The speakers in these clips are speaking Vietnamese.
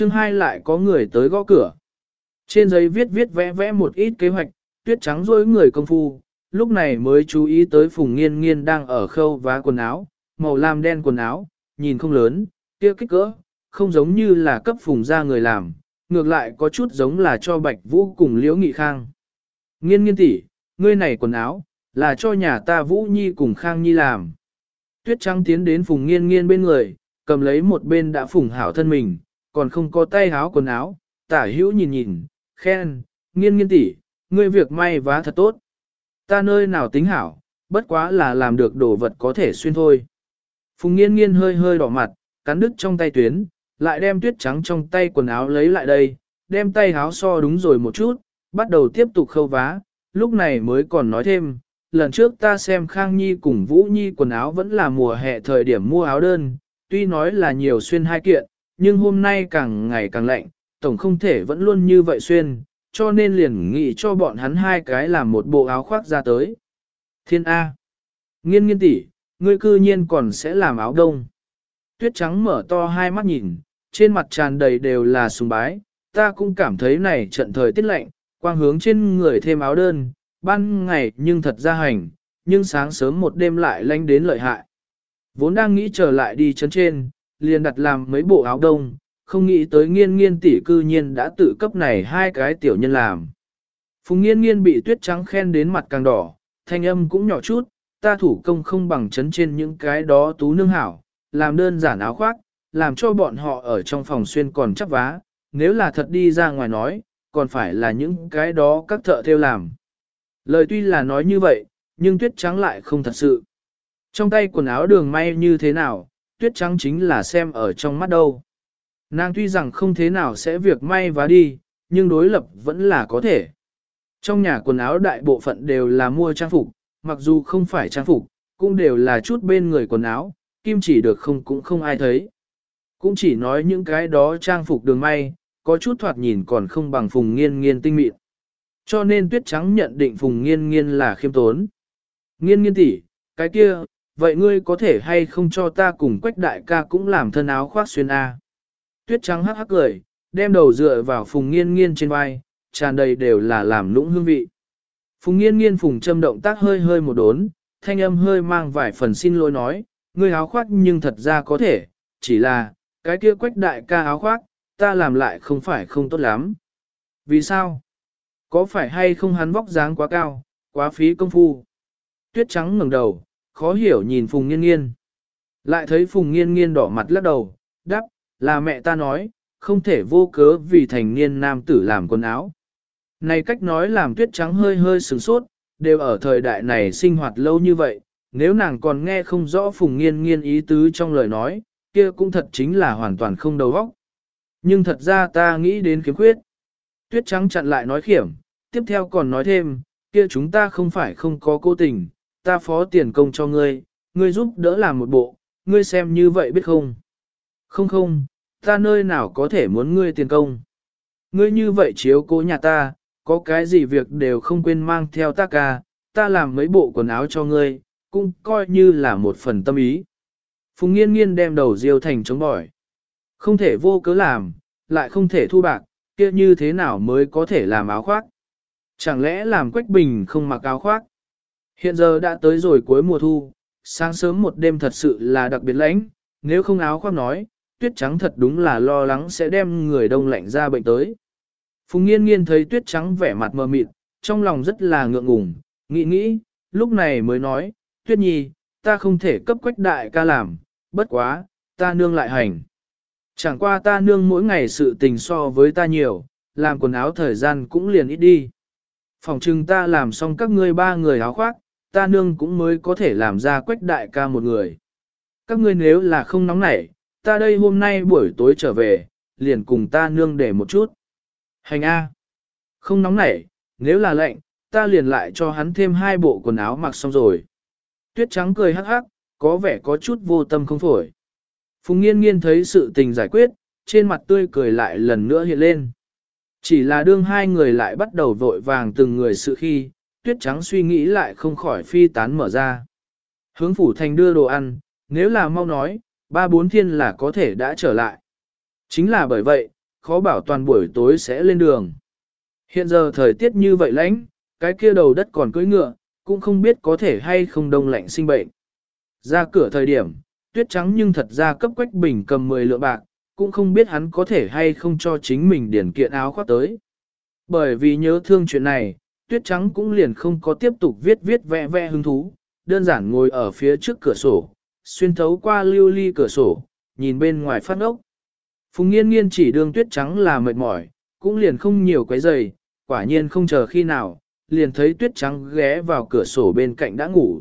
chương hai lại có người tới gõ cửa. Trên giấy viết viết vẽ vẽ một ít kế hoạch, tuyết trắng rối người công phu, lúc này mới chú ý tới Phùng Nghiên Nghiên đang ở khâu vá quần áo, màu lam đen quần áo, nhìn không lớn, kia kích cỡ, không giống như là cấp Phùng ra người làm, ngược lại có chút giống là cho Bạch Vũ cùng Liễu Nghị Khang. Nghiên nghiên tỷ, ngươi này quần áo, là cho nhà ta Vũ Nhi cùng Khang Nhi làm. Tuyết trắng tiến đến Phùng Nghiên Nghiên bên người, cầm lấy một bên đã phùng hảo thân mình, còn không có tay háo quần áo, tả hữu nhìn nhìn, khen, nghiên nghiên tỷ, ngươi việc may vá thật tốt. Ta nơi nào tính hảo, bất quá là làm được đồ vật có thể xuyên thôi. Phùng nghiên nghiên hơi hơi đỏ mặt, cắn đứt trong tay tuyến, lại đem tuyết trắng trong tay quần áo lấy lại đây, đem tay háo so đúng rồi một chút, bắt đầu tiếp tục khâu vá, lúc này mới còn nói thêm, lần trước ta xem Khang Nhi cùng Vũ Nhi quần áo vẫn là mùa hè thời điểm mua áo đơn, tuy nói là nhiều xuyên hai kiện, nhưng hôm nay càng ngày càng lạnh, tổng không thể vẫn luôn như vậy xuyên, cho nên liền nghĩ cho bọn hắn hai cái làm một bộ áo khoác ra tới. Thiên A. Nghiên nghiên tỷ, ngươi cư nhiên còn sẽ làm áo đông. Tuyết trắng mở to hai mắt nhìn, trên mặt tràn đầy đều là sùng bái, ta cũng cảm thấy này trận thời tiết lạnh, quang hướng trên người thêm áo đơn, ban ngày nhưng thật ra hành, nhưng sáng sớm một đêm lại lanh đến lợi hại. Vốn đang nghĩ trở lại đi chấn trên, liền đặt làm mấy bộ áo đông, không nghĩ tới nghiên nghiên tỷ cư nhiên đã tự cấp này hai cái tiểu nhân làm. Phùng nghiên nghiên bị tuyết trắng khen đến mặt càng đỏ, thanh âm cũng nhỏ chút, ta thủ công không bằng chấn trên những cái đó tú nương hảo, làm đơn giản áo khoác, làm cho bọn họ ở trong phòng xuyên còn chắc vá, nếu là thật đi ra ngoài nói, còn phải là những cái đó các thợ theo làm. Lời tuy là nói như vậy, nhưng tuyết trắng lại không thật sự. Trong tay quần áo đường may như thế nào, tuyết trắng chính là xem ở trong mắt đâu. Nàng tuy rằng không thế nào sẽ việc may vá đi, nhưng đối lập vẫn là có thể. Trong nhà quần áo đại bộ phận đều là mua trang phục, mặc dù không phải trang phục, cũng đều là chút bên người quần áo, kim chỉ được không cũng không ai thấy. Cũng chỉ nói những cái đó trang phục đường may, có chút thoạt nhìn còn không bằng phùng nghiên nghiên tinh mịn. Cho nên tuyết trắng nhận định phùng nghiên nghiên là khiêm tốn. Nghiên nghiên tỷ, cái kia, vậy ngươi có thể hay không cho ta cùng quách đại ca cũng làm thân áo khoác xuyên A. Tuyết trắng hắc hắc cười, đem đầu dựa vào phùng nghiên nghiên trên vai, tràn đầy đều là làm lũng hương vị. Phùng nghiên nghiên phùng châm động tác hơi hơi một đốn, thanh âm hơi mang vài phần xin lỗi nói, ngươi áo khoác nhưng thật ra có thể, chỉ là, cái kia quách đại ca áo khoác, ta làm lại không phải không tốt lắm. Vì sao? Có phải hay không hắn vóc dáng quá cao, quá phí công phu? Tuyết trắng ngẩng đầu, khó hiểu nhìn Phùng Nghiên Nghiên. Lại thấy Phùng Nghiên Nghiên đỏ mặt lắc đầu, đáp, là mẹ ta nói, không thể vô cớ vì thành niên nam tử làm quần áo. Này cách nói làm tuyết trắng hơi hơi sửng sốt, đều ở thời đại này sinh hoạt lâu như vậy, nếu nàng còn nghe không rõ Phùng Nghiên Nghiên ý tứ trong lời nói, kia cũng thật chính là hoàn toàn không đầu óc. Nhưng thật ra ta nghĩ đến kiếm khuyết. Tuyết trắng chặn lại nói khiểm, tiếp theo còn nói thêm, kia chúng ta không phải không có cố tình, ta phó tiền công cho ngươi, ngươi giúp đỡ làm một bộ, ngươi xem như vậy biết không? Không không, ta nơi nào có thể muốn ngươi tiền công? Ngươi như vậy chiếu cố nhà ta, có cái gì việc đều không quên mang theo ta ca, ta làm mấy bộ quần áo cho ngươi, cũng coi như là một phần tâm ý. Phùng nghiên nghiên đem đầu diêu thành chống bỏi. Không thể vô cớ làm, lại không thể thu bạc, kia như thế nào mới có thể làm áo khoác? Chẳng lẽ làm quách bình không mặc áo khoác? Hiện giờ đã tới rồi cuối mùa thu, sáng sớm một đêm thật sự là đặc biệt lạnh, nếu không áo khoác nói, tuyết trắng thật đúng là lo lắng sẽ đem người đông lạnh ra bệnh tới. Phùng nghiên nghiên thấy tuyết trắng vẻ mặt mờ mịt, trong lòng rất là ngượng ngùng, nghĩ nghĩ, lúc này mới nói, tuyết nhi, ta không thể cấp quách đại ca làm, bất quá, ta nương lại hành. Chẳng qua ta nương mỗi ngày sự tình so với ta nhiều, làm quần áo thời gian cũng liền ít đi. Phòng trừng ta làm xong các ngươi ba người áo khoác, ta nương cũng mới có thể làm ra quách đại ca một người. Các ngươi nếu là không nóng nảy, ta đây hôm nay buổi tối trở về, liền cùng ta nương để một chút. Hành A. Không nóng nảy, nếu là lạnh, ta liền lại cho hắn thêm hai bộ quần áo mặc xong rồi. Tuyết trắng cười hắc hắc, có vẻ có chút vô tâm không phổi. Phùng nghiên nghiên thấy sự tình giải quyết, trên mặt tươi cười lại lần nữa hiện lên. Chỉ là đương hai người lại bắt đầu vội vàng từng người sự khi, tuyết trắng suy nghĩ lại không khỏi phi tán mở ra. Hướng phủ thành đưa đồ ăn, nếu là mau nói, ba bốn thiên là có thể đã trở lại. Chính là bởi vậy, khó bảo toàn buổi tối sẽ lên đường. Hiện giờ thời tiết như vậy lạnh, cái kia đầu đất còn cưỡi ngựa, cũng không biết có thể hay không đông lạnh sinh bệnh. Ra cửa thời điểm, tuyết trắng nhưng thật ra cấp quách bình cầm 10 lượng bạc, cũng không biết hắn có thể hay không cho chính mình điển kiện áo khoác tới. Bởi vì nhớ thương chuyện này, tuyết trắng cũng liền không có tiếp tục viết viết vẽ vẽ hứng thú, đơn giản ngồi ở phía trước cửa sổ, xuyên thấu qua lưu ly cửa sổ, nhìn bên ngoài phát ốc. Phùng nghiên nghiên chỉ đường tuyết trắng là mệt mỏi, cũng liền không nhiều quấy giày, quả nhiên không chờ khi nào, liền thấy tuyết trắng ghé vào cửa sổ bên cạnh đã ngủ.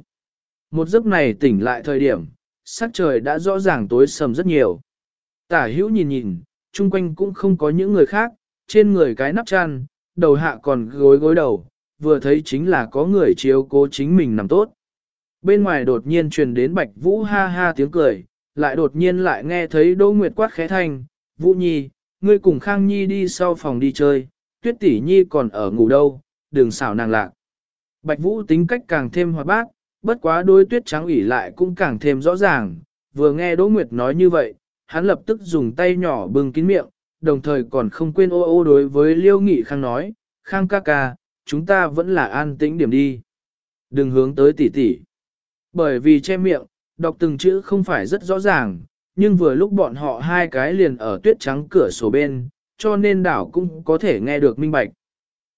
Một giấc này tỉnh lại thời điểm, sắc trời đã rõ ràng tối sầm rất nhiều. Tả hữu nhìn nhìn, chung quanh cũng không có những người khác, trên người cái nắp chăn, đầu hạ còn gối gối đầu, vừa thấy chính là có người chiếu cố chính mình nằm tốt. Bên ngoài đột nhiên truyền đến Bạch Vũ ha ha tiếng cười, lại đột nhiên lại nghe thấy Đỗ Nguyệt quát khẽ thanh, Vũ Nhi, ngươi cùng Khang Nhi đi sau phòng đi chơi, Tuyết Tỷ Nhi còn ở ngủ đâu, đừng xảo nàng lạc. Bạch Vũ tính cách càng thêm hoạt bát, bất quá đôi tuyết trắng ủy lại cũng càng thêm rõ ràng, vừa nghe Đỗ Nguyệt nói như vậy, hắn lập tức dùng tay nhỏ bưng kín miệng, đồng thời còn không quên ô ô đối với Liêu Nghị Khang nói, Khang ca ca, chúng ta vẫn là an tĩnh điểm đi. Đừng hướng tới tỷ tỷ. Bởi vì che miệng, đọc từng chữ không phải rất rõ ràng, nhưng vừa lúc bọn họ hai cái liền ở tuyết trắng cửa sổ bên, cho nên đảo cũng có thể nghe được minh bạch.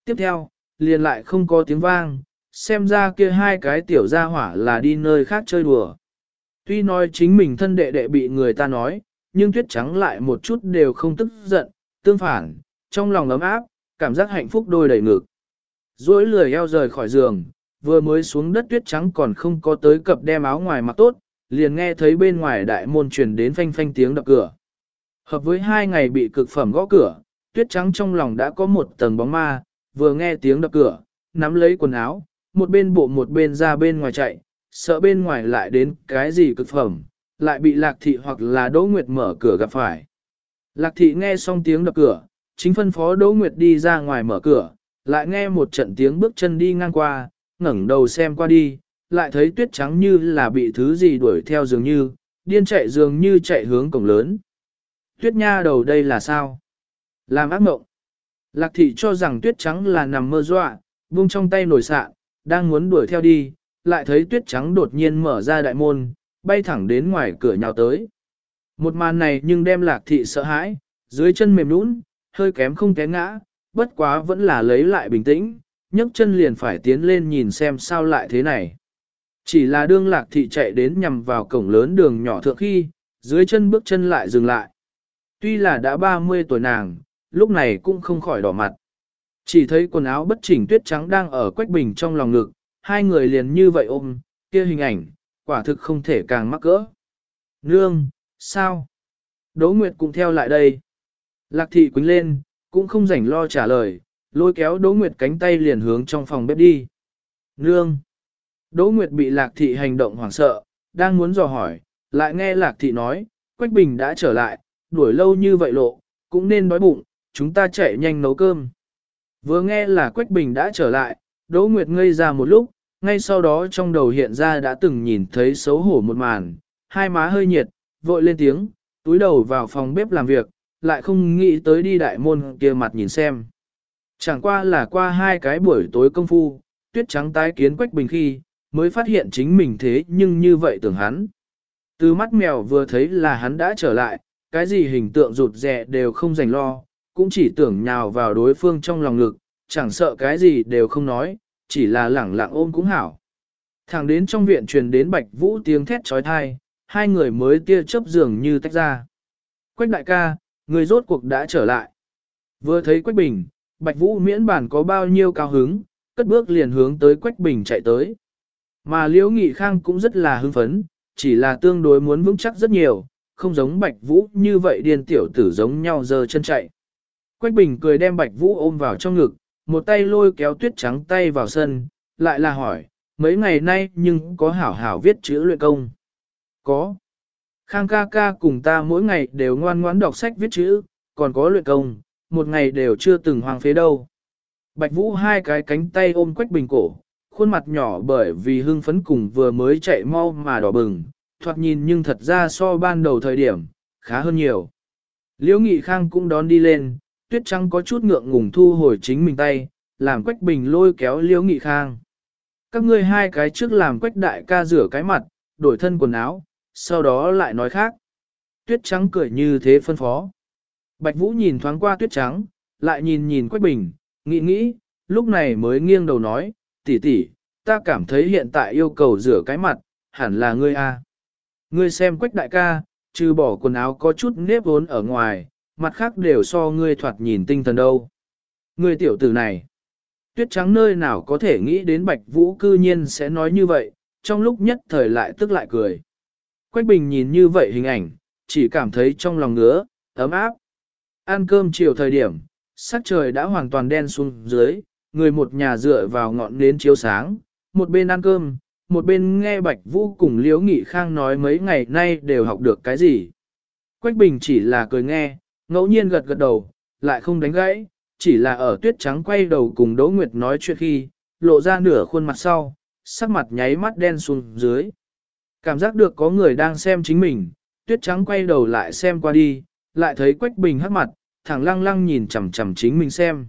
Tiếp theo, liền lại không có tiếng vang, xem ra kia hai cái tiểu gia hỏa là đi nơi khác chơi đùa. Tuy nói chính mình thân đệ đệ bị người ta nói, nhưng tuyết trắng lại một chút đều không tức giận, tương phản, trong lòng ấm áp, cảm giác hạnh phúc đôi đầy ngực duỗi lười eo rời khỏi giường, vừa mới xuống đất tuyết trắng còn không có tới cập đem áo ngoài mặc tốt, liền nghe thấy bên ngoài đại môn truyền đến phanh phanh tiếng đập cửa. Hợp với hai ngày bị cực phẩm gõ cửa, tuyết trắng trong lòng đã có một tầng bóng ma, vừa nghe tiếng đập cửa, nắm lấy quần áo, một bên bộ một bên ra bên ngoài chạy, sợ bên ngoài lại đến cái gì cực phẩm, lại bị lạc thị hoặc là Đỗ Nguyệt mở cửa gặp phải. Lạc thị nghe xong tiếng đập cửa, chính phân phó Đỗ Nguyệt đi ra ngoài mở cửa, lại nghe một trận tiếng bước chân đi ngang qua, ngẩng đầu xem qua đi, lại thấy tuyết trắng như là bị thứ gì đuổi theo dường như, điên chạy dường như chạy hướng cổng lớn. Tuyết nha đầu đây là sao? Làm ác mộng. Lạc thị cho rằng tuyết trắng là nằm mơ dọa, vung trong tay nổi sạn, đang muốn đuổi theo đi, lại thấy tuyết trắng đột nhiên mở ra đại môn, bay thẳng đến ngoài cửa nhào tới. Một màn này nhưng đem lạc thị sợ hãi, dưới chân mềm nũng, hơi kém không té ngã, bất quá vẫn là lấy lại bình tĩnh, nhấc chân liền phải tiến lên nhìn xem sao lại thế này. Chỉ là đương lạc thị chạy đến nhằm vào cổng lớn đường nhỏ thượng khi, dưới chân bước chân lại dừng lại. Tuy là đã 30 tuổi nàng, lúc này cũng không khỏi đỏ mặt. Chỉ thấy quần áo bất chỉnh tuyết trắng đang ở quách bình trong lòng ngực, hai người liền như vậy ôm, kia hình ảnh, quả thực không thể càng mắc cỡ. Nương, sao? Đỗ Nguyệt cũng theo lại đây. Lạc thị quính lên, cũng không rảnh lo trả lời, lôi kéo Đỗ Nguyệt cánh tay liền hướng trong phòng bếp đi. Nương! Đỗ Nguyệt bị Lạc Thị hành động hoảng sợ, đang muốn dò hỏi, lại nghe Lạc Thị nói, Quách Bình đã trở lại, đuổi lâu như vậy lộ, cũng nên đói bụng, chúng ta chạy nhanh nấu cơm. Vừa nghe là Quách Bình đã trở lại, Đỗ Nguyệt ngây ra một lúc, ngay sau đó trong đầu hiện ra đã từng nhìn thấy xấu hổ một màn, hai má hơi nhiệt, vội lên tiếng, túi đầu vào phòng bếp làm việc, lại không nghĩ tới đi đại môn kia mặt nhìn xem. Chẳng qua là qua hai cái buổi tối công phu, tuyết trắng tái kiến Quách Bình khi, mới phát hiện chính mình thế nhưng như vậy tưởng hắn. Từ mắt mèo vừa thấy là hắn đã trở lại, cái gì hình tượng rụt rè đều không dành lo, cũng chỉ tưởng nhào vào đối phương trong lòng ngực, chẳng sợ cái gì đều không nói, chỉ là lẳng lặng ôm cũng hảo. Thẳng đến trong viện truyền đến bạch vũ tiếng thét trói thai, hai người mới tia chớp giường như tách ra. Quách đại ca, người rốt cuộc đã trở lại. Vừa thấy Quách Bình, Bạch Vũ miễn bản có bao nhiêu cao hứng, cất bước liền hướng tới Quách Bình chạy tới. Mà Liễu Nghị Khang cũng rất là hưng phấn, chỉ là tương đối muốn vững chắc rất nhiều, không giống Bạch Vũ như vậy điên tiểu tử giống nhau giờ chân chạy. Quách Bình cười đem Bạch Vũ ôm vào trong ngực, một tay lôi kéo tuyết trắng tay vào sân, lại là hỏi, mấy ngày nay nhưng có hảo hảo viết chữ luyện công. Có. Khang ca ca cùng ta mỗi ngày đều ngoan ngoãn đọc sách viết chữ, còn có luyện công, một ngày đều chưa từng hoang phế đâu. Bạch Vũ hai cái cánh tay ôm Quách Bình cổ, khuôn mặt nhỏ bởi vì hưng phấn cùng vừa mới chạy mau mà đỏ bừng, thoạt nhìn nhưng thật ra so ban đầu thời điểm, khá hơn nhiều. Liễu Nghị Khang cũng đón đi lên, tuyết trắng có chút ngượng ngùng thu hồi chính mình tay, làm Quách Bình lôi kéo Liễu Nghị Khang. Các ngươi hai cái trước làm Quách Đại ca rửa cái mặt, đổi thân quần áo, sau đó lại nói khác. Tuyết trắng cười như thế phân phó. Bạch Vũ nhìn thoáng qua tuyết trắng, lại nhìn nhìn Quách Bình, nghĩ nghĩ, lúc này mới nghiêng đầu nói, tỷ tỷ, ta cảm thấy hiện tại yêu cầu rửa cái mặt, hẳn là ngươi a. Ngươi xem Quách đại ca, trừ bỏ quần áo có chút nếp vốn ở ngoài, mặt khác đều so ngươi thoạt nhìn tinh thần đâu. Ngươi tiểu tử này, tuyết trắng nơi nào có thể nghĩ đến Bạch Vũ cư nhiên sẽ nói như vậy, trong lúc nhất thời lại tức lại cười. Quách Bình nhìn như vậy hình ảnh, chỉ cảm thấy trong lòng ngứa, ấm áp. Ăn cơm chiều thời điểm, sắc trời đã hoàn toàn đen xuống dưới, người một nhà dựa vào ngọn nến chiếu sáng, một bên ăn cơm, một bên nghe Bạch Vũ cùng Liễu Nghị Khang nói mấy ngày nay đều học được cái gì. Quách Bình chỉ là cười nghe, ngẫu nhiên gật gật đầu, lại không đánh gãy, chỉ là ở tuyết trắng quay đầu cùng Đỗ Nguyệt nói chuyện khi, lộ ra nửa khuôn mặt sau, sắc mặt nháy mắt đen xuống dưới. Cảm giác được có người đang xem chính mình, tuyết trắng quay đầu lại xem qua đi, lại thấy Quách Bình hắc mặt, thẳng lăng lăng nhìn chằm chằm chính mình xem.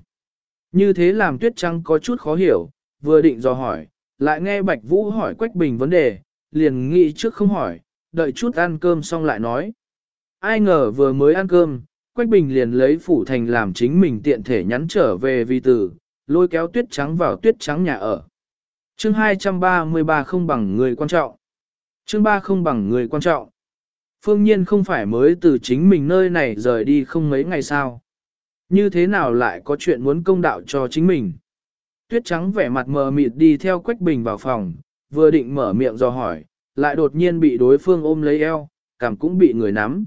Như thế làm tuyết trắng có chút khó hiểu, vừa định dò hỏi, lại nghe Bạch Vũ hỏi Quách Bình vấn đề, liền nghĩ trước không hỏi, đợi chút ăn cơm xong lại nói. Ai ngờ vừa mới ăn cơm, Quách Bình liền lấy phủ thành làm chính mình tiện thể nhắn trở về vì tử, lôi kéo tuyết trắng vào tuyết trắng nhà ở. Chương 233 không bằng người quan trọng. Chương 3 không bằng người quan trọng. Phương nhiên không phải mới từ chính mình nơi này rời đi không mấy ngày sao. Như thế nào lại có chuyện muốn công đạo cho chính mình? Tuyết trắng vẻ mặt mờ mịt đi theo Quách Bình vào phòng, vừa định mở miệng do hỏi, lại đột nhiên bị đối phương ôm lấy eo, cảm cũng bị người nắm.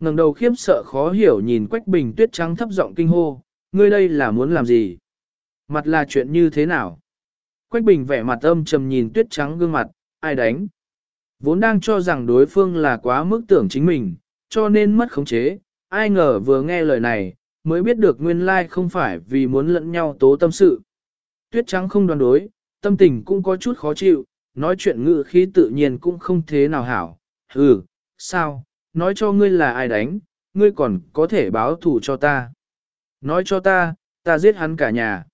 ngẩng đầu khiếp sợ khó hiểu nhìn Quách Bình tuyết trắng thấp giọng kinh hô, ngươi đây là muốn làm gì? Mặt là chuyện như thế nào? Quách Bình vẻ mặt âm trầm nhìn tuyết trắng gương mặt, ai đánh? Vốn đang cho rằng đối phương là quá mức tưởng chính mình, cho nên mất khống chế, ai ngờ vừa nghe lời này, mới biết được nguyên lai không phải vì muốn lẫn nhau tố tâm sự. Tuyết trắng không đoán đối, tâm tình cũng có chút khó chịu, nói chuyện ngự khí tự nhiên cũng không thế nào hảo. Ừ, sao, nói cho ngươi là ai đánh, ngươi còn có thể báo thù cho ta. Nói cho ta, ta giết hắn cả nhà.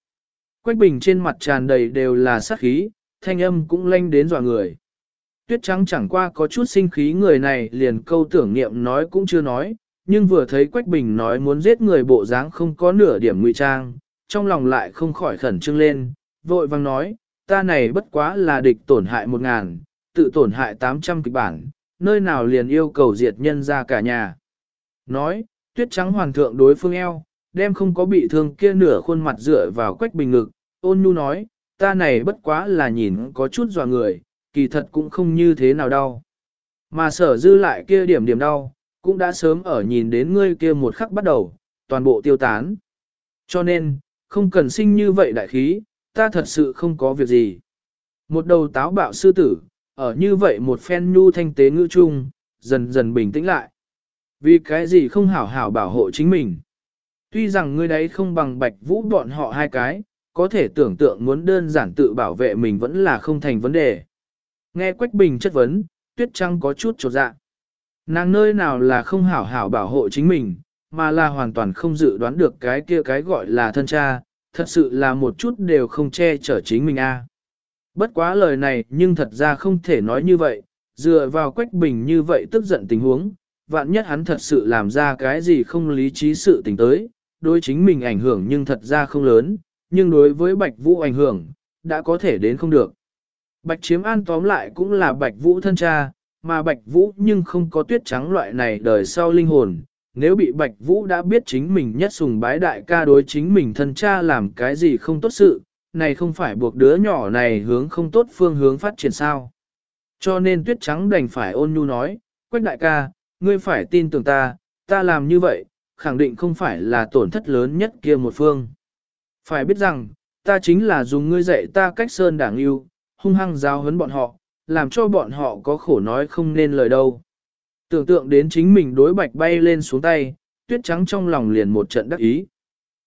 Quách bình trên mặt tràn đầy đều là sát khí, thanh âm cũng lanh đến dọa người. Tuyết trắng chẳng qua có chút sinh khí người này liền câu tưởng niệm nói cũng chưa nói, nhưng vừa thấy Quách Bình nói muốn giết người bộ dáng không có nửa điểm ngụy trang, trong lòng lại không khỏi khẩn trương lên, vội vang nói, ta này bất quá là địch tổn hại một ngàn, tự tổn hại tám trăm kịch bản, nơi nào liền yêu cầu diệt nhân ra cả nhà. Nói, tuyết trắng hoàn thượng đối phương eo, đem không có bị thương kia nửa khuôn mặt dựa vào Quách Bình ngực, ôn nhu nói, ta này bất quá là nhìn có chút dọa người, kỳ thật cũng không như thế nào đau. Mà sở dư lại kia điểm điểm đau, cũng đã sớm ở nhìn đến ngươi kia một khắc bắt đầu, toàn bộ tiêu tán. Cho nên, không cần sinh như vậy đại khí, ta thật sự không có việc gì. Một đầu táo bạo sư tử, ở như vậy một phen nhu thanh tế ngữ chung, dần dần bình tĩnh lại. Vì cái gì không hảo hảo bảo hộ chính mình. Tuy rằng ngươi đấy không bằng bạch vũ bọn họ hai cái, có thể tưởng tượng muốn đơn giản tự bảo vệ mình vẫn là không thành vấn đề. Nghe Quách Bình chất vấn, Tuyết Trăng có chút trột dạ. Nàng nơi nào là không hảo hảo bảo hộ chính mình, mà là hoàn toàn không dự đoán được cái kia cái gọi là thân cha, thật sự là một chút đều không che chở chính mình a. Bất quá lời này nhưng thật ra không thể nói như vậy, dựa vào Quách Bình như vậy tức giận tình huống, vạn nhất hắn thật sự làm ra cái gì không lý trí sự tình tới, đối chính mình ảnh hưởng nhưng thật ra không lớn, nhưng đối với Bạch Vũ ảnh hưởng, đã có thể đến không được. Bạch chiếm an tóm lại cũng là bạch vũ thân cha, mà bạch vũ nhưng không có tuyết trắng loại này đời sau linh hồn. Nếu bị bạch vũ đã biết chính mình nhất sùng bái đại ca đối chính mình thân cha làm cái gì không tốt sự, này không phải buộc đứa nhỏ này hướng không tốt phương hướng phát triển sao. Cho nên tuyết trắng đành phải ôn nhu nói, quách đại ca, ngươi phải tin tưởng ta, ta làm như vậy, khẳng định không phải là tổn thất lớn nhất kia một phương. Phải biết rằng, ta chính là dùng ngươi dạy ta cách sơn đảng yêu, hung hăng giáo huấn bọn họ, làm cho bọn họ có khổ nói không nên lời đâu. Tưởng tượng đến chính mình đối bạch bay lên xuống tay, tuyết trắng trong lòng liền một trận đắc ý.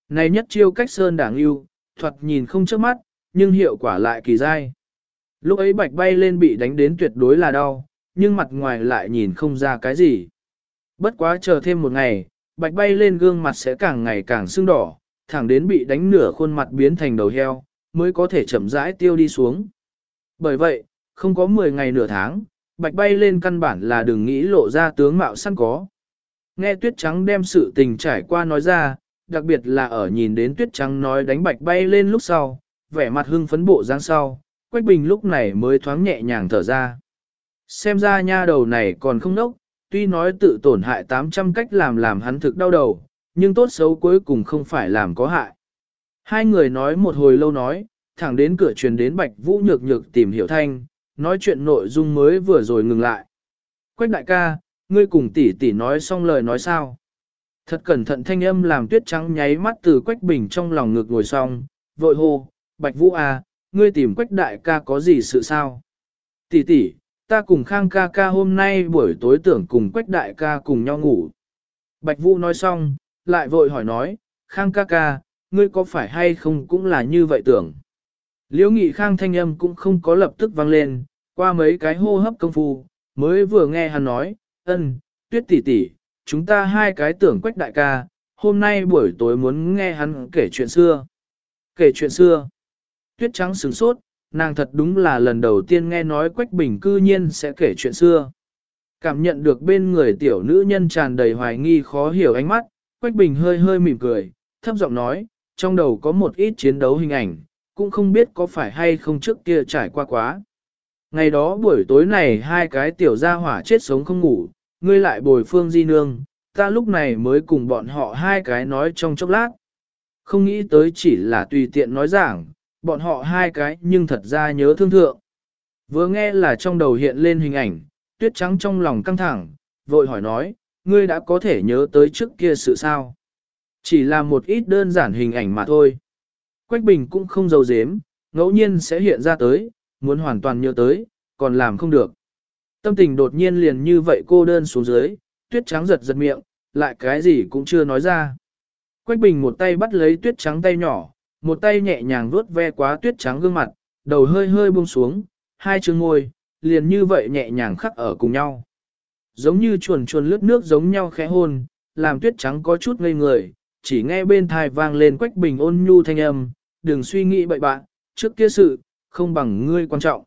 Này nhất chiêu cách sơn đảng yêu, thuật nhìn không trước mắt, nhưng hiệu quả lại kỳ dai. Lúc ấy bạch bay lên bị đánh đến tuyệt đối là đau, nhưng mặt ngoài lại nhìn không ra cái gì. Bất quá chờ thêm một ngày, bạch bay lên gương mặt sẽ càng ngày càng sưng đỏ, thẳng đến bị đánh nửa khuôn mặt biến thành đầu heo, mới có thể chậm rãi tiêu đi xuống. Bởi vậy, không có 10 ngày nửa tháng, bạch bay lên căn bản là đừng nghĩ lộ ra tướng mạo săn có. Nghe tuyết trắng đem sự tình trải qua nói ra, đặc biệt là ở nhìn đến tuyết trắng nói đánh bạch bay lên lúc sau, vẻ mặt hưng phấn bộ dáng sau, Quách Bình lúc này mới thoáng nhẹ nhàng thở ra. Xem ra nha đầu này còn không nốc, tuy nói tự tổn hại 800 cách làm làm hắn thực đau đầu, nhưng tốt xấu cuối cùng không phải làm có hại. Hai người nói một hồi lâu nói, thẳng đến cửa truyền đến Bạch Vũ nhược nhược tìm hiểu thanh, nói chuyện nội dung mới vừa rồi ngừng lại. Quách đại ca, ngươi cùng tỷ tỷ nói xong lời nói sao? Thật cẩn thận thanh âm làm tuyết trắng nháy mắt từ Quách Bình trong lòng ngực ngồi xong, vội hô, Bạch Vũ à, ngươi tìm Quách đại ca có gì sự sao? Tỷ tỷ, ta cùng Khang ca ca hôm nay buổi tối tưởng cùng Quách đại ca cùng nhau ngủ. Bạch Vũ nói xong, lại vội hỏi nói, Khang ca ca, ngươi có phải hay không cũng là như vậy tưởng. Liễu nghị Khang thanh âm cũng không có lập tức vang lên, qua mấy cái hô hấp công phu, mới vừa nghe hắn nói, ân, tuyết tỷ tỷ, chúng ta hai cái tưởng Quách đại ca, hôm nay buổi tối muốn nghe hắn kể chuyện xưa. Kể chuyện xưa. Tuyết trắng sửng sốt, nàng thật đúng là lần đầu tiên nghe nói Quách Bình cư nhiên sẽ kể chuyện xưa. Cảm nhận được bên người tiểu nữ nhân tràn đầy hoài nghi khó hiểu ánh mắt, Quách Bình hơi hơi mỉm cười, thấp giọng nói, trong đầu có một ít chiến đấu hình ảnh, cũng không biết có phải hay không trước kia trải qua quá. Ngày đó buổi tối này hai cái tiểu gia hỏa chết sống không ngủ, ngươi lại bồi phương di nương, ta lúc này mới cùng bọn họ hai cái nói trong chốc lát. Không nghĩ tới chỉ là tùy tiện nói giảng, bọn họ hai cái nhưng thật ra nhớ thương thượng. Vừa nghe là trong đầu hiện lên hình ảnh, tuyết trắng trong lòng căng thẳng, vội hỏi nói, ngươi đã có thể nhớ tới trước kia sự sao? Chỉ là một ít đơn giản hình ảnh mà thôi. Quách Bình cũng không giấu dếm, ngẫu nhiên sẽ hiện ra tới, muốn hoàn toàn nhớ tới, còn làm không được. Tâm tình đột nhiên liền như vậy cô đơn xuống dưới, tuyết trắng giật giật miệng, lại cái gì cũng chưa nói ra. Quách Bình một tay bắt lấy tuyết trắng tay nhỏ, một tay nhẹ nhàng vuốt ve quá tuyết trắng gương mặt, đầu hơi hơi buông xuống, hai chương môi, liền như vậy nhẹ nhàng khắc ở cùng nhau. Giống như chuồn chuồn lướt nước giống nhau khẽ hôn, làm tuyết trắng có chút ngây người, chỉ nghe bên thai vang lên quách bình ôn nhu thanh âm, đừng suy nghĩ bậy bạn, trước kia sự, không bằng ngươi quan trọng.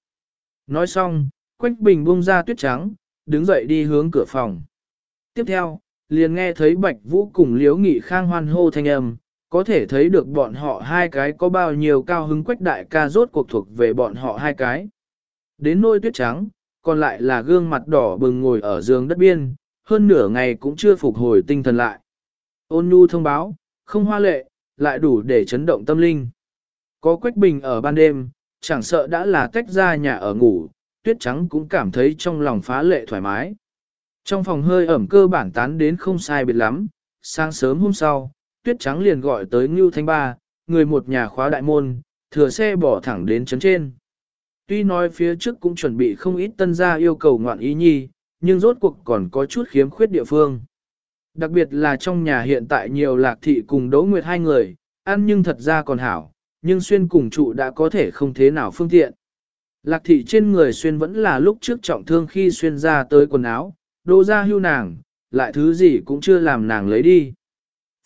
Nói xong, quách bình buông ra tuyết trắng, đứng dậy đi hướng cửa phòng. Tiếp theo, liền nghe thấy bạch vũ cùng Liễu nghị khang hoan hô thanh âm, có thể thấy được bọn họ hai cái có bao nhiêu cao hứng quách đại ca rốt cuộc thuộc về bọn họ hai cái. Đến nôi tuyết trắng, còn lại là gương mặt đỏ bừng ngồi ở giường đất biên, hơn nửa ngày cũng chưa phục hồi tinh thần lại. Ôn nhu thông báo, không hoa lệ, lại đủ để chấn động tâm linh. Có quách bình ở ban đêm, chẳng sợ đã là tách ra nhà ở ngủ, tuyết trắng cũng cảm thấy trong lòng phá lệ thoải mái. Trong phòng hơi ẩm cơ bản tán đến không sai biệt lắm, sáng sớm hôm sau, tuyết trắng liền gọi tới Ngưu Thanh Ba, người một nhà khóa đại môn, thừa xe bỏ thẳng đến chấn trên. Tuy nói phía trước cũng chuẩn bị không ít tân gia yêu cầu ngoạn ý nhi, nhưng rốt cuộc còn có chút khiếm khuyết địa phương. Đặc biệt là trong nhà hiện tại nhiều lạc thị cùng đỗ nguyệt hai người, ăn nhưng thật ra còn hảo, nhưng xuyên cùng trụ đã có thể không thế nào phương tiện. Lạc thị trên người xuyên vẫn là lúc trước trọng thương khi xuyên ra tới quần áo, đô ra hưu nàng, lại thứ gì cũng chưa làm nàng lấy đi.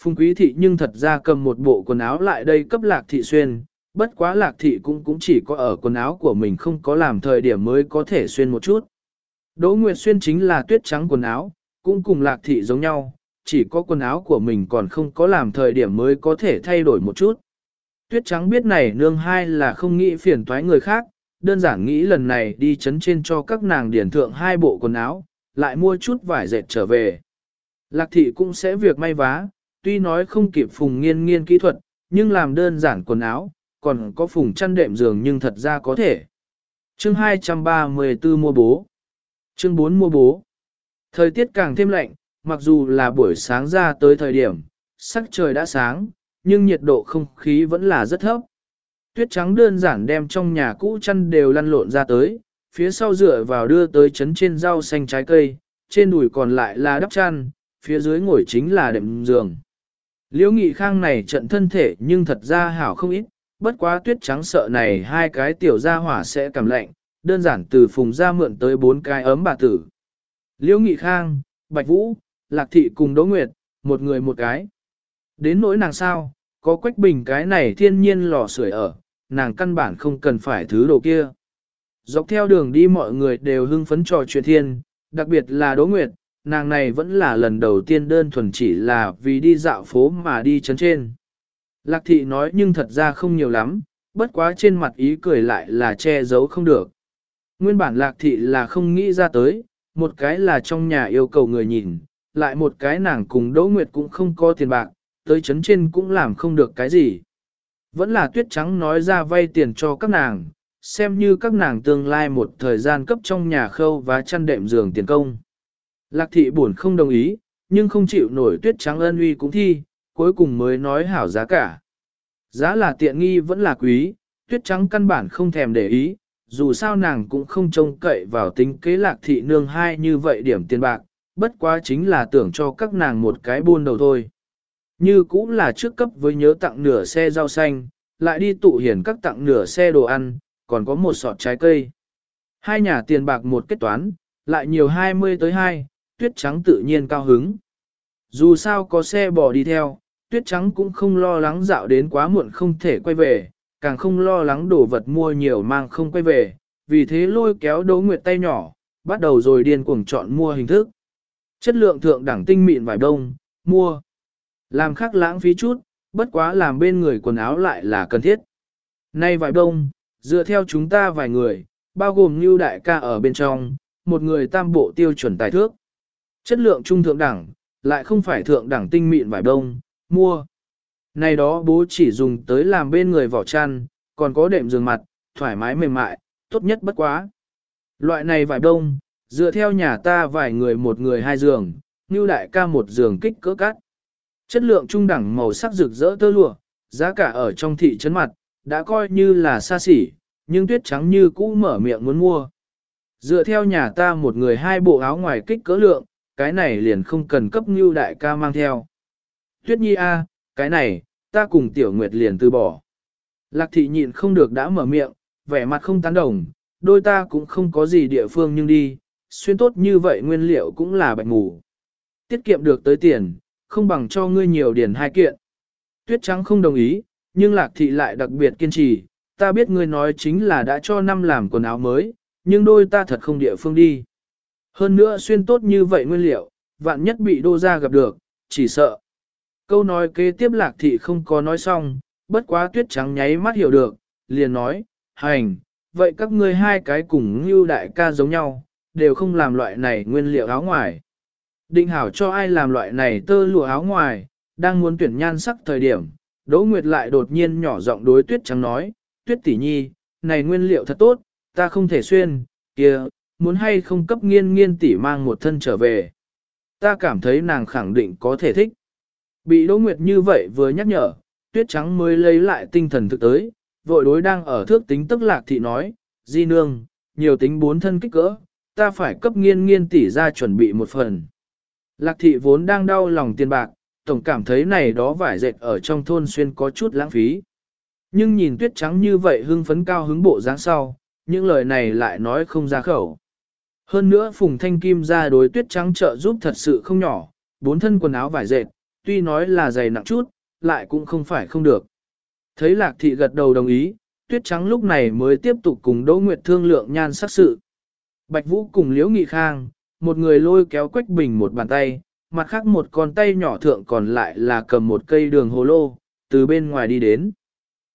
Phùng quý thị nhưng thật ra cầm một bộ quần áo lại đây cấp lạc thị xuyên, bất quá lạc thị cũng cũng chỉ có ở quần áo của mình không có làm thời điểm mới có thể xuyên một chút. Đỗ Nguyệt xuyên chính là tuyết trắng quần áo, cũng cùng lạc thị giống nhau, chỉ có quần áo của mình còn không có làm thời điểm mới có thể thay đổi một chút. Tuyết trắng biết này nương hai là không nghĩ phiền toái người khác, đơn giản nghĩ lần này đi chấn trên cho các nàng điển thượng hai bộ quần áo, lại mua chút vải dệt trở về. Lạc thị cũng sẽ việc may vá, tuy nói không kịp phùng nghiên nghiên kỹ thuật, nhưng làm đơn giản quần áo, còn có phùng chăn đệm giường nhưng thật ra có thể. Chương 234 mua bố. Chương 4 mua bố. Thời tiết càng thêm lạnh, mặc dù là buổi sáng ra tới thời điểm, sắc trời đã sáng, nhưng nhiệt độ không khí vẫn là rất thấp. Tuyết trắng đơn giản đem trong nhà cũ chăn đều lăn lộn ra tới, phía sau dựa vào đưa tới chấn trên rau xanh trái cây, trên đùi còn lại là đắp chăn, phía dưới ngồi chính là đệm giường. Liễu nghị khang này trận thân thể nhưng thật ra hảo không ít, bất quá tuyết trắng sợ này hai cái tiểu gia hỏa sẽ cảm lạnh, đơn giản từ phùng ra mượn tới bốn cái ấm bà tử. Liễu nghị khang, bạch vũ, lạc thị cùng đỗ nguyệt, một người một cái. Đến nỗi nàng sao, có quách bình cái này thiên nhiên lò sưởi ở, nàng căn bản không cần phải thứ đồ kia. Dọc theo đường đi mọi người đều hưng phấn trò chuyện thiên, đặc biệt là Đỗ Nguyệt, nàng này vẫn là lần đầu tiên đơn thuần chỉ là vì đi dạo phố mà đi chấn trên. Lạc thị nói nhưng thật ra không nhiều lắm, bất quá trên mặt ý cười lại là che giấu không được. Nguyên bản lạc thị là không nghĩ ra tới, một cái là trong nhà yêu cầu người nhìn, lại một cái nàng cùng Đỗ Nguyệt cũng không có tiền bạc, tới chấn trên cũng làm không được cái gì. Vẫn là tuyết trắng nói ra vay tiền cho các nàng, xem như các nàng tương lai một thời gian cấp trong nhà khâu và chăn đệm giường tiền công. Lạc thị buồn không đồng ý, nhưng không chịu nổi tuyết trắng ân uy cũng thi, cuối cùng mới nói hảo giá cả. Giá là tiện nghi vẫn là quý, tuyết trắng căn bản không thèm để ý, dù sao nàng cũng không trông cậy vào tính kế lạc thị nương hai như vậy điểm tiền bạc, bất quá chính là tưởng cho các nàng một cái buôn đầu thôi. Như cũng là trước cấp với nhớ tặng nửa xe rau xanh, lại đi tụ hiển các tặng nửa xe đồ ăn, còn có một sọt trái cây. Hai nhà tiền bạc một kết toán, lại nhiều 20 tới 2, tuyết trắng tự nhiên cao hứng. Dù sao có xe bò đi theo, tuyết trắng cũng không lo lắng dạo đến quá muộn không thể quay về, càng không lo lắng đồ vật mua nhiều mang không quay về, vì thế lôi kéo Đỗ Nguyệt tay nhỏ, bắt đầu rồi điên cuồng chọn mua hình thức. Chất lượng thượng đẳng tinh mịn vải đông, mua. Làm khác lãng phí chút, bất quá làm bên người quần áo lại là cần thiết. Nay vải đông, dựa theo chúng ta vài người, bao gồm như đại ca ở bên trong, một người tam bộ tiêu chuẩn tài thước. Chất lượng trung thượng đẳng, lại không phải thượng đẳng tinh mịn vải đông, mua. Này đó bố chỉ dùng tới làm bên người vỏ chăn, còn có đệm giường mặt, thoải mái mềm mại, tốt nhất bất quá. Loại này vải đông, dựa theo nhà ta vài người một người hai giường, như đại ca một giường kích cỡ cắt. Chất lượng trung đẳng màu sắc rực rỡ tơ lụa, giá cả ở trong thị trấn mặt, đã coi như là xa xỉ, nhưng tuyết trắng như cũ mở miệng muốn mua. Dựa theo nhà ta một người hai bộ áo ngoài kích cỡ lượng, cái này liền không cần cấp như đại ca mang theo. Tuyết nhi a, cái này, ta cùng tiểu nguyệt liền từ bỏ. Lạc thị nhịn không được đã mở miệng, vẻ mặt không tán đồng, đôi ta cũng không có gì địa phương nhưng đi, xuyên tốt như vậy nguyên liệu cũng là bạch ngủ. Tiết kiệm được tới tiền, không bằng cho ngươi nhiều điển hai kiện. Tuyết trắng không đồng ý, nhưng lạc thị lại đặc biệt kiên trì, ta biết ngươi nói chính là đã cho năm làm quần áo mới, nhưng đôi ta thật không địa phương đi. Hơn nữa xuyên tốt như vậy nguyên liệu, vạn nhất bị đô ra gặp được, chỉ sợ. Câu nói kế tiếp lạc thị không có nói xong, bất quá tuyết trắng nháy mắt hiểu được, liền nói, hành, vậy các ngươi hai cái cùng như đại ca giống nhau, đều không làm loại này nguyên liệu áo ngoài. Định hảo cho ai làm loại này tơ lụa áo ngoài, đang muốn tuyển nhan sắc thời điểm, Đỗ Nguyệt lại đột nhiên nhỏ giọng đối tuyết trắng nói, tuyết tỷ nhi, này nguyên liệu thật tốt, ta không thể xuyên, kia, muốn hay không cấp nghiên nghiên tỷ mang một thân trở về. Ta cảm thấy nàng khẳng định có thể thích. Bị Đỗ Nguyệt như vậy vừa nhắc nhở, tuyết trắng mới lấy lại tinh thần thực tới, vội đối đang ở thước tính tức lạc thị nói, di nương, nhiều tính bốn thân kích cỡ, ta phải cấp nghiên nghiên tỷ ra chuẩn bị một phần. Lạc thị vốn đang đau lòng tiền bạc, tổng cảm thấy này đó vải dệt ở trong thôn xuyên có chút lãng phí. Nhưng nhìn tuyết trắng như vậy hưng phấn cao hứng bộ dáng sau, những lời này lại nói không ra khẩu. Hơn nữa Phùng Thanh Kim ra đối tuyết trắng trợ giúp thật sự không nhỏ, bốn thân quần áo vải dệt, tuy nói là dày nặng chút, lại cũng không phải không được. Thấy lạc thị gật đầu đồng ý, tuyết trắng lúc này mới tiếp tục cùng Đỗ Nguyệt thương lượng nhan sắc sự. Bạch Vũ cùng Liễu Nghị Khang, một người lôi kéo Quách Bình một bàn tay, mặt khác một con tay nhỏ thượng còn lại là cầm một cây đường hồ lô, từ bên ngoài đi đến.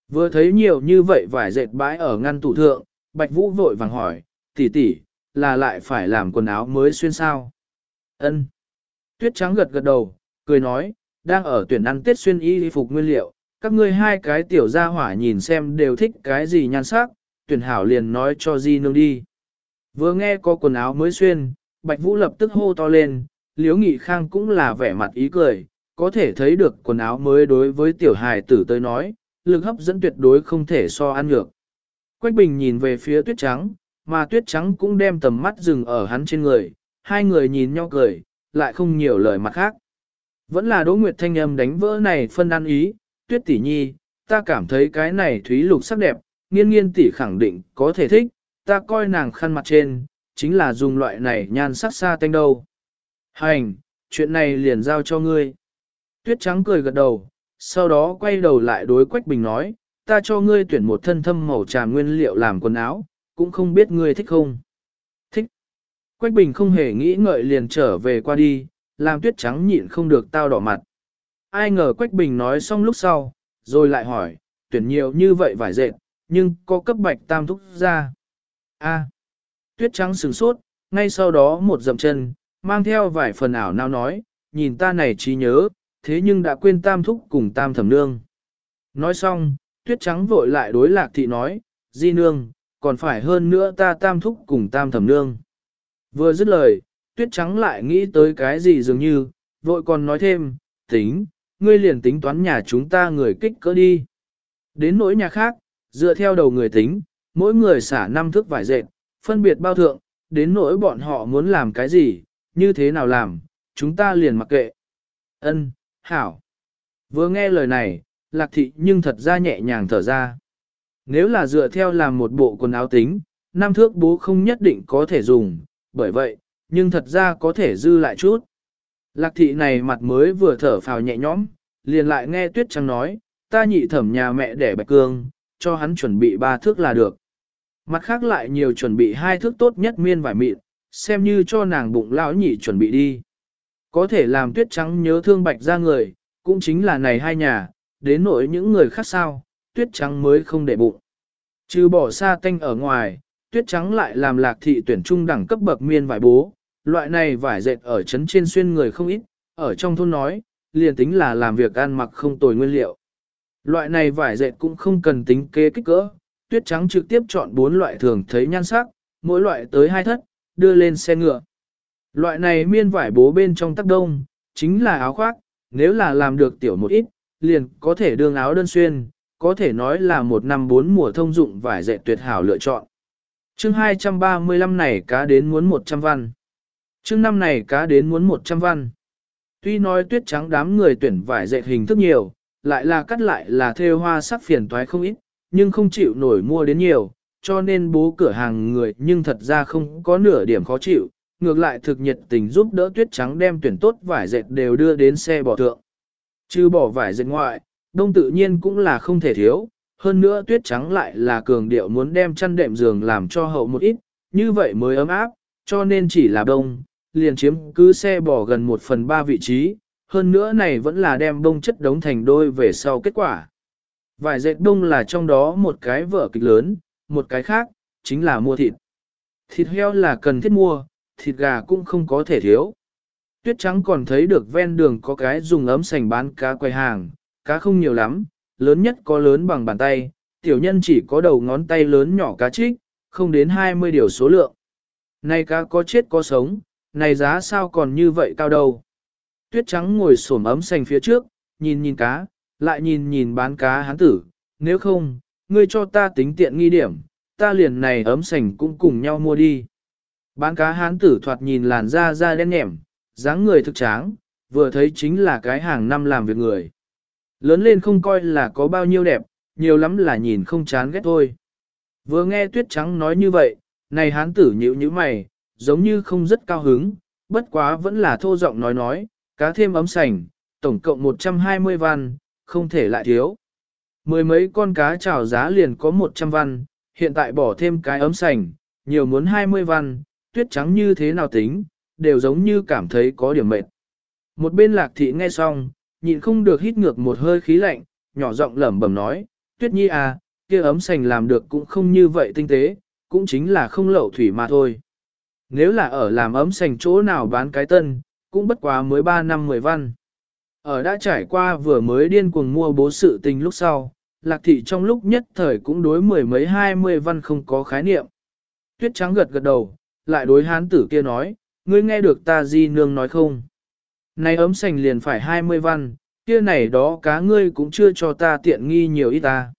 Vừa thấy nhiều như vậy vải dệt bãi ở ngăn tủ thượng, Bạch Vũ vội vàng hỏi, tỷ tỷ, là lại phải làm quần áo mới xuyên sao? Ân. Tuyết trắng gật gật đầu, cười nói, đang ở tuyển ăn tết xuyên y phục nguyên liệu, các ngươi hai cái tiểu gia hỏa nhìn xem đều thích cái gì nhan sắc, tuyển hảo liền nói cho di nương đi. Vừa nghe có quần áo mới xuyên, Bạch Vũ lập tức hô to lên, Liễu Nghị Khang cũng là vẻ mặt ý cười, có thể thấy được quần áo mới đối với tiểu hài tử tới nói, lực hấp dẫn tuyệt đối không thể so ăn nhược. Quách Bình nhìn về phía tuyết trắng, mà tuyết trắng cũng đem tầm mắt dừng ở hắn trên người, hai người nhìn nhau cười, lại không nhiều lời mặt khác. Vẫn là Đỗ Nguyệt Thanh âm đánh vỡ này phân ăn ý, tuyết tỷ nhi, ta cảm thấy cái này thúy lục sắc đẹp, nghiên nghiên tỷ khẳng định có thể thích, ta coi nàng khăn mặt trên, chính là dùng loại này nhan sắc xa tanh đâu. Hành, chuyện này liền giao cho ngươi. Tuyết trắng cười gật đầu, sau đó quay đầu lại đối Quách Bình nói, ta cho ngươi tuyển một thân thâm màu tràm nguyên liệu làm quần áo, cũng không biết ngươi thích không. Thích. Quách Bình không hề nghĩ ngợi liền trở về qua đi, làm tuyết trắng nhịn không được tao đỏ mặt. Ai ngờ Quách Bình nói xong lúc sau, rồi lại hỏi, tuyển nhiều như vậy vải dệt, nhưng có cấp bạch tam thúc ra. A tuyết trắng sừng sốt, ngay sau đó một dậm chân, mang theo vài phần ảo nào nói, nhìn ta này trí nhớ, thế nhưng đã quên tam thúc cùng tam thẩm nương. Nói xong, tuyết trắng vội lại đối lạc thị nói, di nương, còn phải hơn nữa ta tam thúc cùng tam thẩm nương. Vừa dứt lời, tuyết trắng lại nghĩ tới cái gì dường như, vội còn nói thêm, tính, ngươi liền tính toán nhà chúng ta người kích cỡ đi. Đến nỗi nhà khác, dựa theo đầu người tính, mỗi người xả năm thước vải dệt, phân biệt bao thượng, đến nỗi bọn họ muốn làm cái gì, như thế nào làm, chúng ta liền mặc kệ. Ân, hảo. Vừa nghe lời này, lạc thị nhưng thật ra nhẹ nhàng thở ra. Nếu là dựa theo làm một bộ quần áo tính, năm thước bố không nhất định có thể dùng, bởi vậy, nhưng thật ra có thể dư lại chút. Lạc thị này mặt mới vừa thở phào nhẹ nhõm, liền lại nghe tuyết trắng nói, ta nhị thẩm nhà mẹ để bạch cương, cho hắn chuẩn bị ba thước là được. Mặt khác lại nhiều chuẩn bị hai thước tốt nhất miên vải mịn, xem như cho nàng bụng lão nhị chuẩn bị đi. Có thể làm tuyết trắng nhớ thương bạch ra người, cũng chính là này hai nhà, đến nỗi những người khác sao, tuyết trắng mới không để bụng. Trừ bỏ xa tanh ở ngoài, tuyết trắng lại làm lạc thị tuyển trung đẳng cấp bậc miên vải bố, loại này vải dệt ở trấn trên xuyên người không ít, ở trong thôn nói, liền tính là làm việc ăn mặc không tồi nguyên liệu. Loại này vải dệt cũng không cần tính kế kích cỡ, tuyết trắng trực tiếp chọn bốn loại thường thấy nhan sắc, mỗi loại tới hai thất, đưa lên xe ngựa. Loại này miên vải bố bên trong tắc đông, chính là áo khoác, nếu là làm được tiểu một ít, liền có thể đương áo đơn xuyên, có thể nói là một năm bốn mùa thông dụng vải dệt tuyệt hảo lựa chọn. chương 235 này cá đến muốn 100 văn. chương năm này cá đến muốn 100 văn. Tuy nói tuyết trắng đám người tuyển vải dệt hình thức nhiều, lại là cắt lại là thêu hoa sắc phiền toái không ít, nhưng không chịu nổi mua đến nhiều, cho nên bố cửa hàng người nhưng thật ra không có nửa điểm khó chịu, ngược lại thực nhiệt tình giúp đỡ tuyết trắng đem tuyển tốt vải dệt đều đưa đến xe bỏ thượng. Chứ bỏ vải dệt ngoại, đông tự nhiên cũng là không thể thiếu, hơn nữa tuyết trắng lại là cường điệu muốn đem chăn đệm giường làm cho hậu một ít, như vậy mới ấm áp, cho nên chỉ là đông, liền chiếm cứ xe bỏ gần một phần ba vị trí, hơn nữa này vẫn là đem đông chất đống thành đôi về sau kết quả. Vải dệt đông là trong đó một cái vở kịch lớn, một cái khác, chính là mua thịt. Thịt heo là cần thiết mua, thịt gà cũng không có thể thiếu. Tuyết trắng còn thấy được ven đường có cái dùng ấm sành bán cá quay hàng, cá không nhiều lắm, lớn nhất có lớn bằng bàn tay, tiểu nhân chỉ có đầu ngón tay lớn nhỏ cá trích, không đến 20 điều số lượng. Này cá có chết có sống, này giá sao còn như vậy cao đâu. Tuyết trắng ngồi xổm ấm sành phía trước, nhìn nhìn cá, lại nhìn nhìn bán cá hán tử, nếu không, ngươi cho ta tính tiện nghi điểm, ta liền này ấm sành cũng cùng nhau mua đi. Bán cá hán tử thoạt nhìn làn da da đen nhẻm, dáng người thực tráng, vừa thấy chính là cái hàng năm làm việc người. Lớn lên không coi là có bao nhiêu đẹp, nhiều lắm là nhìn không chán ghét thôi. Vừa nghe tuyết trắng nói như vậy, này hán tử nhíu như mày, giống như không rất cao hứng, bất quá vẫn là thô giọng nói nói, cá thêm ấm sành, tổng cộng 120 văn, không thể lại thiếu. Mười mấy con cá chảo giá liền có 100 văn, hiện tại bỏ thêm cái ấm sành, nhiều muốn 20 văn, tuyết trắng như thế nào tính, đều giống như cảm thấy có điểm mệt. Một bên lạc thị nghe xong, nhịn không được hít ngược một hơi khí lạnh, nhỏ giọng lẩm bẩm nói, tuyết nhi à, kia ấm sành làm được cũng không như vậy tinh tế, cũng chính là không lậu thủy mà thôi. Nếu là ở làm ấm sành chỗ nào bán cái tân, cũng bất quá mới 3 năm 10 văn. Ở đã trải qua vừa mới điên cuồng mua bố sự tình lúc sau, lạc thị trong lúc nhất thời cũng đối mười mấy hai mươi văn không có khái niệm. Tuyết trắng gật gật đầu, lại đối hán tử kia nói, ngươi nghe được ta di nương nói không? Này ấm sành liền phải hai mươi văn, kia này đó cá ngươi cũng chưa cho ta tiện nghi nhiều ít ta.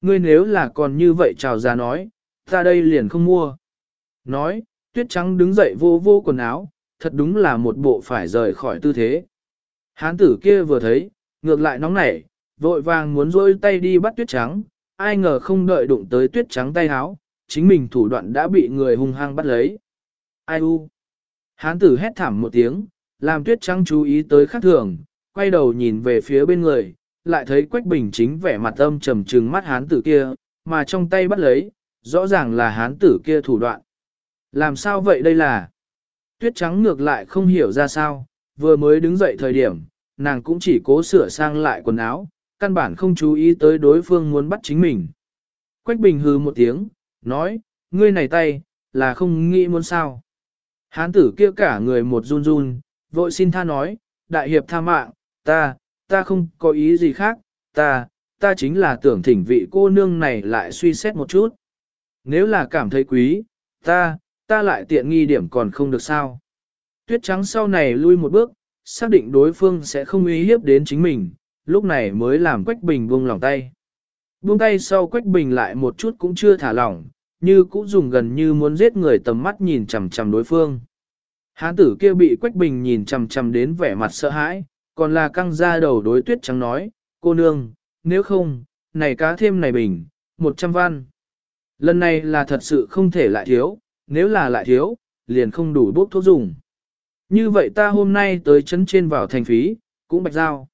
Ngươi nếu là còn như vậy chào già nói, ta đây liền không mua. Nói, tuyết trắng đứng dậy vô vô quần áo, thật đúng là một bộ phải rời khỏi tư thế. Hán tử kia vừa thấy, ngược lại nóng nảy, vội vàng muốn rôi tay đi bắt tuyết trắng, ai ngờ không đợi đụng tới tuyết trắng tay háo, chính mình thủ đoạn đã bị người hung hăng bắt lấy. Ai u? Hán tử hét thảm một tiếng, làm tuyết trắng chú ý tới khắc thường, quay đầu nhìn về phía bên người, lại thấy Quách Bình chính vẻ mặt âm trầm trừng mắt hán tử kia, mà trong tay bắt lấy, rõ ràng là hán tử kia thủ đoạn. Làm sao vậy đây là? Tuyết trắng ngược lại không hiểu ra sao, vừa mới đứng dậy thời điểm, nàng cũng chỉ cố sửa sang lại quần áo, căn bản không chú ý tới đối phương muốn bắt chính mình. Quách Bình hừ một tiếng, nói, ngươi này tay, là không nghĩ muốn sao. Hán tử kia cả người một run run, vội xin tha nói, đại hiệp tha mạng, ta, ta không có ý gì khác, ta, ta chính là tưởng thỉnh vị cô nương này lại suy xét một chút. Nếu là cảm thấy quý, ta, ta lại tiện nghi điểm còn không được sao. Tuyết trắng sau này lui một bước, xác định đối phương sẽ không uy hiếp đến chính mình, lúc này mới làm Quách Bình buông lòng tay. Buông tay sau Quách Bình lại một chút cũng chưa thả lỏng, như cũng dùng gần như muốn giết người tầm mắt nhìn chằm chằm đối phương. Hán tử kia bị Quách Bình nhìn chằm chằm đến vẻ mặt sợ hãi, còn là căng ra đầu đối tuyết trắng nói, cô nương, nếu không, này cá thêm này bình, một trăm văn. Lần này là thật sự không thể lại thiếu, nếu là lại thiếu, liền không đủ bốc thuốc dùng. Như vậy ta hôm nay tới chấn trên vào thành phí, cũng bạch giao.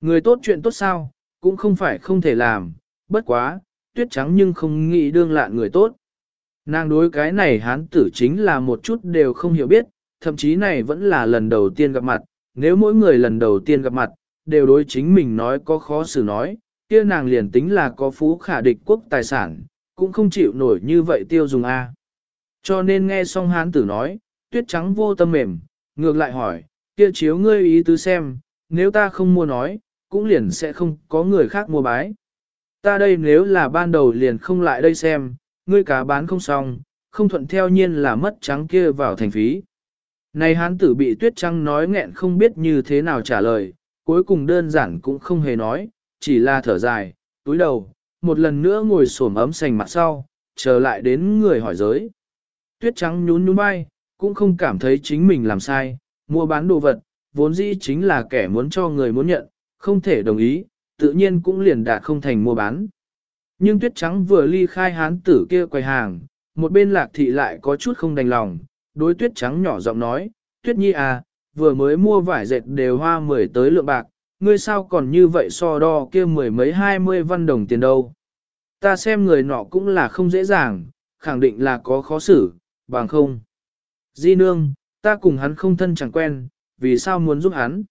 Người tốt chuyện tốt sao, cũng không phải không thể làm, bất quá, tuyết trắng nhưng không nghĩ đương lạn người tốt. Nàng đối cái này hán tử chính là một chút đều không hiểu biết, thậm chí này vẫn là lần đầu tiên gặp mặt, nếu mỗi người lần đầu tiên gặp mặt, đều đối chính mình nói có khó xử nói, kia nàng liền tính là có phú khả địch quốc tài sản, cũng không chịu nổi như vậy tiêu dùng A. Cho nên nghe xong hán tử nói, tuyết trắng vô tâm mềm, ngược lại hỏi, kia chiếu ngươi ý tứ xem, nếu ta không mua nói, cũng liền sẽ không có người khác mua bái. Ta đây nếu là ban đầu liền không lại đây xem, ngươi cá bán không xong, không thuận theo nhiên là mất trắng kia vào thành phí. Này hán tử bị tuyết trắng nói nghẹn không biết như thế nào trả lời, cuối cùng đơn giản cũng không hề nói, chỉ là thở dài, túi đầu, một lần nữa ngồi xổm ấm sành mặt sau, chờ lại đến người hỏi giới. Tuyết trắng nhún nhún vai, cũng không cảm thấy chính mình làm sai, mua bán đồ vật, vốn dĩ chính là kẻ muốn cho người muốn nhận, không thể đồng ý, tự nhiên cũng liền đạt không thành mua bán. Nhưng tuyết trắng vừa ly khai hán tử kia quầy hàng, một bên lạc thị lại có chút không đành lòng, đối tuyết trắng nhỏ giọng nói, tuyết nhi à, vừa mới mua vải dệt đều hoa mười tới lượng bạc, ngươi sao còn như vậy so đo kia mười mấy hai mươi văn đồng tiền đâu. Ta xem người nọ cũng là không dễ dàng, khẳng định là có khó xử, bằng không. Di nương, ta cùng hắn không thân chẳng quen, vì sao muốn giúp hắn?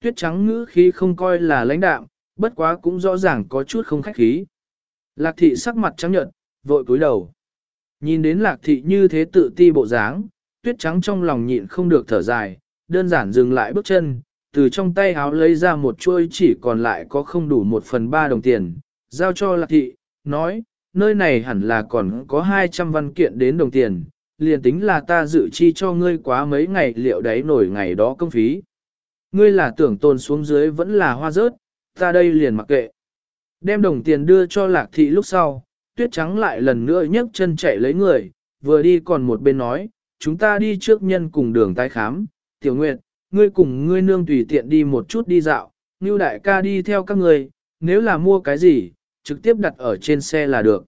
Tuyết trắng ngữ khí không coi là lãnh đạm, bất quá cũng rõ ràng có chút không khách khí. Lạc thị sắc mặt trắng nhợt, vội cúi đầu. Nhìn đến lạc thị như thế tự ti bộ dáng, tuyết trắng trong lòng nhịn không được thở dài, đơn giản dừng lại bước chân, từ trong tay háo lấy ra một chuôi chỉ còn lại có không đủ một phần ba đồng tiền, giao cho lạc thị, nói, nơi này hẳn là còn có 200 văn kiện đến đồng tiền, liền tính là ta dự chi cho ngươi quá mấy ngày liệu đấy nổi ngày đó công phí. Ngươi là tưởng tồn xuống dưới vẫn là hoa rớt, ta đây liền mặc kệ. Đem đồng tiền đưa cho lạc thị lúc sau, tuyết trắng lại lần nữa nhấc chân chạy lấy người, vừa đi còn một bên nói, chúng ta đi trước nhân cùng đường tái khám, tiểu nguyệt, ngươi cùng ngươi nương tùy tiện đi một chút đi dạo, như đại ca đi theo các ngươi, nếu là mua cái gì, trực tiếp đặt ở trên xe là được.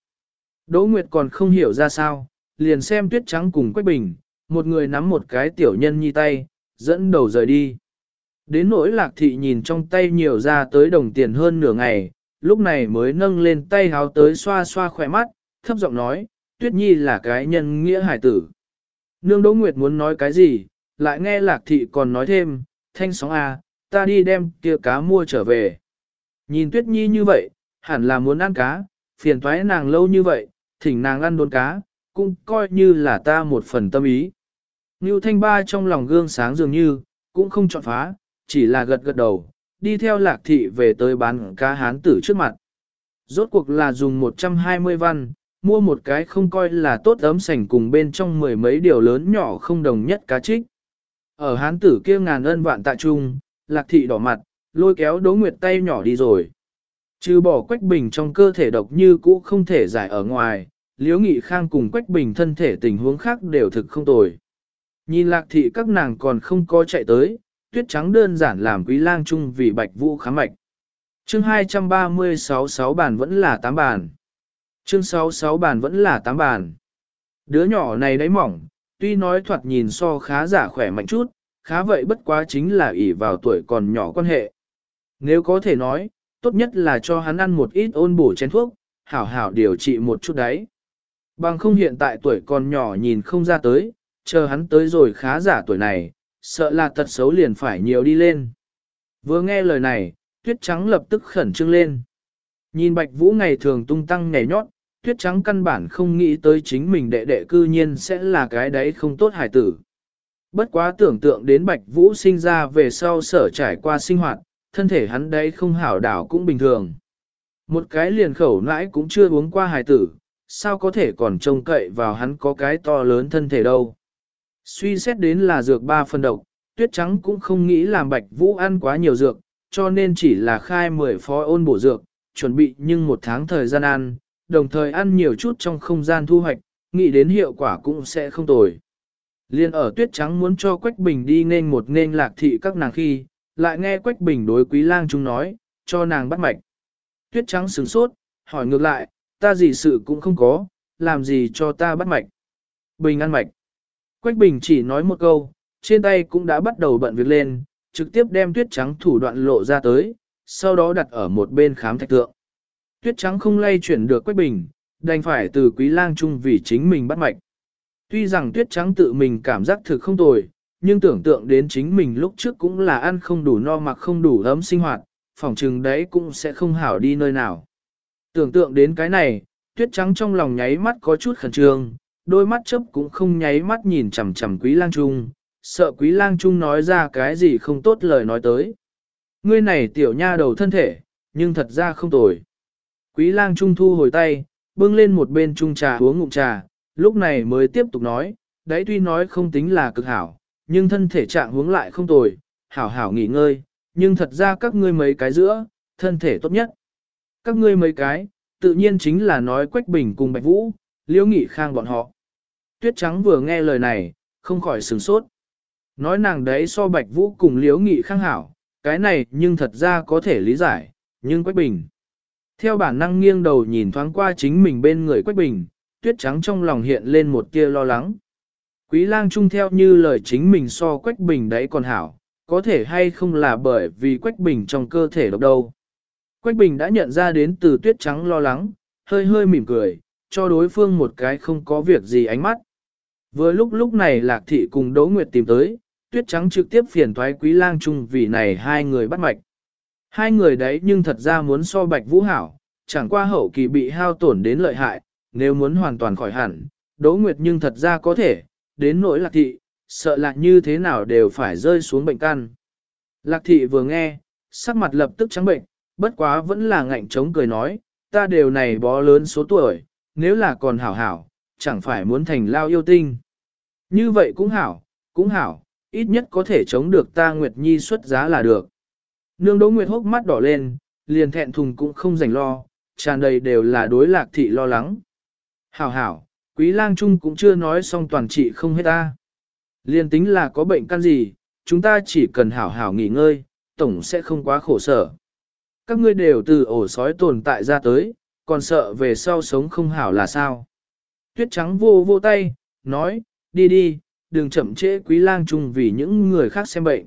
Đỗ Nguyệt còn không hiểu ra sao, liền xem tuyết trắng cùng Quách Bình, một người nắm một cái tiểu nhân nhi tay, dẫn đầu rời đi. Đến nỗi lạc thị nhìn trong tay nhiều ra tới đồng tiền hơn nửa ngày, lúc này mới nâng lên tay háo tới xoa xoa khỏe mắt, thấp giọng nói, tuyết nhi là cái nhân nghĩa hải tử. Nương Đỗ Nguyệt muốn nói cái gì, lại nghe lạc thị còn nói thêm, thanh sóng à, ta đi đem kia cá mua trở về. Nhìn tuyết nhi như vậy, hẳn là muốn ăn cá, phiền toái nàng lâu như vậy, thỉnh nàng ăn đốn cá, cũng coi như là ta một phần tâm ý. Ngưu Thanh Ba trong lòng gương sáng dường như, cũng không chọn phá, chỉ là gật gật đầu, đi theo lạc thị về tới bán cá hán tử trước mặt. Rốt cuộc là dùng 120 văn, mua một cái không coi là tốt ấm sành cùng bên trong mười mấy điều lớn nhỏ không đồng nhất cá trích. Ở hán tử kia ngàn ân vạn tạ trung, lạc thị đỏ mặt, lôi kéo đố nguyệt tay nhỏ đi rồi. Trừ bỏ quách bình trong cơ thể độc như cũ không thể giải ở ngoài, Liễu nghị khang cùng quách bình thân thể tình huống khác đều thực không tồi. Nhìn lạc thị các nàng còn không có chạy tới, tuyết trắng đơn giản làm quý lang chung vì bạch vũ khám mạch. Chương 236 6 bàn vẫn là 8 bàn. Chương 66 bàn vẫn là 8 bàn. Đứa nhỏ này đáy mỏng, tuy nói thoạt nhìn so khá giả khỏe mạnh chút, khá vậy bất quá chính là ỷ vào tuổi còn nhỏ quan hệ. Nếu có thể nói, tốt nhất là cho hắn ăn một ít ôn bổ chén thuốc, hảo hảo điều trị một chút đấy. Bằng không hiện tại tuổi còn nhỏ nhìn không ra tới, chờ hắn tới rồi khá giả tuổi này, sợ là tật xấu liền phải nhiều đi lên. Vừa nghe lời này, tuyết trắng lập tức khẩn trương lên. Nhìn bạch vũ ngày thường tung tăng nhảy nhót, tuyết trắng căn bản không nghĩ tới chính mình đệ đệ cư nhiên sẽ là cái đấy không tốt hải tử. Bất quá tưởng tượng đến bạch vũ sinh ra về sau sở trải qua sinh hoạt, thân thể hắn đấy không hảo đảo cũng bình thường. Một cái liền khẩu nãi cũng chưa uống qua hải tử, sao có thể còn trông cậy vào hắn có cái to lớn thân thể đâu. Suy xét đến là dược ba phân độc, tuyết trắng cũng không nghĩ làm bạch vũ ăn quá nhiều dược, cho nên chỉ là khai 10 phó ôn bổ dược, chuẩn bị nhưng một tháng thời gian ăn, đồng thời ăn nhiều chút trong không gian thu hoạch, nghĩ đến hiệu quả cũng sẽ không tồi. Liên ở tuyết trắng muốn cho Quách Bình đi nên một nên lạc thị các nàng khi, lại nghe Quách Bình đối quý lang chúng nói, cho nàng bắt mạch. Tuyết trắng sửng sốt, hỏi ngược lại, ta gì sự cũng không có, làm gì cho ta bắt mạch. Bình ăn mạch. Quách Bình chỉ nói một câu, trên tay cũng đã bắt đầu bận việc lên, trực tiếp đem tuyết trắng thủ đoạn lộ ra tới, sau đó đặt ở một bên khám thạch tượng. Tuyết trắng không lay chuyển được Quách Bình, đành phải từ quý lang chung vì chính mình bắt mạch. Tuy rằng tuyết trắng tự mình cảm giác thực không tồi, nhưng tưởng tượng đến chính mình lúc trước cũng là ăn không đủ no mặc không đủ ấm sinh hoạt, phòng trừng đấy cũng sẽ không hảo đi nơi nào. Tưởng tượng đến cái này, tuyết trắng trong lòng nháy mắt có chút khẩn trương, đôi mắt chớp cũng không nháy mắt nhìn chằm chằm quý lang trung, sợ quý lang trung nói ra cái gì không tốt lời nói tới. Ngươi này tiểu nha đầu thân thể, nhưng thật ra không tồi. Quý lang trung thu hồi tay, bưng lên một bên trung trà uống ngụm trà, lúc này mới tiếp tục nói, đấy tuy nói không tính là cực hảo, nhưng thân thể trạng hướng lại không tồi, hảo hảo nghỉ ngơi, nhưng thật ra các ngươi mấy cái giữa, thân thể tốt nhất. Các ngươi mấy cái, tự nhiên chính là nói Quách Bình cùng Bạch Vũ, Liễu Nghị Khang bọn họ. Tuyết Trắng vừa nghe lời này, không khỏi sửng sốt. Nói nàng đấy so Bạch Vũ cùng Liễu Nghị Khang hảo, cái này nhưng thật ra có thể lý giải, nhưng Quách Bình. Theo bản năng nghiêng đầu nhìn thoáng qua chính mình bên người Quách Bình, Tuyết Trắng trong lòng hiện lên một tia lo lắng. Quý lang trung theo như lời chính mình so Quách Bình đấy còn hảo, có thể hay không là bởi vì Quách Bình trong cơ thể độc đâu. Quách Bình đã nhận ra đến từ tuyết trắng lo lắng, hơi hơi mỉm cười, cho đối phương một cái không có việc gì ánh mắt. Vừa lúc lúc này Lạc Thị cùng Đỗ Nguyệt tìm tới, tuyết trắng trực tiếp phiền thoái quý lang chung vì này hai người bắt mạch. Hai người đấy nhưng thật ra muốn so bạch vũ hảo, chẳng qua hậu kỳ bị hao tổn đến lợi hại, nếu muốn hoàn toàn khỏi hẳn, Đỗ Nguyệt nhưng thật ra có thể, đến nỗi Lạc Thị, sợ là như thế nào đều phải rơi xuống bệnh căn. Lạc Thị vừa nghe, sắc mặt lập tức trắng bệnh, bất quá vẫn là ngạnh chống cười nói, ta đều này bó lớn số tuổi, nếu là còn hảo hảo, chẳng phải muốn thành lao yêu tinh. Như vậy cũng hảo, cũng hảo, ít nhất có thể chống được ta Nguyệt Nhi xuất giá là được. Nương Đỗ Nguyệt hốc mắt đỏ lên, liền thẹn thùng cũng không rảnh lo, tràn đầy đều là đối lạc thị lo lắng. Hảo hảo, quý lang trung cũng chưa nói xong toàn trị không hết ta. Liền tính là có bệnh căn gì, chúng ta chỉ cần hảo hảo nghỉ ngơi, tổng sẽ không quá khổ sở. Các ngươi đều từ ổ sói tồn tại ra tới, còn sợ về sau sống không hảo là sao. Tuyết trắng vô vô tay, nói, đi đi, đừng chậm trễ quý lang trung vì những người khác xem bệnh.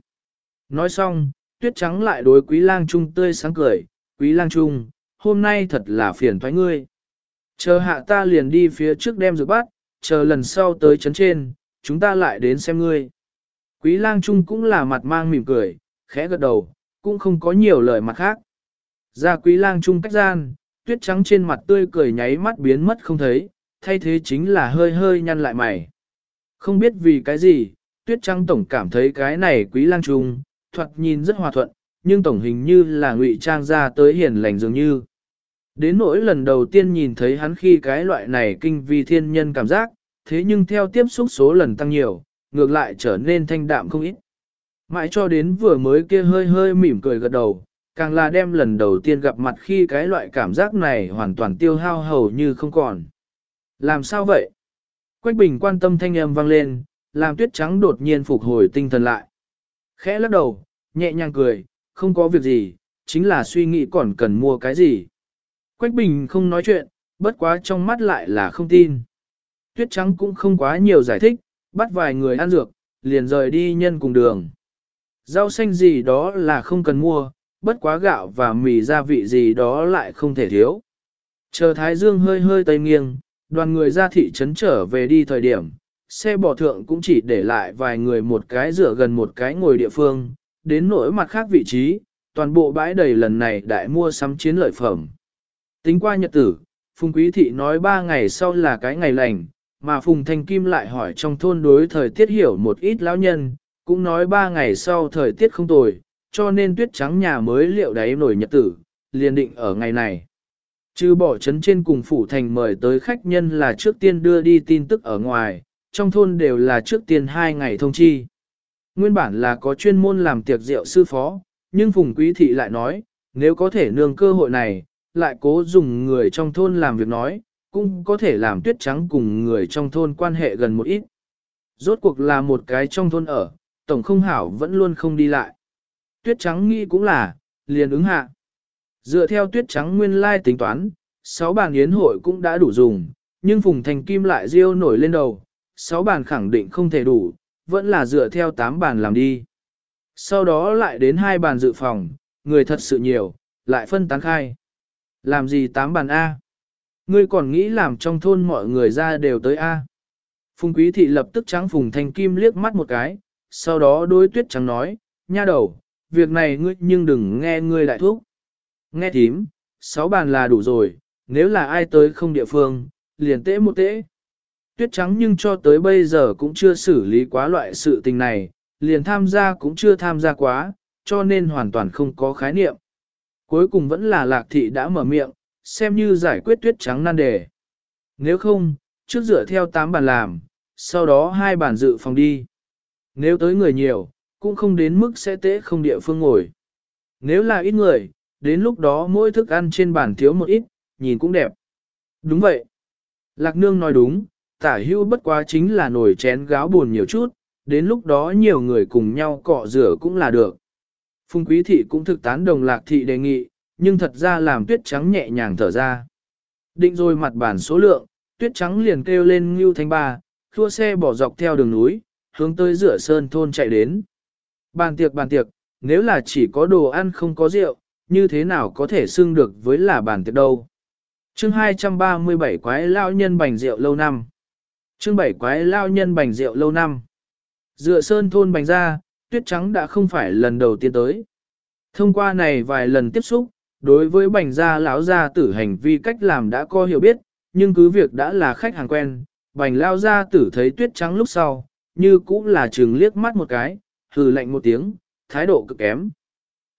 Nói xong, tuyết trắng lại đối quý lang trung tươi sáng cười, quý lang trung, hôm nay thật là phiền thoái ngươi. Chờ hạ ta liền đi phía trước đem rượu bắt, chờ lần sau tới chấn trên, chúng ta lại đến xem ngươi. Quý lang trung cũng là mặt mang mỉm cười, khẽ gật đầu, cũng không có nhiều lời mặt khác. Ra quý lang trung cách gian, tuyết trắng trên mặt tươi cười nháy mắt biến mất không thấy, thay thế chính là hơi hơi nhăn lại mày. Không biết vì cái gì, tuyết trắng tổng cảm thấy cái này quý lang trung, thoạt nhìn rất hòa thuận, nhưng tổng hình như là ngụy trang ra tới hiền lành dường như. Đến nỗi lần đầu tiên nhìn thấy hắn khi cái loại này kinh vi thiên nhân cảm giác, thế nhưng theo tiếp xúc số lần tăng nhiều, ngược lại trở nên thanh đạm không ít. Mãi cho đến vừa mới kia hơi hơi mỉm cười gật đầu, càng là đem lần đầu tiên gặp mặt khi cái loại cảm giác này hoàn toàn tiêu hao hầu như không còn. Làm sao vậy? Quách Bình quan tâm thanh âm vang lên, làm tuyết trắng đột nhiên phục hồi tinh thần lại. Khẽ lắc đầu, nhẹ nhàng cười, không có việc gì, chính là suy nghĩ còn cần mua cái gì. Quách Bình không nói chuyện, bất quá trong mắt lại là không tin. Tuyết trắng cũng không quá nhiều giải thích, bắt vài người ăn dược, liền rời đi nhân cùng đường. Rau xanh gì đó là không cần mua, bất quá gạo và mì gia vị gì đó lại không thể thiếu. Chờ Thái Dương hơi hơi tây nghiêng, đoàn người ra thị trấn trở về đi thời điểm, xe bò thượng cũng chỉ để lại vài người một cái rửa gần một cái ngồi địa phương, đến nỗi mặt khác vị trí, toàn bộ bãi đầy lần này đại mua sắm chiến lợi phẩm. Tính qua nhật tử, Phùng Quý Thị nói ba ngày sau là cái ngày lành, mà Phùng Thanh Kim lại hỏi trong thôn đối thời tiết hiểu một ít lão nhân, cũng nói ba ngày sau thời tiết không tồi, cho nên tuyết trắng nhà mới liệu đáy nổi nhật tử, liền định ở ngày này. Chứ bỏ chấn trên cùng phủ thành mời tới khách nhân là trước tiên đưa đi tin tức ở ngoài, trong thôn đều là trước tiên hai ngày thông chi. Nguyên bản là có chuyên môn làm tiệc rượu sư phó, nhưng Phùng Quý Thị lại nói, nếu có thể nương cơ hội này, lại cố dùng người trong thôn làm việc nói, cũng có thể làm tuyết trắng cùng người trong thôn quan hệ gần một ít. Rốt cuộc là một cái trong thôn ở, tổng không hảo vẫn luôn không đi lại. Tuyết trắng nghĩ cũng là, liền ứng hạ. Dựa theo tuyết trắng nguyên lai tính toán, sáu bàn yến hội cũng đã đủ dùng, nhưng Phùng Thành Kim lại riêu nổi lên đầu, sáu bàn khẳng định không thể đủ, vẫn là dựa theo tám bàn làm đi. Sau đó lại đến hai bàn dự phòng, người thật sự nhiều, lại phân tán khai. Làm gì tám bàn A? Ngươi còn nghĩ làm trong thôn mọi người ra đều tới A. Phùng Quý Thị lập tức trắng Phùng Thành Kim liếc mắt một cái, sau đó đối tuyết trắng nói, nha đầu, việc này ngươi nhưng đừng nghe ngươi đại thúc, Nghe thím, sáu bàn là đủ rồi, nếu là ai tới không địa phương, liền tễ một tễ. Tuyết trắng nhưng cho tới bây giờ cũng chưa xử lý quá loại sự tình này, liền tham gia cũng chưa tham gia quá, cho nên hoàn toàn không có khái niệm. Cuối cùng vẫn là lạc thị đã mở miệng, xem như giải quyết tuyết trắng nan đề. Nếu không, trước dựa theo 8 bàn làm, sau đó hai bàn dự phòng đi. Nếu tới người nhiều, cũng không đến mức sẽ tế không địa phương ngồi. Nếu là ít người, đến lúc đó mỗi thức ăn trên bàn thiếu một ít, nhìn cũng đẹp. Đúng vậy. Lạc nương nói đúng, tả hưu bất quá chính là nồi chén gáo buồn nhiều chút, đến lúc đó nhiều người cùng nhau cọ rửa cũng là được. Phùng quý thị cũng thực tán đồng lạc thị đề nghị, nhưng thật ra làm tuyết trắng nhẹ nhàng thở ra. Định rồi mặt bản số lượng, tuyết trắng liền kêu lên Ngưu Thanh Ba, thua xe bỏ dọc theo đường núi, hướng tới rửa sơn thôn chạy đến. Bàn tiệc bàn tiệc, nếu là chỉ có đồ ăn không có rượu, như thế nào có thể xưng được với là bàn tiệc đâu. Chương 237 quái lao nhân bành rượu lâu năm. Chương 7 quái lao nhân bành rượu lâu năm. Dựa sơn thôn bành ra, tuyết trắng đã không phải lần đầu tiên tới. Thông qua này vài lần tiếp xúc, đối với bành gia lão gia tử hành vi cách làm đã có hiểu biết, nhưng cứ việc đã là khách hàng quen, bành lao gia tử thấy tuyết trắng lúc sau, như cũng là trừng liếc mắt một cái, hừ lạnh một tiếng, thái độ cực kém.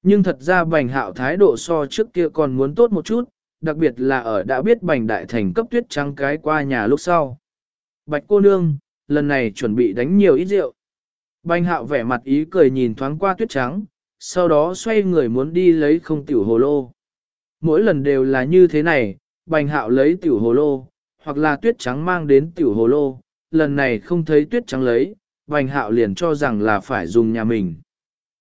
Nhưng thật ra bành hạo thái độ so trước kia còn muốn tốt một chút, đặc biệt là ở đã biết bành đại thành cấp tuyết trắng cái qua nhà lúc sau. Bạch cô nương, lần này chuẩn bị đánh nhiều ít rượu. Bành hạo vẻ mặt ý cười nhìn thoáng qua tuyết trắng, sau đó xoay người muốn đi lấy không tiểu hồ lô. Mỗi lần đều là như thế này, bành hạo lấy tiểu hồ lô, hoặc là tuyết trắng mang đến tiểu hồ lô, lần này không thấy tuyết trắng lấy, bành hạo liền cho rằng là phải dùng nhà mình.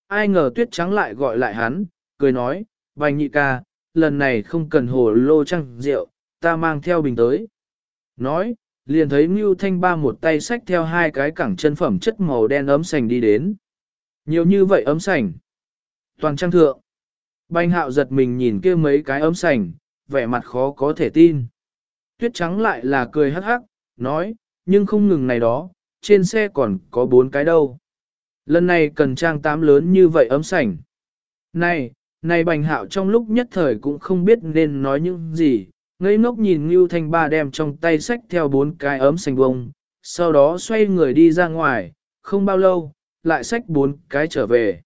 Ai ngờ tuyết trắng lại gọi lại hắn, cười nói, bành nhị ca, lần này không cần hồ lô trăng rượu, ta mang theo bình tới. Nói, liền thấy Ngưu Thanh Ba một tay xách theo hai cái cẳng chân phẩm chất màu đen ấm sành đi đến. Nhiều như vậy ấm sành. Toàn trang thượng. Bành hạo giật mình nhìn kia mấy cái ấm sành, vẻ mặt khó có thể tin. Tuyết trắng lại là cười hắc hắc, nói, nhưng không ngừng này đó, trên xe còn có bốn cái đâu. Lần này cần trang tám lớn như vậy ấm sành. Này, này bành hạo trong lúc nhất thời cũng không biết nên nói những gì, ngây ngốc nhìn Ngưu Thanh Ba đem trong tay sách theo bốn cái ấm sành bông, sau đó xoay người đi ra ngoài, không bao lâu, lại sách bốn cái trở về.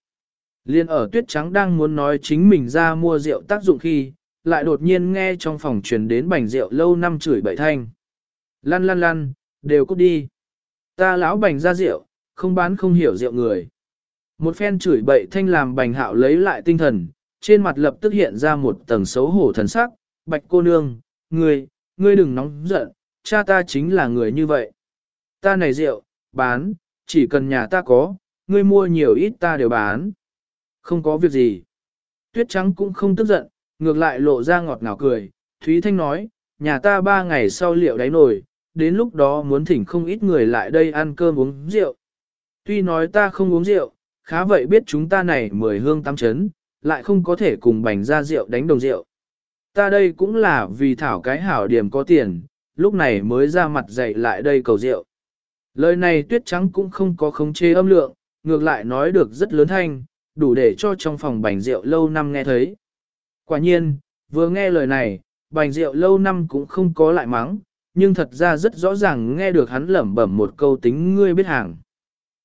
Liên ở tuyết trắng đang muốn nói chính mình ra mua rượu tác dụng khi, lại đột nhiên nghe trong phòng truyền đến bành rượu lâu năm chửi bậy thanh. Lăn lăn lăn, đều cút đi. Ta lão bành ra rượu, không bán không hiểu rượu người. Một phen chửi bậy thanh làm bành hạo lấy lại tinh thần, trên mặt lập tức hiện ra một tầng xấu hổ thần sắc, bạch cô nương, ngươi, ngươi đừng nóng giận, cha ta chính là người như vậy. Ta này rượu, bán, chỉ cần nhà ta có, ngươi mua nhiều ít ta đều bán. Không có việc gì. Tuyết trắng cũng không tức giận, ngược lại lộ ra ngọt ngào cười. Thúy Thanh nói, nhà ta ba ngày sau liệu đáy nổi, đến lúc đó muốn thỉnh không ít người lại đây ăn cơm uống rượu. Tuy nói ta không uống rượu, khá vậy biết chúng ta này mười hương tam chấn, lại không có thể cùng bành ra rượu đánh đồng rượu. Ta đây cũng là vì thảo cái hảo điểm có tiền, lúc này mới ra mặt dậy lại đây cầu rượu. Lời này tuyết trắng cũng không có khống chế âm lượng, ngược lại nói được rất lớn thanh, đủ để cho trong phòng bành rượu lâu năm nghe thấy. Quả nhiên, vừa nghe lời này, bành rượu lâu năm cũng không có lại mắng, nhưng thật ra rất rõ ràng nghe được hắn lẩm bẩm một câu tính ngươi biết hàng.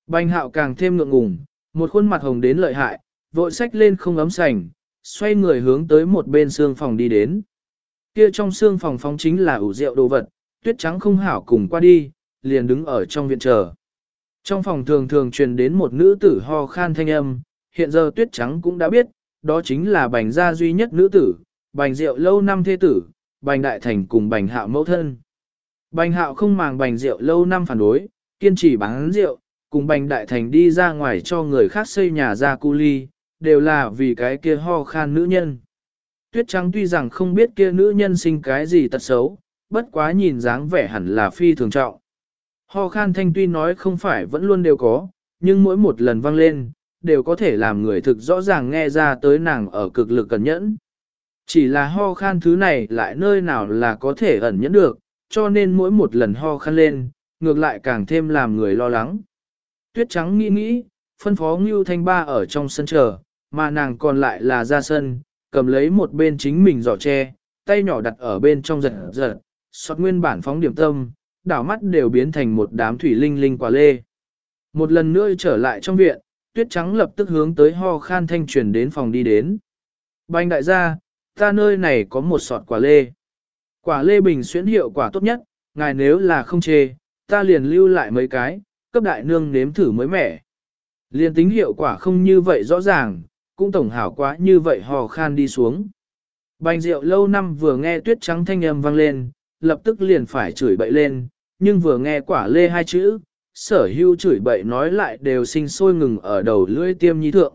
Bành hạo càng thêm ngượng ngùng, một khuôn mặt hồng đến lợi hại, vội sách lên không ấm sành, xoay người hướng tới một bên xương phòng đi đến. Kia trong xương phòng phóng chính là ủ rượu đồ vật, tuyết trắng không hảo cùng qua đi, liền đứng ở trong viện chờ. Trong phòng thường thường truyền đến một nữ tử ho khan thanh âm, hiện giờ tuyết trắng cũng đã biết, đó chính là bành gia duy nhất nữ tử, bành rượu lâu năm thế tử, bành đại thành cùng bành hạo mẫu thân. Bành hạo không màng bành rượu lâu năm phản đối, kiên trì bán rượu, cùng bành đại thành đi ra ngoài cho người khác xây nhà ra cu ly, đều là vì cái kia ho khan nữ nhân. Tuyết trắng tuy rằng không biết kia nữ nhân sinh cái gì tật xấu, bất quá nhìn dáng vẻ hẳn là phi thường trọng. Ho khan thanh tuy nói không phải vẫn luôn đều có, nhưng mỗi một lần vang lên, đều có thể làm người thực rõ ràng nghe ra tới nàng ở cực lực cẩn nhẫn. Chỉ là ho khan thứ này lại nơi nào là có thể ẩn nhẫn được, cho nên mỗi một lần ho khan lên, ngược lại càng thêm làm người lo lắng. Tuyết trắng nghĩ nghĩ, phân phó Ngưu Thanh Ba ở trong sân chờ, mà nàng còn lại là ra sân, cầm lấy một bên chính mình giỏ tre, tay nhỏ đặt ở bên trong giật giật, xót nguyên bản phóng điểm tâm, đảo mắt đều biến thành một đám thủy linh linh quả lê. Một lần nữa trở lại trong viện, tuyết trắng lập tức hướng tới ho khan thanh truyền đến phòng đi đến. Bành đại gia, ta nơi này có một sọt quả lê. Quả lê bình xuyến hiệu quả tốt nhất, ngài nếu là không chê, ta liền lưu lại mấy cái, cấp đại nương nếm thử mới mẻ. Liên tính hiệu quả không như vậy rõ ràng, cũng tổng hảo quá như vậy hò khan đi xuống. Bành rượu lâu năm vừa nghe tuyết trắng thanh âm vang lên, lập tức liền phải chửi bậy lên, nhưng vừa nghe quả lê hai chữ, sở hưu chửi bậy nói lại đều sinh sôi ngừng ở đầu lưỡi tiêm nhi thượng.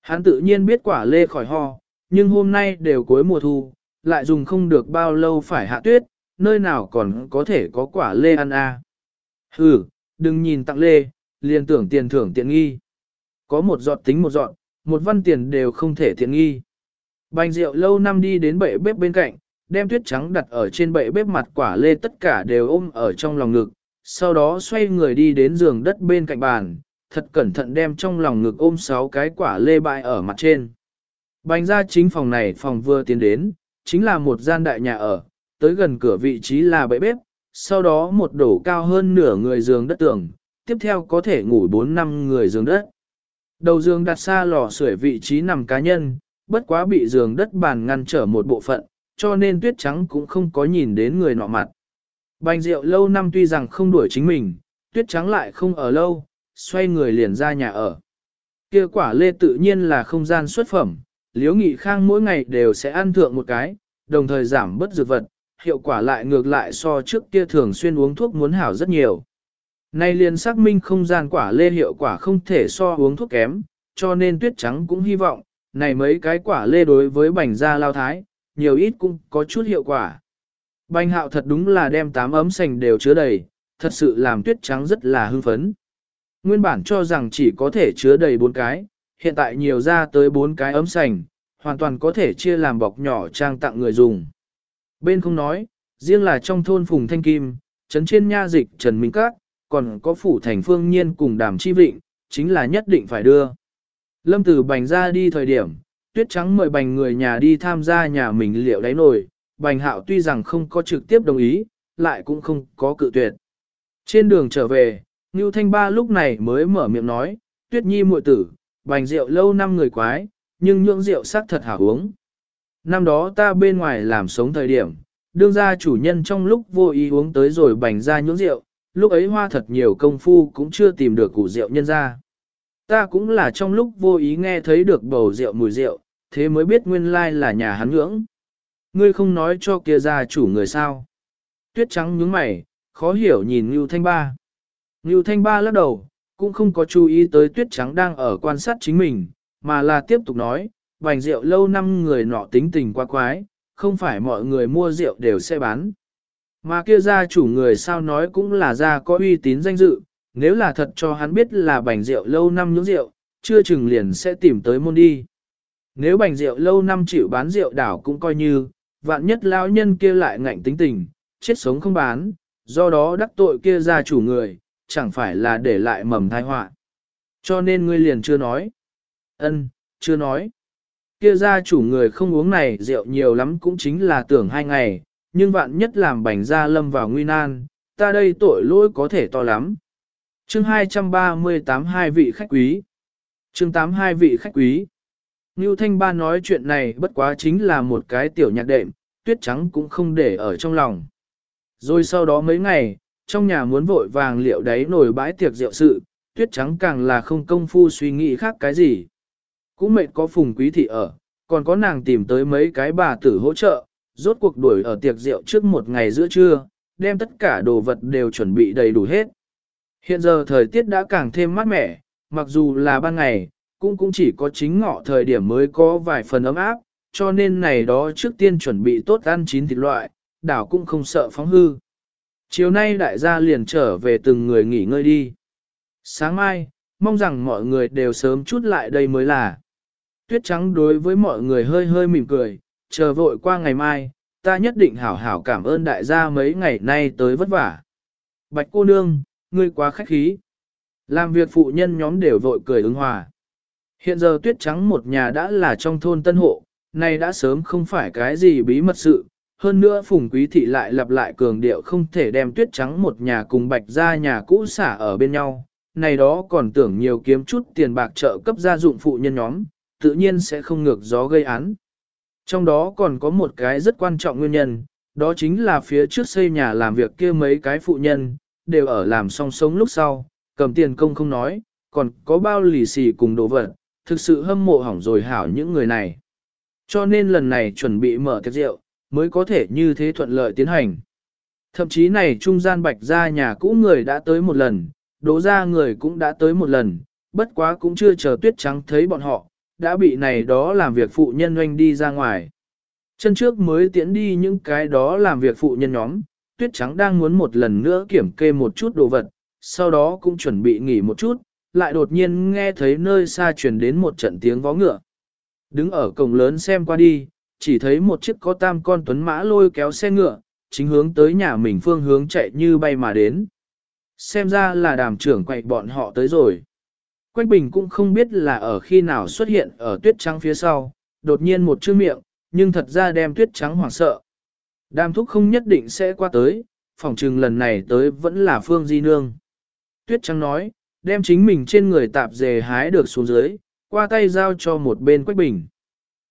Hắn tự nhiên biết quả lê khỏi ho, nhưng hôm nay đều cuối mùa thu, lại dùng không được bao lâu phải hạ tuyết, nơi nào còn có thể có quả lê ăn à. Hừ, đừng nhìn tặng lê, liền tưởng tiền thưởng tiện nghi. Có một giọt tính một giọt, một văn tiền đều không thể tiện nghi. Bành rượu lâu năm đi đến bệ bếp bên cạnh, đem tuyết trắng đặt ở trên bệ bếp mặt quả lê tất cả đều ôm ở trong lòng ngực, sau đó xoay người đi đến giường đất bên cạnh bàn, thật cẩn thận đem trong lòng ngực ôm sáu cái quả lê bại ở mặt trên. Bành ra chính phòng này phòng vừa tiến đến, chính là một gian đại nhà ở, tới gần cửa vị trí là bệ bếp, sau đó một đổ cao hơn nửa người giường đất tường, tiếp theo có thể ngủ 4 năm người giường đất. Đầu giường đặt xa lò sưởi vị trí nằm cá nhân, bất quá bị giường đất bàn ngăn trở một bộ phận, cho nên tuyết trắng cũng không có nhìn đến người nọ mặt. Bành rượu lâu năm tuy rằng không đuổi chính mình, tuyết trắng lại không ở lâu, xoay người liền ra nhà ở. Kia quả lê tự nhiên là không gian xuất phẩm, Liễu nghị khang mỗi ngày đều sẽ ăn thượng một cái, đồng thời giảm bất dược vật, hiệu quả lại ngược lại so trước kia thường xuyên uống thuốc muốn hảo rất nhiều. Nay liền xác minh không gian quả lê hiệu quả không thể so uống thuốc kém, cho nên tuyết trắng cũng hy vọng, này mấy cái quả lê đối với bành da lao thái, nhiều ít cũng có chút hiệu quả. Bành hạo thật đúng là đem tám ấm sành đều chứa đầy, thật sự làm tuyết trắng rất là hưng phấn. Nguyên bản cho rằng chỉ có thể chứa đầy bốn cái, hiện tại nhiều ra tới bốn cái ấm sành, hoàn toàn có thể chia làm bọc nhỏ trang tặng người dùng. Bên không nói, riêng là trong thôn Phùng Thanh Kim, trấn trên nha dịch Trần Minh Các, còn có phủ thành phương nhiên cùng đàm chi vịnh, chính là nhất định phải đưa. Lâm Tử Bành ra đi thời điểm, tuyết trắng mời bành người nhà đi tham gia nhà mình liệu đáy nồi, bành hạo tuy rằng không có trực tiếp đồng ý, lại cũng không có cự tuyệt. Trên đường trở về, Ngưu Thanh Ba lúc này mới mở miệng nói, tuyết nhi muội tử, bành rượu lâu năm người quái, nhưng nhưỡng rượu sắc thật hảo uống. Năm đó ta bên ngoài làm sống thời điểm, đương ra chủ nhân trong lúc vô ý uống tới rồi bành ra nhưỡng rượu, lúc ấy hoa thật nhiều công phu cũng chưa tìm được củ rượu nhân ra. Ta cũng là trong lúc vô ý nghe thấy được bầu rượu mùi rượu, thế mới biết nguyên lai là nhà hắn nhưỡng. Ngươi không nói cho kia gia chủ người sao. Tuyết trắng nhướng mày, khó hiểu nhìn Ngưu Thanh Ba. Ngưu Thanh Ba lắc đầu, cũng không có chú ý tới tuyết trắng đang ở quan sát chính mình, mà là tiếp tục nói, bành rượu lâu năm người nọ tính tình quá quái, không phải mọi người mua rượu đều sẽ bán. Mà kia gia chủ người sao nói cũng là gia có uy tín danh dự, nếu là thật cho hắn biết là bành rượu lâu năm những rượu, chưa chừng liền sẽ tìm tới môn đi. Nếu bành rượu lâu năm chịu bán rượu đảo cũng coi như, vạn nhất lão nhân kia lại ngạnh tính tình, chết sống không bán, do đó đắc tội kia gia chủ người, chẳng phải là để lại mầm thai họa. Cho nên ngươi liền chưa nói. Ân, chưa nói. Kia ra chủ người không uống này rượu nhiều lắm cũng chính là tưởng hai ngày, nhưng vạn nhất làm bành gia lâm vào nguy nan, ta đây tội lỗi có thể to lắm. Chương 238 hai vị khách quý. Chương 8 hai vị khách quý. Ngưu Thanh Ba nói chuyện này bất quá chính là một cái tiểu nhạc đệm, tuyết trắng cũng không để ở trong lòng. Rồi sau đó mấy ngày, trong nhà muốn vội vàng liệu đấy nổi bãi tiệc rượu sự, tuyết trắng càng là không công phu suy nghĩ khác cái gì. Cũng mệt có phùng quý thị ở, còn có nàng tìm tới mấy cái bà tử hỗ trợ, rốt cuộc đuổi ở tiệc rượu trước một ngày giữa trưa, đem tất cả đồ vật đều chuẩn bị đầy đủ hết. Hiện giờ thời tiết đã càng thêm mát mẻ, mặc dù là ban ngày, cũng cũng chỉ có chính ngọ thời điểm mới có vài phần ấm áp, cho nên này đó trước tiên chuẩn bị tốt ăn chín thịt loại, đảo cũng không sợ phóng hư. Chiều nay đại gia liền trở về từng người nghỉ ngơi đi. Sáng mai, mong rằng mọi người đều sớm chút lại đây mới là. Tuyết trắng đối với mọi người hơi hơi mỉm cười, chờ vội qua ngày mai, ta nhất định hảo hảo cảm ơn đại gia mấy ngày nay tới vất vả. Bạch cô nương, ngươi quá khách khí. Làm việc phụ nhân nhóm đều vội cười ứng hòa. Hiện giờ tuyết trắng một nhà đã là trong thôn tân hộ, này đã sớm không phải cái gì bí mật sự. Hơn nữa phùng quý thị lại lặp lại cường điệu không thể đem tuyết trắng một nhà cùng bạch ra nhà cũ xả ở bên nhau. Này đó còn tưởng nhiều kiếm chút tiền bạc trợ cấp gia dụng phụ nhân nhóm, tự nhiên sẽ không ngược gió gây án. Trong đó còn có một cái rất quan trọng nguyên nhân, đó chính là phía trước xây nhà làm việc kia mấy cái phụ nhân, đều ở làm song sống lúc sau, cầm tiền công không nói, còn có bao lì xì cùng đồ vật, thực sự hâm mộ hỏng rồi hảo những người này. Cho nên lần này chuẩn bị mở tiệc rượu, mới có thể như thế thuận lợi tiến hành. Thậm chí này trung gian bạch ra nhà cũ người đã tới một lần, đố ra người cũng đã tới một lần, bất quá cũng chưa chờ tuyết trắng thấy bọn họ, đã bị này đó làm việc phụ nhân oanh đi ra ngoài. Chân trước mới tiễn đi những cái đó làm việc phụ nhân nhóm, tuyết trắng đang muốn một lần nữa kiểm kê một chút đồ vật, sau đó cũng chuẩn bị nghỉ một chút, lại đột nhiên nghe thấy nơi xa truyền đến một trận tiếng vó ngựa. Đứng ở cổng lớn xem qua đi, chỉ thấy một chiếc có tam con tuấn mã lôi kéo xe ngựa, chính hướng tới nhà mình phương hướng chạy như bay mà đến. Xem ra là đàm trưởng quậy bọn họ tới rồi. Quách Bình cũng không biết là ở khi nào xuất hiện ở tuyết trắng phía sau, đột nhiên một chữ miệng, nhưng thật ra đem tuyết trắng hoảng sợ. Đàm thúc không nhất định sẽ qua tới, phòng trừng lần này tới vẫn là Phương Di Nương. Tuyết trắng nói, đem chính mình trên người tạp dề hái được xuống dưới, qua tay giao cho một bên Quách Bình.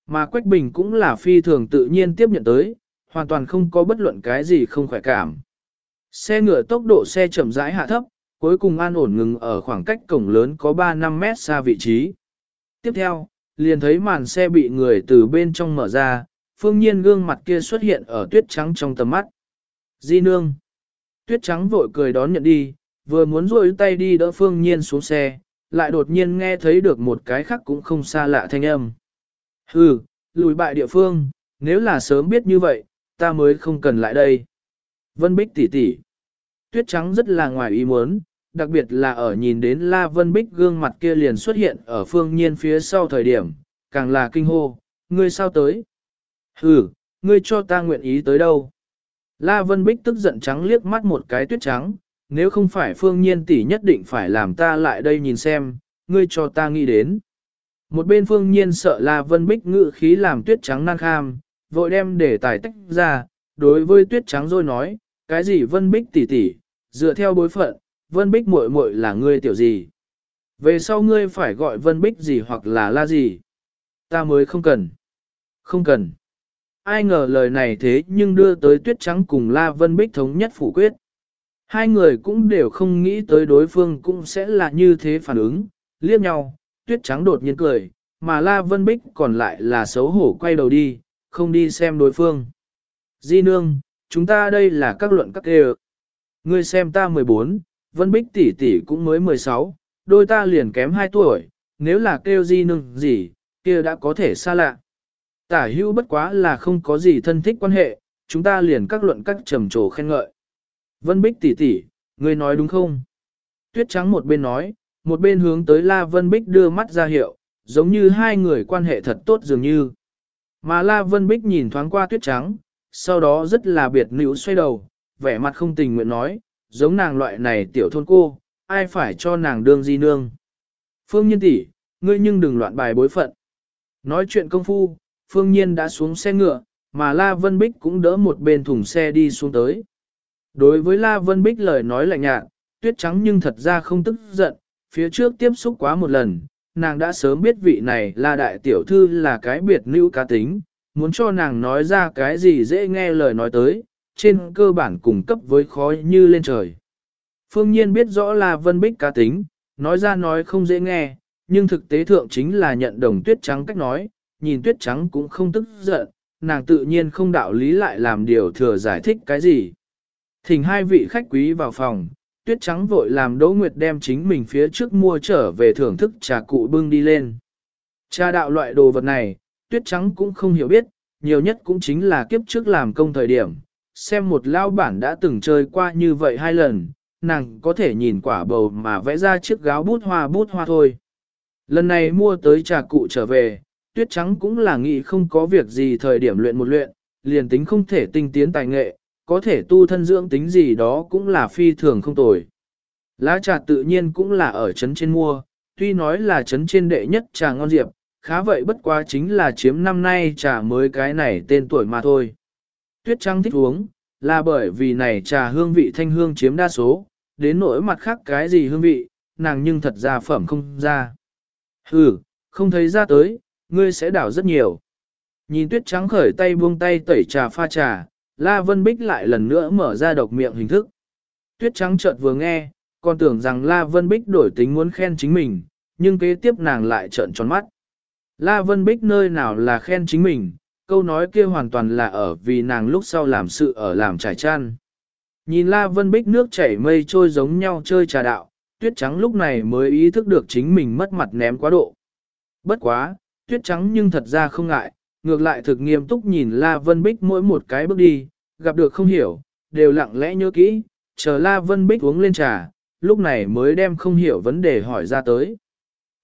Mà Quách Bình cũng là phi thường tự nhiên tiếp nhận tới, hoàn toàn không có bất luận cái gì không khỏe cảm. Xe ngựa tốc độ xe chậm rãi hạ thấp, cuối cùng an ổn ngừng ở khoảng cách cổng lớn có 3-5 mét xa vị trí. Tiếp theo, liền thấy màn xe bị người từ bên trong mở ra, phương nhiên gương mặt kia xuất hiện ở tuyết trắng trong tầm mắt. Di nương. Tuyết trắng vội cười đón nhận đi, vừa muốn rôi tay đi đỡ phương nhiên xuống xe, lại đột nhiên nghe thấy được một cái khác cũng không xa lạ thanh âm. Hừ, lùi bại địa phương, nếu là sớm biết như vậy, ta mới không cần lại đây. Vân Bích tỷ tỷ. Tuyết trắng rất là ngoài ý muốn, đặc biệt là ở nhìn đến La Vân Bích gương mặt kia liền xuất hiện ở phương nhiên phía sau thời điểm, càng là kinh hô, ngươi sao tới? Hừ, ngươi cho ta nguyện ý tới đâu? La Vân Bích tức giận trắng liếc mắt một cái tuyết trắng, nếu không phải phương nhiên tỷ nhất định phải làm ta lại đây nhìn xem, ngươi cho ta nghĩ đến. Một bên phương nhiên sợ La Vân Bích ngự khí làm tuyết trắng năng kham, vội đem để tài tách ra, đối với tuyết trắng rồi nói, cái gì Vân Bích tỷ tỷ, dựa theo bối phận, Vân Bích muội muội là ngươi tiểu gì? Về sau ngươi phải gọi Vân Bích gì hoặc là la gì? Ta mới không cần. Không cần. Ai ngờ lời này thế nhưng đưa tới tuyết trắng cùng La Vân Bích thống nhất phủ quyết. Hai người cũng đều không nghĩ tới đối phương cũng sẽ là như thế phản ứng, liếc nhau, tuyết trắng đột nhiên cười, mà La Vân Bích còn lại là xấu hổ quay đầu đi, không đi xem đối phương. Di nương, chúng ta đây là các luận các kê Ngươi xem ta 14, Vân Bích tỷ tỷ cũng mới 16, đôi ta liền kém 2 tuổi, nếu là kêu di nương gì, kia đã có thể xa lạ. Tả hữu bất quá là không có gì thân thích quan hệ, chúng ta liền các luận các trầm trồ khen ngợi. Vân Bích tỷ tỷ, ngươi nói đúng không? Tuyết trắng một bên nói, một bên hướng tới La Vân Bích đưa mắt ra hiệu, giống như hai người quan hệ thật tốt dường như. Mà La Vân Bích nhìn thoáng qua tuyết trắng, sau đó rất là biệt nữ xoay đầu, vẻ mặt không tình nguyện nói, giống nàng loại này tiểu thôn cô, ai phải cho nàng đương di nương. Phương Nhiên tỷ, ngươi nhưng đừng loạn bài bối phận. Nói chuyện công phu, Phương Nhiên đã xuống xe ngựa, mà La Vân Bích cũng đỡ một bên thùng xe đi xuống tới. Đối với La Vân Bích lời nói lạnh nhạt, tuyết trắng nhưng thật ra không tức giận, phía trước tiếp xúc quá một lần, nàng đã sớm biết vị này là đại tiểu thư là cái biệt nữ cá tính, muốn cho nàng nói ra cái gì dễ nghe lời nói tới, trên cơ bản cùng cấp với khói như lên trời. Phương Nhiên biết rõ là Vân Bích cá tính, nói ra nói không dễ nghe, nhưng thực tế thượng chính là nhận đồng tuyết trắng cách nói, nhìn tuyết trắng cũng không tức giận, nàng tự nhiên không đạo lý lại làm điều thừa giải thích cái gì. Thỉnh hai vị khách quý vào phòng, tuyết trắng vội làm Đỗ Nguyệt đem chính mình phía trước mua trở về thưởng thức trà cụ bưng đi lên. Trà đạo loại đồ vật này, tuyết trắng cũng không hiểu biết, nhiều nhất cũng chính là kiếp trước làm công thời điểm. Xem một lao bản đã từng chơi qua như vậy hai lần, nàng có thể nhìn quả bầu mà vẽ ra chiếc gáo bút hoa bút hoa thôi. Lần này mua tới trà cụ trở về, tuyết trắng cũng là nghĩ không có việc gì thời điểm luyện một luyện, liền tính không thể tinh tiến tài nghệ, có thể tu thân dưỡng tính gì đó cũng là phi thường không tồi. Lá trà tự nhiên cũng là ở trấn trên mua, tuy nói là trấn trên đệ nhất trà ngon diệp, khá vậy bất quá chính là chiếm năm nay trà mới cái này tên tuổi mà thôi. Tuyết trắng thích uống, là bởi vì này trà hương vị thanh hương chiếm đa số, đến nỗi mặt khác cái gì hương vị, nàng nhưng thật ra phẩm không ra. Hừ, không thấy ra tới, ngươi sẽ đảo rất nhiều. Nhìn tuyết trắng khởi tay buông tay tẩy trà pha trà, La Vân Bích lại lần nữa mở ra độc miệng hình thức. Tuyết trắng chợt vừa nghe, còn tưởng rằng La Vân Bích đổi tính muốn khen chính mình, nhưng kế tiếp nàng lại trợn tròn mắt. La Vân Bích nơi nào là khen chính mình, câu nói kia hoàn toàn là ở vì nàng lúc sau làm sự ở làm trải chăn. Nhìn La Vân Bích nước chảy mây trôi giống nhau chơi trà đạo, tuyết trắng lúc này mới ý thức được chính mình mất mặt ném quá độ. Bất quá, tuyết trắng nhưng thật ra không ngại, ngược lại thực nghiêm túc nhìn La Vân Bích mỗi một cái bước đi, gặp được không hiểu, đều lặng lẽ nhớ kỹ, chờ La Vân Bích uống lên trà, lúc này mới đem không hiểu vấn đề hỏi ra tới.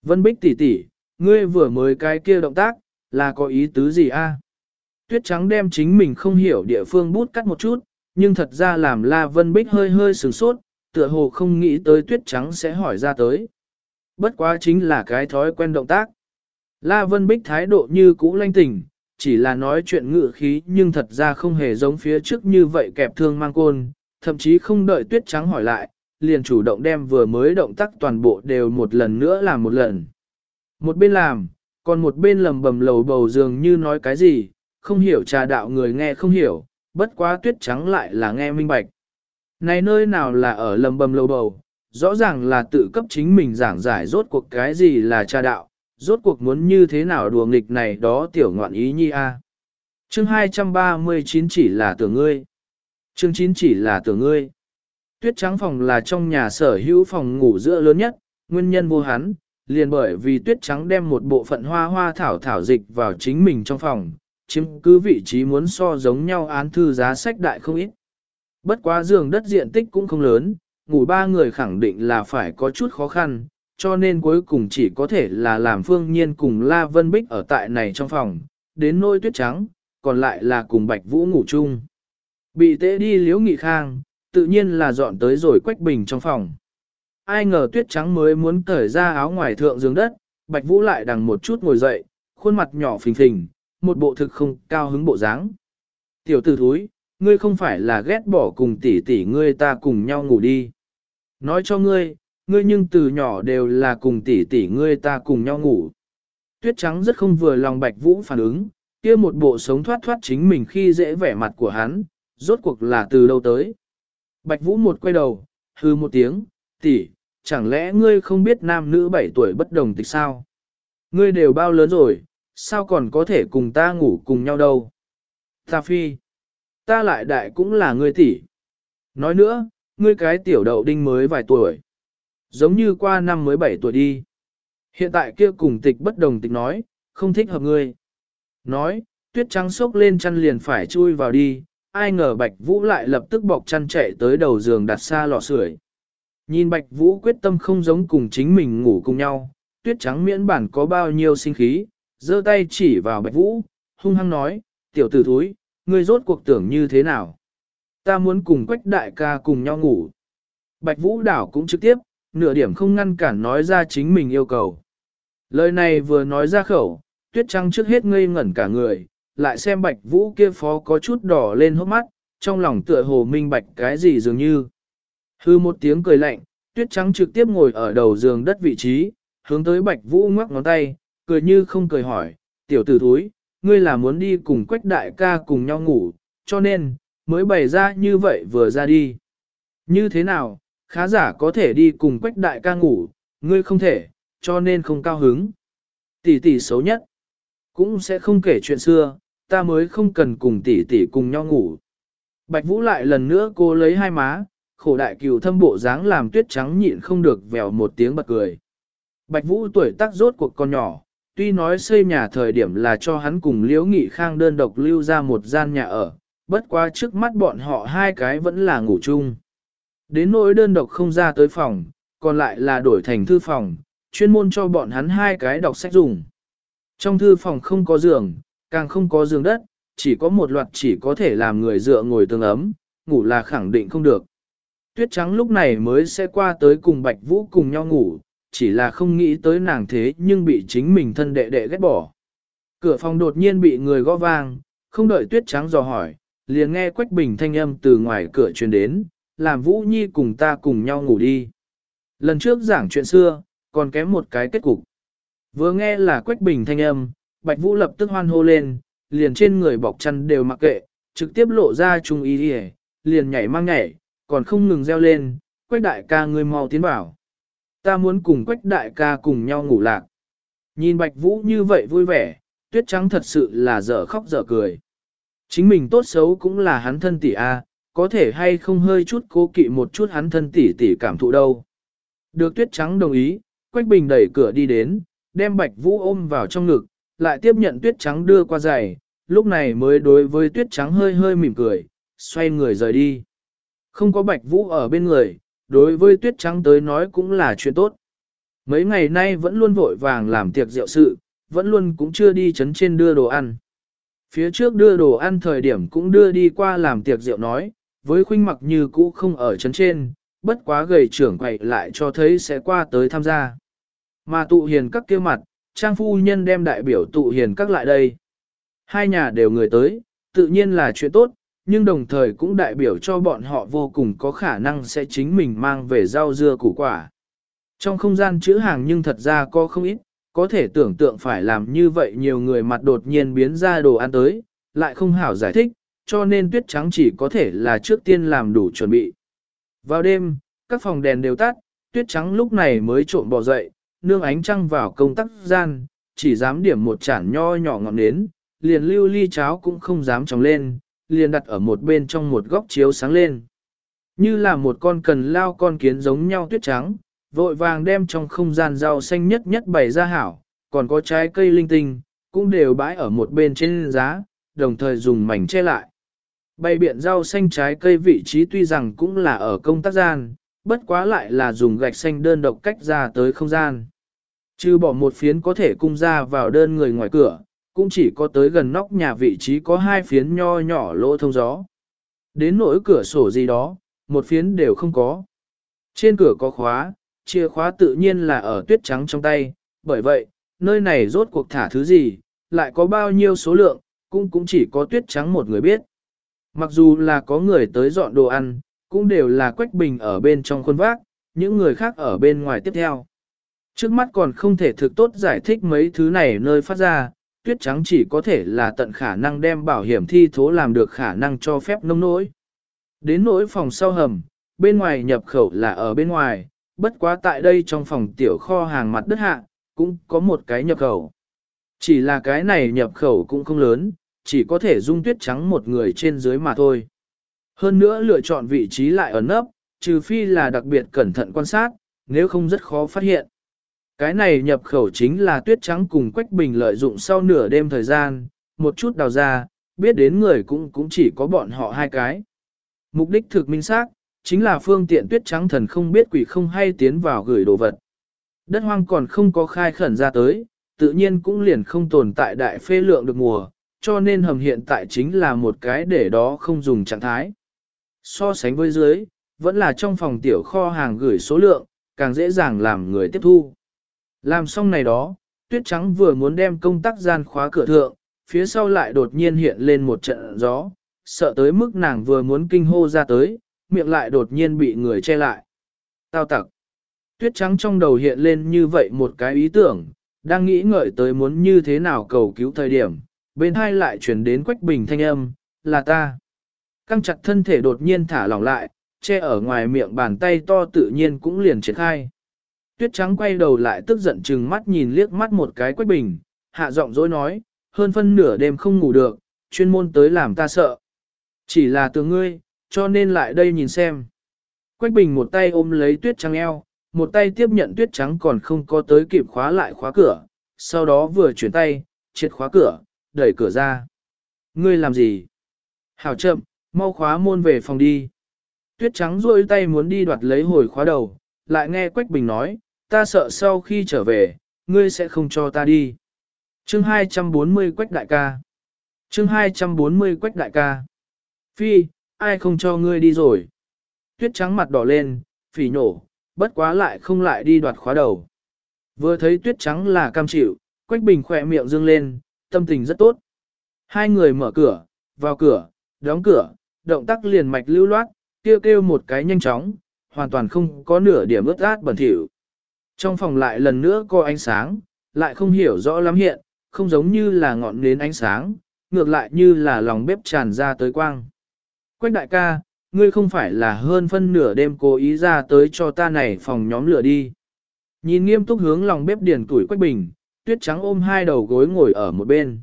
Vân Bích tỷ tỷ, ngươi vừa mới cái kia động tác, là có ý tứ gì a? Tuyết trắng đem chính mình không hiểu địa phương bút cắt một chút, nhưng thật ra làm La Vân Bích hơi hơi sửng sốt, tựa hồ không nghĩ tới tuyết trắng sẽ hỏi ra tới. Bất quá chính là cái thói quen động tác. La Vân Bích thái độ như cũ lanh tỉnh, chỉ là nói chuyện ngự khí nhưng thật ra không hề giống phía trước như vậy kẹp thương mang côn, thậm chí không đợi tuyết trắng hỏi lại, liền chủ động đem vừa mới động tác toàn bộ đều một lần nữa làm một lần. Một bên làm, còn một bên lầm bầm lầu bầu dường như nói cái gì, không hiểu trà đạo người nghe không hiểu, bất quá tuyết trắng lại là nghe minh bạch. Này nơi nào là ở lầm bầm lầu bầu, rõ ràng là tự cấp chính mình giảng giải rốt cuộc cái gì là trà đạo, rốt cuộc muốn như thế nào đùa nghịch này đó tiểu ngoạn ý nhi a. À. Chương 239 chỉ là tưởng ngươi. Chương 9 chỉ là tưởng ngươi. Tuyết trắng phòng là trong nhà sở hữu phòng ngủ giữa lớn nhất, nguyên nhân vô hắn, liền bởi vì tuyết trắng đem một bộ phận hoa hoa thảo thảo dịch vào chính mình trong phòng, chiếm cứ vị trí muốn so giống nhau án thư giá sách đại không ít. Bất quá giường đất diện tích cũng không lớn, ngủ ba người khẳng định là phải có chút khó khăn, cho nên cuối cùng chỉ có thể là làm phương nhiên cùng La Vân Bích ở tại này trong phòng, đến nôi tuyết trắng, còn lại là cùng Bạch Vũ ngủ chung. Bị tế đi liếu nghị khang, tự nhiên là dọn tới rồi quách bình trong phòng. Ai ngờ tuyết trắng mới muốn cởi ra áo ngoài thượng giường đất, Bạch Vũ lại đằng một chút ngồi dậy, khuôn mặt nhỏ phình phình, một bộ thực không cao hứng bộ dáng. Tiểu tử thúi, ngươi không phải là ghét bỏ cùng tỷ tỷ ngươi ta cùng nhau ngủ đi. Nói cho ngươi, ngươi nhưng từ nhỏ đều là cùng tỷ tỷ ngươi ta cùng nhau ngủ. Tuyết trắng rất không vừa lòng Bạch Vũ phản ứng, kia một bộ sống thoát thoát chính mình khi dễ vẻ mặt của hắn, rốt cuộc là từ đâu tới. Bạch Vũ một quay đầu, hư một tiếng, tỷ, chẳng lẽ ngươi không biết nam nữ bảy tuổi bất đồng tịch sao? Ngươi đều bao lớn rồi, sao còn có thể cùng ta ngủ cùng nhau đâu? Ta phi, ta lại đại cũng là ngươi tỷ. Nói nữa, ngươi cái tiểu đậu đinh mới vài tuổi. Giống như qua năm mới 7 tuổi đi. Hiện tại kia cùng tịch bất đồng tịch nói, không thích hợp ngươi. Nói, tuyết trắng sốc lên chăn liền phải chui vào đi, ai ngờ Bạch Vũ lại lập tức bọc chăn chạy tới đầu giường đặt xa lò sưởi. Nhìn Bạch Vũ quyết tâm không giống cùng chính mình ngủ cùng nhau, tuyết trắng miễn bản có bao nhiêu sinh khí, giơ tay chỉ vào bạch vũ, hung hăng nói, tiểu tử thúi, ngươi rốt cuộc tưởng như thế nào? Ta muốn cùng quách đại ca cùng nhau ngủ. Bạch vũ đảo cũng trực tiếp, nửa điểm không ngăn cản nói ra chính mình yêu cầu. Lời này vừa nói ra khẩu, tuyết trắng trước hết ngây ngẩn cả người, lại xem bạch vũ kia phó có chút đỏ lên hốc mắt, trong lòng tựa hồ minh bạch cái gì dường như. Hư một tiếng cười lạnh, tuyết trắng trực tiếp ngồi ở đầu giường đất vị trí, hướng tới bạch vũ ngoắc ngón tay, cười như không cười hỏi, tiểu tử thúi, ngươi là muốn đi cùng quách đại ca cùng nhau ngủ, cho nên, mới bày ra như vậy vừa ra đi. Như thế nào, khá giả có thể đi cùng quách đại ca ngủ, ngươi không thể, cho nên không cao hứng. Tỷ tỷ xấu nhất, cũng sẽ không kể chuyện xưa, ta mới không cần cùng tỷ tỷ cùng nhau ngủ. Bạch Vũ lại lần nữa cô lấy hai má, khổ đại cừu thâm bộ dáng làm tuyết trắng nhịn không được vèo một tiếng bật cười. Bạch Vũ tuổi tác rốt cuộc con nhỏ, tuy nói xây nhà thời điểm là cho hắn cùng Liễu Nghị Khang đơn độc lưu ra một gian nhà ở, bất quá trước mắt bọn họ hai cái vẫn là ngủ chung. Đến nỗi đơn độc không ra tới phòng, còn lại là đổi thành thư phòng, chuyên môn cho bọn hắn hai cái đọc sách dùng. Trong thư phòng không có giường, càng không có giường đất, chỉ có một loạt chỉ có thể làm người dựa ngồi tương ấm, ngủ là khẳng định không được. Tuyết trắng lúc này mới sẽ qua tới cùng Bạch Vũ cùng nhau ngủ, chỉ là không nghĩ tới nàng thế nhưng bị chính mình thân đệ đệ ghét bỏ. Cửa phòng đột nhiên bị người gõ vang, không đợi Tuyết trắng dò hỏi, liền nghe Quách Bình thanh âm từ ngoài cửa truyền đến, làm Vũ Nhi cùng ta cùng nhau ngủ đi. Lần trước giảng chuyện xưa, còn kém một cái kết cục. Vừa nghe là Quách Bình thanh âm, Bạch Vũ lập tức hoan hô lên, liền trên người bọc chăn đều mặc kệ, trực tiếp lộ ra trung ý đi liền nhảy mang nhảy, còn không ngừng reo lên, Quách đại ca ngươi mau tiến vào. Ta muốn cùng Quách đại ca cùng nhau ngủ lạc. Nhìn Bạch Vũ như vậy vui vẻ, tuyết trắng thật sự là dở khóc dở cười. Chính mình tốt xấu cũng là hắn thân tỷ A, có thể hay không hơi chút cố kỵ một chút hắn thân tỷ tỷ cảm thụ đâu. Được tuyết trắng đồng ý, Quách Bình đẩy cửa đi đến, đem Bạch Vũ ôm vào trong ngực, lại tiếp nhận tuyết trắng đưa qua giày, lúc này mới đối với tuyết trắng hơi hơi mỉm cười, xoay người rời đi. Không có Bạch Vũ ở bên người, đối với tuyết trắng tới nói cũng là chuyện tốt. Mấy ngày nay vẫn luôn vội vàng làm tiệc rượu sự, vẫn luôn cũng chưa đi chấn trên đưa đồ ăn. Phía trước đưa đồ ăn thời điểm cũng đưa đi qua làm tiệc rượu nói, với khuynh mặc như cũ không ở chấn trên, bất quá gầy trưởng quậy lại cho thấy sẽ qua tới tham gia. Mà tụ hiền các kia mặt, trang phu nhân đem đại biểu tụ hiền các lại đây. Hai nhà đều người tới, tự nhiên là chuyện tốt, nhưng đồng thời cũng đại biểu cho bọn họ vô cùng có khả năng sẽ chính mình mang về rau dưa củ quả. Trong không gian chữ hàng nhưng thật ra có không ít, có thể tưởng tượng phải làm như vậy nhiều người mặt đột nhiên biến ra đồ ăn tới, lại không hảo giải thích, cho nên tuyết trắng chỉ có thể là trước tiên làm đủ chuẩn bị. Vào đêm, các phòng đèn đều tắt, tuyết trắng lúc này mới trộn bò dậy, nương ánh trăng vào công tắc gian, chỉ dám điểm một chản nho nhỏ ngọn nến, liền lưu ly cháo cũng không dám trồng lên, liền đặt ở một bên trong một góc chiếu sáng lên. Như là một con cần lao con kiến giống nhau tuyết trắng, vội vàng đem trong không gian rau xanh nhất nhất bày ra hảo, còn có trái cây linh tinh, cũng đều bãi ở một bên trên giá, đồng thời dùng mảnh che lại. Bày biện rau xanh trái cây vị trí tuy rằng cũng là ở công tác gian, bất quá lại là dùng gạch xanh đơn độc cách ra tới không gian. Trừ bỏ một phiến có thể cung ra vào đơn người ngoài cửa, cũng chỉ có tới gần nóc nhà vị trí có hai phiến nho nhỏ lỗ thông gió. Đến nỗi cửa sổ gì đó, một phiến đều không có. Trên cửa có khóa, chìa khóa tự nhiên là ở tuyết trắng trong tay, bởi vậy, nơi này rốt cuộc thả thứ gì, lại có bao nhiêu số lượng, cũng cũng chỉ có tuyết trắng một người biết. Mặc dù là có người tới dọn đồ ăn, cũng đều là quách bình ở bên trong khuôn vác, những người khác ở bên ngoài tiếp theo. Trước mắt còn không thể thực tốt giải thích mấy thứ này nơi phát ra, tuyết trắng chỉ có thể là tận khả năng đem bảo hiểm thi thố làm được khả năng cho phép nông nỗi. Đến nỗi phòng sau hầm, bên ngoài nhập khẩu là ở bên ngoài, bất quá tại đây trong phòng tiểu kho hàng mặt đất hạ, cũng có một cái nhập khẩu. Chỉ là cái này nhập khẩu cũng không lớn, chỉ có thể dung tuyết trắng một người trên dưới mà thôi. Hơn nữa lựa chọn vị trí lại ở nấp, trừ phi là đặc biệt cẩn thận quan sát, nếu không rất khó phát hiện. Cái này nhập khẩu chính là tuyết trắng cùng Quách Bình lợi dụng sau nửa đêm thời gian, một chút đào ra, biết đến người cũng cũng chỉ có bọn họ hai cái. Mục đích thực minh xác chính là phương tiện tuyết trắng thần không biết quỷ không hay tiến vào gửi đồ vật. Đất hoang còn không có khai khẩn ra tới, tự nhiên cũng liền không tồn tại đại phê lượng được mùa, cho nên hầm hiện tại chính là một cái để đó không dùng trạng thái. So sánh với dưới, vẫn là trong phòng tiểu kho hàng gửi số lượng, càng dễ dàng làm người tiếp thu. Làm xong này đó, tuyết trắng vừa muốn đem công tắc gian khóa cửa thượng, phía sau lại đột nhiên hiện lên một trận gió, sợ tới mức nàng vừa muốn kinh hô ra tới, miệng lại đột nhiên bị người che lại. Tao tặc. Tuyết trắng trong đầu hiện lên như vậy một cái ý tưởng, đang nghĩ ngợi tới muốn như thế nào cầu cứu thời điểm, bên hai lại chuyển đến quách bình thanh âm, là ta. Căng chặt thân thể đột nhiên thả lỏng lại, che ở ngoài miệng bàn tay to tự nhiên cũng liền triển khai. Tuyết trắng quay đầu lại tức giận chừng mắt nhìn liếc mắt một cái quách bình, hạ giọng dối nói, hơn phân nửa đêm không ngủ được, chuyên môn tới làm ta sợ. Chỉ là từ ngươi, cho nên lại đây nhìn xem. Quách bình một tay ôm lấy tuyết trắng eo, một tay tiếp nhận tuyết trắng còn không có tới kịp khóa lại khóa cửa, sau đó vừa chuyển tay, triệt khóa cửa, đẩy cửa ra. Ngươi làm gì? Hảo chậm, mau khóa môn về phòng đi. Tuyết trắng duỗi tay muốn đi đoạt lấy hồi khóa đầu, lại nghe Quách Bình nói, ta sợ sau khi trở về, ngươi sẽ không cho ta đi. Chương 240 Quách Đại ca Chương 240 Quách Đại ca Phi, ai không cho ngươi đi rồi? Tuyết trắng mặt đỏ lên, phỉ nổ, bất quá lại không lại đi đoạt khóa đầu. Vừa thấy tuyết trắng là cam chịu, Quách Bình khỏe miệng dương lên, tâm tình rất tốt. Hai người mở cửa, vào cửa, đóng cửa, động tác liền mạch lưu loát, kêu kêu một cái nhanh chóng, hoàn toàn không có nửa điểm ướt át bẩn thỉu. Trong phòng lại lần nữa có ánh sáng, lại không hiểu rõ lắm hiện, không giống như là ngọn nến ánh sáng, ngược lại như là lòng bếp tràn ra tới quang. Quách đại ca, ngươi không phải là hơn phân nửa đêm cố ý ra tới cho ta này phòng nhóm lửa đi. Nhìn nghiêm túc hướng lòng bếp điền tuổi Quách Bình, tuyết trắng ôm hai đầu gối ngồi ở một bên.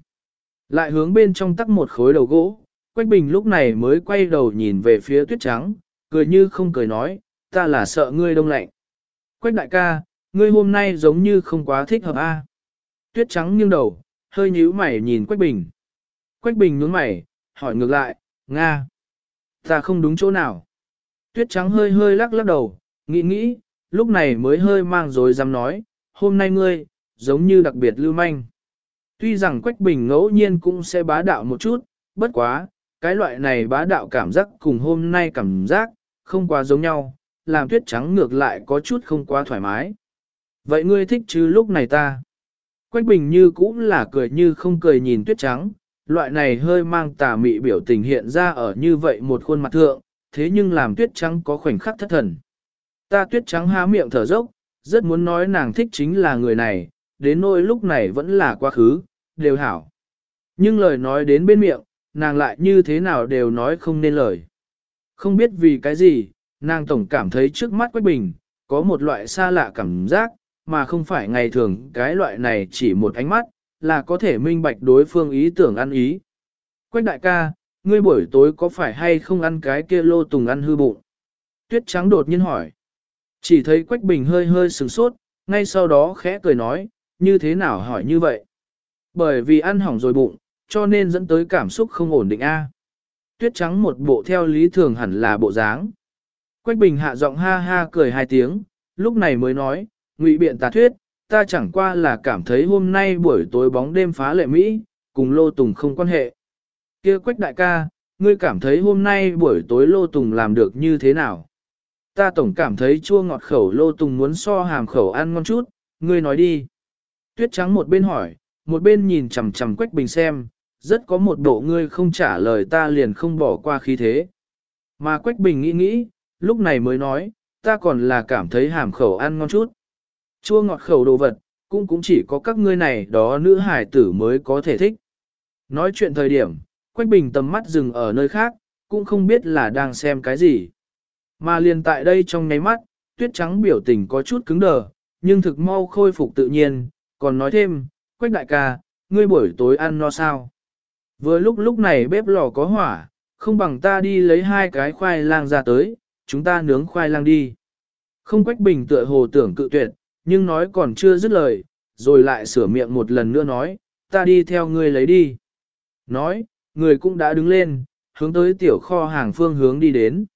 Lại hướng bên trong tắc một khối đầu gỗ, Quách Bình lúc này mới quay đầu nhìn về phía tuyết trắng, cười như không cười nói, ta là sợ ngươi đông lạnh. Quách đại ca, ngươi hôm nay giống như không quá thích hợp a. Tuyết trắng nghiêng đầu, hơi nhíu mày nhìn Quách Bình. Quách Bình nhướng mày, hỏi ngược lại, Nga. Ta không đúng chỗ nào. Tuyết trắng hơi hơi lắc lắc đầu, nghĩ nghĩ, lúc này mới hơi mang rồi dám nói, hôm nay ngươi, giống như đặc biệt lưu manh. Tuy rằng Quách Bình ngẫu nhiên cũng sẽ bá đạo một chút, bất quá, cái loại này bá đạo cảm giác cùng hôm nay cảm giác, không quá giống nhau, làm tuyết trắng ngược lại có chút không quá thoải mái. Vậy ngươi thích chứ lúc này ta? Quách bình như cũng là cười như không cười nhìn tuyết trắng, loại này hơi mang tà mị biểu tình hiện ra ở như vậy một khuôn mặt thượng, thế nhưng làm tuyết trắng có khoảnh khắc thất thần. Ta tuyết trắng há miệng thở dốc, rất muốn nói nàng thích chính là người này, đến nỗi lúc này vẫn là quá khứ, đều hảo. Nhưng lời nói đến bên miệng, nàng lại như thế nào đều nói không nên lời. Không biết vì cái gì, nàng tổng cảm thấy trước mắt Quách Bình, có một loại xa lạ cảm giác, mà không phải ngày thường cái loại này chỉ một ánh mắt, là có thể minh bạch đối phương ý tưởng ăn ý. Quách đại ca, ngươi buổi tối có phải hay không ăn cái kia lô tùng ăn hư bụng? Tuyết trắng đột nhiên hỏi. Chỉ thấy Quách Bình hơi hơi sừng sốt, ngay sau đó khẽ cười nói, như thế nào hỏi như vậy? Bởi vì ăn hỏng rồi bụng, cho nên dẫn tới cảm xúc không ổn định a. Tuyết trắng một bộ theo lý thường hẳn là bộ dáng. Quách Bình hạ giọng ha ha cười hai tiếng, lúc này mới nói, ngụy biện tà thuyết, ta chẳng qua là cảm thấy hôm nay buổi tối bóng đêm phá lệ Mỹ, cùng Lô Tùng không quan hệ. kia Quách đại ca, ngươi cảm thấy hôm nay buổi tối Lô Tùng làm được như thế nào? Ta tổng cảm thấy chua ngọt khẩu Lô Tùng muốn so hàm khẩu ăn ngon chút, ngươi nói đi. Tuyết trắng một bên hỏi, một bên nhìn chằm chằm Quách Bình xem, rất có một bộ ngươi không trả lời ta liền không bỏ qua khí thế. Mà Quách Bình nghĩ nghĩ, lúc này mới nói, ta còn là cảm thấy hàm khẩu ăn ngon chút. Chua ngọt khẩu đồ vật, cũng cũng chỉ có các ngươi này đó nữ hải tử mới có thể thích. Nói chuyện thời điểm, Quách Bình tầm mắt dừng ở nơi khác, cũng không biết là đang xem cái gì. Mà liền tại đây trong nháy mắt, tuyết trắng biểu tình có chút cứng đờ, nhưng thực mau khôi phục tự nhiên, còn nói thêm, Quách đại ca, ngươi buổi tối ăn no sao? Vừa lúc lúc này bếp lò có hỏa, không bằng ta đi lấy hai cái khoai lang ra tới, chúng ta nướng khoai lang đi. Không quách bình tựa hồ tưởng cự tuyệt, nhưng nói còn chưa dứt lời, rồi lại sửa miệng một lần nữa nói, ta đi theo ngươi lấy đi. Nói, người cũng đã đứng lên, hướng tới tiểu kho hàng phương hướng đi đến.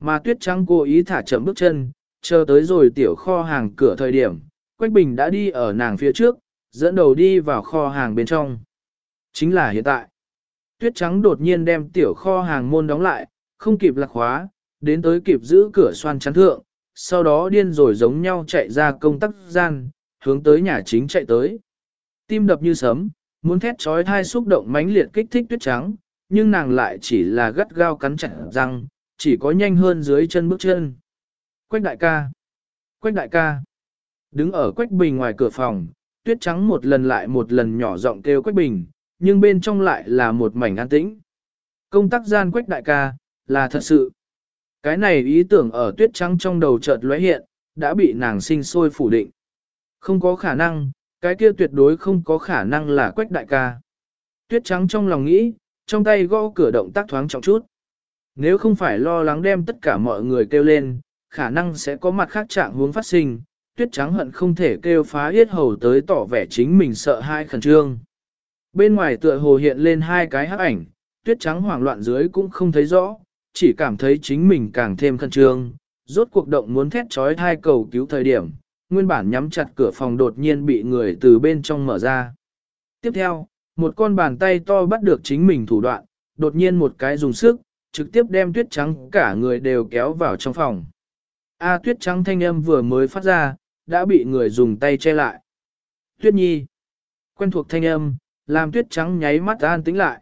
Mà tuyết trắng cố ý thả chậm bước chân, chờ tới rồi tiểu kho hàng cửa thời điểm, Quách Bình đã đi ở nàng phía trước, dẫn đầu đi vào kho hàng bên trong. Chính là hiện tại. Tuyết trắng đột nhiên đem tiểu kho hàng môn đóng lại, không kịp lạc khóa, đến tới kịp giữ cửa xoan chắn thượng, sau đó điên rồi giống nhau chạy ra công tắc gian, hướng tới nhà chính chạy tới. Tim đập như sấm, muốn thét trói thai xúc động mãnh liệt kích thích tuyết trắng, nhưng nàng lại chỉ là gắt gao cắn chặt răng, chỉ có nhanh hơn dưới chân bước chân. Quách đại ca! Quách đại ca! Đứng ở quách bình ngoài cửa phòng, tuyết trắng một lần lại một lần nhỏ giọng kêu quách bình, nhưng bên trong lại là một mảnh an tĩnh. Công tác gian quách đại ca, là thật sự. Cái này ý tưởng ở tuyết trắng trong đầu chợt lóe hiện, đã bị nàng sinh sôi phủ định. Không có khả năng, cái kia tuyệt đối không có khả năng là quách đại ca. Tuyết trắng trong lòng nghĩ, trong tay gõ cửa động tác thoáng trọng chút. Nếu không phải lo lắng đem tất cả mọi người kêu lên, khả năng sẽ có mặt khác trạng hướng phát sinh, tuyết trắng hận không thể kêu phá yết hầu tới tỏ vẻ chính mình sợ hai khẩn trương. Bên ngoài tựa hồ hiện lên hai cái hắc ảnh, tuyết trắng hoảng loạn dưới cũng không thấy rõ, chỉ cảm thấy chính mình càng thêm khẩn trương, rốt cuộc động muốn thét trói thai cầu cứu thời điểm, nguyên bản nhắm chặt cửa phòng đột nhiên bị người từ bên trong mở ra. Tiếp theo, một con bàn tay to bắt được chính mình thủ đoạn, đột nhiên một cái dùng sức, trực tiếp đem tuyết trắng cả người đều kéo vào trong phòng. A tuyết trắng thanh âm vừa mới phát ra, đã bị người dùng tay che lại. Tuyết nhi, quen thuộc thanh âm, làm tuyết trắng nháy mắt an tĩnh lại.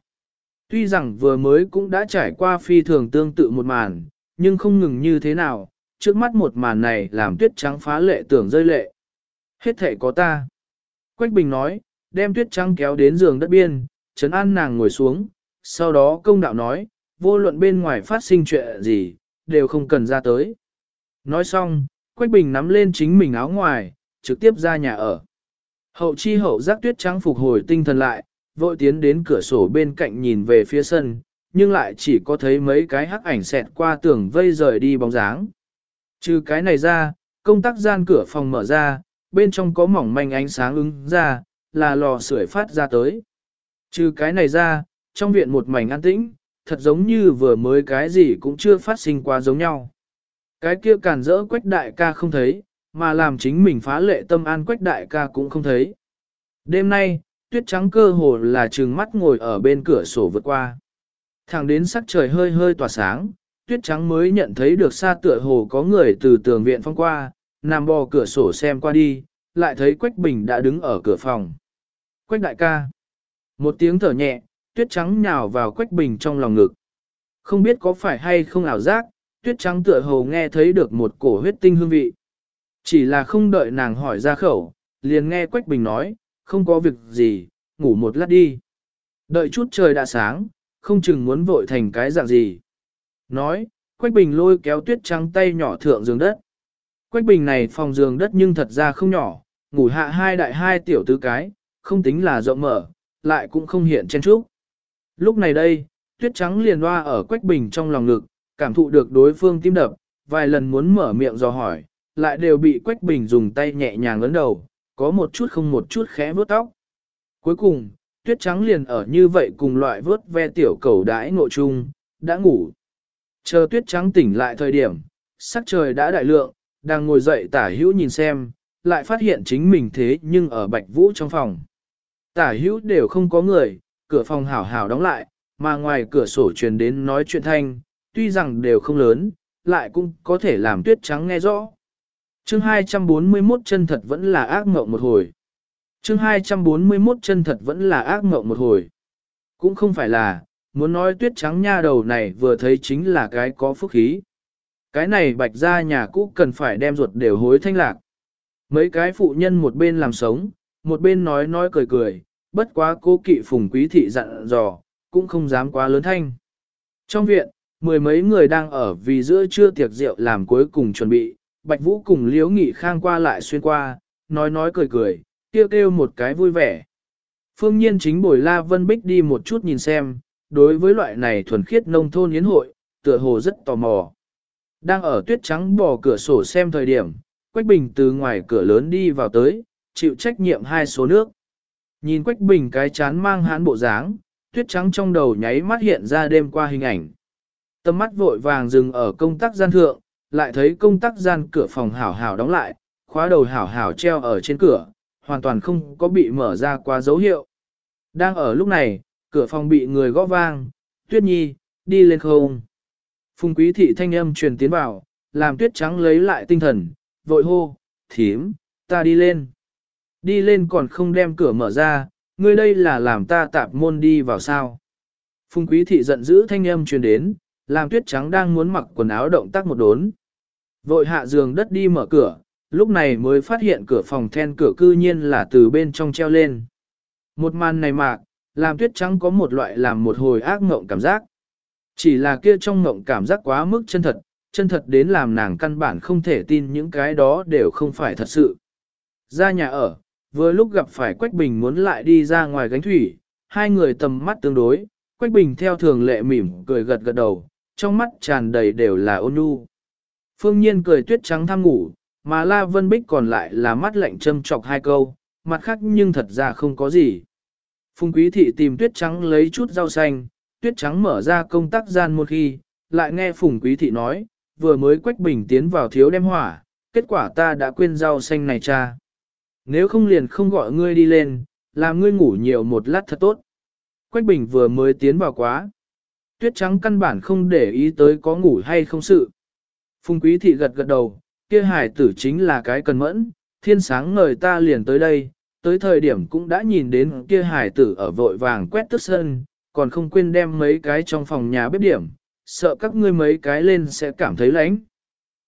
Tuy rằng vừa mới cũng đã trải qua phi thường tương tự một màn, nhưng không ngừng như thế nào, trước mắt một màn này làm tuyết trắng phá lệ tưởng rơi lệ. Hết thể có ta. Quách Bình nói, đem tuyết trắng kéo đến giường đất biên, trấn an nàng ngồi xuống, sau đó công đạo nói, vô luận bên ngoài phát sinh chuyện gì, đều không cần ra tới. Nói xong, Quách Bình nắm lên chính mình áo ngoài, trực tiếp ra nhà ở. Hậu chi hậu giác tuyết trắng phục hồi tinh thần lại, vội tiến đến cửa sổ bên cạnh nhìn về phía sân, nhưng lại chỉ có thấy mấy cái hắc ảnh xẹt qua tường vây rời đi bóng dáng. Trừ cái này ra, công tác gian cửa phòng mở ra, bên trong có mỏng manh ánh sáng ứng ra, là lò sưởi phát ra tới. Trừ cái này ra, trong viện một mảnh an tĩnh, thật giống như vừa mới cái gì cũng chưa phát sinh qua giống nhau. Cái kia cản rỡ quách đại ca không thấy, mà làm chính mình phá lệ tâm an quách đại ca cũng không thấy. Đêm nay, tuyết trắng cơ hồ là trừng mắt ngồi ở bên cửa sổ vượt qua. Thẳng đến sắc trời hơi hơi tỏa sáng, tuyết trắng mới nhận thấy được xa tựa hồ có người từ tường viện phong qua, nằm bò cửa sổ xem qua đi, lại thấy Quách Bình đã đứng ở cửa phòng. Quách đại ca. Một tiếng thở nhẹ, tuyết trắng nhào vào Quách Bình trong lòng ngực. Không biết có phải hay không ảo giác, tuyết trắng tựa hồ nghe thấy được một cổ huyết tinh hương vị. Chỉ là không đợi nàng hỏi ra khẩu, liền nghe Quách Bình nói, không có việc gì, ngủ một lát đi. Đợi chút trời đã sáng, không chừng muốn vội thành cái dạng gì. Nói, Quách Bình lôi kéo tuyết trắng tay nhỏ thượng giường đất. Quách Bình này phòng giường đất nhưng thật ra không nhỏ, ngủ hạ hai đại hai tiểu tứ cái, không tính là rộng mở, lại cũng không hiện trên trúc. Lúc này đây, tuyết trắng liền hoa ở Quách Bình trong lòng ngực, cảm thụ được đối phương tim đập, vài lần muốn mở miệng dò hỏi, lại đều bị Quách Bình dùng tay nhẹ nhàng ấn đầu, có một chút không một chút khẽ vuốt tóc. Cuối cùng, tuyết trắng liền ở như vậy cùng loại vớt ve tiểu cầu đãi ngộ chung, đã ngủ. Chờ tuyết trắng tỉnh lại thời điểm, sắc trời đã đại lượng, đang ngồi dậy tả hữu nhìn xem, lại phát hiện chính mình thế nhưng ở bạch vũ trong phòng. Tả hữu đều không có người, cửa phòng hảo hảo đóng lại, mà ngoài cửa sổ truyền đến nói chuyện thanh, tuy rằng đều không lớn, lại cũng có thể làm tuyết trắng nghe rõ. Chương 241 chân thật vẫn là ác mộng một hồi. Chương 241 chân thật vẫn là ác mộng một hồi. Cũng không phải là, muốn nói tuyết trắng nha đầu này vừa thấy chính là cái có phúc khí. Cái này bạch ra nhà cũ cần phải đem ruột đều hối thanh lạc. Mấy cái phụ nhân một bên làm sống, một bên nói nói cười cười, bất quá cô kỵ phùng quý thị dặn dò, cũng không dám quá lớn thanh. Trong viện, mười mấy người đang ở vì giữa trưa tiệc rượu làm cuối cùng chuẩn bị, Bạch Vũ cùng Liễu Nghị Khang qua lại xuyên qua, nói nói cười cười, kêu kêu một cái vui vẻ. Phương nhiên chính bồi La Vân Bích đi một chút nhìn xem, đối với loại này thuần khiết nông thôn yến hội, tựa hồ rất tò mò. Đang ở tuyết trắng bỏ cửa sổ xem thời điểm, Quách Bình từ ngoài cửa lớn đi vào tới, chịu trách nhiệm hai số nước. Nhìn Quách Bình cái chán mang hán bộ dáng, tuyết trắng trong đầu nháy mắt hiện ra đêm qua hình ảnh. Tâm mắt vội vàng dừng ở công tác gian thượng, lại thấy công tác gian cửa phòng hảo hảo đóng lại, khóa đầu hảo hảo treo ở trên cửa, hoàn toàn không có bị mở ra qua dấu hiệu. Đang ở lúc này, cửa phòng bị người gõ vang, tuyết nhi, đi lên không. Phùng quý thị thanh âm truyền tiến vào, làm tuyết trắng lấy lại tinh thần, vội hô, thím, ta đi lên. Đi lên còn không đem cửa mở ra, ngươi đây là làm ta tạp môn đi vào sao. Phùng quý thị giận dữ thanh âm truyền đến, làm tuyết trắng đang muốn mặc quần áo động tác một đốn. Vội hạ giường đất đi mở cửa, lúc này mới phát hiện cửa phòng then cửa cư nhiên là từ bên trong treo lên. Một màn này mạc, làm tuyết trắng có một loại làm một hồi ác ngộng cảm giác. Chỉ là kia trong ngộng cảm giác quá mức chân thật, chân thật đến làm nàng căn bản không thể tin những cái đó đều không phải thật sự. Ra nhà ở, vừa lúc gặp phải Quách Bình muốn lại đi ra ngoài gánh thủy, hai người tầm mắt tương đối, Quách Bình theo thường lệ mỉm cười gật gật đầu, trong mắt tràn đầy đều là ôn nhu. Phương Nhiên cười tuyết trắng tham ngủ, mà La Vân Bích còn lại là mắt lạnh châm chọc hai câu, mặt khác nhưng thật ra không có gì. Phùng Quý Thị tìm tuyết trắng lấy chút rau xanh, tuyết trắng mở ra công tác gian một khi, lại nghe Phùng Quý Thị nói, vừa mới Quách Bình tiến vào thiếu đem hỏa, kết quả ta đã quên rau xanh này cha. Nếu không liền không gọi ngươi đi lên, làm ngươi ngủ nhiều một lát thật tốt. Quách Bình vừa mới tiến vào quá. Tuyết trắng căn bản không để ý tới có ngủ hay không sự. Phùng Quý Thị gật gật đầu, kia hải tử chính là cái cần mẫn, thiên sáng ngời ta liền tới đây, tới thời điểm cũng đã nhìn đến kia hải tử ở vội vàng quét tức sân, còn không quên đem mấy cái trong phòng nhà bếp điểm, sợ các ngươi mấy cái lên sẽ cảm thấy lánh.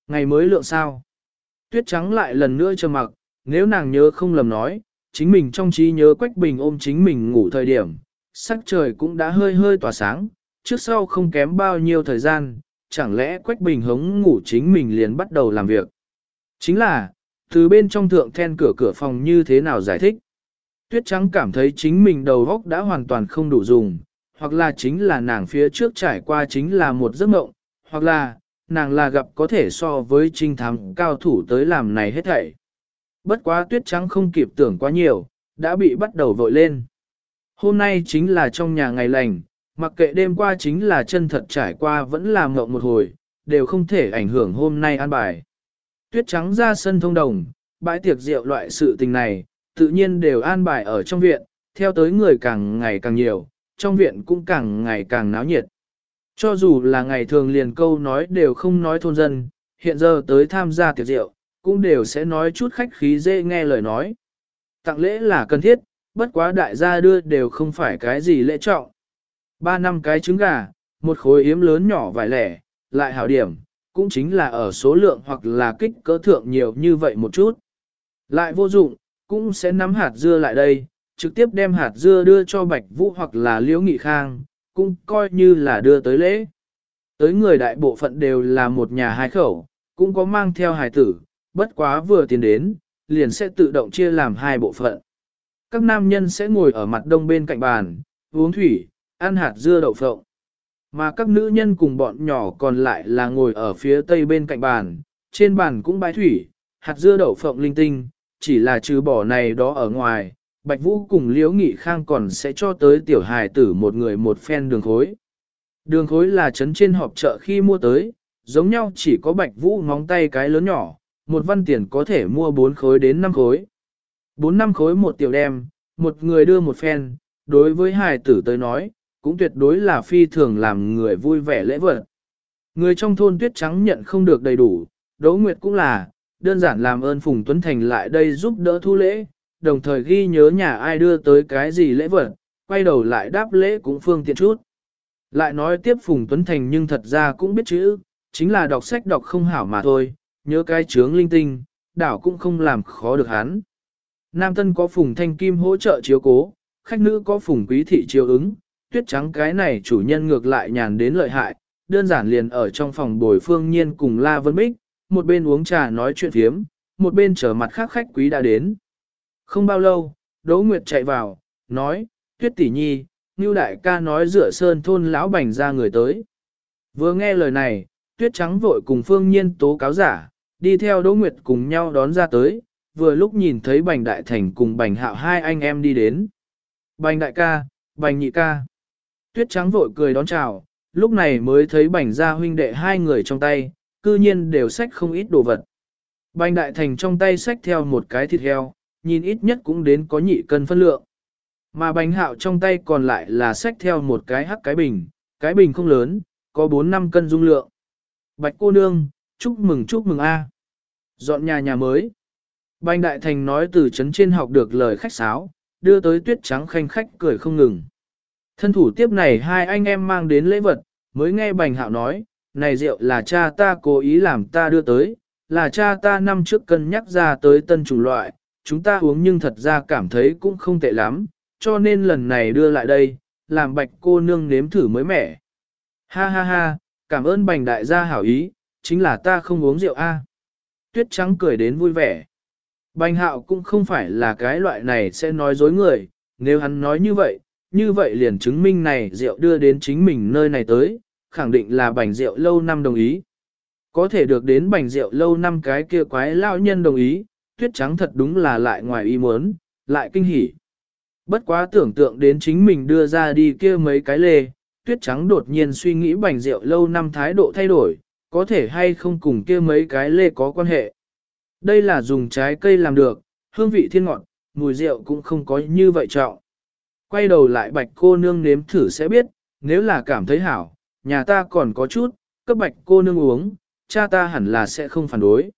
Ngày mới lượng sao? Tuyết trắng lại lần nữa cho mặc, nếu nàng nhớ không lầm nói, chính mình trong trí nhớ Quách Bình ôm chính mình ngủ thời điểm, sắc trời cũng đã hơi hơi tỏa sáng, trước sau không kém bao nhiêu thời gian, chẳng lẽ Quách Bình hống ngủ chính mình liền bắt đầu làm việc. Chính là, từ bên trong thượng then cửa cửa phòng như thế nào giải thích. Tuyết trắng cảm thấy chính mình đầu óc đã hoàn toàn không đủ dùng, hoặc là chính là nàng phía trước trải qua chính là một giấc mộng, hoặc là, nàng là gặp có thể so với trinh thám cao thủ tới làm này hết thảy. Bất quá tuyết trắng không kịp tưởng quá nhiều, đã bị bắt đầu vội lên. Hôm nay chính là trong nhà ngày lành, mặc kệ đêm qua chính là chân thật trải qua vẫn là mộng một hồi, đều không thể ảnh hưởng hôm nay an bài. Tuyết trắng ra sân thông đồng, bãi tiệc rượu loại sự tình này, tự nhiên đều an bài ở trong viện, theo tới người càng ngày càng nhiều, trong viện cũng càng ngày càng náo nhiệt. Cho dù là ngày thường liền câu nói đều không nói thôn dân, hiện giờ tới tham gia tiệc rượu, cũng đều sẽ nói chút khách khí dễ nghe lời nói. Tặng lễ là cần thiết, bất quá đại gia đưa đều không phải cái gì lễ trọng. Ba năm cái trứng gà, một khối yếm lớn nhỏ vài lẻ, lại hảo điểm, cũng chính là ở số lượng hoặc là kích cỡ thượng nhiều như vậy một chút. Lại vô dụng, cũng sẽ nắm hạt dưa lại đây, trực tiếp đem hạt dưa đưa cho Bạch Vũ hoặc là Liễu Nghị Khang, cũng coi như là đưa tới lễ. Tới người đại bộ phận đều là một nhà hai khẩu, cũng có mang theo hài tử, bất quá vừa tiến đến, liền sẽ tự động chia làm hai bộ phận. Các nam nhân sẽ ngồi ở mặt đông bên cạnh bàn, uống thủy, ăn hạt dưa đậu phộng. Mà các nữ nhân cùng bọn nhỏ còn lại là ngồi ở phía tây bên cạnh bàn, trên bàn cũng bãi thủy, hạt dưa đậu phộng linh tinh, chỉ là trừ bỏ này đó ở ngoài, Bạch Vũ cùng Liễu Nghị Khang còn sẽ cho tới tiểu hài tử một người một phen đường khối. Đường khối là trấn trên họp chợ khi mua tới, giống nhau chỉ có Bạch Vũ ngón tay cái lớn nhỏ, một văn tiền có thể mua 4 khối đến 5 khối. 4-5 khối một tiểu đem, một người đưa một phen, đối với hài tử tới nói, cũng tuyệt đối là phi thường làm người vui vẻ lễ vật. Người trong thôn tuyết trắng nhận không được đầy đủ, Đỗ Nguyệt cũng là, đơn giản làm ơn Phùng Tuấn Thành lại đây giúp đỡ thu lễ, đồng thời ghi nhớ nhà ai đưa tới cái gì lễ vật, quay đầu lại đáp lễ cũng phương tiện chút. Lại nói tiếp Phùng Tuấn Thành nhưng thật ra cũng biết chữ, chính là đọc sách đọc không hảo mà thôi, nhớ cái chướng linh tinh, đảo cũng không làm khó được hắn. Nam Tân có Phùng Thanh Kim hỗ trợ chiếu cố, khách nữ có Phùng Quý Thị chiếu ứng, tuyết trắng cái này chủ nhân ngược lại nhàn đến lợi hại, đơn giản liền ở trong phòng bồi phương nhiên cùng La Vân Bích, một bên uống trà nói chuyện phiếm, một bên chờ mặt khác khách quý đã đến. Không bao lâu, Đỗ Nguyệt chạy vào, nói, tuyết tỷ nhi, Ngưu đại ca nói rửa sơn thôn lão bành ra người tới. Vừa nghe lời này, tuyết trắng vội cùng phương nhiên tố cáo giả, đi theo Đỗ Nguyệt cùng nhau đón ra tới, vừa lúc nhìn thấy bành đại thành cùng bành hạo hai anh em đi đến. Bành đại ca, bành nhị ca. Tuyết trắng vội cười đón chào, lúc này mới thấy bành gia huynh đệ hai người trong tay, cư nhiên đều xách không ít đồ vật. Bành đại thành trong tay xách theo một cái thịt heo, nhìn ít nhất cũng đến có nhị cân phân lượng. Mà bánh hạo trong tay còn lại là xách theo một cái hắc cái bình, cái bình không lớn, có 4-5 cân dung lượng. Bạch cô nương, chúc mừng chúc mừng a. Dọn nhà nhà mới. Bành đại thành nói từ trấn trên học được lời khách sáo, đưa tới tuyết trắng khanh khách cười không ngừng. Thân thủ tiếp này hai anh em mang đến lễ vật, mới nghe bành hạo nói, này rượu là cha ta cố ý làm ta đưa tới, là cha ta năm trước cân nhắc ra tới tân chủng loại, chúng ta uống nhưng thật ra cảm thấy cũng không tệ lắm, cho nên lần này đưa lại đây, làm bạch cô nương nếm thử mới mẻ. Ha ha ha, cảm ơn bành đại gia hảo ý, chính là ta không uống rượu a. Tuyết trắng cười đến vui vẻ. Bành hạo cũng không phải là cái loại này sẽ nói dối người, nếu hắn nói như vậy, như vậy liền chứng minh này rượu đưa đến chính mình nơi này tới, khẳng định là bành rượu lâu năm đồng ý. Có thể được đến bành rượu lâu năm cái kia quái lao nhân đồng ý, tuyết trắng thật đúng là lại ngoài ý muốn, lại kinh hỉ. Bất quá tưởng tượng đến chính mình đưa ra đi kia mấy cái lê, tuyết trắng đột nhiên suy nghĩ bành rượu lâu năm thái độ thay đổi, có thể hay không cùng kia mấy cái lê có quan hệ. Đây là dùng trái cây làm được, hương vị thiên ngọt, mùi rượu cũng không có như vậy trọng. Quay đầu lại bạch cô nương nếm thử sẽ biết, nếu là cảm thấy hảo, nhà ta còn có chút, cấp bạch cô nương uống, cha ta hẳn là sẽ không phản đối.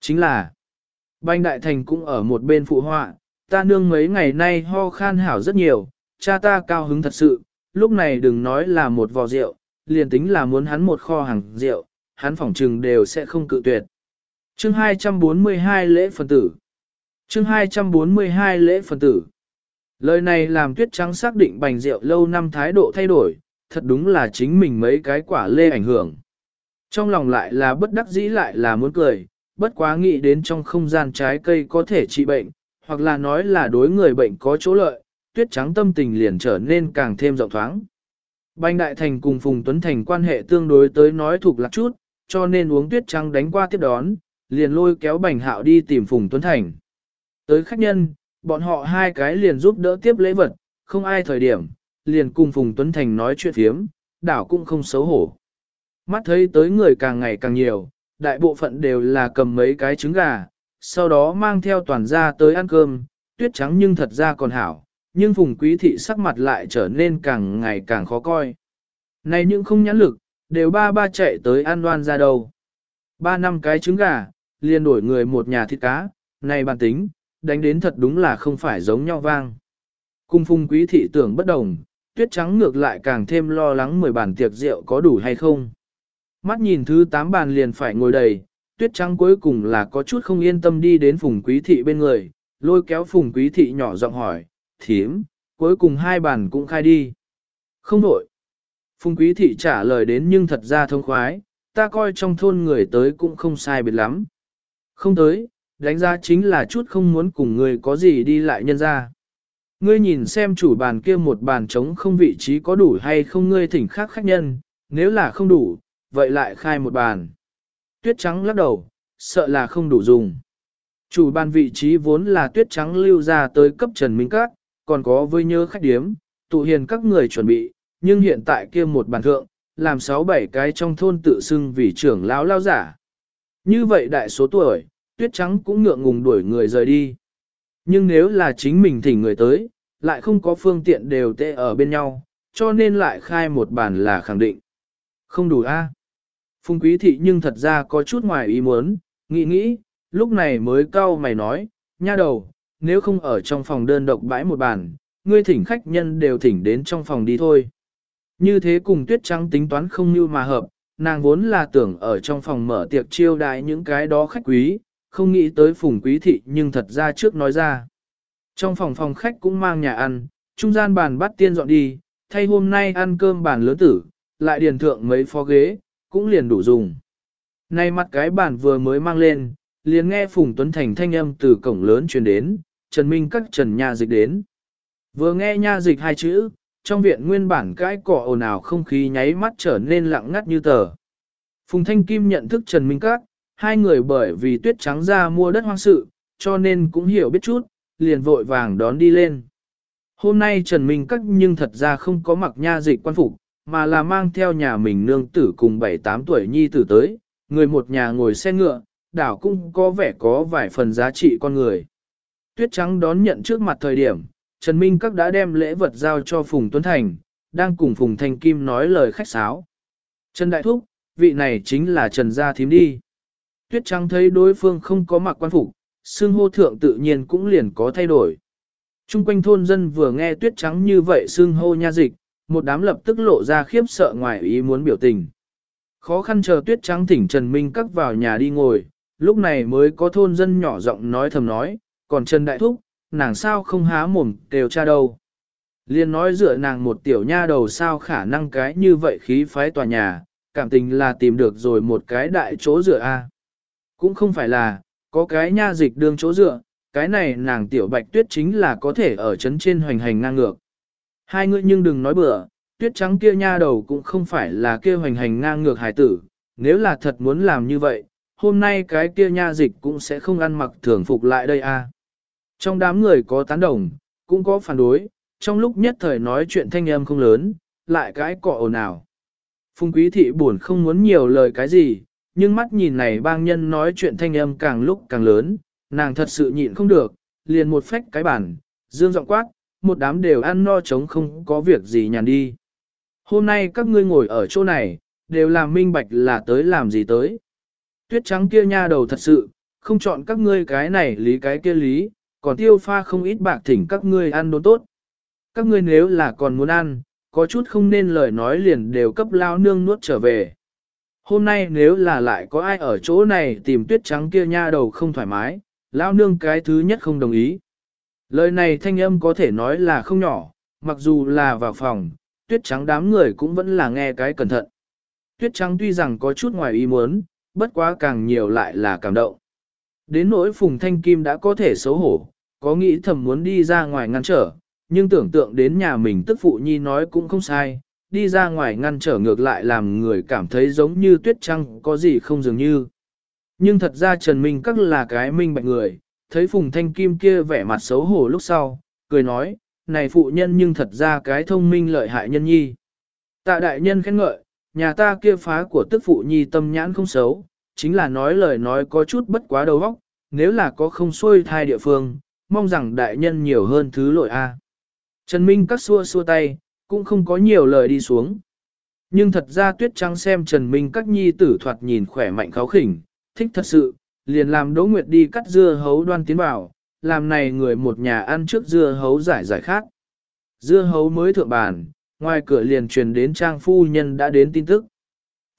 Chính là, banh đại thành cũng ở một bên phụ họa, ta nương mấy ngày nay ho khan hảo rất nhiều, cha ta cao hứng thật sự, lúc này đừng nói là một vò rượu, liền tính là muốn hắn một kho hàng rượu, hắn phỏng trừng đều sẽ không cự tuyệt. Chương 242 lễ phần tử Chương 242 lễ phần tử Lời này làm tuyết trắng xác định bành rượu lâu năm thái độ thay đổi, thật đúng là chính mình mấy cái quả lê ảnh hưởng. Trong lòng lại là bất đắc dĩ lại là muốn cười, bất quá nghĩ đến trong không gian trái cây có thể trị bệnh, hoặc là nói là đối người bệnh có chỗ lợi, tuyết trắng tâm tình liền trở nên càng thêm rộng thoáng. Bành Đại Thành cùng Phùng Tuấn Thành quan hệ tương đối tới nói thuộc lạc chút, cho nên uống tuyết trắng đánh qua tiếp đón, liền lôi kéo Bành Hạo đi tìm Phùng Tuấn Thành. Tới khách nhân, bọn họ hai cái liền giúp đỡ tiếp lễ vật, không ai thời điểm, liền cùng Phùng Tuấn Thành nói chuyện phiếm, đảo cũng không xấu hổ. Mắt thấy tới người càng ngày càng nhiều, đại bộ phận đều là cầm mấy cái trứng gà, sau đó mang theo toàn gia tới ăn cơm, tuyết trắng nhưng thật ra còn hảo, nhưng Phùng Quý Thị sắc mặt lại trở nên càng ngày càng khó coi. Này những không nhãn lực, đều ba ba chạy tới ăn đoan ra đâu. Ba năm cái trứng gà, liền đổi người một nhà thịt cá, này bản tính, đánh đến thật đúng là không phải giống nhau vang. Cung Phung Quý Thị tưởng bất đồng, tuyết trắng ngược lại càng thêm lo lắng mười bàn tiệc rượu có đủ hay không. Mắt nhìn thứ tám bàn liền phải ngồi đầy, tuyết trắng cuối cùng là có chút không yên tâm đi đến phùng quý thị bên người, lôi kéo phùng quý thị nhỏ giọng hỏi, thiếm, cuối cùng hai bàn cũng khai đi. Không đổi. Phùng quý thị trả lời đến nhưng thật ra thông khoái, ta coi trong thôn người tới cũng không sai biệt lắm. Không tới, đánh giá chính là chút không muốn cùng người có gì đi lại nhân ra. Ngươi nhìn xem chủ bàn kia một bàn trống không vị trí có đủ hay không ngươi thỉnh khác khách nhân, nếu là không đủ, vậy lại khai một bàn. Tuyết trắng lắc đầu, sợ là không đủ dùng. Chủ bàn vị trí vốn là tuyết trắng lưu ra tới cấp Trần Minh Các, còn có với nhớ khách điếm, tụ hiền các người chuẩn bị, nhưng hiện tại kia một bàn thượng, làm sáu bảy cái trong thôn tự xưng vì trưởng lão lao giả. Như vậy đại số tuổi, tuyết trắng cũng ngượng ngùng đuổi người rời đi. Nhưng nếu là chính mình thỉnh người tới, lại không có phương tiện đều tệ ở bên nhau, cho nên lại khai một bàn là khẳng định. Không đủ a. Phùng quý thị nhưng thật ra có chút ngoài ý muốn, nghĩ nghĩ, lúc này mới cau mày nói, nha đầu, nếu không ở trong phòng đơn độc bãi một bàn, ngươi thỉnh khách nhân đều thỉnh đến trong phòng đi thôi. Như thế cùng tuyết trắng tính toán không như mà hợp, nàng vốn là tưởng ở trong phòng mở tiệc chiêu đãi những cái đó khách quý, không nghĩ tới phùng quý thị nhưng thật ra trước nói ra. Trong phòng phòng khách cũng mang nhà ăn, trung gian bàn bắt tiên dọn đi, thay hôm nay ăn cơm bàn lớn tử, lại điền thượng mấy phó ghế, cũng liền đủ dùng. Nay mặt cái bàn vừa mới mang lên, liền nghe Phùng Tuấn Thành thanh âm từ cổng lớn truyền đến, Trần Minh các Trần Nha Dịch đến. Vừa nghe Nha Dịch hai chữ, trong viện nguyên bản cái cỏ ồn ào không khí nháy mắt trở nên lặng ngắt như tờ. Phùng Thanh Kim nhận thức Trần Minh Các, hai người bởi vì tuyết trắng ra mua đất hoang sự, cho nên cũng hiểu biết chút, liền vội vàng đón đi lên. Hôm nay Trần Minh Các nhưng thật ra không có mặc nha dịch quan phục, mà là mang theo nhà mình nương tử cùng 7-8 tuổi nhi tử tới, người một nhà ngồi xe ngựa, đảo cũng có vẻ có vài phần giá trị con người. Tuyết trắng đón nhận trước mặt thời điểm, Trần Minh Các đã đem lễ vật giao cho Phùng Tuấn Thành, đang cùng Phùng Thanh Kim nói lời khách sáo. Trần Đại Thúc, vị này chính là Trần Gia Thím đi. Tuyết trắng thấy đối phương không có mặc quan phục, xương hô thượng tự nhiên cũng liền có thay đổi. Trung quanh thôn dân vừa nghe tuyết trắng như vậy xương hô nha dịch, một đám lập tức lộ ra khiếp sợ ngoài ý muốn biểu tình. Khó khăn chờ tuyết trắng thỉnh Trần Minh cắt vào nhà đi ngồi, lúc này mới có thôn dân nhỏ giọng nói thầm nói, còn Trần Đại Thúc, nàng sao không há mồm đều cha đâu. Liên nói dựa nàng một tiểu nha đầu sao khả năng cái như vậy khí phái tòa nhà, cảm tình là tìm được rồi một cái đại chỗ dựa a. Cũng không phải là, có cái nha dịch đương chỗ dựa, cái này nàng tiểu bạch tuyết chính là có thể ở chấn trên hoành hành ngang ngược. Hai người nhưng đừng nói bừa, tuyết trắng kia nha đầu cũng không phải là kia hoành hành ngang ngược hải tử, nếu là thật muốn làm như vậy, hôm nay cái kia nha dịch cũng sẽ không ăn mặc thường phục lại đây a. Trong đám người có tán đồng, cũng có phản đối, trong lúc nhất thời nói chuyện thanh âm không lớn, lại cái cọ ồn ào. Phùng quý thị buồn không muốn nhiều lời cái gì, nhưng mắt nhìn này bang nhân nói chuyện thanh âm càng lúc càng lớn, nàng thật sự nhịn không được, liền một phách cái bản, dương giọng quát, một đám đều ăn no trống không có việc gì nhàn đi. Hôm nay các ngươi ngồi ở chỗ này, đều làm minh bạch là tới làm gì tới. Tuyết trắng kia nha đầu thật sự, không chọn các ngươi cái này lý cái kia lý, còn tiêu pha không ít bạc thỉnh các ngươi ăn đốn tốt. Các ngươi nếu là còn muốn ăn, có chút không nên lời nói liền đều cấp lao nương nuốt trở về. Hôm nay nếu là lại có ai ở chỗ này tìm tuyết trắng kia nha đầu không thoải mái, lao nương cái thứ nhất không đồng ý. Lời này thanh âm có thể nói là không nhỏ, mặc dù là vào phòng, tuyết trắng đám người cũng vẫn là nghe cái cẩn thận. Tuyết trắng tuy rằng có chút ngoài ý muốn, bất quá càng nhiều lại là cảm động. Đến nỗi Phùng Thanh Kim đã có thể xấu hổ, có nghĩ thầm muốn đi ra ngoài ngăn trở, nhưng tưởng tượng đến nhà mình tức phụ nhi nói cũng không sai, đi ra ngoài ngăn trở ngược lại làm người cảm thấy giống như tuyết trăng có gì không dường như. Nhưng thật ra Trần Minh các là cái minh bạch người, thấy Phùng Thanh Kim kia vẻ mặt xấu hổ lúc sau, cười nói, này phụ nhân nhưng thật ra cái thông minh lợi hại nhân nhi. Tạ đại nhân khen ngợi, nhà ta kia phá của tức phụ nhi tâm nhãn không xấu, chính là nói lời nói có chút bất quá đầu óc, nếu là có không xuôi thai địa phương, mong rằng đại nhân nhiều hơn thứ lỗi A. Trần Minh Các xua xua tay, cũng không có nhiều lời đi xuống. Nhưng thật ra tuyết trắng xem Trần Minh các nhi tử thoạt nhìn khỏe mạnh kháo khỉnh, thích thật sự, liền làm Đỗ Nguyệt đi cắt dưa hấu đoan tiến vào, làm này người một nhà ăn trước dưa hấu giải giải khác. Dưa hấu mới thượng bàn, ngoài cửa liền truyền đến trang phu nhân đã đến tin tức.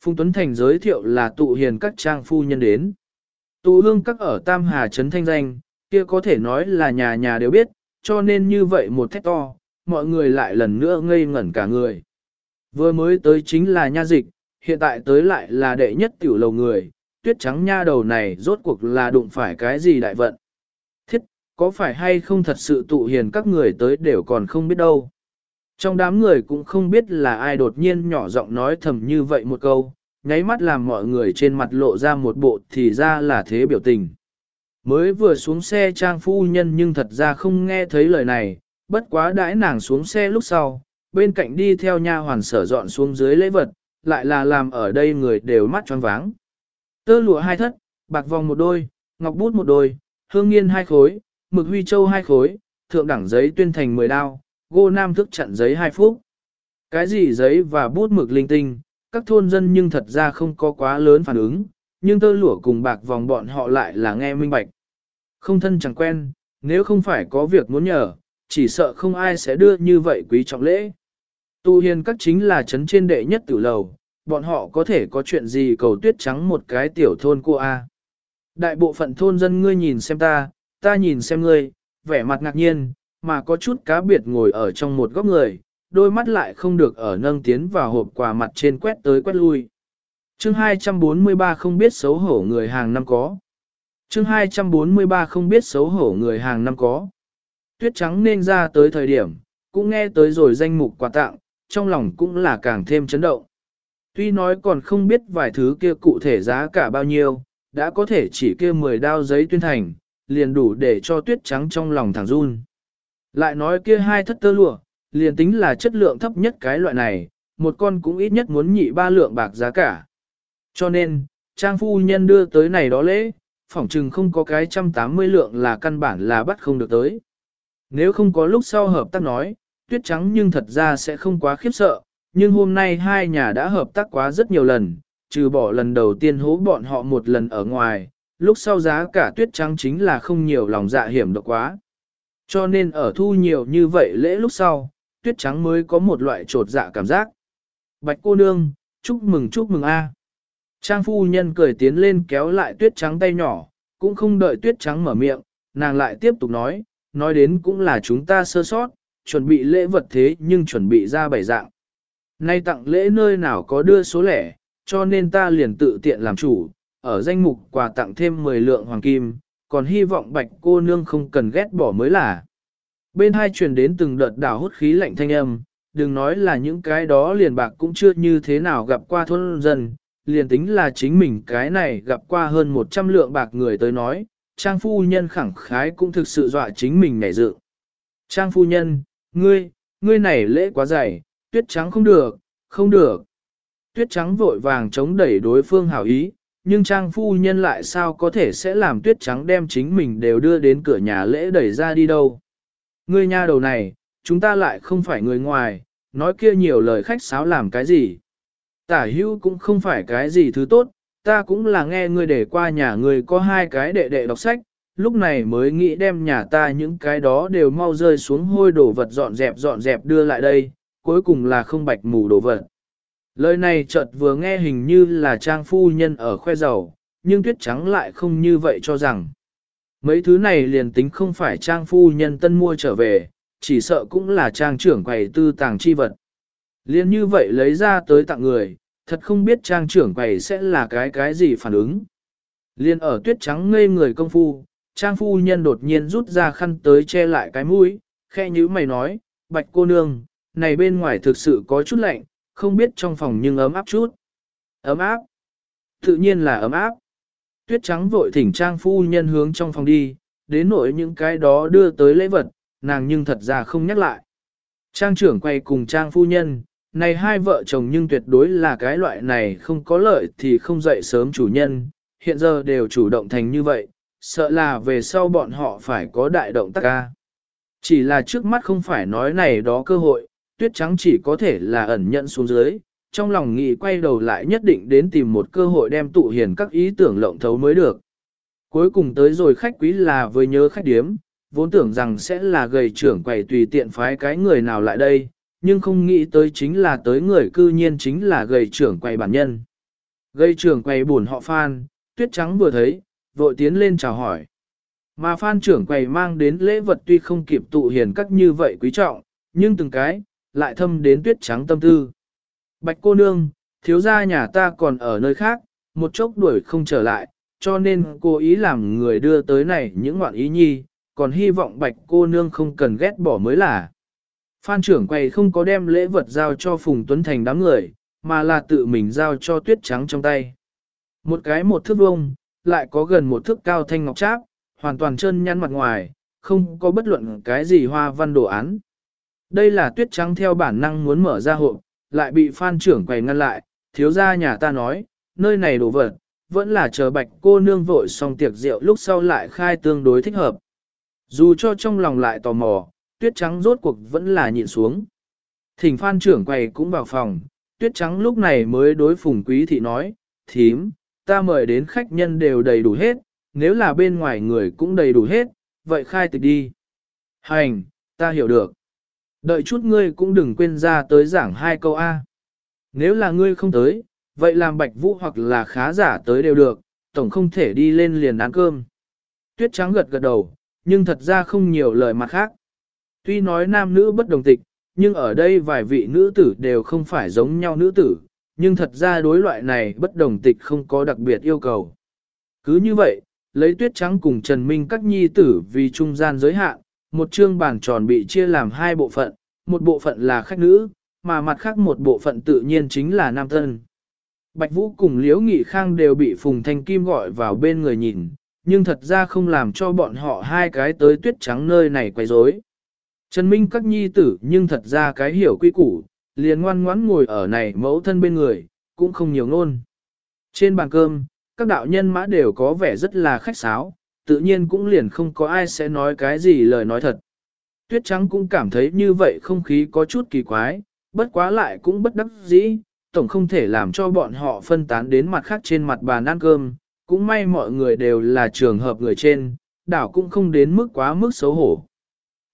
Phùng Tuấn Thành giới thiệu là tụ hiền các trang phu nhân đến. Tụ hương các ở Tam Hà Trấn Thanh Danh, kia có thể nói là nhà nhà đều biết, cho nên như vậy một thét to, mọi người lại lần nữa ngây ngẩn cả người. Vừa mới tới chính là nha dịch, hiện tại tới lại là đệ nhất tiểu lầu người, tuyết trắng nha đầu này rốt cuộc là đụng phải cái gì đại vận. Thiết, có phải hay không thật sự tụ hiền các người tới đều còn không biết đâu. Trong đám người cũng không biết là ai đột nhiên nhỏ giọng nói thầm như vậy một câu, nháy mắt làm mọi người trên mặt lộ ra một bộ thì ra là thế biểu tình. Mới vừa xuống xe trang phu nhân nhưng thật ra không nghe thấy lời này, bất quá đãi nàng xuống xe lúc sau, bên cạnh đi theo nha hoàn sở dọn xuống dưới lễ vật, lại là làm ở đây người đều mắt tròn váng. Tơ lụa hai thất, bạc vòng một đôi, ngọc bút một đôi, hương nghiên hai khối, mực huy châu hai khối, thượng đẳng giấy tuyên thành mười đao, gô nam thức chặn giấy hai phút. Cái gì giấy và bút mực linh tinh, các thôn dân nhưng thật ra không có quá lớn phản ứng, nhưng tơ lụa cùng bạc vòng bọn họ lại là nghe minh bạch. Không thân chẳng quen, nếu không phải có việc muốn nhờ, chỉ sợ không ai sẽ đưa như vậy quý trọng lễ. Tu hiền các chính là chấn trên đệ nhất tử lầu, bọn họ có thể có chuyện gì cầu tuyết trắng một cái tiểu thôn cô A. Đại bộ phận thôn dân ngươi nhìn xem ta, ta nhìn xem ngươi, vẻ mặt ngạc nhiên, mà có chút cá biệt ngồi ở trong một góc người, đôi mắt lại không được ở nâng tiến vào hộp quà mặt trên quét tới quét lui. chương 243 không biết xấu hổ người hàng năm có. chương 243 không biết xấu hổ người hàng năm có. Tuyết trắng nên ra tới thời điểm, cũng nghe tới rồi danh mục quà tặng, trong lòng cũng là càng thêm chấn động. Tuy nói còn không biết vài thứ kia cụ thể giá cả bao nhiêu, đã có thể chỉ kia 10 đao giấy tuyên thành, liền đủ để cho tuyết trắng trong lòng thẳng run. Lại nói kia hai thất tơ lụa, liền tính là chất lượng thấp nhất cái loại này, một con cũng ít nhất muốn nhị ba lượng bạc giá cả. Cho nên, trang phu nhân đưa tới này đó lễ, phỏng chừng không có cái trăm tám mươi lượng là căn bản là bắt không được tới. Nếu không có lúc sau hợp tác nói, tuyết trắng nhưng thật ra sẽ không quá khiếp sợ, nhưng hôm nay hai nhà đã hợp tác quá rất nhiều lần, trừ bỏ lần đầu tiên hố bọn họ một lần ở ngoài, lúc sau giá cả tuyết trắng chính là không nhiều lòng dạ hiểm độc quá. Cho nên ở thu nhiều như vậy lễ lúc sau, tuyết trắng mới có một loại trột dạ cảm giác. Bạch cô nương, chúc mừng chúc mừng a. Trang phu nhân cười tiến lên kéo lại tuyết trắng tay nhỏ, cũng không đợi tuyết trắng mở miệng, nàng lại tiếp tục nói, nói đến cũng là chúng ta sơ sót, chuẩn bị lễ vật thế nhưng chuẩn bị ra bảy dạng. Nay tặng lễ nơi nào có đưa số lẻ, cho nên ta liền tự tiện làm chủ, ở danh mục quà tặng thêm 10 lượng hoàng kim, còn hy vọng bạch cô nương không cần ghét bỏ mới là. Bên hai truyền đến từng đợt đảo hút khí lạnh thanh âm, đừng nói là những cái đó liền bạc cũng chưa như thế nào gặp qua thôn dân, liền tính là chính mình cái này gặp qua hơn 100 lượng bạc người tới nói, trang phu nhân khẳng khái cũng thực sự dọa chính mình nảy dự. Trang phu nhân, ngươi, ngươi này lễ quá dày, tuyết trắng không được, không được. Tuyết trắng vội vàng chống đẩy đối phương hảo ý, nhưng trang phu nhân lại sao có thể sẽ làm tuyết trắng đem chính mình đều đưa đến cửa nhà lễ đẩy ra đi đâu. Ngươi nha đầu này, chúng ta lại không phải người ngoài, nói kia nhiều lời khách sáo làm cái gì. Tả hưu cũng không phải cái gì thứ tốt, ta cũng là nghe ngươi để qua nhà ngươi có hai cái đệ đệ đọc sách, lúc này mới nghĩ đem nhà ta những cái đó đều mau rơi xuống hôi đổ vật dọn dẹp dọn dẹp đưa lại đây, cuối cùng là không bạch mù đổ vật. Lời này chợt vừa nghe hình như là trang phu nhân ở khoe giàu, nhưng tuyết trắng lại không như vậy cho rằng. Mấy thứ này liền tính không phải trang phu nhân tân mua trở về, chỉ sợ cũng là trang trưởng quầy tư tàng chi vật. Liên như vậy lấy ra tới tặng người, thật không biết trang trưởng quầy sẽ là cái cái gì phản ứng. Liên ở tuyết trắng ngây người công phu, trang phu nhân đột nhiên rút ra khăn tới che lại cái mũi, khe như mày nói, bạch cô nương, này bên ngoài thực sự có chút lạnh, không biết trong phòng nhưng ấm áp chút. Ấm áp? Tự nhiên là ấm áp. Tuyết trắng vội thỉnh trang phu nhân hướng trong phòng đi, đến nỗi những cái đó đưa tới lễ vật, nàng nhưng thật ra không nhắc lại. Trang trưởng quay cùng trang phu nhân, này hai vợ chồng nhưng tuyệt đối là cái loại này không có lợi thì không dậy sớm chủ nhân, hiện giờ đều chủ động thành như vậy, sợ là về sau bọn họ phải có đại động tác ca. Chỉ là trước mắt không phải nói này đó cơ hội, tuyết trắng chỉ có thể là ẩn nhận xuống dưới, trong lòng nghĩ quay đầu lại nhất định đến tìm một cơ hội đem tụ hiền các ý tưởng lộng thấu mới được. Cuối cùng tới rồi khách quý là với nhớ khách điếm, vốn tưởng rằng sẽ là gầy trưởng quầy tùy tiện phái cái người nào lại đây, nhưng không nghĩ tới chính là tới người cư nhiên chính là gầy trưởng quầy bản nhân. Gầy trưởng quầy buồn họ Phan, tuyết trắng vừa thấy, vội tiến lên chào hỏi. Mà Phan trưởng quầy mang đến lễ vật tuy không kịp tụ hiền các như vậy quý trọng, nhưng từng cái, lại thâm đến tuyết trắng tâm tư. Bạch cô nương, thiếu gia nhà ta còn ở nơi khác, một chốc đuổi không trở lại, cho nên cô ý làm người đưa tới này những ngoạn ý nhi, còn hy vọng bạch cô nương không cần ghét bỏ mới là. Phan trưởng quầy không có đem lễ vật giao cho Phùng Tuấn Thành đám người, mà là tự mình giao cho tuyết trắng trong tay. Một cái một thước vông, lại có gần một thước cao thanh ngọc tráp, hoàn toàn chân nhăn mặt ngoài, không có bất luận cái gì hoa văn đồ án. Đây là tuyết trắng theo bản năng muốn mở ra hộp, lại bị phan trưởng quầy ngăn lại, thiếu gia nhà ta nói, nơi này đồ vật, vẫn là chờ bạch cô nương vội xong tiệc rượu lúc sau lại khai tương đối thích hợp. Dù cho trong lòng lại tò mò, tuyết trắng rốt cuộc vẫn là nhịn xuống. Thỉnh phan trưởng quầy cũng vào phòng, tuyết trắng lúc này mới đối phùng quý thị nói, thím, ta mời đến khách nhân đều đầy đủ hết, nếu là bên ngoài người cũng đầy đủ hết, vậy khai tịch đi. Hành, ta hiểu được. Đợi chút ngươi cũng đừng quên ra tới giảng hai câu A. Nếu là ngươi không tới, vậy làm bạch vũ hoặc là khá giả tới đều được, tổng không thể đi lên liền ăn cơm. Tuyết trắng gật gật đầu, nhưng thật ra không nhiều lời mặt khác. Tuy nói nam nữ bất đồng tịch, nhưng ở đây vài vị nữ tử đều không phải giống nhau nữ tử, nhưng thật ra đối loại này bất đồng tịch không có đặc biệt yêu cầu. Cứ như vậy, lấy tuyết trắng cùng Trần Minh các nhi tử vì trung gian giới hạn, một chương bàn tròn bị chia làm hai bộ phận, một bộ phận là khách nữ, mà mặt khác một bộ phận tự nhiên chính là nam thân. Bạch Vũ cùng Liễu Nghị Khang đều bị Phùng Thanh Kim gọi vào bên người nhìn, nhưng thật ra không làm cho bọn họ hai cái tới tuyết trắng nơi này quay rối. Trần Minh các nhi tử nhưng thật ra cái hiểu quy củ, liền ngoan ngoãn ngồi ở này mẫu thân bên người, cũng không nhiều ngôn. Trên bàn cơm, các đạo nhân mã đều có vẻ rất là khách sáo, tự nhiên cũng liền không có ai sẽ nói cái gì lời nói thật. Tuyết trắng cũng cảm thấy như vậy không khí có chút kỳ quái, bất quá lại cũng bất đắc dĩ, tổng không thể làm cho bọn họ phân tán đến mặt khác trên mặt bàn ăn cơm, cũng may mọi người đều là trường hợp người trên, đảo cũng không đến mức quá mức xấu hổ.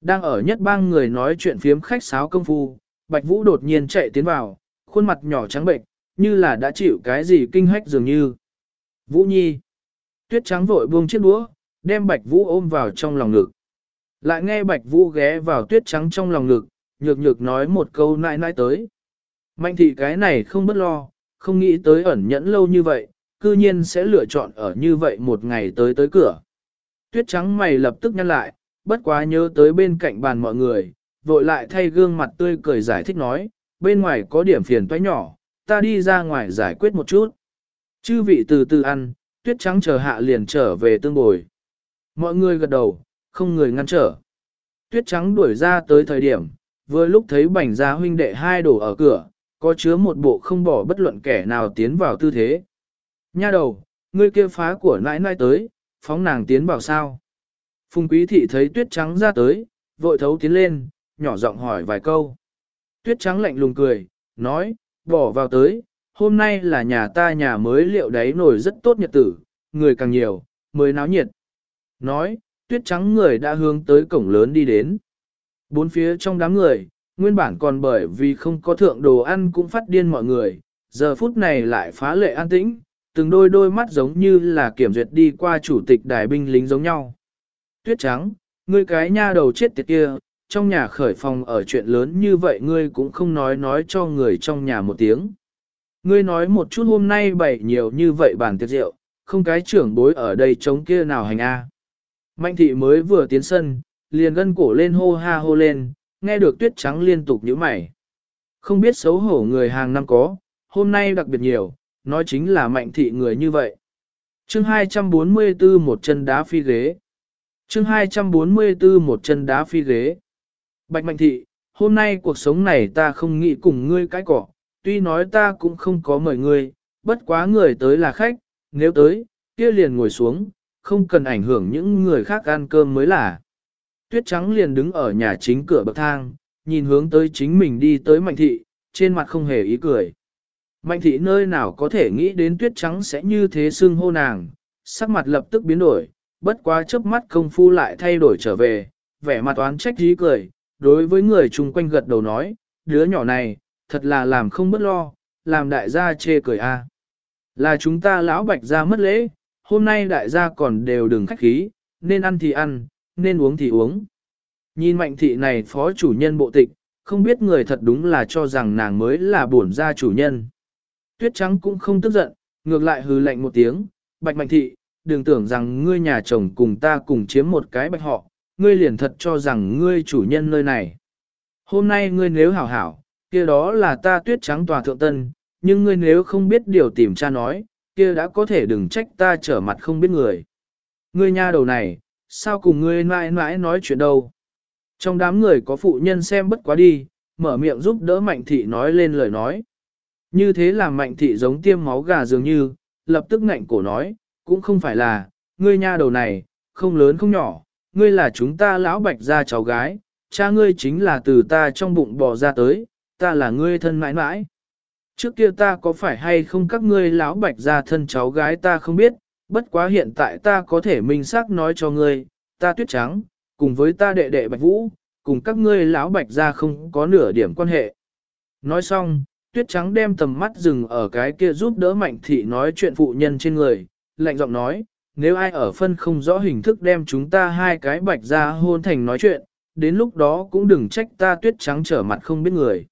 Đang ở nhất bang người nói chuyện phiếm khách sáo công phu, Bạch Vũ đột nhiên chạy tiến vào, khuôn mặt nhỏ trắng bệnh, như là đã chịu cái gì kinh hách dường như. Vũ Nhi. Tuyết trắng vội buông chiếc đũa, đem Bạch Vũ ôm vào trong lòng ngực. Lại nghe Bạch Vũ ghé vào tuyết trắng trong lòng ngực, nhược nhược nói một câu nãi nãi tới. Mạnh thị cái này không bất lo, không nghĩ tới ẩn nhẫn lâu như vậy, cư nhiên sẽ lựa chọn ở như vậy một ngày tới tới cửa. Tuyết trắng mày lập tức nhăn lại, bất quá nhớ tới bên cạnh bàn mọi người, vội lại thay gương mặt tươi cười giải thích nói, bên ngoài có điểm phiền toái nhỏ, ta đi ra ngoài giải quyết một chút. Chư vị từ từ ăn, tuyết trắng chờ hạ liền trở về tương bồi. Mọi người gật đầu, không người ngăn trở. Tuyết trắng đuổi ra tới thời điểm, vừa lúc thấy bảnh gia huynh đệ hai đổ ở cửa, có chứa một bộ không bỏ bất luận kẻ nào tiến vào tư thế. Nha đầu, ngươi kia phá của nãi nãi tới, phóng nàng tiến vào sao. Phùng quý thị thấy tuyết trắng ra tới, vội thấu tiến lên, nhỏ giọng hỏi vài câu. Tuyết trắng lạnh lùng cười, nói, bỏ vào tới, hôm nay là nhà ta nhà mới liệu đáy nổi rất tốt nhật tử, người càng nhiều, mới náo nhiệt. Nói, tuyết trắng người đã hướng tới cổng lớn đi đến. Bốn phía trong đám người, nguyên bản còn bởi vì không có thượng đồ ăn cũng phát điên mọi người, giờ phút này lại phá lệ an tĩnh, từng đôi đôi mắt giống như là kiểm duyệt đi qua chủ tịch đài binh lính giống nhau. Tuyết trắng, ngươi cái nha đầu chết tiệt kia, trong nhà khởi phòng ở chuyện lớn như vậy ngươi cũng không nói nói cho người trong nhà một tiếng. Ngươi nói một chút hôm nay bày nhiều như vậy bàn tiệc rượu, không cái trưởng bối ở đây chống kia nào hành a. Mạnh thị mới vừa tiến sân, liền gân cổ lên hô ha hô lên, nghe được tuyết trắng liên tục nhíu mày. Không biết xấu hổ người hàng năm có, hôm nay đặc biệt nhiều, nói chính là mạnh thị người như vậy. chương 244 một chân đá phi ghế chương 244 một chân đá phi ghế. Bạch mạnh thị, hôm nay cuộc sống này ta không nghĩ cùng ngươi cái cỏ, tuy nói ta cũng không có mời ngươi, bất quá người tới là khách, nếu tới, kia liền ngồi xuống, không cần ảnh hưởng những người khác ăn cơm mới là. Tuyết trắng liền đứng ở nhà chính cửa bậc thang, nhìn hướng tới chính mình đi tới mạnh thị, trên mặt không hề ý cười. Mạnh thị nơi nào có thể nghĩ đến tuyết trắng sẽ như thế xưng hô nàng, sắc mặt lập tức biến đổi, bất quá chớp mắt công phu lại thay đổi trở về, vẻ mặt oán trách dí cười, đối với người chung quanh gật đầu nói, đứa nhỏ này, thật là làm không bất lo, làm đại gia chê cười a. Là chúng ta lão bạch gia mất lễ, hôm nay đại gia còn đều đừng khách khí, nên ăn thì ăn, nên uống thì uống. Nhìn mạnh thị này phó chủ nhân bộ tịch, không biết người thật đúng là cho rằng nàng mới là bổn gia chủ nhân. Tuyết trắng cũng không tức giận, ngược lại hừ lạnh một tiếng, bạch mạnh thị, đừng tưởng rằng ngươi nhà chồng cùng ta cùng chiếm một cái bạch họ, ngươi liền thật cho rằng ngươi chủ nhân nơi này. Hôm nay ngươi nếu hảo hảo, kia đó là ta tuyết trắng tòa thượng tân, nhưng ngươi nếu không biết điều tìm cha nói, kia đã có thể đừng trách ta trở mặt không biết người. Ngươi nha đầu này, sao cùng ngươi mãi mãi nói chuyện đâu. Trong đám người có phụ nhân xem bất quá đi, mở miệng giúp đỡ mạnh thị nói lên lời nói. Như thế làm mạnh thị giống tiêm máu gà dường như, lập tức ngạnh cổ nói, cũng không phải là, ngươi nha đầu này, không lớn không nhỏ, ngươi là chúng ta lão bạch gia cháu gái, cha ngươi chính là từ ta trong bụng bò ra tới, ta là ngươi thân mãi mãi. Trước kia ta có phải hay không các ngươi lão bạch gia thân cháu gái ta không biết, bất quá hiện tại ta có thể minh xác nói cho ngươi, ta tuyết trắng, cùng với ta đệ đệ bạch vũ, cùng các ngươi lão bạch gia không có nửa điểm quan hệ. Nói xong, tuyết trắng đem tầm mắt dừng ở cái kia giúp đỡ mạnh thị nói chuyện phụ nhân trên người, lạnh giọng nói, nếu ai ở phân không rõ hình thức đem chúng ta hai cái bạch ra hôn thành nói chuyện, đến lúc đó cũng đừng trách ta tuyết trắng trở mặt không biết người.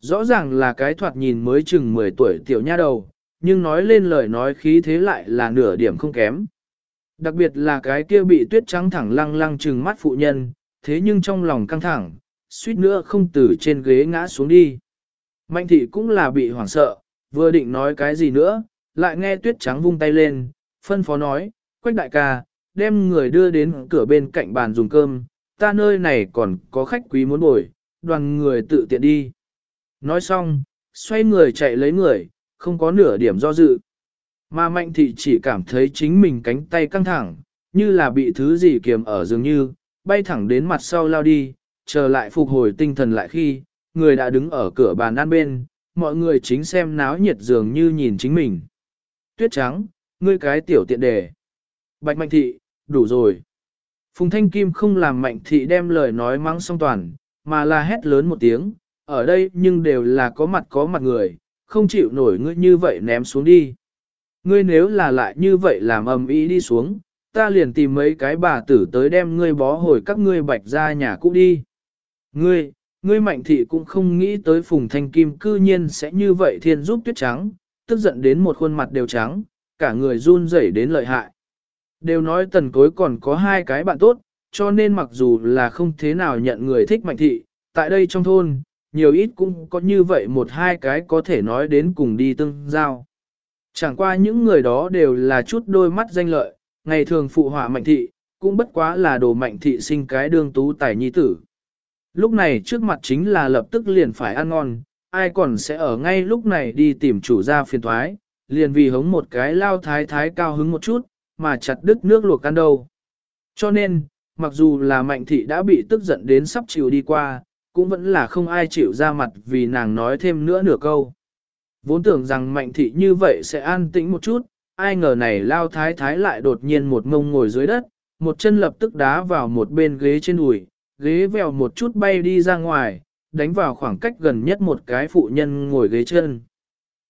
Rõ ràng là cái thoạt nhìn mới chừng 10 tuổi tiểu nha đầu, nhưng nói lên lời nói khí thế lại là nửa điểm không kém. Đặc biệt là cái kia bị tuyết trắng thẳng lăng lăng chừng mắt phụ nhân, thế nhưng trong lòng căng thẳng, suýt nữa không từ trên ghế ngã xuống đi. Mạnh thị cũng là bị hoảng sợ, vừa định nói cái gì nữa, lại nghe tuyết trắng vung tay lên, phân phó nói, quách đại ca, đem người đưa đến cửa bên cạnh bàn dùng cơm, ta nơi này còn có khách quý muốn bồi, đoàn người tự tiện đi. Nói xong, xoay người chạy lấy người, không có nửa điểm do dự. Mà mạnh thị chỉ cảm thấy chính mình cánh tay căng thẳng, như là bị thứ gì kiềm ở dường như, bay thẳng đến mặt sau lao đi, chờ lại phục hồi tinh thần lại khi, người đã đứng ở cửa bàn ăn bên, mọi người chính xem náo nhiệt dường như nhìn chính mình. Tuyết trắng, ngươi cái tiểu tiện đề. Bạch mạnh thị, đủ rồi. Phùng Thanh Kim không làm mạnh thị đem lời nói mắng song toàn, mà là hét lớn một tiếng, ở đây nhưng đều là có mặt có mặt người, không chịu nổi ngươi như vậy ném xuống đi. Ngươi nếu là lại như vậy làm ầm ý đi xuống, ta liền tìm mấy cái bà tử tới đem ngươi bó hồi các ngươi bạch ra nhà cũ đi. Ngươi, ngươi mạnh thị cũng không nghĩ tới phùng thanh kim cư nhiên sẽ như vậy thiên giúp tuyết trắng, tức giận đến một khuôn mặt đều trắng, cả người run rẩy đến lợi hại. Đều nói tần cối còn có hai cái bạn tốt, cho nên mặc dù là không thế nào nhận người thích mạnh thị, tại đây trong thôn, nhiều ít cũng có như vậy một hai cái có thể nói đến cùng đi tương giao. Chẳng qua những người đó đều là chút đôi mắt danh lợi, ngày thường phụ họa mạnh thị, cũng bất quá là đồ mạnh thị sinh cái đương tú tài nhi tử. Lúc này trước mặt chính là lập tức liền phải ăn ngon, ai còn sẽ ở ngay lúc này đi tìm chủ gia phiền thoái, liền vì hống một cái lao thái thái cao hứng một chút, mà chặt đứt nước luộc ăn đâu. Cho nên, mặc dù là mạnh thị đã bị tức giận đến sắp chịu đi qua, cũng vẫn là không ai chịu ra mặt vì nàng nói thêm nữa nửa câu. Vốn tưởng rằng mạnh thị như vậy sẽ an tĩnh một chút, ai ngờ này lao thái thái lại đột nhiên một ngông ngồi dưới đất, một chân lập tức đá vào một bên ghế trên đùi, ghế vèo một chút bay đi ra ngoài, đánh vào khoảng cách gần nhất một cái phụ nhân ngồi ghế chân.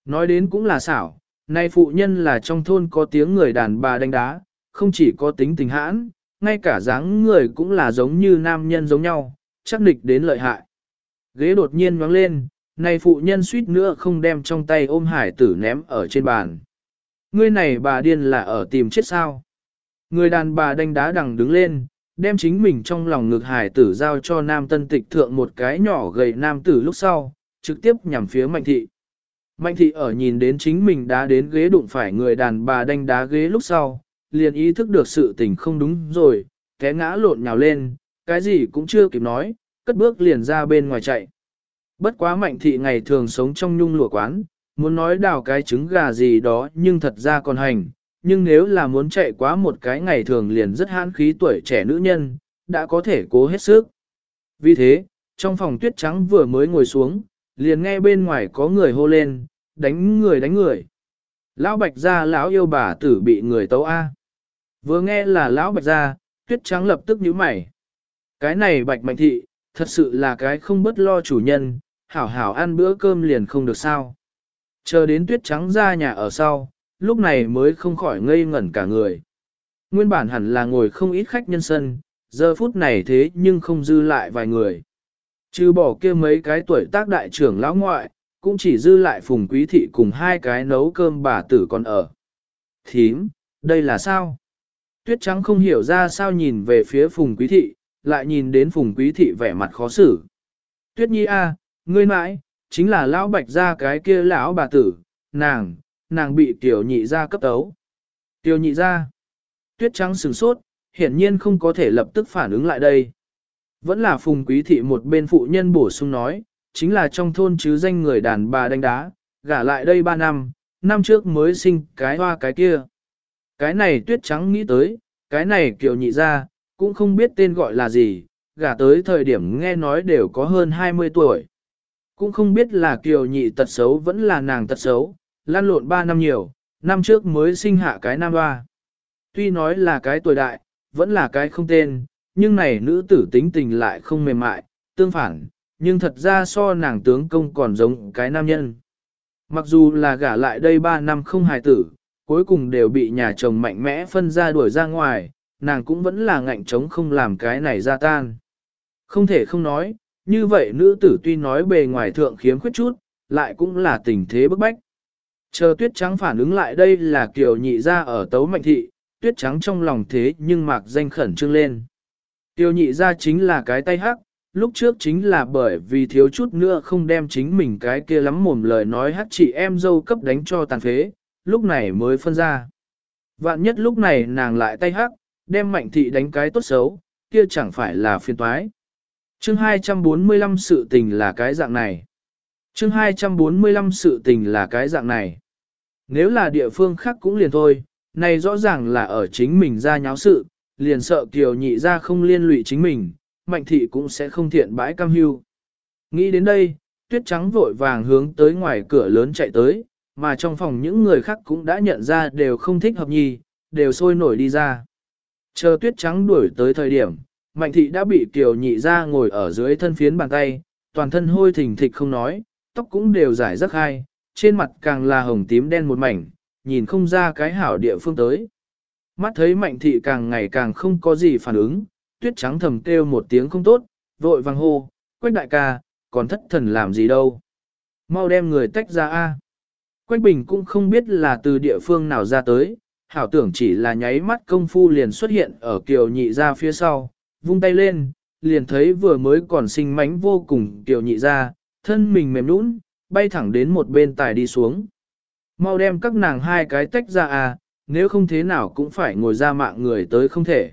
Nói đến cũng là xảo, nay phụ nhân là trong thôn có tiếng người đàn bà đánh đá, không chỉ có tính tình hãn, ngay cả dáng người cũng là giống như nam nhân giống nhau, chắc nịch đến lợi hại. Ghế đột nhiên nhoáng lên, này phụ nhân suýt nữa không đem trong tay ôm hải tử ném ở trên bàn. Ngươi này bà điên là ở tìm chết sao. Người đàn bà đánh đá đằng đứng lên, đem chính mình trong lòng ngực hải tử giao cho nam tân tịch thượng một cái nhỏ gầy nam tử lúc sau, trực tiếp nhằm phía mạnh thị. Mạnh thị ở nhìn đến chính mình đã đến ghế đụng phải người đàn bà đánh đá ghế lúc sau, liền ý thức được sự tình không đúng rồi, té ngã lộn nhào lên, cái gì cũng chưa kịp nói, cất bước liền ra bên ngoài chạy. Bất quá mạnh thị ngày thường sống trong nhung lụa quán, muốn nói đào cái trứng gà gì đó nhưng thật ra còn hành, nhưng nếu là muốn chạy quá một cái ngày thường liền rất hãn khí tuổi trẻ nữ nhân, đã có thể cố hết sức. Vì thế, trong phòng tuyết trắng vừa mới ngồi xuống, liền nghe bên ngoài có người hô lên, đánh người đánh người. Lão bạch gia lão yêu bà tử bị người tấu A. Vừa nghe là lão bạch gia, tuyết trắng lập tức nhíu mày. Cái này bạch mạnh thị, thật sự là cái không bất lo chủ nhân, hảo hảo ăn bữa cơm liền không được sao. Chờ đến tuyết trắng ra nhà ở sau, lúc này mới không khỏi ngây ngẩn cả người. Nguyên bản hẳn là ngồi không ít khách nhân sân, giờ phút này thế nhưng không dư lại vài người. Trừ bỏ kia mấy cái tuổi tác đại trưởng lão ngoại, cũng chỉ dư lại phùng quý thị cùng hai cái nấu cơm bà tử còn ở. Thím, đây là sao? Tuyết trắng không hiểu ra sao nhìn về phía phùng quý thị, lại nhìn đến phùng quý thị vẻ mặt khó xử. Tuyết nhi a, ngươi mãi, chính là lão bạch gia cái kia lão bà tử, nàng, nàng bị tiểu nhị gia cấp tấu. Tiểu nhị gia, tuyết trắng sừng sốt, hiển nhiên không có thể lập tức phản ứng lại đây. Vẫn là phùng quý thị một bên phụ nhân bổ sung nói, chính là trong thôn chứ danh người đàn bà đánh đá, gả lại đây ba năm, năm trước mới sinh cái hoa cái kia. Cái này tuyết trắng nghĩ tới, cái này kiểu nhị gia cũng không biết tên gọi là gì, gả tới thời điểm nghe nói đều có hơn 20 tuổi. Cũng không biết là kiều nhị tật xấu vẫn là nàng tật xấu, lan lộn 3 năm nhiều, năm trước mới sinh hạ cái nam hoa. Tuy nói là cái tuổi đại, vẫn là cái không tên, nhưng này nữ tử tính tình lại không mềm mại, tương phản, nhưng thật ra so nàng tướng công còn giống cái nam nhân. Mặc dù là gả lại đây 3 năm không hài tử, cuối cùng đều bị nhà chồng mạnh mẽ phân ra đuổi ra ngoài, nàng cũng vẫn là ngạnh chống không làm cái này ra tan. Không thể không nói, như vậy nữ tử tuy nói bề ngoài thượng khiếm khuyết chút, lại cũng là tình thế bức bách. Chờ tuyết trắng phản ứng lại đây là kiểu nhị ra ở tấu mạnh thị, tuyết trắng trong lòng thế nhưng mạc danh khẩn trương lên. Tiêu nhị ra chính là cái tay hắc, lúc trước chính là bởi vì thiếu chút nữa không đem chính mình cái kia lắm mồm lời nói hắc chị em dâu cấp đánh cho tàn phế, lúc này mới phân ra. Vạn nhất lúc này nàng lại tay hắc, đem mạnh thị đánh cái tốt xấu, kia chẳng phải là phiền toái. Chương 245 sự tình là cái dạng này. Chương 245 sự tình là cái dạng này. Nếu là địa phương khác cũng liền thôi, này rõ ràng là ở chính mình ra nháo sự, liền sợ kiều nhị ra không liên lụy chính mình, mạnh thị cũng sẽ không thiện bãi cam hưu. Nghĩ đến đây, tuyết trắng vội vàng hướng tới ngoài cửa lớn chạy tới, mà trong phòng những người khác cũng đã nhận ra đều không thích hợp nhì, đều sôi nổi đi ra. Chờ tuyết trắng đuổi tới thời điểm, mạnh thị đã bị kiều nhị ra ngồi ở dưới thân phiến bàn tay, toàn thân hôi thình thịch không nói, tóc cũng đều giải rất hai, trên mặt càng là hồng tím đen một mảnh, nhìn không ra cái hảo địa phương tới. Mắt thấy mạnh thị càng ngày càng không có gì phản ứng, tuyết trắng thầm kêu một tiếng không tốt, vội vàng hô, quách đại ca, còn thất thần làm gì đâu. Mau đem người tách ra a. Quách bình cũng không biết là từ địa phương nào ra tới, hảo tưởng chỉ là nháy mắt công phu liền xuất hiện ở kiều nhị ra phía sau, vung tay lên, liền thấy vừa mới còn sinh mánh vô cùng kiều nhị ra, thân mình mềm nũng, bay thẳng đến một bên tài đi xuống. Mau đem các nàng hai cái tách ra à, nếu không thế nào cũng phải ngồi ra mạng người tới không thể.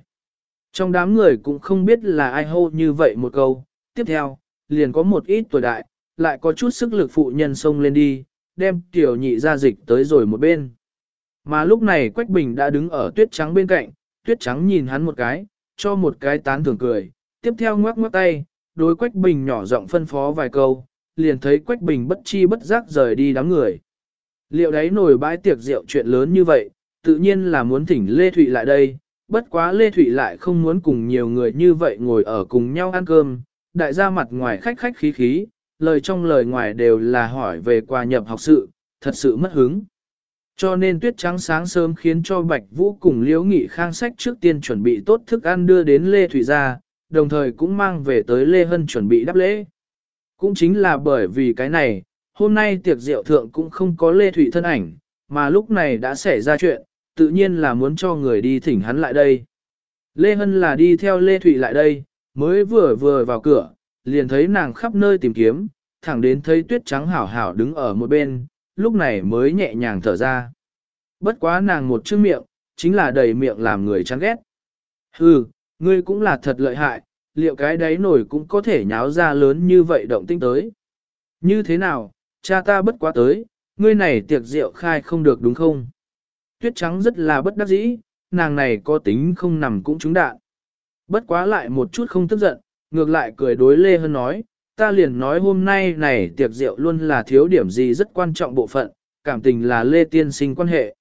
Trong đám người cũng không biết là ai hô như vậy một câu, tiếp theo, liền có một ít tuổi đại, lại có chút sức lực phụ nhân xông lên đi, đem tiểu nhị ra dịch tới rồi một bên. Mà lúc này Quách Bình đã đứng ở tuyết trắng bên cạnh, tuyết trắng nhìn hắn một cái, cho một cái tán thưởng cười, tiếp theo ngoắc ngoắc tay, đối Quách Bình nhỏ giọng phân phó vài câu, liền thấy Quách Bình bất chi bất giác rời đi đám người. Liệu đấy nổi bãi tiệc rượu chuyện lớn như vậy, tự nhiên là muốn thỉnh Lê Thụy lại đây, bất quá Lê Thụy lại không muốn cùng nhiều người như vậy ngồi ở cùng nhau ăn cơm, đại gia mặt ngoài khách khách khí khí, lời trong lời ngoài đều là hỏi về quà nhập học sự, thật sự mất hứng. Cho nên tuyết trắng sáng sớm khiến cho Bạch Vũ cùng Liễu Nghị Khang sách trước tiên chuẩn bị tốt thức ăn đưa đến Lê thụy gia, đồng thời cũng mang về tới Lê Hân chuẩn bị đáp lễ. Cũng chính là bởi vì cái này, hôm nay tiệc rượu thượng cũng không có Lê thụy thân ảnh, mà lúc này đã xảy ra chuyện, tự nhiên là muốn cho người đi thỉnh hắn lại đây. Lê Hân là đi theo Lê Thụy lại đây, mới vừa vừa vào cửa, liền thấy nàng khắp nơi tìm kiếm, thẳng đến thấy tuyết trắng hảo hảo đứng ở một bên, lúc này mới nhẹ nhàng thở ra. Bất quá nàng một chữ miệng, chính là đầy miệng làm người chán ghét. Hừ, ngươi cũng là thật lợi hại, liệu cái đấy nổi cũng có thể nháo ra lớn như vậy động tinh tới. Như thế nào, cha ta bất quá tới, ngươi này tiệc rượu khai không được đúng không? Tuyết trắng rất là bất đắc dĩ, nàng này có tính không nằm cũng trúng đạn. Bất quá lại một chút không tức giận, ngược lại cười đối Lê Hân nói, ta liền nói hôm nay này tiệc rượu luôn là thiếu điểm gì rất quan trọng bộ phận, cảm tình là Lê Tiên Sinh quan hệ.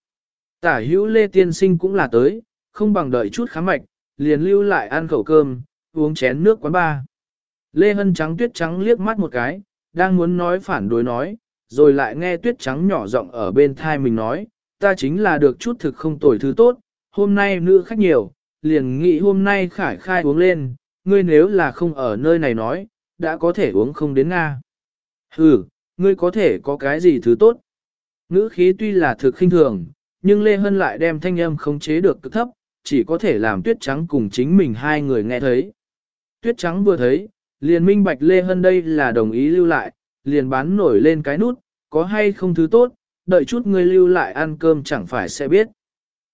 Tả hữu Lê Tiên Sinh cũng là tới, không bằng đợi chút khám mạch, liền lưu lại ăn khẩu cơm, uống chén nước quán ba. Lê Hân trắng tuyết trắng liếc mắt một cái, đang muốn nói phản đối nói, rồi lại nghe tuyết trắng nhỏ giọng ở bên thai mình nói, ta chính là được chút thực không tồi thứ tốt, hôm nay nữ khách nhiều, liền nghĩ hôm nay khải khai uống lên, ngươi nếu là không ở nơi này nói, đã có thể uống không đến Nga. Ừ, ngươi có thể có cái gì thứ tốt. Ngữ khí tuy là thực khinh thường, nhưng Lê Hân lại đem thanh âm không chế được cực thấp, chỉ có thể làm tuyết trắng cùng chính mình hai người nghe thấy. Tuyết trắng vừa thấy, liền minh bạch Lê Hân đây là đồng ý lưu lại, liền bán nổi lên cái nút, có hay không thứ tốt, đợi chút ngươi lưu lại ăn cơm chẳng phải sẽ biết.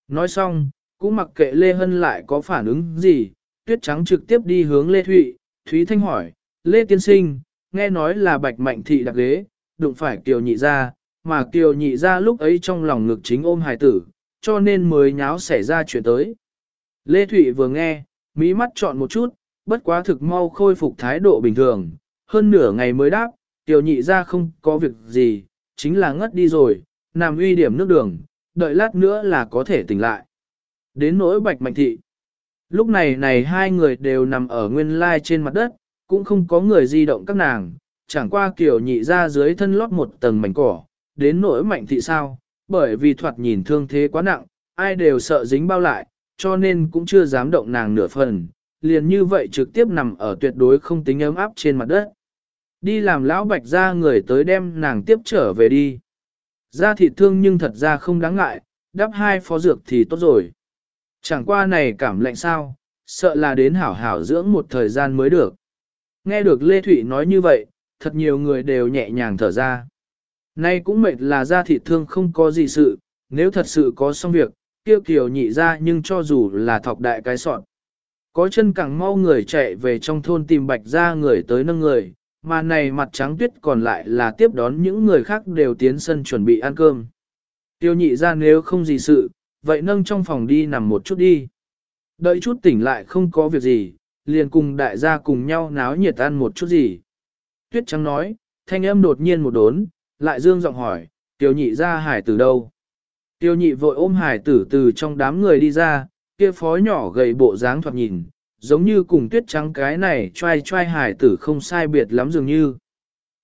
Nói xong, cũng mặc kệ Lê Hân lại có phản ứng gì, tuyết trắng trực tiếp đi hướng Lê Thụy, Thúy Thanh hỏi, Lê Tiên Sinh, nghe nói là bạch mạnh thị đặc ghế, đụng phải Kiều Nhị ra, mà Kiều Nhị ra lúc ấy trong lòng ngực chính ôm hài tử, cho nên mới nháo xảy ra chuyện tới. Lê Thụy vừa nghe, mỹ mắt chọn một chút, bất quá thực mau khôi phục thái độ bình thường, hơn nửa ngày mới đáp, tiểu Nhị ra không có việc gì, chính là ngất đi rồi, nằm uy điểm nước đường, đợi lát nữa là có thể tỉnh lại. Đến nỗi bạch mạnh thị. Lúc này này hai người đều nằm ở nguyên lai trên mặt đất, cũng không có người di động các nàng, chẳng qua kiểu nhị ra dưới thân lót một tầng mảnh cỏ, đến nỗi mạnh thị sao, bởi vì thoạt nhìn thương thế quá nặng, ai đều sợ dính bao lại, cho nên cũng chưa dám động nàng nửa phần, liền như vậy trực tiếp nằm ở tuyệt đối không tính ấm áp trên mặt đất. Đi làm lão bạch ra người tới đem nàng tiếp trở về đi. Da thịt thương nhưng thật ra không đáng ngại, đắp hai phó dược thì tốt rồi. Chẳng qua này cảm lạnh sao, sợ là đến hảo hảo dưỡng một thời gian mới được. Nghe được Lê Thụy nói như vậy, thật nhiều người đều nhẹ nhàng thở ra. Nay cũng mệt là da thịt thương không có gì sự, nếu thật sự có xong việc, kêu kiều nhị ra nhưng cho dù là thọc đại cái sọn. Có chân càng mau người chạy về trong thôn tìm bạch ra người tới nâng người, mà này mặt trắng tuyết còn lại là tiếp đón những người khác đều tiến sân chuẩn bị ăn cơm. Tiêu nhị ra nếu không gì sự, vậy nâng trong phòng đi nằm một chút đi. Đợi chút tỉnh lại không có việc gì, liền cùng đại gia cùng nhau náo nhiệt ăn một chút gì. Tuyết trắng nói, thanh âm đột nhiên một đốn, lại dương giọng hỏi, tiêu nhị ra hải tử đâu? Tiêu nhị vội ôm hải tử từ trong đám người đi ra, kia phó nhỏ gầy bộ dáng thoạt nhìn, giống như cùng tuyết trắng cái này trai trai hải tử không sai biệt lắm dường như.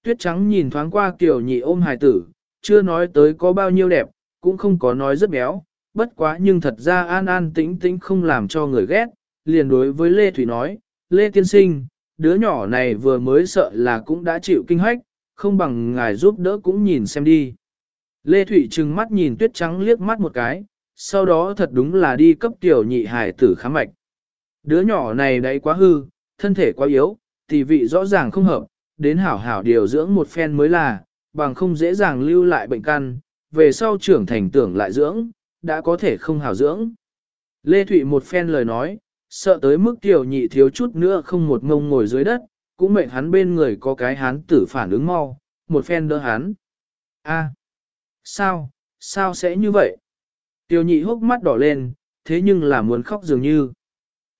Tuyết trắng nhìn thoáng qua kiểu nhị ôm hải tử, chưa nói tới có bao nhiêu đẹp, cũng không có nói rất béo, bất quá nhưng thật ra an an tĩnh tĩnh không làm cho người ghét, liền đối với Lê Thủy nói, Lê Tiên Sinh, đứa nhỏ này vừa mới sợ là cũng đã chịu kinh hách, không bằng ngài giúp đỡ cũng nhìn xem đi. Lê Thủy trừng mắt nhìn tuyết trắng liếc mắt một cái, sau đó thật đúng là đi cấp tiểu nhị hải tử khám mạch. Đứa nhỏ này đấy quá hư, thân thể quá yếu, tỷ vị rõ ràng không hợp, đến hảo hảo điều dưỡng một phen mới là, bằng không dễ dàng lưu lại bệnh căn, về sau trưởng thành tưởng lại dưỡng, đã có thể không hảo dưỡng. Lê Thụy một phen lời nói, sợ tới mức tiểu nhị thiếu chút nữa không một ngông ngồi dưới đất, cũng mệnh hắn bên người có cái hán tử phản ứng mau, một phen đỡ hắn. A, sao, sao sẽ như vậy? Tiêu nhị hốc mắt đỏ lên, thế nhưng là muốn khóc dường như.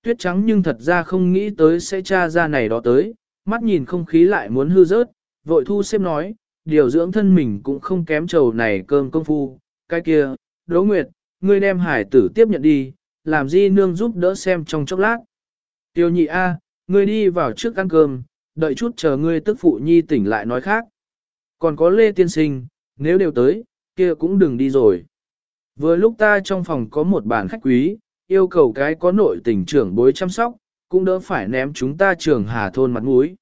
Tuyết trắng nhưng thật ra không nghĩ tới sẽ tra ra này đó tới, mắt nhìn không khí lại muốn hư rớt, vội thu xếp nói, điều dưỡng thân mình cũng không kém trầu này cơm công phu, cái kia, Đỗ Nguyệt, ngươi đem hải tử tiếp nhận đi, làm gì nương giúp đỡ xem trong chốc lát. Tiêu nhị A, ngươi đi vào trước ăn cơm, đợi chút chờ ngươi tức phụ nhi tỉnh lại nói khác. Còn có Lê Tiên Sinh, nếu đều tới, kia cũng đừng đi rồi. Vừa lúc ta trong phòng có một bàn khách quý, yêu cầu cái có nội tình trưởng bối chăm sóc, cũng đỡ phải ném chúng ta trường hà thôn mặt mũi.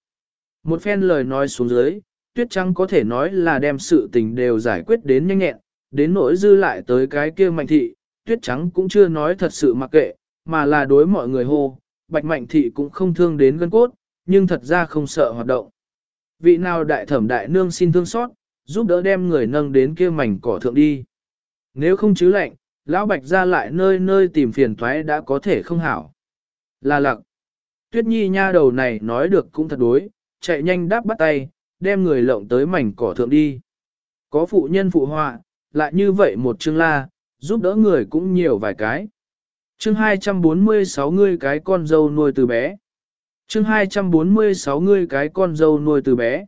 Một phen lời nói xuống dưới, tuyết trắng có thể nói là đem sự tình đều giải quyết đến nhanh nhẹn, đến nỗi dư lại tới cái kia mạnh thị, tuyết trắng cũng chưa nói thật sự mặc kệ, mà là đối mọi người hô, bạch mạnh thị cũng không thương đến gân cốt, nhưng thật ra không sợ hoạt động. Vị nào đại thẩm đại nương xin thương xót, giúp đỡ đem người nâng đến kia mảnh cỏ thượng đi. Nếu không chứ lạnh, lão bạch ra lại nơi nơi tìm phiền toái đã có thể không hảo. Là lặc. Tuyết nhi nha đầu này nói được cũng thật đối, chạy nhanh đáp bắt tay, đem người lộng tới mảnh cỏ thượng đi. Có phụ nhân phụ họa, lại như vậy một chương la, giúp đỡ người cũng nhiều vài cái. Chương 246 ngươi cái con dâu nuôi từ bé. Chương 246 ngươi cái con dâu nuôi từ bé.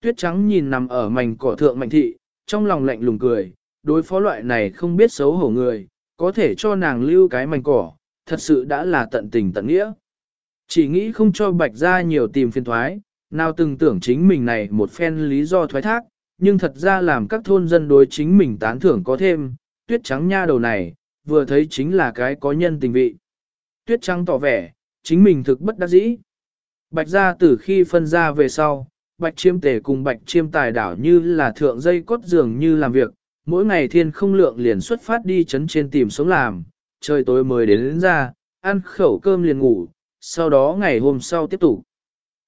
Tuyết trắng nhìn nằm ở mảnh cỏ thượng mạnh thị, trong lòng lạnh lùng cười, đối phó loại này không biết xấu hổ người, có thể cho nàng lưu cái mảnh cỏ, thật sự đã là tận tình tận nghĩa. Chỉ nghĩ không cho bạch ra nhiều tìm phiền thoái, nào từng tưởng chính mình này một phen lý do thoái thác, nhưng thật ra làm các thôn dân đối chính mình tán thưởng có thêm, tuyết trắng nha đầu này, vừa thấy chính là cái có nhân tình vị. Tuyết trắng tỏ vẻ, chính mình thực bất đắc dĩ. Bạch ra từ khi phân ra về sau, bạch chiêm tề cùng bạch chiêm tài đảo như là thượng dây cốt dường như làm việc, mỗi ngày thiên không lượng liền xuất phát đi chấn trên tìm sống làm, trời tối mới đến, đến ra, ăn khẩu cơm liền ngủ, sau đó ngày hôm sau tiếp tục.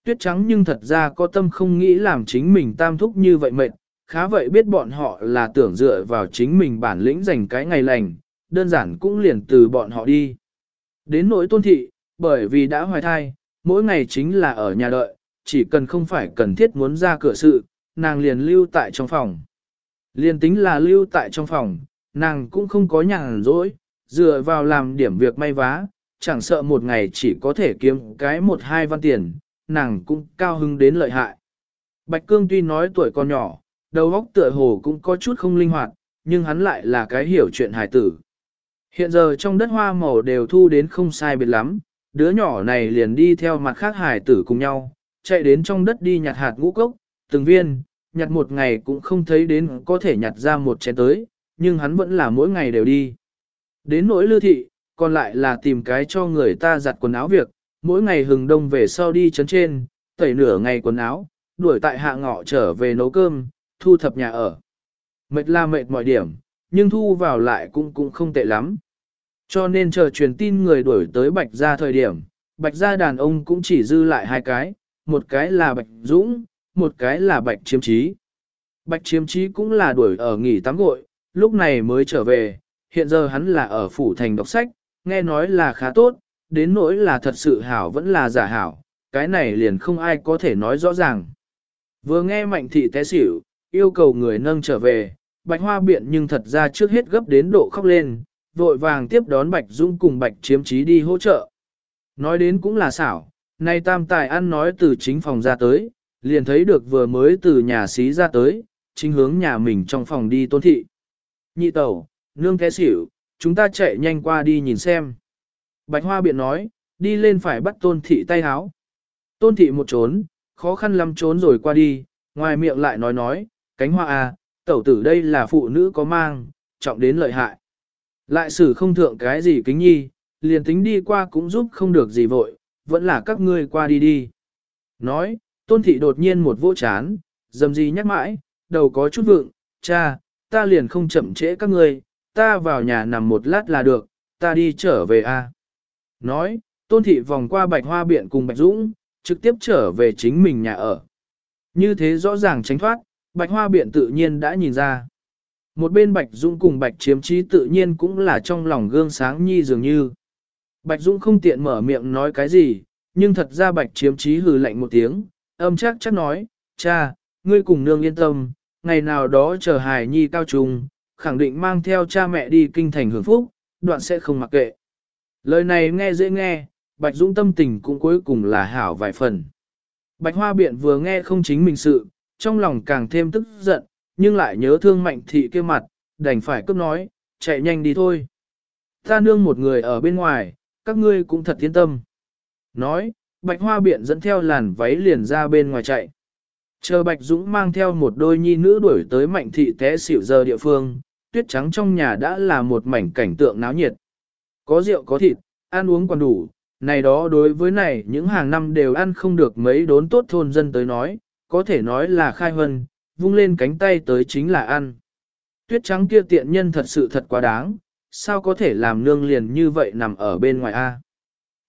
Tuyết trắng nhưng thật ra có tâm không nghĩ làm chính mình tam thúc như vậy mệt, khá vậy biết bọn họ là tưởng dựa vào chính mình bản lĩnh dành cái ngày lành, đơn giản cũng liền từ bọn họ đi. Đến nỗi tôn thị, bởi vì đã hoài thai, mỗi ngày chính là ở nhà đợi, chỉ cần không phải cần thiết muốn ra cửa sự, nàng liền lưu tại trong phòng. Liền tính là lưu tại trong phòng, nàng cũng không có nhàn rỗi, dựa vào làm điểm việc may vá, chẳng sợ một ngày chỉ có thể kiếm cái một hai văn tiền, nàng cũng cao hứng đến lợi hại. Bạch Cương tuy nói tuổi còn nhỏ, đầu óc tựa hồ cũng có chút không linh hoạt, nhưng hắn lại là cái hiểu chuyện hài tử. Hiện giờ trong đất hoa màu đều thu đến không sai biệt lắm, đứa nhỏ này liền đi theo mặt khác hài tử cùng nhau, chạy đến trong đất đi nhặt hạt ngũ cốc, từng viên, nhặt một ngày cũng không thấy đến có thể nhặt ra một chén tới, nhưng hắn vẫn là mỗi ngày đều đi. Đến nỗi lưu thị, còn lại là tìm cái cho người ta giặt quần áo việc, mỗi ngày hừng đông về sau đi chấn trên, tẩy nửa ngày quần áo, đuổi tại hạ ngọ trở về nấu cơm, thu thập nhà ở. Mệt là mệt mọi điểm, nhưng thu vào lại cũng cũng không tệ lắm. Cho nên chờ truyền tin người đuổi tới Bạch gia thời điểm, Bạch gia đàn ông cũng chỉ dư lại hai cái, một cái là Bạch Dũng, một cái là Bạch Chiếm Trí. Bạch Chiếm Trí cũng là đuổi ở nghỉ tắm gội, lúc này mới trở về, hiện giờ hắn là ở phủ thành đọc sách, nghe nói là khá tốt, đến nỗi là thật sự hảo vẫn là giả hảo, cái này liền không ai có thể nói rõ ràng. Vừa nghe mạnh thị té xỉu, yêu cầu người nâng trở về, bạch hoa biện nhưng thật ra trước hết gấp đến độ khóc lên, vội vàng tiếp đón bạch dung cùng bạch chiếm trí đi hỗ trợ. Nói đến cũng là xảo, nay tam tài ăn nói từ chính phòng ra tới, liền thấy được vừa mới từ nhà xí ra tới, chính hướng nhà mình trong phòng đi tôn thị. Nhị tẩu, nương té xỉu, chúng ta chạy nhanh qua đi nhìn xem. Bạch hoa biện nói, đi lên phải bắt tôn thị tay háo. Tôn thị một trốn, khó khăn lắm trốn rồi qua đi, ngoài miệng lại nói nói, cánh hoa à, tẩu tử đây là phụ nữ có mang, trọng đến lợi hại. Lại xử không thượng cái gì kính nhi, liền tính đi qua cũng giúp không được gì vội, vẫn là các ngươi qua đi đi. Nói, tôn thị đột nhiên một vỗ chán, dầm gì nhắc mãi, đầu có chút vượng, cha, ta liền không chậm trễ các ngươi, ta vào nhà nằm một lát là được, ta đi trở về a. Nói, tôn thị vòng qua bạch hoa biện cùng bạch dũng, trực tiếp trở về chính mình nhà ở. Như thế rõ ràng tránh thoát, bạch hoa biện tự nhiên đã nhìn ra. Một bên bạch dũng cùng bạch chiếm trí tự nhiên cũng là trong lòng gương sáng nhi dường như. Bạch dũng không tiện mở miệng nói cái gì, nhưng thật ra bạch chiếm trí hừ lạnh một tiếng, âm chắc chắc nói, cha, ngươi cùng nương yên tâm, ngày nào đó chờ hài nhi cao trùng, khẳng định mang theo cha mẹ đi kinh thành hưởng phúc, đoạn sẽ không mặc kệ. Lời này nghe dễ nghe, Bạch Dũng tâm tình cũng cuối cùng là hảo vài phần. Bạch Hoa Biện vừa nghe không chính mình sự, trong lòng càng thêm tức giận, nhưng lại nhớ thương mạnh thị kia mặt, đành phải cấp nói, chạy nhanh đi thôi. Ta nương một người ở bên ngoài, các ngươi cũng thật yên tâm. Nói, Bạch Hoa Biện dẫn theo làn váy liền ra bên ngoài chạy. Chờ Bạch Dũng mang theo một đôi nhi nữ đuổi tới mạnh thị té xỉu giờ địa phương, tuyết trắng trong nhà đã là một mảnh cảnh tượng náo nhiệt. Có rượu có thịt, ăn uống còn đủ, này đó đối với này những hàng năm đều ăn không được mấy đốn tốt thôn dân tới nói, có thể nói là khai hân, vung lên cánh tay tới chính là ăn. Tuyết trắng kia tiện nhân thật sự thật quá đáng, sao có thể làm nương liền như vậy nằm ở bên ngoài A.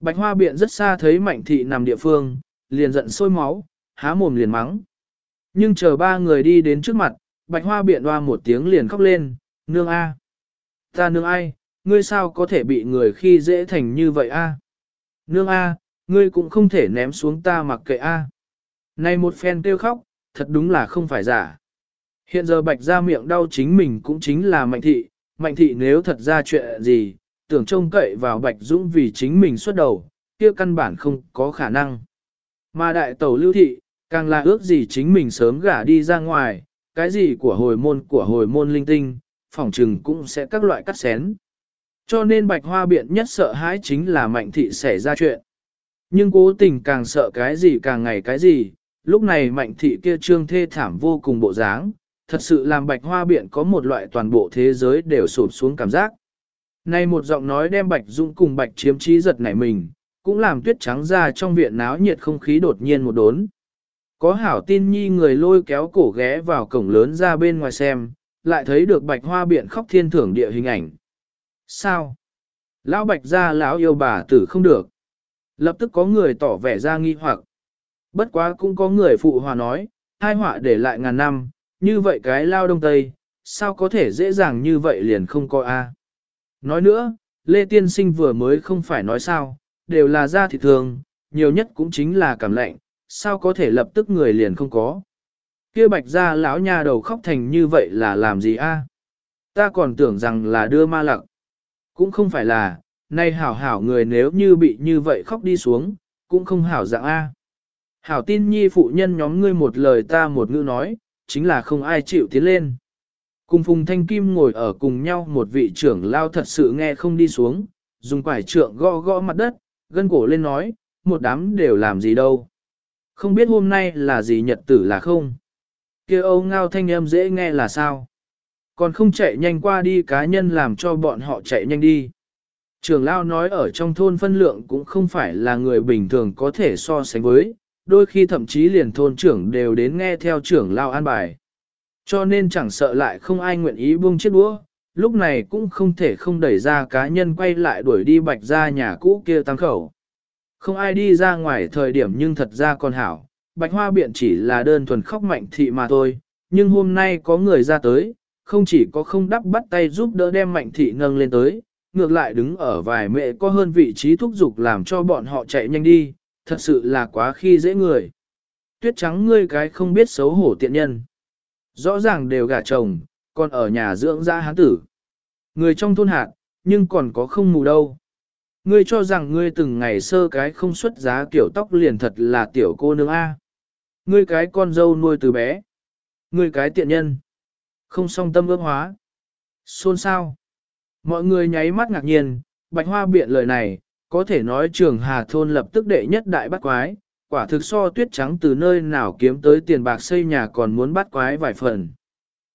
Bạch hoa biện rất xa thấy mạnh thị nằm địa phương, liền giận sôi máu, há mồm liền mắng. Nhưng chờ ba người đi đến trước mặt, bạch hoa biện hoa một tiếng liền khóc lên, nương A. Ta nương ai, ngươi sao có thể bị người khi dễ thành như vậy A. Nương A, ngươi cũng không thể ném xuống ta mặc kệ A. Này một phen kêu khóc, thật đúng là không phải giả. Hiện giờ bạch ra miệng đau chính mình cũng chính là mạnh thị, mạnh thị nếu thật ra chuyện gì, tưởng trông cậy vào bạch dũng vì chính mình xuất đầu, kia căn bản không có khả năng. Mà đại tẩu lưu thị, càng là ước gì chính mình sớm gả đi ra ngoài, cái gì của hồi môn của hồi môn linh tinh, phỏng trừng cũng sẽ các loại cắt xén. Cho nên bạch hoa biện nhất sợ hãi chính là mạnh thị xảy ra chuyện. Nhưng cố tình càng sợ cái gì càng ngày cái gì, lúc này mạnh thị kia trương thê thảm vô cùng bộ dáng, thật sự làm bạch hoa biện có một loại toàn bộ thế giới đều sụp xuống cảm giác. Này một giọng nói đem bạch dung cùng bạch chiếm trí giật nảy mình, cũng làm tuyết trắng ra trong viện náo nhiệt không khí đột nhiên một đốn. Có hảo tin nhi người lôi kéo cổ ghé vào cổng lớn ra bên ngoài xem, lại thấy được bạch hoa biện khóc thiên thưởng địa hình ảnh. Sao? Lão bạch ra lão yêu bà tử không được. Lập tức có người tỏ vẻ ra nghi hoặc. Bất quá cũng có người phụ hòa nói, hai họa để lại ngàn năm, như vậy cái lao đông tây, sao có thể dễ dàng như vậy liền không có a? Nói nữa, Lê Tiên Sinh vừa mới không phải nói sao, đều là da thịt thường, nhiều nhất cũng chính là cảm lạnh, sao có thể lập tức người liền không có. Kia bạch ra lão nha đầu khóc thành như vậy là làm gì a? Ta còn tưởng rằng là đưa ma lặng. Cũng không phải là, nay hảo hảo người nếu như bị như vậy khóc đi xuống, cũng không hảo dạng A. Hảo tin nhi phụ nhân nhóm ngươi một lời ta một ngữ nói, chính là không ai chịu tiến lên. Cùng Phùng Thanh Kim ngồi ở cùng nhau một vị trưởng lao thật sự nghe không đi xuống, dùng quải trượng gõ gõ mặt đất, gân cổ lên nói, một đám đều làm gì đâu. Không biết hôm nay là gì nhật tử là không. kia âu ngao thanh âm dễ nghe là sao. Còn không chạy nhanh qua đi cá nhân làm cho bọn họ chạy nhanh đi. Trường Lao nói ở trong thôn phân lượng cũng không phải là người bình thường có thể so sánh với, đôi khi thậm chí liền thôn trưởng đều đến nghe theo trưởng Lao an bài. Cho nên chẳng sợ lại không ai nguyện ý buông chiếc đũa, lúc này cũng không thể không đẩy ra cá nhân quay lại đuổi đi bạch ra nhà cũ kia tăng khẩu. Không ai đi ra ngoài thời điểm nhưng thật ra còn hảo, bạch hoa biện chỉ là đơn thuần khóc mạnh thị mà thôi, nhưng hôm nay có người ra tới, không chỉ có không đắp bắt tay giúp đỡ đem mạnh thị nâng lên tới, ngược lại đứng ở vài mẹ có hơn vị trí thúc giục làm cho bọn họ chạy nhanh đi, thật sự là quá khi dễ người. Tuyết trắng ngươi cái không biết xấu hổ tiện nhân. Rõ ràng đều gả chồng, còn ở nhà dưỡng ra hán tử. Người trong thôn hạt, nhưng còn có không mù đâu. Ngươi cho rằng ngươi từng ngày sơ cái không xuất giá kiểu tóc liền thật là tiểu cô nương A. Ngươi cái con dâu nuôi từ bé. Ngươi cái tiện nhân. Không song tâm ước hóa. Xôn sao. Mọi người nháy mắt ngạc nhiên, bạch hoa biện lời này, có thể nói trường hà thôn lập tức đệ nhất đại bắt quái, quả thực so tuyết trắng từ nơi nào kiếm tới tiền bạc xây nhà còn muốn bắt quái vài phần.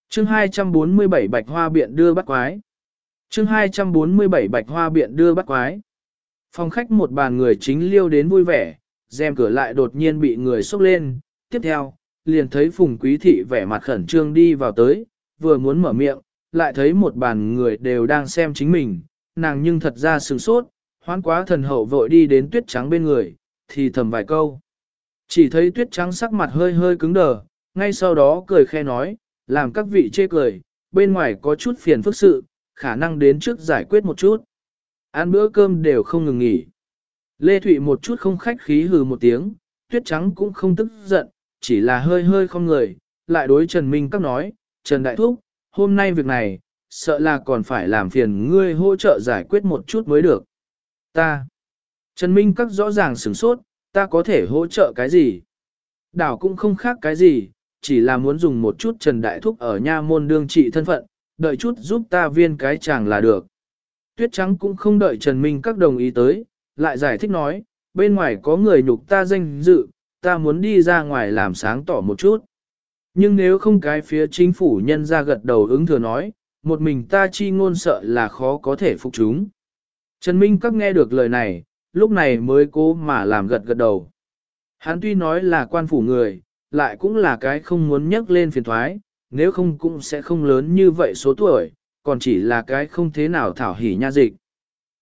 chương 247 bạch hoa biện đưa bắt quái. chương 247 bạch hoa biện đưa bắt quái. Phòng khách một bàn người chính liêu đến vui vẻ, rèm cửa lại đột nhiên bị người xốc lên, tiếp theo, liền thấy phùng quý thị vẻ mặt khẩn trương đi vào tới, vừa muốn mở miệng, lại thấy một bàn người đều đang xem chính mình, nàng nhưng thật ra sửng sốt, hoán quá thần hậu vội đi đến tuyết trắng bên người, thì thầm vài câu. Chỉ thấy tuyết trắng sắc mặt hơi hơi cứng đờ, ngay sau đó cười khe nói, làm các vị chê cười, bên ngoài có chút phiền phức sự, khả năng đến trước giải quyết một chút. Ăn bữa cơm đều không ngừng nghỉ. Lê Thụy một chút không khách khí hừ một tiếng, tuyết trắng cũng không tức giận, chỉ là hơi hơi không người, lại đối Trần Minh các nói, Trần Đại Thúc, hôm nay việc này, sợ là còn phải làm phiền ngươi hỗ trợ giải quyết một chút mới được. Ta. Trần Minh các rõ ràng sửng sốt, ta có thể hỗ trợ cái gì? Đảo cũng không khác cái gì, chỉ là muốn dùng một chút Trần Đại Thúc ở nha môn đương trị thân phận, đợi chút giúp ta viên cái chàng là được. Tuyết Trắng cũng không đợi Trần Minh các đồng ý tới, lại giải thích nói, bên ngoài có người nhục ta danh dự, ta muốn đi ra ngoài làm sáng tỏ một chút. Nhưng nếu không cái phía chính phủ nhân ra gật đầu ứng thừa nói, một mình ta chi ngôn sợ là khó có thể phục chúng. Trần Minh các nghe được lời này, lúc này mới cố mà làm gật gật đầu. Hắn tuy nói là quan phủ người, lại cũng là cái không muốn nhắc lên phiền thoái, nếu không cũng sẽ không lớn như vậy số tuổi, còn chỉ là cái không thế nào thảo hỉ nha dịch.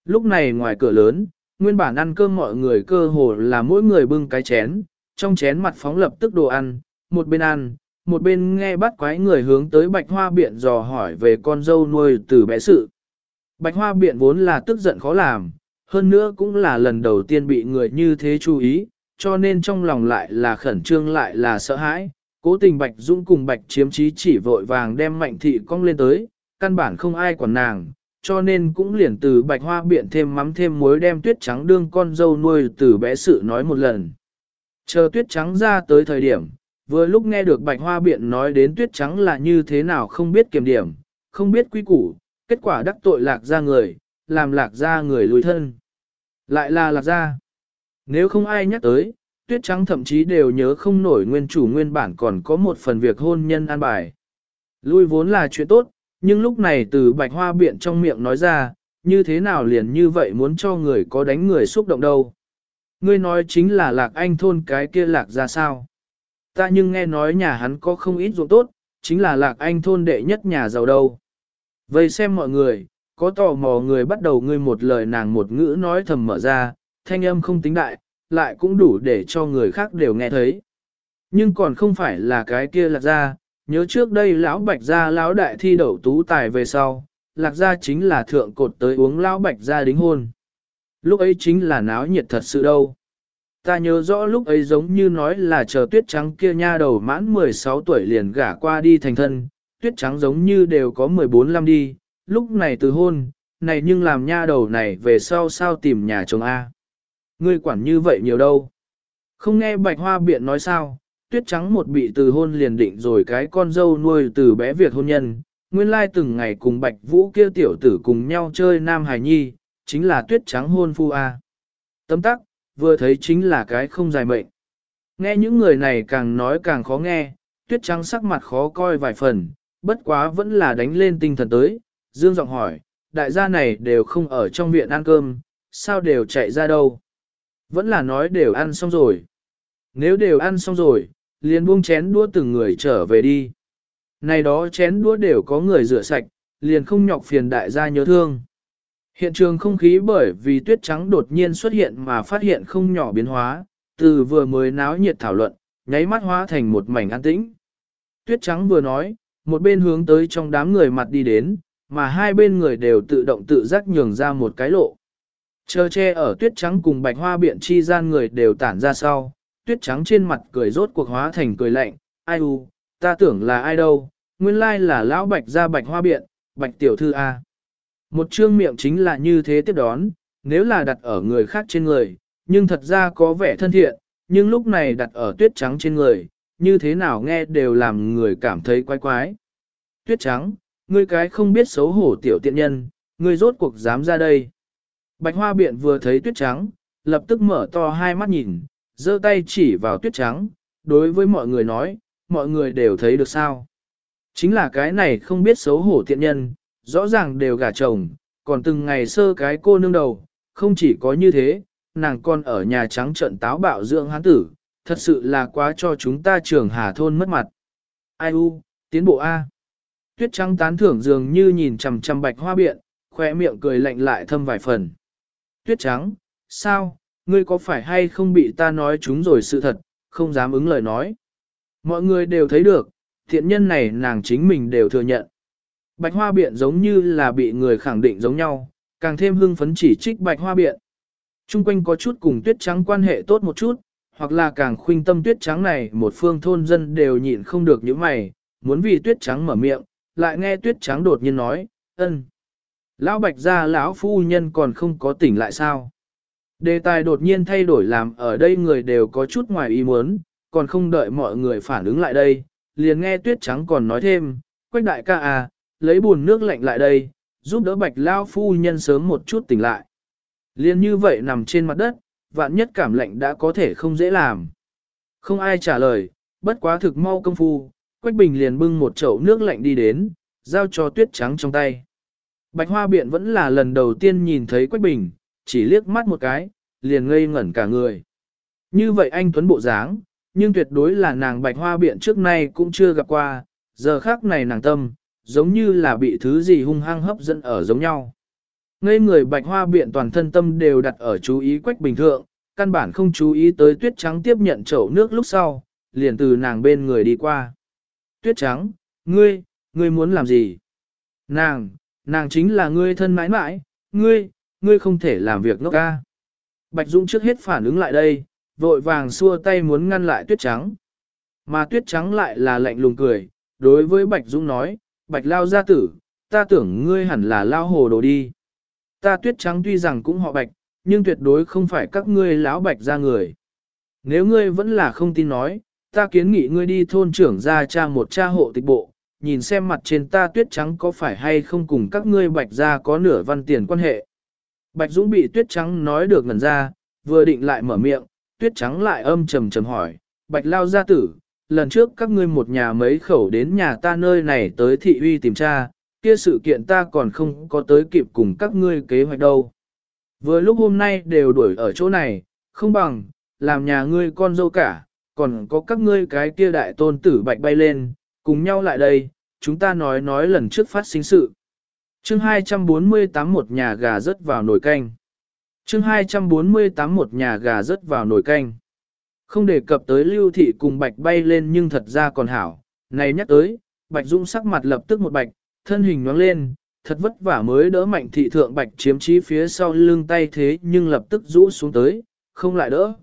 Lúc này ngoài cửa lớn, nguyên bản ăn cơm mọi người cơ hồ là mỗi người bưng cái chén, trong chén mặt phóng lập tức đồ ăn, một bên ăn, một bên nghe bắt quái người hướng tới bạch hoa biện dò hỏi về con dâu nuôi từ bé sự. Bạch hoa biện vốn là tức giận khó làm, hơn nữa cũng là lần đầu tiên bị người như thế chú ý, cho nên trong lòng lại là khẩn trương lại là sợ hãi. Cố tình Bạch Dũng cùng Bạch chiếm trí chỉ vội vàng đem mạnh thị cong lên tới, căn bản không ai quản nàng, cho nên cũng liền từ Bạch Hoa biện thêm mắm thêm muối đem tuyết trắng đương con dâu nuôi từ bé sự nói một lần. Chờ tuyết trắng ra tới thời điểm, vừa lúc nghe được Bạch Hoa biện nói đến tuyết trắng là như thế nào không biết kiểm điểm, không biết quý củ, kết quả đắc tội lạc ra người, làm lạc ra người lùi thân. Lại là lạc ra. Nếu không ai nhắc tới, tuyết trắng thậm chí đều nhớ không nổi nguyên chủ nguyên bản còn có một phần việc hôn nhân an bài. Lui vốn là chuyện tốt, nhưng lúc này từ bạch hoa biện trong miệng nói ra, như thế nào liền như vậy muốn cho người có đánh người xúc động đâu. Ngươi nói chính là lạc anh thôn cái kia lạc ra sao. Ta nhưng nghe nói nhà hắn có không ít ruộng tốt, chính là lạc anh thôn đệ nhất nhà giàu đâu. Vậy xem mọi người, có tò mò người bắt đầu ngươi một lời nàng một ngữ nói thầm mở ra, thanh âm không tính đại, lại cũng đủ để cho người khác đều nghe thấy. Nhưng còn không phải là cái kia lạc ra, nhớ trước đây lão bạch gia lão đại thi đậu tú tài về sau, lạc gia chính là thượng cột tới uống lão bạch gia đính hôn. Lúc ấy chính là náo nhiệt thật sự đâu. Ta nhớ rõ lúc ấy giống như nói là chờ tuyết trắng kia nha đầu mãn 16 tuổi liền gả qua đi thành thân, tuyết trắng giống như đều có 14 năm đi, lúc này từ hôn, này nhưng làm nha đầu này về sau sao tìm nhà chồng A. Ngươi quản như vậy nhiều đâu. Không nghe bạch hoa biện nói sao, tuyết trắng một bị từ hôn liền định rồi cái con dâu nuôi từ bé việc hôn nhân, nguyên lai từng ngày cùng bạch vũ kia tiểu tử cùng nhau chơi nam hài nhi, chính là tuyết trắng hôn phu A. Tấm tắc, vừa thấy chính là cái không dài mệnh. Nghe những người này càng nói càng khó nghe, tuyết trắng sắc mặt khó coi vài phần, bất quá vẫn là đánh lên tinh thần tới, dương giọng hỏi, đại gia này đều không ở trong viện ăn cơm, sao đều chạy ra đâu? Vẫn là nói đều ăn xong rồi. Nếu đều ăn xong rồi, liền buông chén đũa từng người trở về đi. Này đó chén đũa đều có người rửa sạch, liền không nhọc phiền đại gia nhớ thương. Hiện trường không khí bởi vì tuyết trắng đột nhiên xuất hiện mà phát hiện không nhỏ biến hóa, từ vừa mới náo nhiệt thảo luận, nháy mắt hóa thành một mảnh an tĩnh. Tuyết trắng vừa nói, một bên hướng tới trong đám người mặt đi đến, mà hai bên người đều tự động tự giác nhường ra một cái lộ. Chờ che ở tuyết trắng cùng bạch hoa biện chi gian người đều tản ra sau, tuyết trắng trên mặt cười rốt cuộc hóa thành cười lạnh, ai u, ta tưởng là ai đâu, nguyên lai là lão bạch ra bạch hoa biện, bạch tiểu thư A. Một chương miệng chính là như thế tiếp đón, nếu là đặt ở người khác trên người, nhưng thật ra có vẻ thân thiện, nhưng lúc này đặt ở tuyết trắng trên người, như thế nào nghe đều làm người cảm thấy quái quái. Tuyết trắng, ngươi cái không biết xấu hổ tiểu tiện nhân, ngươi rốt cuộc dám ra đây. Bạch hoa biện vừa thấy tuyết trắng, lập tức mở to hai mắt nhìn, giơ tay chỉ vào tuyết trắng, đối với mọi người nói, mọi người đều thấy được sao. Chính là cái này không biết xấu hổ tiện nhân, rõ ràng đều gả chồng, còn từng ngày sơ cái cô nương đầu, không chỉ có như thế, nàng còn ở nhà trắng trận táo bạo dưỡng hán tử, thật sự là quá cho chúng ta trường hà thôn mất mặt. Ai u, tiến bộ A. Tuyết trắng tán thưởng dường như nhìn chằm chằm bạch hoa biện, khoe miệng cười lạnh lại thâm vài phần. Tuyết trắng, sao, ngươi có phải hay không bị ta nói chúng rồi sự thật, không dám ứng lời nói. Mọi người đều thấy được, thiện nhân này nàng chính mình đều thừa nhận. Bạch hoa biện giống như là bị người khẳng định giống nhau, càng thêm hưng phấn chỉ trích bạch hoa biện. Trung quanh có chút cùng tuyết trắng quan hệ tốt một chút, hoặc là càng khuynh tâm tuyết trắng này một phương thôn dân đều nhịn không được những mày, muốn vì tuyết trắng mở miệng, lại nghe tuyết trắng đột nhiên nói, ân. Lão bạch gia lão phu nhân còn không có tỉnh lại sao? Đề tài đột nhiên thay đổi làm ở đây người đều có chút ngoài ý muốn, còn không đợi mọi người phản ứng lại đây, liền nghe tuyết trắng còn nói thêm, quách đại ca à, lấy buồn nước lạnh lại đây, giúp đỡ bạch lao phu nhân sớm một chút tỉnh lại. Liền như vậy nằm trên mặt đất, vạn nhất cảm lạnh đã có thể không dễ làm. Không ai trả lời, bất quá thực mau công phu, Quách Bình liền bưng một chậu nước lạnh đi đến, giao cho tuyết trắng trong tay. Bạch Hoa Biện vẫn là lần đầu tiên nhìn thấy Quách Bình, chỉ liếc mắt một cái, liền ngây ngẩn cả người. Như vậy anh Tuấn bộ dáng, nhưng tuyệt đối là nàng Bạch Hoa Biện trước nay cũng chưa gặp qua, giờ khác này nàng tâm, giống như là bị thứ gì hung hăng hấp dẫn ở giống nhau. Ngây người Bạch Hoa Biện toàn thân tâm đều đặt ở chú ý Quách Bình thượng, căn bản không chú ý tới tuyết trắng tiếp nhận chậu nước lúc sau, liền từ nàng bên người đi qua. Tuyết trắng, ngươi, ngươi muốn làm gì? Nàng, nàng chính là ngươi thân mãi mãi, ngươi, ngươi không thể làm việc ngốc ca. Bạch Dũng trước hết phản ứng lại đây, vội vàng xua tay muốn ngăn lại tuyết trắng. Mà tuyết trắng lại là lạnh lùng cười, đối với Bạch Dũng nói, Bạch Lao gia tử, ta tưởng ngươi hẳn là Lao hồ đồ đi. Ta tuyết trắng tuy rằng cũng họ Bạch, nhưng tuyệt đối không phải các ngươi lão Bạch ra người. Nếu ngươi vẫn là không tin nói, ta kiến nghị ngươi đi thôn trưởng ra cha một cha hộ tịch bộ, nhìn xem mặt trên ta tuyết trắng có phải hay không cùng các ngươi bạch ra có nửa văn tiền quan hệ. Bạch Dũng bị tuyết trắng nói được ngần ra, vừa định lại mở miệng, tuyết trắng lại âm trầm trầm hỏi, bạch lao gia tử, lần trước các ngươi một nhà mấy khẩu đến nhà ta nơi này tới thị uy tìm tra, kia sự kiện ta còn không có tới kịp cùng các ngươi kế hoạch đâu. Vừa lúc hôm nay đều đuổi ở chỗ này, không bằng, làm nhà ngươi con dâu cả, còn có các ngươi cái kia đại tôn tử bạch bay lên, cùng nhau lại đây, chúng ta nói nói lần trước phát sinh sự. chương 248 một nhà gà rớt vào nồi canh. chương 248 một nhà gà rớt vào nồi canh. Không đề cập tới lưu thị cùng bạch bay lên nhưng thật ra còn hảo. Này nhắc tới, bạch dũng sắc mặt lập tức một bạch, thân hình nhoáng lên, thật vất vả mới đỡ mạnh thị thượng bạch chiếm trí phía sau lưng tay thế nhưng lập tức rũ xuống tới, không lại đỡ.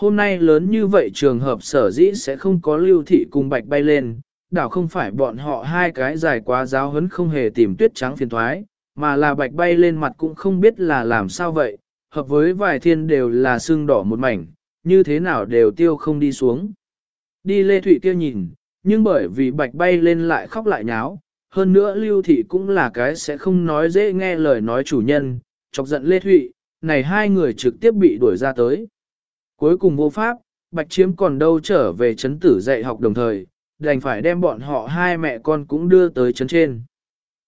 Hôm nay lớn như vậy trường hợp sở dĩ sẽ không có lưu thị cùng bạch bay lên, đảo không phải bọn họ hai cái dài quá giáo hấn không hề tìm tuyết trắng phiền thoái, mà là bạch bay lên mặt cũng không biết là làm sao vậy, hợp với vài thiên đều là xương đỏ một mảnh, như thế nào đều tiêu không đi xuống. Đi Lê Thụy kia nhìn, nhưng bởi vì bạch bay lên lại khóc lại nháo, hơn nữa lưu thị cũng là cái sẽ không nói dễ nghe lời nói chủ nhân, chọc giận Lê Thụy, này hai người trực tiếp bị đuổi ra tới. Cuối cùng vô pháp, Bạch Chiếm còn đâu trở về chấn tử dạy học đồng thời, đành phải đem bọn họ hai mẹ con cũng đưa tới chấn trên.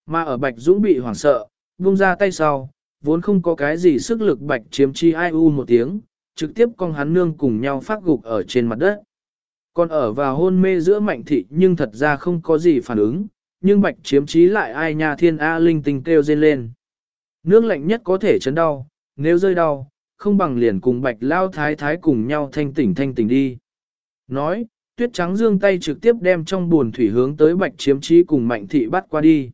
Mà ở Bạch Dũng bị hoảng sợ, buông ra tay sau, vốn không có cái gì sức lực Bạch Chiếm chi ai u một tiếng, trực tiếp con hắn nương cùng nhau phát gục ở trên mặt đất. Còn ở vào hôn mê giữa mạnh thị nhưng thật ra không có gì phản ứng, nhưng Bạch Chiếm trí lại ai nhà thiên A linh tinh kêu dên lên. Nước lạnh nhất có thể chấn đau, nếu rơi đau, không bằng liền cùng bạch lao thái thái cùng nhau thanh tỉnh thanh tỉnh đi. Nói, tuyết trắng dương tay trực tiếp đem trong buồn thủy hướng tới bạch chiếm trí cùng mạnh thị bắt qua đi.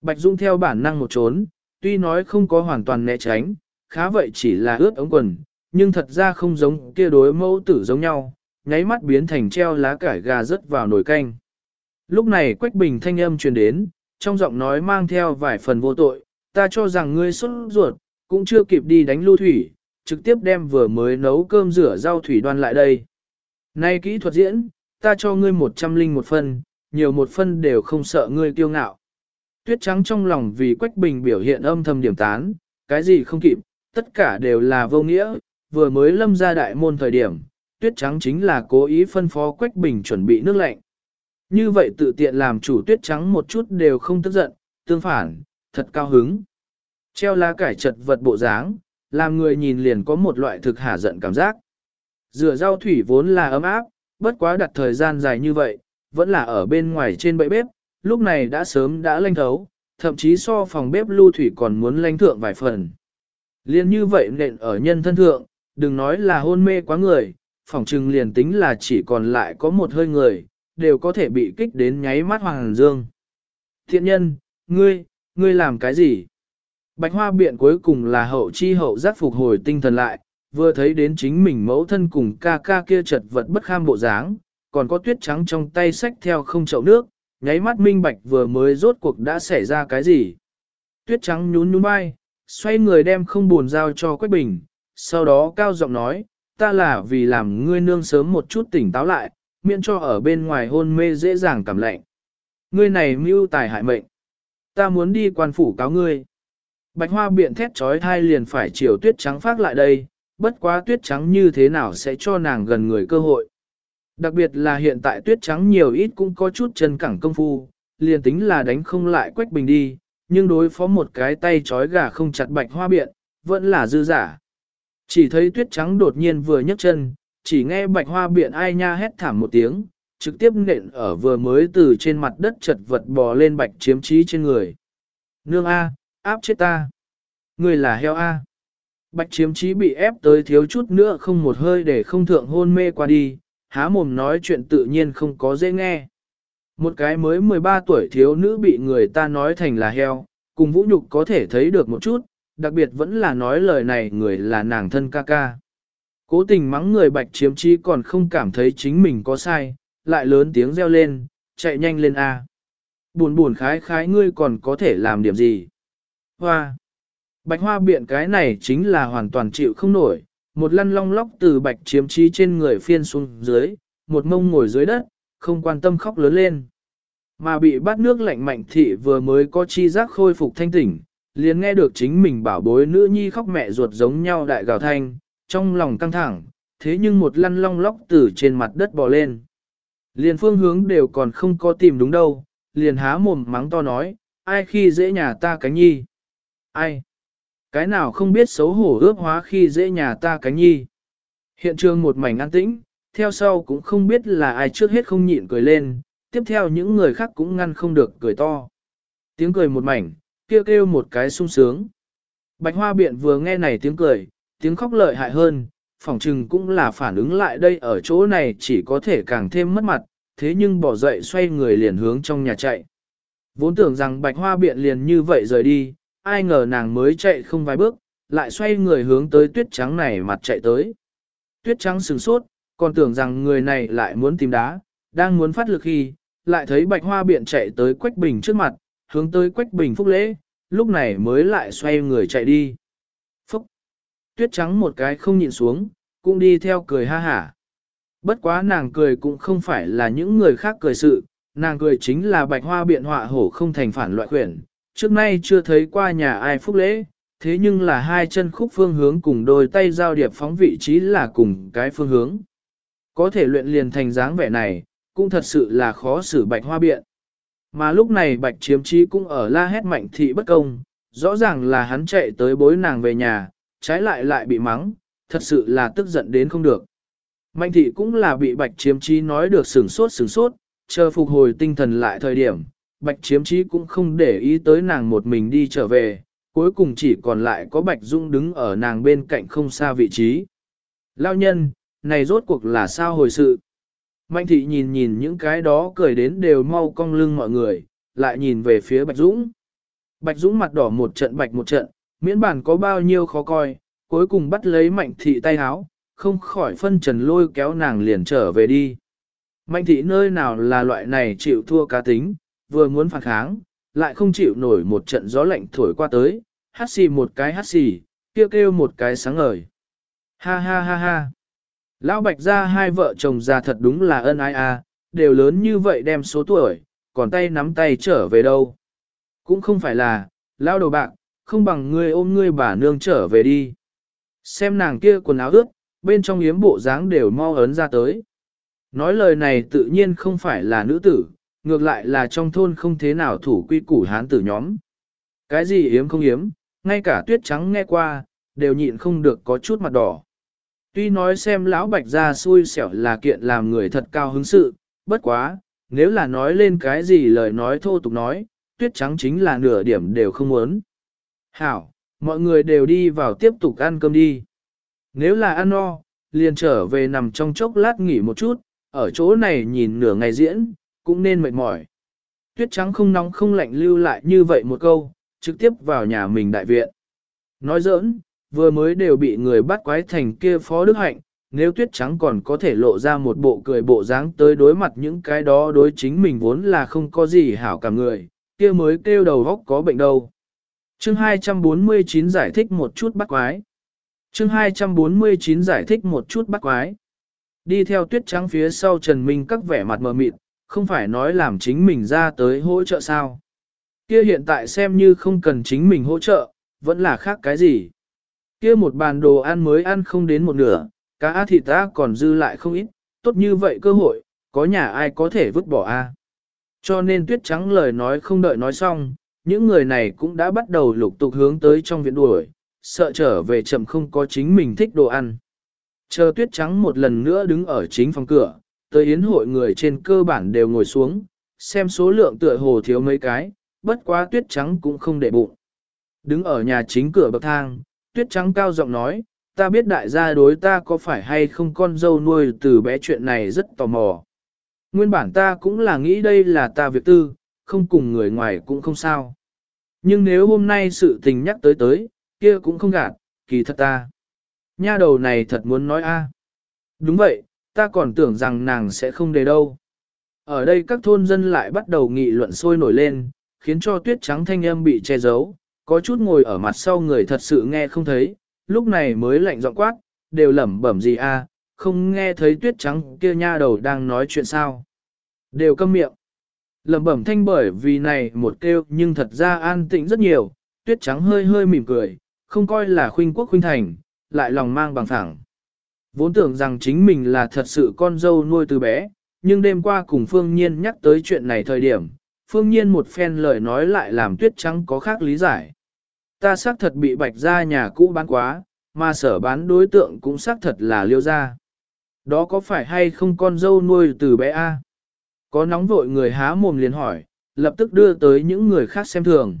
Bạch dung theo bản năng một trốn, tuy nói không có hoàn toàn né tránh, khá vậy chỉ là ướt ống quần, nhưng thật ra không giống kia đối mẫu tử giống nhau, nháy mắt biến thành treo lá cải gà rớt vào nồi canh. Lúc này Quách Bình thanh âm truyền đến, trong giọng nói mang theo vài phần vô tội, ta cho rằng ngươi xuất ruột, cũng chưa kịp đi đánh lưu thủy, trực tiếp đem vừa mới nấu cơm rửa rau thủy đoan lại đây. Nay kỹ thuật diễn, ta cho ngươi một trăm linh một phân, nhiều một phân đều không sợ ngươi kiêu ngạo. Tuyết trắng trong lòng vì Quách Bình biểu hiện âm thầm điểm tán, cái gì không kịp, tất cả đều là vô nghĩa, vừa mới lâm ra đại môn thời điểm, Tuyết trắng chính là cố ý phân phó Quách Bình chuẩn bị nước lạnh. Như vậy tự tiện làm chủ Tuyết trắng một chút đều không tức giận, tương phản, thật cao hứng. Treo lá cải chật vật bộ dáng, làm người nhìn liền có một loại thực hả giận cảm giác. Rửa rau thủy vốn là ấm áp, bất quá đặt thời gian dài như vậy, vẫn là ở bên ngoài trên bẫy bếp, lúc này đã sớm đã lanh thấu, thậm chí so phòng bếp lưu thủy còn muốn lanh thượng vài phần. Liên như vậy nện ở nhân thân thượng, đừng nói là hôn mê quá người, phòng trừng liền tính là chỉ còn lại có một hơi người, đều có thể bị kích đến nháy mắt hoàng dương. Thiện nhân, ngươi, ngươi làm cái gì? Bạch hoa biện cuối cùng là hậu chi hậu giác phục hồi tinh thần lại, vừa thấy đến chính mình mẫu thân cùng ca ca kia chật vật bất kham bộ dáng, còn có tuyết trắng trong tay sách theo không chậu nước, nháy mắt minh bạch vừa mới rốt cuộc đã xảy ra cái gì. Tuyết trắng nhún nhún vai, xoay người đem không buồn giao cho Quách Bình, sau đó cao giọng nói, ta là vì làm ngươi nương sớm một chút tỉnh táo lại, miễn cho ở bên ngoài hôn mê dễ dàng cảm lạnh. Ngươi này mưu tài hại mệnh. Ta muốn đi quan phủ cáo ngươi. Bạch hoa biện thét trói thai liền phải chiều tuyết trắng phát lại đây, bất quá tuyết trắng như thế nào sẽ cho nàng gần người cơ hội. Đặc biệt là hiện tại tuyết trắng nhiều ít cũng có chút chân cẳng công phu, liền tính là đánh không lại quách bình đi, nhưng đối phó một cái tay trói gà không chặt bạch hoa biện, vẫn là dư giả. Chỉ thấy tuyết trắng đột nhiên vừa nhấc chân, chỉ nghe bạch hoa biện ai nha hét thảm một tiếng, trực tiếp nện ở vừa mới từ trên mặt đất chật vật bò lên bạch chiếm trí trên người. Nương A, áp chết ta. Người là heo A. Bạch chiếm trí bị ép tới thiếu chút nữa không một hơi để không thượng hôn mê qua đi, há mồm nói chuyện tự nhiên không có dễ nghe. Một cái mới 13 tuổi thiếu nữ bị người ta nói thành là heo, cùng vũ nhục có thể thấy được một chút, đặc biệt vẫn là nói lời này người là nàng thân ca ca. Cố tình mắng người bạch chiếm trí còn không cảm thấy chính mình có sai, lại lớn tiếng reo lên, chạy nhanh lên A. Buồn buồn khái khái ngươi còn có thể làm điểm gì? Hoa! Bạch hoa biện cái này chính là hoàn toàn chịu không nổi, một lăn long lóc từ bạch chiếm trí trên người phiên xuống dưới, một mông ngồi dưới đất, không quan tâm khóc lớn lên. Mà bị bắt nước lạnh mạnh thị vừa mới có chi giác khôi phục thanh tỉnh, liền nghe được chính mình bảo bối nữ nhi khóc mẹ ruột giống nhau đại gào thanh, trong lòng căng thẳng, thế nhưng một lăn long lóc từ trên mặt đất bò lên. Liền phương hướng đều còn không có tìm đúng đâu, liền há mồm mắng to nói, ai khi dễ nhà ta cánh nhi? Ai? Cái nào không biết xấu hổ ước hóa khi dễ nhà ta cánh nhi? Hiện trường một mảnh an tĩnh, theo sau cũng không biết là ai trước hết không nhịn cười lên, tiếp theo những người khác cũng ngăn không được cười to. Tiếng cười một mảnh, kêu kêu một cái sung sướng. Bạch hoa biện vừa nghe này tiếng cười, tiếng khóc lợi hại hơn, phỏng chừng cũng là phản ứng lại đây ở chỗ này chỉ có thể càng thêm mất mặt, thế nhưng bỏ dậy xoay người liền hướng trong nhà chạy. Vốn tưởng rằng bạch hoa biện liền như vậy rời đi, ai ngờ nàng mới chạy không vài bước, lại xoay người hướng tới tuyết trắng này mặt chạy tới. Tuyết trắng sừng sốt, còn tưởng rằng người này lại muốn tìm đá, đang muốn phát lực khi, lại thấy bạch hoa biện chạy tới Quách Bình trước mặt, hướng tới Quách Bình phúc lễ, lúc này mới lại xoay người chạy đi. Phúc! Tuyết trắng một cái không nhịn xuống, cũng đi theo cười ha hả. Bất quá nàng cười cũng không phải là những người khác cười sự, nàng cười chính là bạch hoa biện họa hổ không thành phản loại quyển, trước nay chưa thấy qua nhà ai phúc lễ, thế nhưng là hai chân khúc phương hướng cùng đôi tay giao điệp phóng vị trí là cùng cái phương hướng. Có thể luyện liền thành dáng vẻ này, cũng thật sự là khó xử bạch hoa biện. Mà lúc này bạch chiếm trí cũng ở la hét mạnh thị bất công, rõ ràng là hắn chạy tới bối nàng về nhà, trái lại lại bị mắng, thật sự là tức giận đến không được. Mạnh thị cũng là bị bạch chiếm trí nói được sửng sốt sửng sốt, chờ phục hồi tinh thần lại thời điểm, bạch chiếm trí cũng không để ý tới nàng một mình đi trở về, cuối cùng chỉ còn lại có bạch dung đứng ở nàng bên cạnh không xa vị trí. Lao nhân, này rốt cuộc là sao hồi sự? Mạnh thị nhìn nhìn những cái đó cười đến đều mau cong lưng mọi người, lại nhìn về phía Bạch Dũng. Bạch Dũng mặt đỏ một trận bạch một trận, miễn bản có bao nhiêu khó coi, cuối cùng bắt lấy mạnh thị tay háo, không khỏi phân trần lôi kéo nàng liền trở về đi. Mạnh thị nơi nào là loại này chịu thua cá tính, vừa muốn phản kháng, lại không chịu nổi một trận gió lạnh thổi qua tới, hát xì một cái hát xì, kêu kêu một cái sáng ngời. Ha ha ha ha. Lão Bạch ra hai vợ chồng già thật đúng là ân ai à, đều lớn như vậy đem số tuổi, còn tay nắm tay trở về đâu. Cũng không phải là, lão đầu bạc, không bằng ngươi ôm ngươi bà nương trở về đi. Xem nàng kia quần áo ướt, bên trong yếm bộ dáng đều mau ấn ra tới. Nói lời này tự nhiên không phải là nữ tử, ngược lại là trong thôn không thế nào thủ quy củ hán tử nhóm. Cái gì yếm không yếm, ngay cả tuyết trắng nghe qua, đều nhịn không được có chút mặt đỏ. Tuy nói xem lão bạch ra xui xẻo là kiện làm người thật cao hứng sự, bất quá, nếu là nói lên cái gì lời nói thô tục nói, tuyết trắng chính là nửa điểm đều không muốn. Hảo, mọi người đều đi vào tiếp tục ăn cơm đi. Nếu là ăn no, liền trở về nằm trong chốc lát nghỉ một chút, ở chỗ này nhìn nửa ngày diễn, cũng nên mệt mỏi. Tuyết trắng không nóng không lạnh lưu lại như vậy một câu, trực tiếp vào nhà mình đại viện. Nói giỡn, vừa mới đều bị người bắt quái thành kia phó đức hạnh, nếu tuyết trắng còn có thể lộ ra một bộ cười bộ dáng tới đối mặt những cái đó đối chính mình vốn là không có gì hảo cả người, kia mới kêu đầu góc có bệnh đâu. Chương 249 giải thích một chút bắt quái. Chương 249 giải thích một chút bắt quái. Đi theo tuyết trắng phía sau Trần Minh các vẻ mặt mờ mịt, không phải nói làm chính mình ra tới hỗ trợ sao. Kia hiện tại xem như không cần chính mình hỗ trợ, vẫn là khác cái gì. Kia một bàn đồ ăn mới ăn không đến một nửa, cá thịt ta còn dư lại không ít, tốt như vậy cơ hội, có nhà ai có thể vứt bỏ a? Cho nên tuyết trắng lời nói không đợi nói xong, những người này cũng đã bắt đầu lục tục hướng tới trong viện đuổi, sợ trở về chậm không có chính mình thích đồ ăn. Chờ tuyết trắng một lần nữa đứng ở chính phòng cửa, tới yến hội người trên cơ bản đều ngồi xuống, xem số lượng tựa hồ thiếu mấy cái, bất quá tuyết trắng cũng không để bụng. Đứng ở nhà chính cửa bậc thang, tuyết trắng cao giọng nói, ta biết đại gia đối ta có phải hay không con dâu nuôi từ bé chuyện này rất tò mò. Nguyên bản ta cũng là nghĩ đây là ta việc tư, không cùng người ngoài cũng không sao. Nhưng nếu hôm nay sự tình nhắc tới tới, kia cũng không gạt, kỳ thật ta. Nha đầu này thật muốn nói a. Đúng vậy, ta còn tưởng rằng nàng sẽ không để đâu. Ở đây các thôn dân lại bắt đầu nghị luận sôi nổi lên, khiến cho tuyết trắng thanh âm bị che giấu, có chút ngồi ở mặt sau người thật sự nghe không thấy, lúc này mới lạnh giọng quát, đều lẩm bẩm gì a, không nghe thấy tuyết trắng kia nha đầu đang nói chuyện sao. Đều câm miệng. Lẩm bẩm thanh bởi vì này một kêu nhưng thật ra an tĩnh rất nhiều, tuyết trắng hơi hơi mỉm cười, không coi là khuynh quốc khuynh thành, lại lòng mang bằng thẳng. Vốn tưởng rằng chính mình là thật sự con dâu nuôi từ bé, nhưng đêm qua cùng Phương Nhiên nhắc tới chuyện này thời điểm, Phương Nhiên một phen lời nói lại làm tuyết trắng có khác lý giải. Ta xác thật bị bạch ra nhà cũ bán quá, mà sở bán đối tượng cũng xác thật là liêu ra. Đó có phải hay không con dâu nuôi từ bé A? Có nóng vội người há mồm liền hỏi, lập tức đưa tới những người khác xem thường.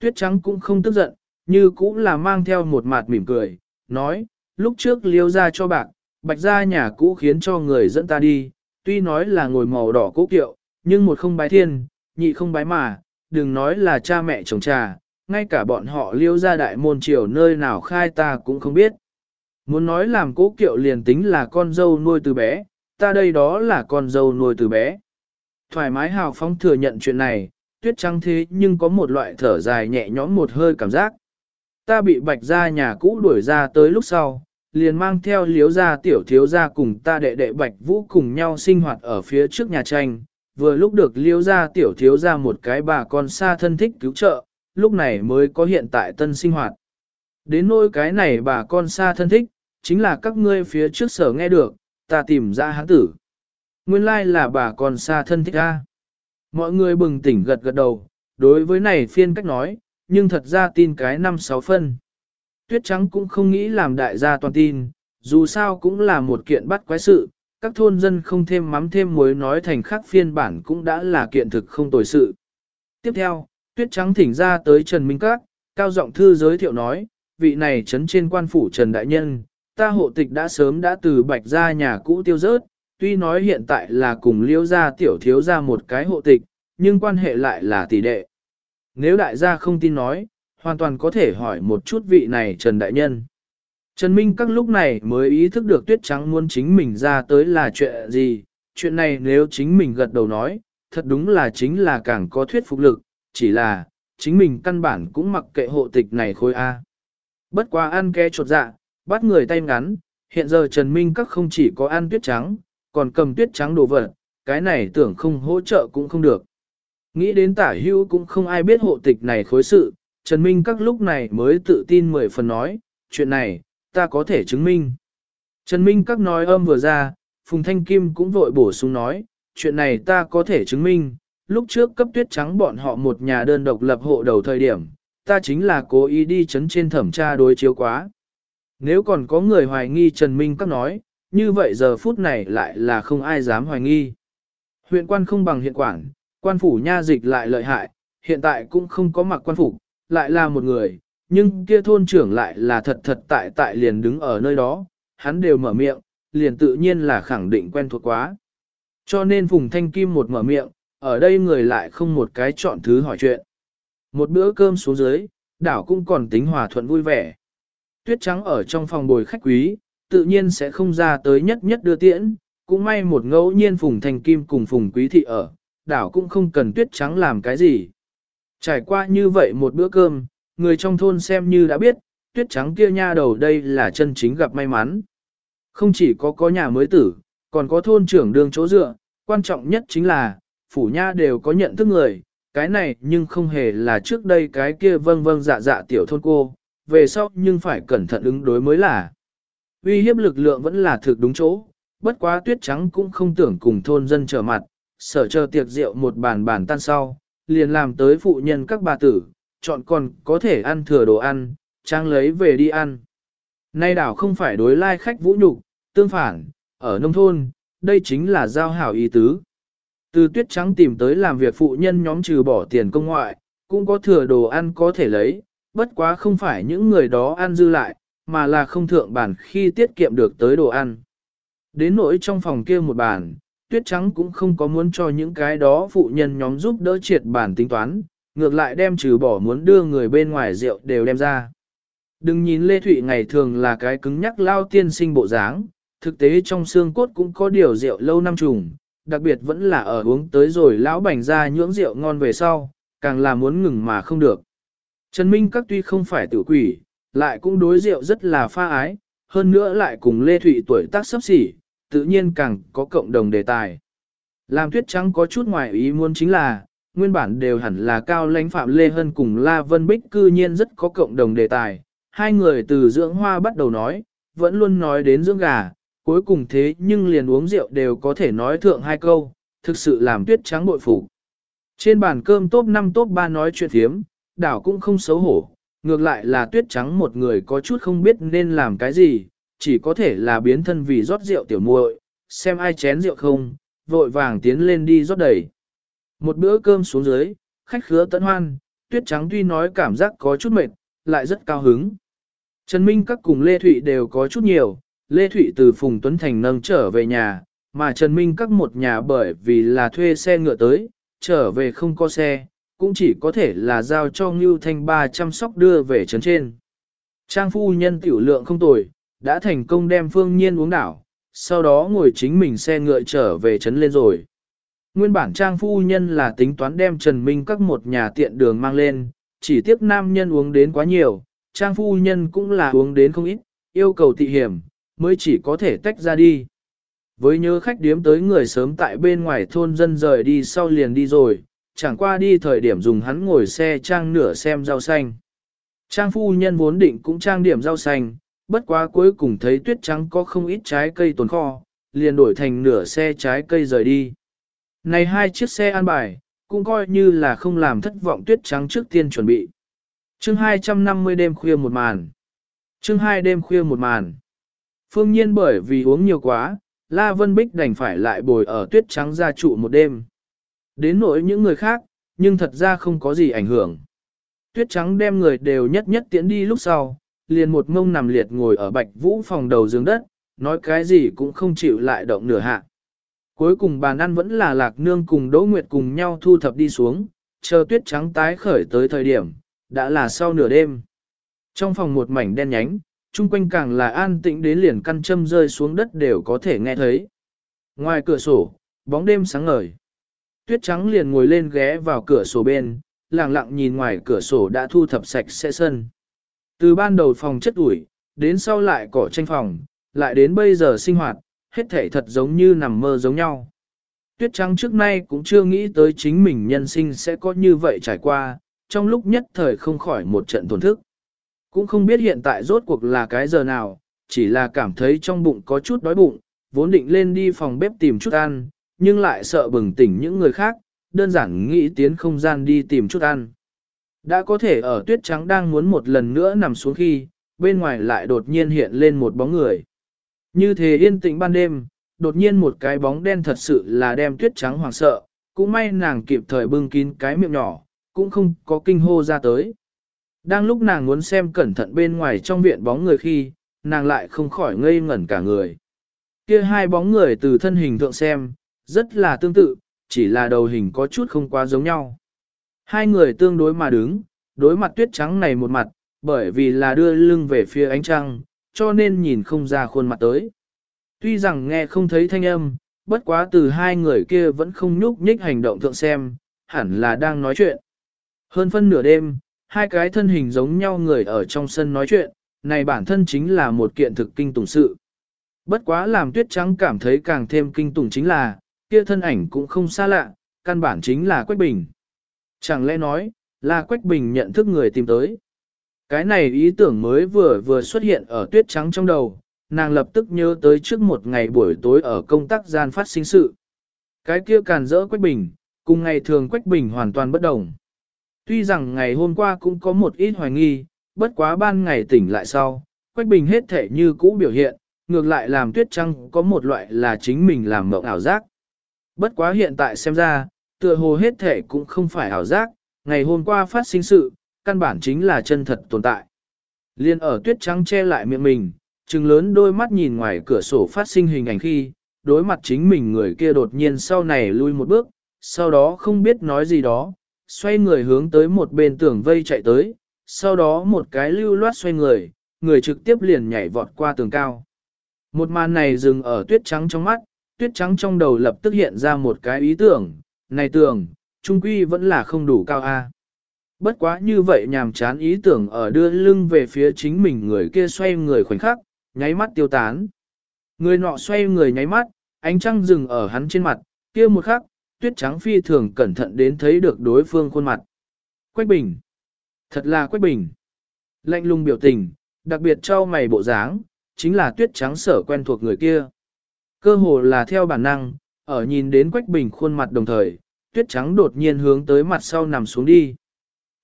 Tuyết trắng cũng không tức giận, như cũng là mang theo một mặt mỉm cười, nói, lúc trước liêu ra cho bạc, bạch ra nhà cũ khiến cho người dẫn ta đi, tuy nói là ngồi màu đỏ cố kiệu, nhưng một không bái thiên, nhị không bái mà, đừng nói là cha mẹ chồng trà, ngay cả bọn họ liêu ra đại môn triều nơi nào khai ta cũng không biết. Muốn nói làm cố kiệu liền tính là con dâu nuôi từ bé, ta đây đó là con dâu nuôi từ bé. Thoải mái hào phóng thừa nhận chuyện này, tuyết trắng thế nhưng có một loại thở dài nhẹ nhõm một hơi cảm giác. Ta bị bạch ra nhà cũ đuổi ra tới lúc sau, liền mang theo liếu gia tiểu thiếu gia cùng ta đệ đệ bạch vũ cùng nhau sinh hoạt ở phía trước nhà tranh, vừa lúc được liếu gia tiểu thiếu gia một cái bà con xa thân thích cứu trợ, lúc này mới có hiện tại tân sinh hoạt. Đến nỗi cái này bà con xa thân thích, chính là các ngươi phía trước sở nghe được, ta tìm ra hán tử. Nguyên lai là bà con xa thân thích a. Mọi người bừng tỉnh gật gật đầu, đối với này phiên cách nói, nhưng thật ra tin cái năm sáu phân. Tuyết trắng cũng không nghĩ làm đại gia toàn tin, dù sao cũng là một kiện bắt quái sự, các thôn dân không thêm mắm thêm muối nói thành khác phiên bản cũng đã là kiện thực không tồi sự. Tiếp theo, Tuyết trắng thỉnh ra tới Trần Minh Các, cao giọng thư giới thiệu nói, vị này trấn trên quan phủ Trần Đại Nhân, ta hộ tịch đã sớm đã từ bạch ra nhà cũ tiêu rớt, tuy nói hiện tại là cùng liêu gia tiểu thiếu ra một cái hộ tịch, nhưng quan hệ lại là tỷ đệ. Nếu đại gia không tin nói, hoàn toàn có thể hỏi một chút vị này Trần Đại Nhân. Trần Minh các lúc này mới ý thức được tuyết trắng muốn chính mình ra tới là chuyện gì, chuyện này nếu chính mình gật đầu nói, thật đúng là chính là càng có thuyết phục lực, chỉ là, chính mình căn bản cũng mặc kệ hộ tịch này khôi A. Bất quá ăn ke chột dạ, bắt người tay ngắn, hiện giờ Trần Minh các không chỉ có ăn tuyết trắng, còn cầm tuyết trắng đồ vật, cái này tưởng không hỗ trợ cũng không được. Nghĩ đến tả hưu cũng không ai biết hộ tịch này khối sự, Trần Minh các lúc này mới tự tin mười phần nói, chuyện này, ta có thể chứng minh. Trần Minh các nói âm vừa ra, Phùng Thanh Kim cũng vội bổ sung nói, chuyện này ta có thể chứng minh, lúc trước cấp tuyết trắng bọn họ một nhà đơn độc lập hộ đầu thời điểm, ta chính là cố ý đi chấn trên thẩm tra đối chiếu quá. Nếu còn có người hoài nghi Trần Minh các nói, như vậy giờ phút này lại là không ai dám hoài nghi. Huyện quan không bằng hiện quản, quan phủ nha dịch lại lợi hại, hiện tại cũng không có mặc quan phủ, lại là một người, nhưng kia thôn trưởng lại là thật thật tại tại liền đứng ở nơi đó, hắn đều mở miệng, liền tự nhiên là khẳng định quen thuộc quá. Cho nên Phùng Thanh Kim một mở miệng, ở đây người lại không một cái chọn thứ hỏi chuyện. Một bữa cơm xuống dưới, đảo cũng còn tính hòa thuận vui vẻ. Tuyết trắng ở trong phòng bồi khách quý, tự nhiên sẽ không ra tới nhất nhất đưa tiễn, cũng may một ngẫu nhiên Phùng Thanh Kim cùng Phùng Quý Thị ở, đảo cũng không cần tuyết trắng làm cái gì. Trải qua như vậy một bữa cơm, người trong thôn xem như đã biết, tuyết trắng kia nha đầu đây là chân chính gặp may mắn. Không chỉ có có nhà mới tử, còn có thôn trưởng đường chỗ dựa, quan trọng nhất chính là, phủ nha đều có nhận thức người, cái này nhưng không hề là trước đây cái kia vâng vâng dạ dạ tiểu thôn cô, về sau nhưng phải cẩn thận ứng đối mới là. Uy hiếp lực lượng vẫn là thực đúng chỗ, bất quá tuyết trắng cũng không tưởng cùng thôn dân trở mặt, sở chờ tiệc rượu một bàn bàn tan sau, liền làm tới phụ nhân các bà tử, chọn còn có thể ăn thừa đồ ăn, trang lấy về đi ăn. Nay đảo không phải đối lai khách vũ nhục, tương phản, ở nông thôn, đây chính là giao hảo ý tứ. Từ tuyết trắng tìm tới làm việc phụ nhân nhóm trừ bỏ tiền công ngoại, cũng có thừa đồ ăn có thể lấy, bất quá không phải những người đó ăn dư lại, mà là không thượng bản khi tiết kiệm được tới đồ ăn. Đến nỗi trong phòng kia một bàn, tuyết trắng cũng không có muốn cho những cái đó phụ nhân nhóm giúp đỡ triệt bản tính toán, ngược lại đem trừ bỏ muốn đưa người bên ngoài rượu đều đem ra. Đừng nhìn Lê Thụy ngày thường là cái cứng nhắc lao tiên sinh bộ dáng, thực tế trong xương cốt cũng có điều rượu lâu năm trùng, đặc biệt vẫn là ở uống tới rồi lão bành ra nhưỡng rượu ngon về sau, càng là muốn ngừng mà không được. Trần Minh các tuy không phải tử quỷ, lại cũng đối rượu rất là pha ái, hơn nữa lại cùng Lê Thụy tuổi tác sắp xỉ, tự nhiên càng có cộng đồng đề tài. Làm tuyết trắng có chút ngoài ý muốn chính là, nguyên bản đều hẳn là cao lãnh phạm Lê Hân cùng La Vân Bích cư nhiên rất có cộng đồng đề tài. Hai người từ dưỡng hoa bắt đầu nói, vẫn luôn nói đến dưỡng gà, cuối cùng thế nhưng liền uống rượu đều có thể nói thượng hai câu, thực sự làm tuyết trắng bội phủ. Trên bàn cơm top 5 top 3 nói chuyện thiếm, đảo cũng không xấu hổ, ngược lại là tuyết trắng một người có chút không biết nên làm cái gì, chỉ có thể là biến thân vì rót rượu tiểu muội, xem ai chén rượu không, vội vàng tiến lên đi rót đầy. Một bữa cơm xuống dưới, khách khứa tận hoan, tuyết trắng tuy nói cảm giác có chút mệt, lại rất cao hứng. Trần Minh các cùng Lê Thụy đều có chút nhiều, Lê Thụy từ Phùng Tuấn Thành nâng trở về nhà, mà Trần Minh các một nhà bởi vì là thuê xe ngựa tới, trở về không có xe, cũng chỉ có thể là giao cho Ngưu Thanh ba chăm sóc đưa về trấn trên. Trang phu nhân tiểu lượng không tồi, đã thành công đem phương nhiên uống đảo, sau đó ngồi chính mình xe ngựa trở về trấn lên rồi. Nguyên bản trang phu nhân là tính toán đem Trần Minh các một nhà tiện đường mang lên, chỉ tiếc nam nhân uống đến quá nhiều, trang phu nhân cũng là uống đến không ít, yêu cầu tị hiểm, mới chỉ có thể tách ra đi. Với nhớ khách điếm tới người sớm tại bên ngoài thôn dân rời đi sau liền đi rồi, chẳng qua đi thời điểm dùng hắn ngồi xe trang nửa xem rau xanh. Trang phu nhân vốn định cũng trang điểm rau xanh, bất quá cuối cùng thấy tuyết trắng có không ít trái cây tồn kho, liền đổi thành nửa xe trái cây rời đi. Này hai chiếc xe an bài, cũng coi như là không làm thất vọng tuyết trắng trước tiên chuẩn bị. chương 250 đêm khuya một màn. chương 2 đêm khuya một màn. Phương nhiên bởi vì uống nhiều quá, La Vân Bích đành phải lại bồi ở tuyết trắng gia trụ một đêm. Đến nỗi những người khác, nhưng thật ra không có gì ảnh hưởng. Tuyết trắng đem người đều nhất nhất tiễn đi lúc sau, liền một ngông nằm liệt ngồi ở bạch vũ phòng đầu giường đất, nói cái gì cũng không chịu lại động nửa hạ. Cuối cùng bàn ăn vẫn là lạc nương cùng Đỗ Nguyệt cùng nhau thu thập đi xuống, chờ tuyết trắng tái khởi tới thời điểm, đã là sau nửa đêm. Trong phòng một mảnh đen nhánh, chung quanh càng là an tĩnh đến liền căn châm rơi xuống đất đều có thể nghe thấy. Ngoài cửa sổ, bóng đêm sáng ngời. Tuyết trắng liền ngồi lên ghé vào cửa sổ bên, lặng lặng nhìn ngoài cửa sổ đã thu thập sạch sẽ sân. Từ ban đầu phòng chất ủi, đến sau lại cỏ tranh phòng, lại đến bây giờ sinh hoạt, hết thể thật giống như nằm mơ giống nhau. Tuyết trắng trước nay cũng chưa nghĩ tới chính mình nhân sinh sẽ có như vậy trải qua, trong lúc nhất thời không khỏi một trận tổn thức. Cũng không biết hiện tại rốt cuộc là cái giờ nào, chỉ là cảm thấy trong bụng có chút đói bụng, vốn định lên đi phòng bếp tìm chút ăn, nhưng lại sợ bừng tỉnh những người khác, đơn giản nghĩ tiến không gian đi tìm chút ăn. Đã có thể ở tuyết trắng đang muốn một lần nữa nằm xuống khi, bên ngoài lại đột nhiên hiện lên một bóng người. Như thế yên tĩnh ban đêm, đột nhiên một cái bóng đen thật sự là đem tuyết trắng hoảng sợ, cũng may nàng kịp thời bưng kín cái miệng nhỏ, cũng không có kinh hô ra tới. Đang lúc nàng muốn xem cẩn thận bên ngoài trong viện bóng người khi, nàng lại không khỏi ngây ngẩn cả người. Kia hai bóng người từ thân hình thượng xem, rất là tương tự, chỉ là đầu hình có chút không quá giống nhau. Hai người tương đối mà đứng, đối mặt tuyết trắng này một mặt, bởi vì là đưa lưng về phía ánh trăng, cho nên nhìn không ra khuôn mặt tới. Tuy rằng nghe không thấy thanh âm, bất quá từ hai người kia vẫn không nhúc nhích hành động thượng xem, hẳn là đang nói chuyện. Hơn phân nửa đêm, hai cái thân hình giống nhau người ở trong sân nói chuyện, này bản thân chính là một kiện thực kinh tủng sự. Bất quá làm tuyết trắng cảm thấy càng thêm kinh tủng chính là, kia thân ảnh cũng không xa lạ, căn bản chính là Quách Bình. Chẳng lẽ nói, là Quách Bình nhận thức người tìm tới. Cái này ý tưởng mới vừa vừa xuất hiện ở tuyết trắng trong đầu, nàng lập tức nhớ tới trước một ngày buổi tối ở công tác gian phát sinh sự. Cái kia càn rỡ Quách Bình, cùng ngày thường Quách Bình hoàn toàn bất đồng. Tuy rằng ngày hôm qua cũng có một ít hoài nghi, bất quá ban ngày tỉnh lại sau, Quách Bình hết thể như cũ biểu hiện, ngược lại làm tuyết trăng có một loại là chính mình làm mộng ảo giác. Bất quá hiện tại xem ra, tựa hồ hết thể cũng không phải ảo giác, ngày hôm qua phát sinh sự, căn bản chính là chân thật tồn tại. Liên ở tuyết trắng che lại miệng mình, trừng lớn đôi mắt nhìn ngoài cửa sổ phát sinh hình ảnh khi, đối mặt chính mình người kia đột nhiên sau này lui một bước, sau đó không biết nói gì đó, xoay người hướng tới một bên tường vây chạy tới, sau đó một cái lưu loát xoay người, người trực tiếp liền nhảy vọt qua tường cao. Một màn này dừng ở tuyết trắng trong mắt, tuyết trắng trong đầu lập tức hiện ra một cái ý tưởng, này tưởng trung quy vẫn là không đủ cao a. Bất quá như vậy nhàm chán ý tưởng ở đưa lưng về phía chính mình người kia xoay người khoảnh khắc, nháy mắt tiêu tán. Người nọ xoay người nháy mắt, ánh trăng dừng ở hắn trên mặt, kia một khắc, tuyết trắng phi thường cẩn thận đến thấy được đối phương khuôn mặt. Quách Bình. Thật là Quách Bình. Lạnh lùng biểu tình, đặc biệt cho mày bộ dáng, chính là tuyết trắng sở quen thuộc người kia. Cơ hồ là theo bản năng, ở nhìn đến Quách Bình khuôn mặt đồng thời, tuyết trắng đột nhiên hướng tới mặt sau nằm xuống đi.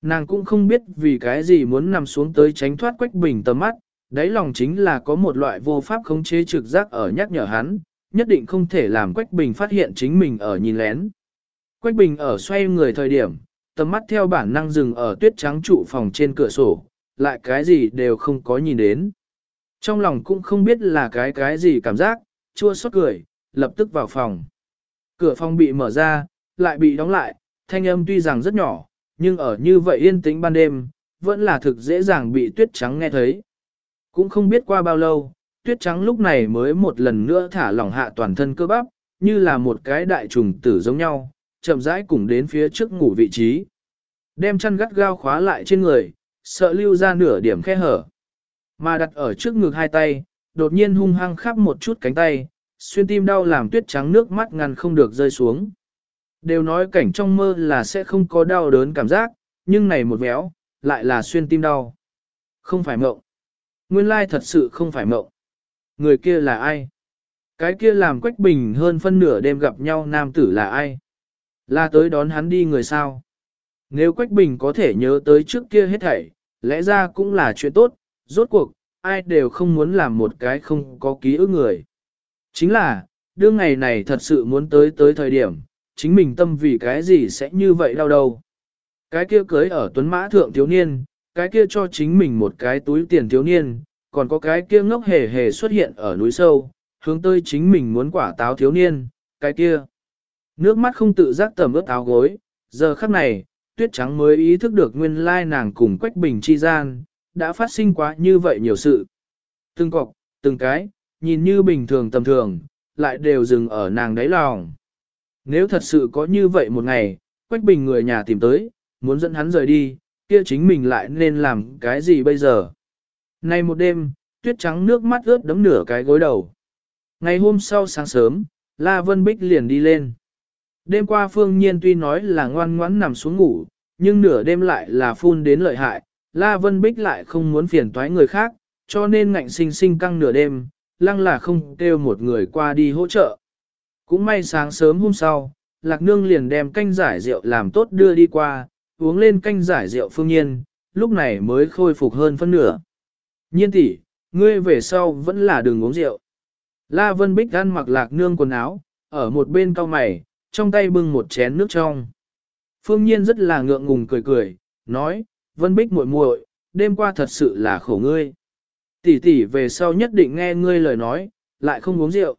Nàng cũng không biết vì cái gì muốn nằm xuống tới tránh thoát Quách Bình tầm mắt, đáy lòng chính là có một loại vô pháp khống chế trực giác ở nhắc nhở hắn, nhất định không thể làm Quách Bình phát hiện chính mình ở nhìn lén. Quách Bình ở xoay người thời điểm, tầm mắt theo bản năng dừng ở tuyết trắng trụ phòng trên cửa sổ, lại cái gì đều không có nhìn đến. Trong lòng cũng không biết là cái cái gì cảm giác, chua xót cười, lập tức vào phòng. Cửa phòng bị mở ra, lại bị đóng lại, thanh âm tuy rằng rất nhỏ, nhưng ở như vậy yên tĩnh ban đêm, vẫn là thực dễ dàng bị tuyết trắng nghe thấy. Cũng không biết qua bao lâu, tuyết trắng lúc này mới một lần nữa thả lỏng hạ toàn thân cơ bắp, như là một cái đại trùng tử giống nhau, chậm rãi cùng đến phía trước ngủ vị trí. Đem chăn gắt gao khóa lại trên người, sợ lưu ra nửa điểm khe hở. Mà đặt ở trước ngực hai tay, đột nhiên hung hăng khắp một chút cánh tay, xuyên tim đau làm tuyết trắng nước mắt ngăn không được rơi xuống. Đều nói cảnh trong mơ là sẽ không có đau đớn cảm giác, nhưng này một véo, lại là xuyên tim đau. Không phải mộng. Nguyên lai thật sự không phải mộng. Người kia là ai? Cái kia làm quách bình hơn phân nửa đêm gặp nhau nam tử là ai? Là tới đón hắn đi người sao? Nếu quách bình có thể nhớ tới trước kia hết thảy, lẽ ra cũng là chuyện tốt, rốt cuộc, ai đều không muốn làm một cái không có ký ức người. Chính là, đương ngày này thật sự muốn tới tới thời điểm, chính mình tâm vì cái gì sẽ như vậy đau đầu. Cái kia cưới ở tuấn mã thượng thiếu niên, cái kia cho chính mình một cái túi tiền thiếu niên, còn có cái kia ngốc hề hề xuất hiện ở núi sâu, hướng tới chính mình muốn quả táo thiếu niên, cái kia. Nước mắt không tự giác tầm ướt áo gối, giờ khắc này, tuyết trắng mới ý thức được nguyên lai nàng cùng Quách Bình chi gian, đã phát sinh quá như vậy nhiều sự. Từng cọc, từng cái, nhìn như bình thường tầm thường, lại đều dừng ở nàng đáy lòng. Nếu thật sự có như vậy một ngày, Quách Bình người nhà tìm tới, muốn dẫn hắn rời đi, kia chính mình lại nên làm cái gì bây giờ? Nay một đêm, tuyết trắng nước mắt ướt đấm nửa cái gối đầu. Ngày hôm sau sáng sớm, La Vân Bích liền đi lên. Đêm qua Phương Nhiên tuy nói là ngoan ngoãn nằm xuống ngủ, nhưng nửa đêm lại là phun đến lợi hại, La Vân Bích lại không muốn phiền toái người khác, cho nên ngạnh sinh sinh căng nửa đêm, lăng là không kêu một người qua đi hỗ trợ. Cũng may sáng sớm hôm sau, Lạc Nương liền đem canh giải rượu làm tốt đưa đi qua, uống lên canh giải rượu phương nhiên, lúc này mới khôi phục hơn phân nửa. Nhiên tỷ, ngươi về sau vẫn là đừng uống rượu. La Vân Bích ăn mặc Lạc Nương quần áo, ở một bên cau mày, trong tay bưng một chén nước trong. Phương Nhiên rất là ngượng ngùng cười cười, nói, Vân Bích muội muội, đêm qua thật sự là khổ ngươi. Tỷ tỷ về sau nhất định nghe ngươi lời nói, lại không uống rượu.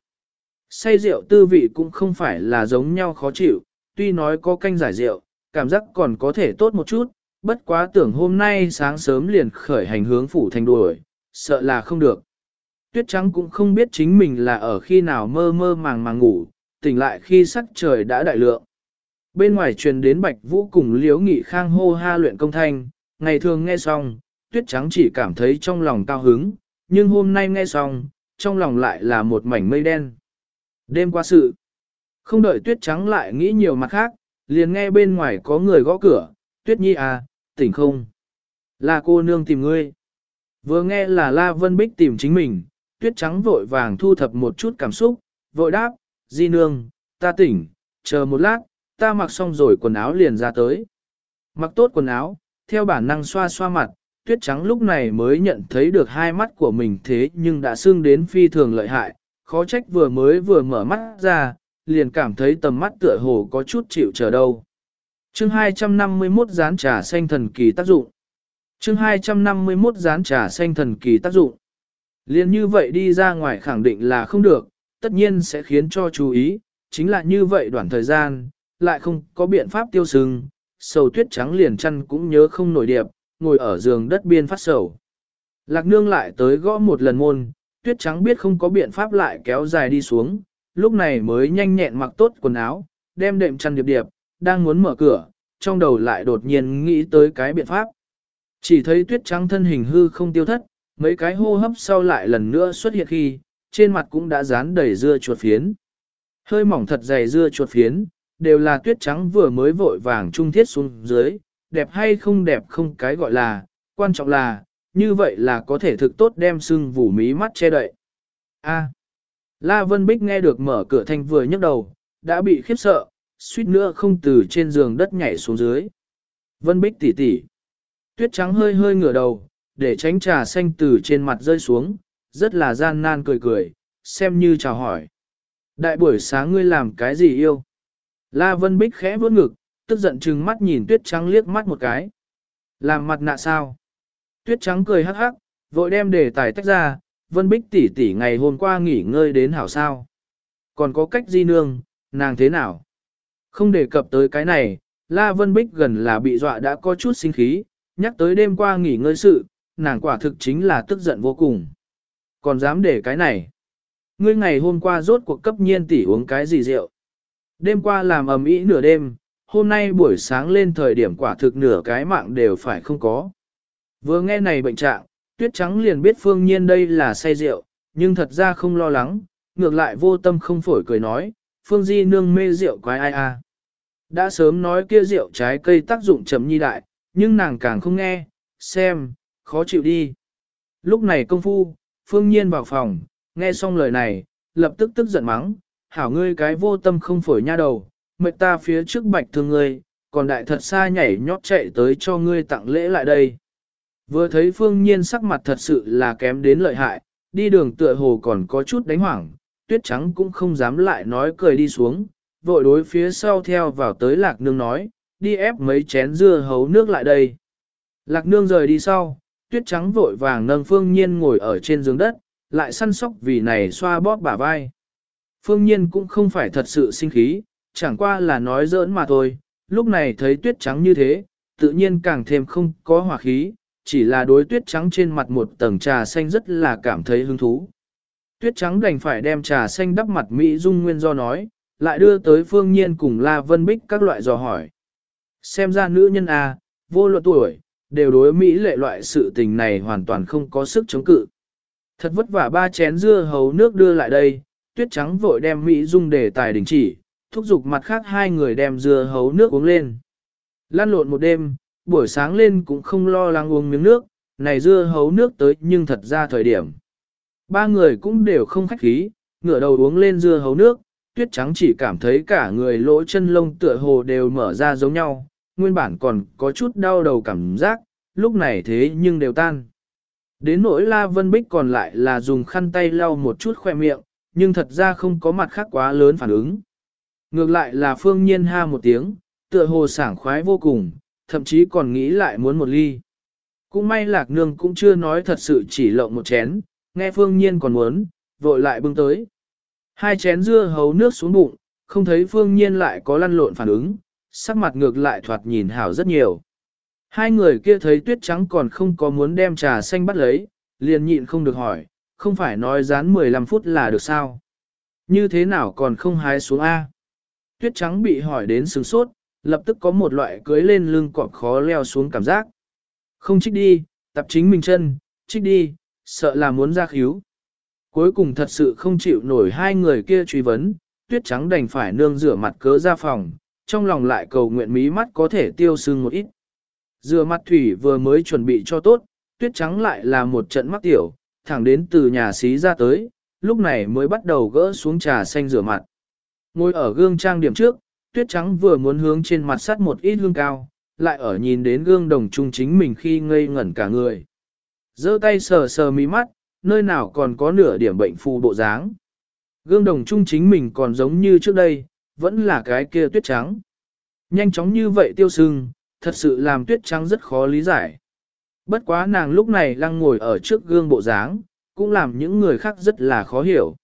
Say rượu tư vị cũng không phải là giống nhau khó chịu, tuy nói có canh giải rượu, cảm giác còn có thể tốt một chút, bất quá tưởng hôm nay sáng sớm liền khởi hành hướng phủ thành đuổi, sợ là không được. Tuyết trắng cũng không biết chính mình là ở khi nào mơ mơ màng màng ngủ, tỉnh lại khi sắc trời đã đại lượng. Bên ngoài truyền đến Bạch Vũ cùng Liễu Nghị Khang hô ha luyện công thanh, ngày thường nghe xong, Tuyết Trắng chỉ cảm thấy trong lòng cao hứng, nhưng hôm nay nghe xong, trong lòng lại là một mảnh mây đen. Đêm qua sự, không đợi Tuyết Trắng lại nghĩ nhiều mặt khác, liền nghe bên ngoài có người gõ cửa, Tuyết Nhi à, tỉnh không? Là cô nương tìm ngươi. Vừa nghe là La Vân Bích tìm chính mình, Tuyết Trắng vội vàng thu thập một chút cảm xúc, vội đáp, Di nương, ta tỉnh, chờ một lát, ta mặc xong rồi quần áo liền ra tới. Mặc tốt quần áo, theo bản năng xoa xoa mặt, tuyết trắng lúc này mới nhận thấy được hai mắt của mình thế nhưng đã sưng đến phi thường lợi hại, khó trách vừa mới vừa mở mắt ra, liền cảm thấy tầm mắt tựa hồ có chút chịu chờ đâu. Chương 251 gián trà xanh thần kỳ tác dụng. Chương 251 gián trà xanh thần kỳ tác dụng. Liên như vậy đi ra ngoài khẳng định là không được, tất nhiên sẽ khiến cho chú ý, chính là như vậy đoạn thời gian, lại không có biện pháp tiêu sừng, sầu tuyết trắng liền chăn cũng nhớ không nổi điệp, ngồi ở giường đất biên phát sầu. Lạc nương lại tới gõ một lần môn, tuyết trắng biết không có biện pháp lại kéo dài đi xuống, lúc này mới nhanh nhẹn mặc tốt quần áo, đem đệm chăn điệp điệp, đang muốn mở cửa, trong đầu lại đột nhiên nghĩ tới cái biện pháp. Chỉ thấy tuyết trắng thân hình hư không tiêu thất, mấy cái hô hấp sau lại lần nữa xuất hiện khi, trên mặt cũng đã dán đầy dưa chuột phiến. Hơi mỏng thật dày dưa chuột phiến, đều là tuyết trắng vừa mới vội vàng trung thiết xuống dưới, đẹp hay không đẹp không cái gọi là, quan trọng là, như vậy là có thể thực tốt đem sưng vủ mí mắt che đậy. A. La Vân Bích nghe được mở cửa thanh vừa nhấc đầu, đã bị khiếp sợ, suýt nữa không từ trên giường đất nhảy xuống dưới. Vân Bích tỉ tỉ. Tuyết trắng hơi hơi ngửa đầu, để tránh trà xanh từ trên mặt rơi xuống, rất là gian nan cười cười, xem như chào hỏi. Đại buổi sáng ngươi làm cái gì yêu? La Vân Bích khẽ vuốt ngực, tức giận chừng mắt nhìn tuyết trắng liếc mắt một cái. Làm mặt nạ sao? Tuyết trắng cười hắc hắc, vội đem đề tài tách ra, Vân Bích tỷ tỷ ngày hôm qua nghỉ ngơi đến hảo sao. Còn có cách di nương, nàng thế nào? Không đề cập tới cái này, La Vân Bích gần là bị dọa đã có chút sinh khí, nhắc tới đêm qua nghỉ ngơi sự, nàng quả thực chính là tức giận vô cùng. Còn dám để cái này? Ngươi ngày hôm qua rốt cuộc cấp nhiên tỷ uống cái gì rượu? Đêm qua làm ầm ĩ nửa đêm, hôm nay buổi sáng lên thời điểm quả thực nửa cái mạng đều phải không có. Vừa nghe này bệnh trạng, tuyết trắng liền biết phương nhiên đây là say rượu, nhưng thật ra không lo lắng, ngược lại vô tâm không phổi cười nói, phương di nương mê rượu quái ai a. Đã sớm nói kia rượu trái cây tác dụng chấm nhi đại, nhưng nàng càng không nghe, xem, khó chịu đi. Lúc này công phu, phương nhiên vào phòng, nghe xong lời này, lập tức tức giận mắng, hảo ngươi cái vô tâm không phổi nha đầu, mệnh ta phía trước bạch thương ngươi, còn đại thật xa nhảy nhót chạy tới cho ngươi tặng lễ lại đây. Vừa thấy phương nhiên sắc mặt thật sự là kém đến lợi hại, đi đường tựa hồ còn có chút đánh hoảng, tuyết trắng cũng không dám lại nói cười đi xuống, vội đối phía sau theo vào tới lạc nương nói, đi ép mấy chén dưa hấu nước lại đây. Lạc nương rời đi sau, tuyết trắng vội vàng nâng phương nhiên ngồi ở trên giường đất, lại săn sóc vì này xoa bóp bả vai. Phương Nhiên cũng không phải thật sự sinh khí, chẳng qua là nói giỡn mà thôi, lúc này thấy tuyết trắng như thế, tự nhiên càng thêm không có hỏa khí, chỉ là đối tuyết trắng trên mặt một tầng trà xanh rất là cảm thấy hứng thú. Tuyết trắng đành phải đem trà xanh đắp mặt Mỹ Dung Nguyên do nói, lại đưa tới phương nhiên cùng La Vân Bích các loại dò hỏi. Xem ra nữ nhân A, vô luận tuổi, đều đối Mỹ lệ loại sự tình này hoàn toàn không có sức chống cự. Thật vất vả ba chén dưa hấu nước đưa lại đây, tuyết trắng vội đem Mỹ dung để tài đình chỉ, thúc giục mặt khác hai người đem dưa hấu nước uống lên. Lan lộn một đêm, buổi sáng lên cũng không lo lắng uống miếng nước, này dưa hấu nước tới nhưng thật ra thời điểm. Ba người cũng đều không khách khí, ngửa đầu uống lên dưa hấu nước, tuyết trắng chỉ cảm thấy cả người lỗ chân lông tựa hồ đều mở ra giống nhau, nguyên bản còn có chút đau đầu cảm giác, lúc này thế nhưng đều tan. Đến nỗi La Vân Bích còn lại là dùng khăn tay lau một chút khoe miệng, nhưng thật ra không có mặt khác quá lớn phản ứng. Ngược lại là phương nhiên ha một tiếng, tựa hồ sảng khoái vô cùng, thậm chí còn nghĩ lại muốn một ly. Cũng may lạc nương cũng chưa nói thật sự chỉ lộng một chén, nghe phương nhiên còn muốn, vội lại bưng tới. Hai chén dưa hấu nước xuống bụng, không thấy phương nhiên lại có lăn lộn phản ứng, sắc mặt ngược lại thoạt nhìn hảo rất nhiều. Hai người kia thấy tuyết trắng còn không có muốn đem trà xanh bắt lấy, liền nhịn không được hỏi, không phải nói rán 15 phút là được sao? Như thế nào còn không hái xuống A? Tuyết trắng bị hỏi đến sừng sốt, lập tức có một loại cưới lên lưng cọp khó leo xuống cảm giác. Không trích đi, tập chính mình chân, trích đi, sợ là muốn ra khíu. Cuối cùng thật sự không chịu nổi hai người kia truy vấn, tuyết trắng đành phải nương rửa mặt cớ ra phòng, trong lòng lại cầu nguyện mí mắt có thể tiêu sưng một ít. Rửa mặt thủy vừa mới chuẩn bị cho tốt, tuyết trắng lại là một trận mắc tiểu, thẳng đến từ nhà xí ra tới, lúc này mới bắt đầu gỡ xuống trà xanh rửa mặt. Ngồi ở gương trang điểm trước, tuyết trắng vừa muốn hướng trên mặt sắt một ít hương cao, lại ở nhìn đến gương đồng trung chính mình khi ngây ngẩn cả người. giơ tay sờ sờ mí mắt, nơi nào còn có nửa điểm bệnh phù bộ dáng. Gương đồng trung chính mình còn giống như trước đây, vẫn là cái kia tuyết trắng. Nhanh chóng như vậy tiêu sưng, thật sự làm tuyết trắng rất khó lý giải. Bất quá nàng lúc này lăng ngồi ở trước gương bộ dáng, cũng làm những người khác rất là khó hiểu.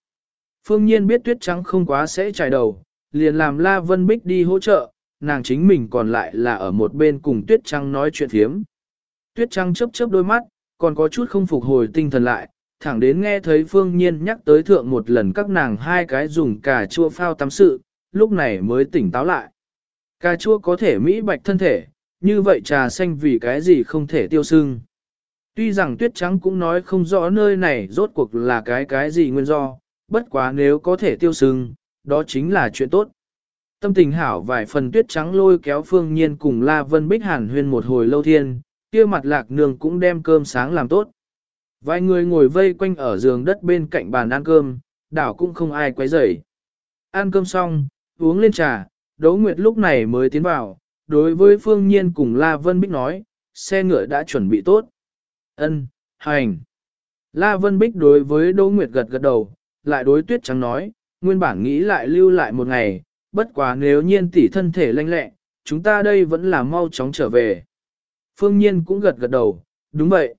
Phương Nhiên biết tuyết trắng không quá sẽ trải đầu, liền làm La Vân Bích đi hỗ trợ, nàng chính mình còn lại là ở một bên cùng tuyết trắng nói chuyện thiếm. Tuyết trắng chớp chớp đôi mắt, còn có chút không phục hồi tinh thần lại, thẳng đến nghe thấy Phương Nhiên nhắc tới thượng một lần các nàng hai cái dùng cà chua phao tắm sự, lúc này mới tỉnh táo lại. Cà chua có thể mỹ bạch thân thể, như vậy trà xanh vì cái gì không thể tiêu sưng. Tuy rằng tuyết trắng cũng nói không rõ nơi này rốt cuộc là cái cái gì nguyên do, bất quá nếu có thể tiêu sưng, đó chính là chuyện tốt. Tâm tình hảo vài phần tuyết trắng lôi kéo phương nhiên cùng La Vân Bích Hàn huyên một hồi lâu thiên, kia mặt lạc nương cũng đem cơm sáng làm tốt. Vài người ngồi vây quanh ở giường đất bên cạnh bàn ăn cơm, đảo cũng không ai quấy rầy. Ăn cơm xong, uống lên trà, Đỗ Nguyệt lúc này mới tiến vào, đối với Phương Nhiên cùng La Vân Bích nói, xe ngựa đã chuẩn bị tốt. Ân, hành. La Vân Bích đối với Đỗ Nguyệt gật gật đầu, lại đối Tuyết Trắng nói, nguyên bản nghĩ lại lưu lại một ngày, bất quá nếu nhiên tỷ thân thể lanh lẹ, chúng ta đây vẫn là mau chóng trở về. Phương Nhiên cũng gật gật đầu, đúng vậy.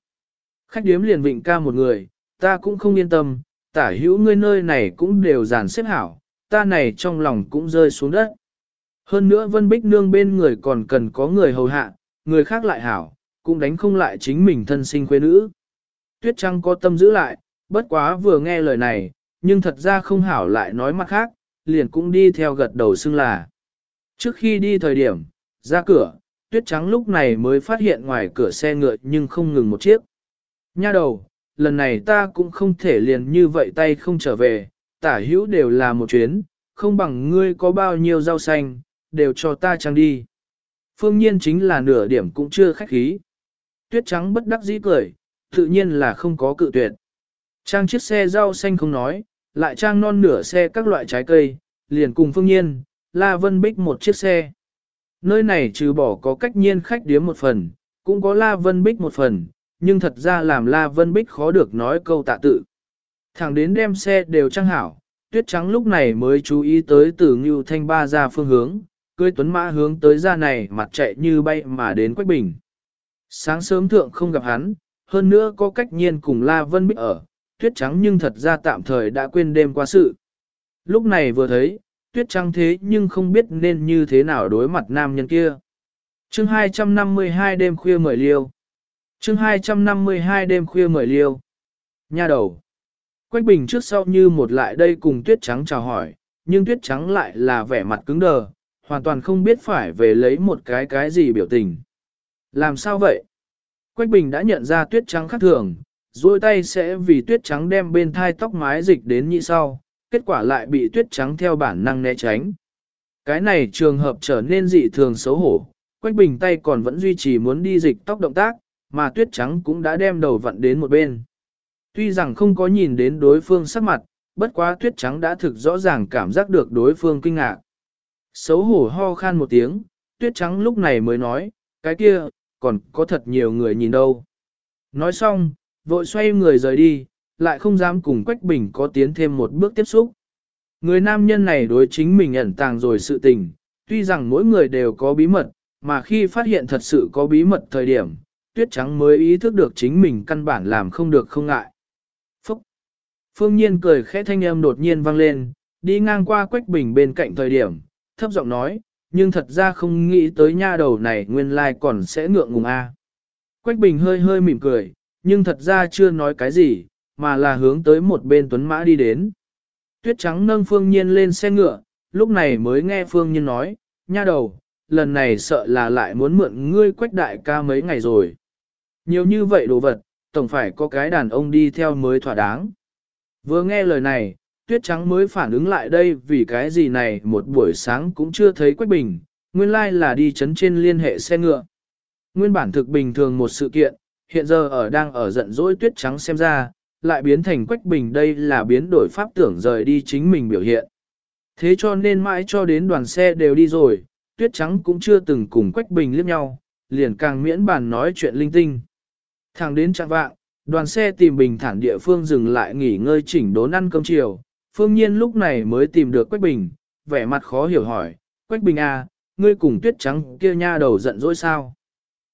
Khách điếm liền vịnh ca một người, ta cũng không yên tâm, tả hữu ngươi nơi này cũng đều dàn xếp hảo, ta này trong lòng cũng rơi xuống đất. Hơn nữa Vân Bích Nương bên người còn cần có người hầu hạ, người khác lại hảo, cũng đánh không lại chính mình thân sinh quê nữ. Tuyết Trăng có tâm giữ lại, bất quá vừa nghe lời này, nhưng thật ra không hảo lại nói mặt khác, liền cũng đi theo gật đầu xưng là. Trước khi đi thời điểm, ra cửa, Tuyết Trắng lúc này mới phát hiện ngoài cửa xe ngựa nhưng không ngừng một chiếc. Nha đầu, lần này ta cũng không thể liền như vậy tay không trở về, tả hữu đều là một chuyến, không bằng ngươi có bao nhiêu rau xanh, đều cho ta trang đi. Phương nhiên chính là nửa điểm cũng chưa khách khí. Tuyết trắng bất đắc dĩ cười, tự nhiên là không có cự tuyệt. Trang chiếc xe rau xanh không nói, lại trang non nửa xe các loại trái cây, liền cùng phương nhiên, La Vân Bích một chiếc xe. Nơi này trừ bỏ có cách nhiên khách điếm một phần, cũng có La Vân Bích một phần, nhưng thật ra làm La Vân Bích khó được nói câu tạ tự. Thẳng đến đem xe đều trang hảo, tuyết trắng lúc này mới chú ý tới từ Ngưu Thanh Ba ra phương hướng, cưới tuấn mã hướng tới ra này mặt chạy như bay mà đến Quách Bình. Sáng sớm thượng không gặp hắn, hơn nữa có cách nhiên cùng La Vân Bích ở, tuyết trắng nhưng thật ra tạm thời đã quên đêm qua sự. Lúc này vừa thấy, tuyết trắng thế nhưng không biết nên như thế nào đối mặt nam nhân kia. chương 252 đêm khuya mời liêu. chương 252 đêm khuya mời liêu. Nha đầu. Quách Bình trước sau như một lại đây cùng tuyết trắng chào hỏi, nhưng tuyết trắng lại là vẻ mặt cứng đờ, hoàn toàn không biết phải về lấy một cái cái gì biểu tình. Làm sao vậy? Quách Bình đã nhận ra tuyết trắng khác thường, duỗi tay sẽ vì tuyết trắng đem bên thai tóc mái dịch đến nhị sau, kết quả lại bị tuyết trắng theo bản năng né tránh. Cái này trường hợp trở nên dị thường xấu hổ, Quách Bình tay còn vẫn duy trì muốn đi dịch tóc động tác, mà tuyết trắng cũng đã đem đầu vặn đến một bên. Tuy rằng không có nhìn đến đối phương sắc mặt, bất quá tuyết trắng đã thực rõ ràng cảm giác được đối phương kinh ngạc. Xấu hổ ho khan một tiếng, tuyết trắng lúc này mới nói, cái kia, còn có thật nhiều người nhìn đâu. Nói xong, vội xoay người rời đi, lại không dám cùng Quách Bình có tiến thêm một bước tiếp xúc. Người nam nhân này đối chính mình ẩn tàng rồi sự tình, tuy rằng mỗi người đều có bí mật, mà khi phát hiện thật sự có bí mật thời điểm, tuyết trắng mới ý thức được chính mình căn bản làm không được không ngại. Phúc! Phương Nhiên cười khẽ thanh âm đột nhiên vang lên, đi ngang qua Quách Bình bên cạnh thời điểm, thấp giọng nói, nhưng thật ra không nghĩ tới nha đầu này nguyên lai còn sẽ ngượng ngùng a. Quách Bình hơi hơi mỉm cười, nhưng thật ra chưa nói cái gì, mà là hướng tới một bên tuấn mã đi đến. Tuyết trắng nâng Phương Nhiên lên xe ngựa, lúc này mới nghe Phương Nhiên nói, nha đầu, lần này sợ là lại muốn mượn ngươi quách đại ca mấy ngày rồi. Nhiều như vậy đồ vật, tổng phải có cái đàn ông đi theo mới thỏa đáng. Vừa nghe lời này, tuyết trắng mới phản ứng lại đây vì cái gì này một buổi sáng cũng chưa thấy Quách Bình, nguyên lai like là đi chấn trên liên hệ xe ngựa. Nguyên bản thực bình thường một sự kiện, hiện giờ ở đang ở giận dỗi tuyết trắng xem ra, lại biến thành Quách Bình đây là biến đổi pháp tưởng rời đi chính mình biểu hiện. Thế cho nên mãi cho đến đoàn xe đều đi rồi, tuyết trắng cũng chưa từng cùng Quách Bình liếc nhau, liền càng miễn bàn nói chuyện linh tinh. Thẳng đến trạng vạng, đoàn xe tìm bình thản địa phương dừng lại nghỉ ngơi chỉnh đốn ăn cơm chiều, phương nhiên lúc này mới tìm được Quách Bình, vẻ mặt khó hiểu hỏi, Quách Bình à, ngươi cùng tuyết trắng kia nha đầu giận dỗi sao?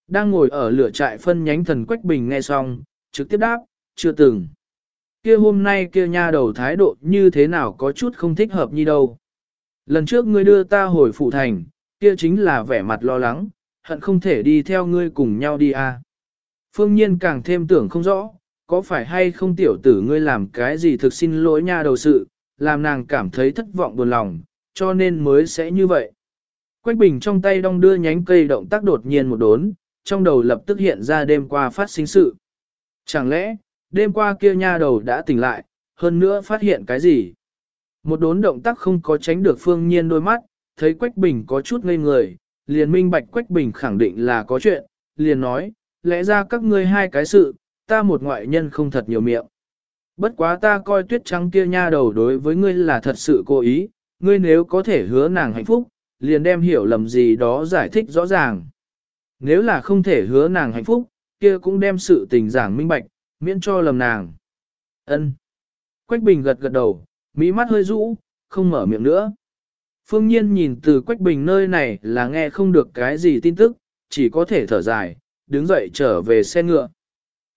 Đang ngồi ở lửa trại phân nhánh thần Quách Bình nghe xong, trực tiếp đáp, chưa từng. Kia hôm nay kia nha đầu thái độ như thế nào có chút không thích hợp như đâu. Lần trước ngươi đưa ta hồi phủ thành, kia chính là vẻ mặt lo lắng, hận không thể đi theo ngươi cùng nhau đi à. Phương nhiên càng thêm tưởng không rõ, có phải hay không tiểu tử ngươi làm cái gì thực xin lỗi nha đầu sự, làm nàng cảm thấy thất vọng buồn lòng, cho nên mới sẽ như vậy. Quách bình trong tay đong đưa nhánh cây động tác đột nhiên một đốn, trong đầu lập tức hiện ra đêm qua phát sinh sự. Chẳng lẽ, đêm qua kia nha đầu đã tỉnh lại, hơn nữa phát hiện cái gì? Một đốn động tác không có tránh được phương nhiên đôi mắt, thấy Quách Bình có chút ngây người, liền minh bạch Quách Bình khẳng định là có chuyện, liền nói, lẽ ra các ngươi hai cái sự, ta một ngoại nhân không thật nhiều miệng. Bất quá ta coi tuyết trắng kia nha đầu đối với ngươi là thật sự cố ý, ngươi nếu có thể hứa nàng hạnh phúc, liền đem hiểu lầm gì đó giải thích rõ ràng. Nếu là không thể hứa nàng hạnh phúc, kia cũng đem sự tình giảng minh bạch, miễn cho lầm nàng. Ân. Quách Bình gật gật đầu, mỹ mắt hơi rũ, không mở miệng nữa. Phương Nhiên nhìn từ Quách Bình nơi này là nghe không được cái gì tin tức, chỉ có thể thở dài, đứng dậy trở về xe ngựa.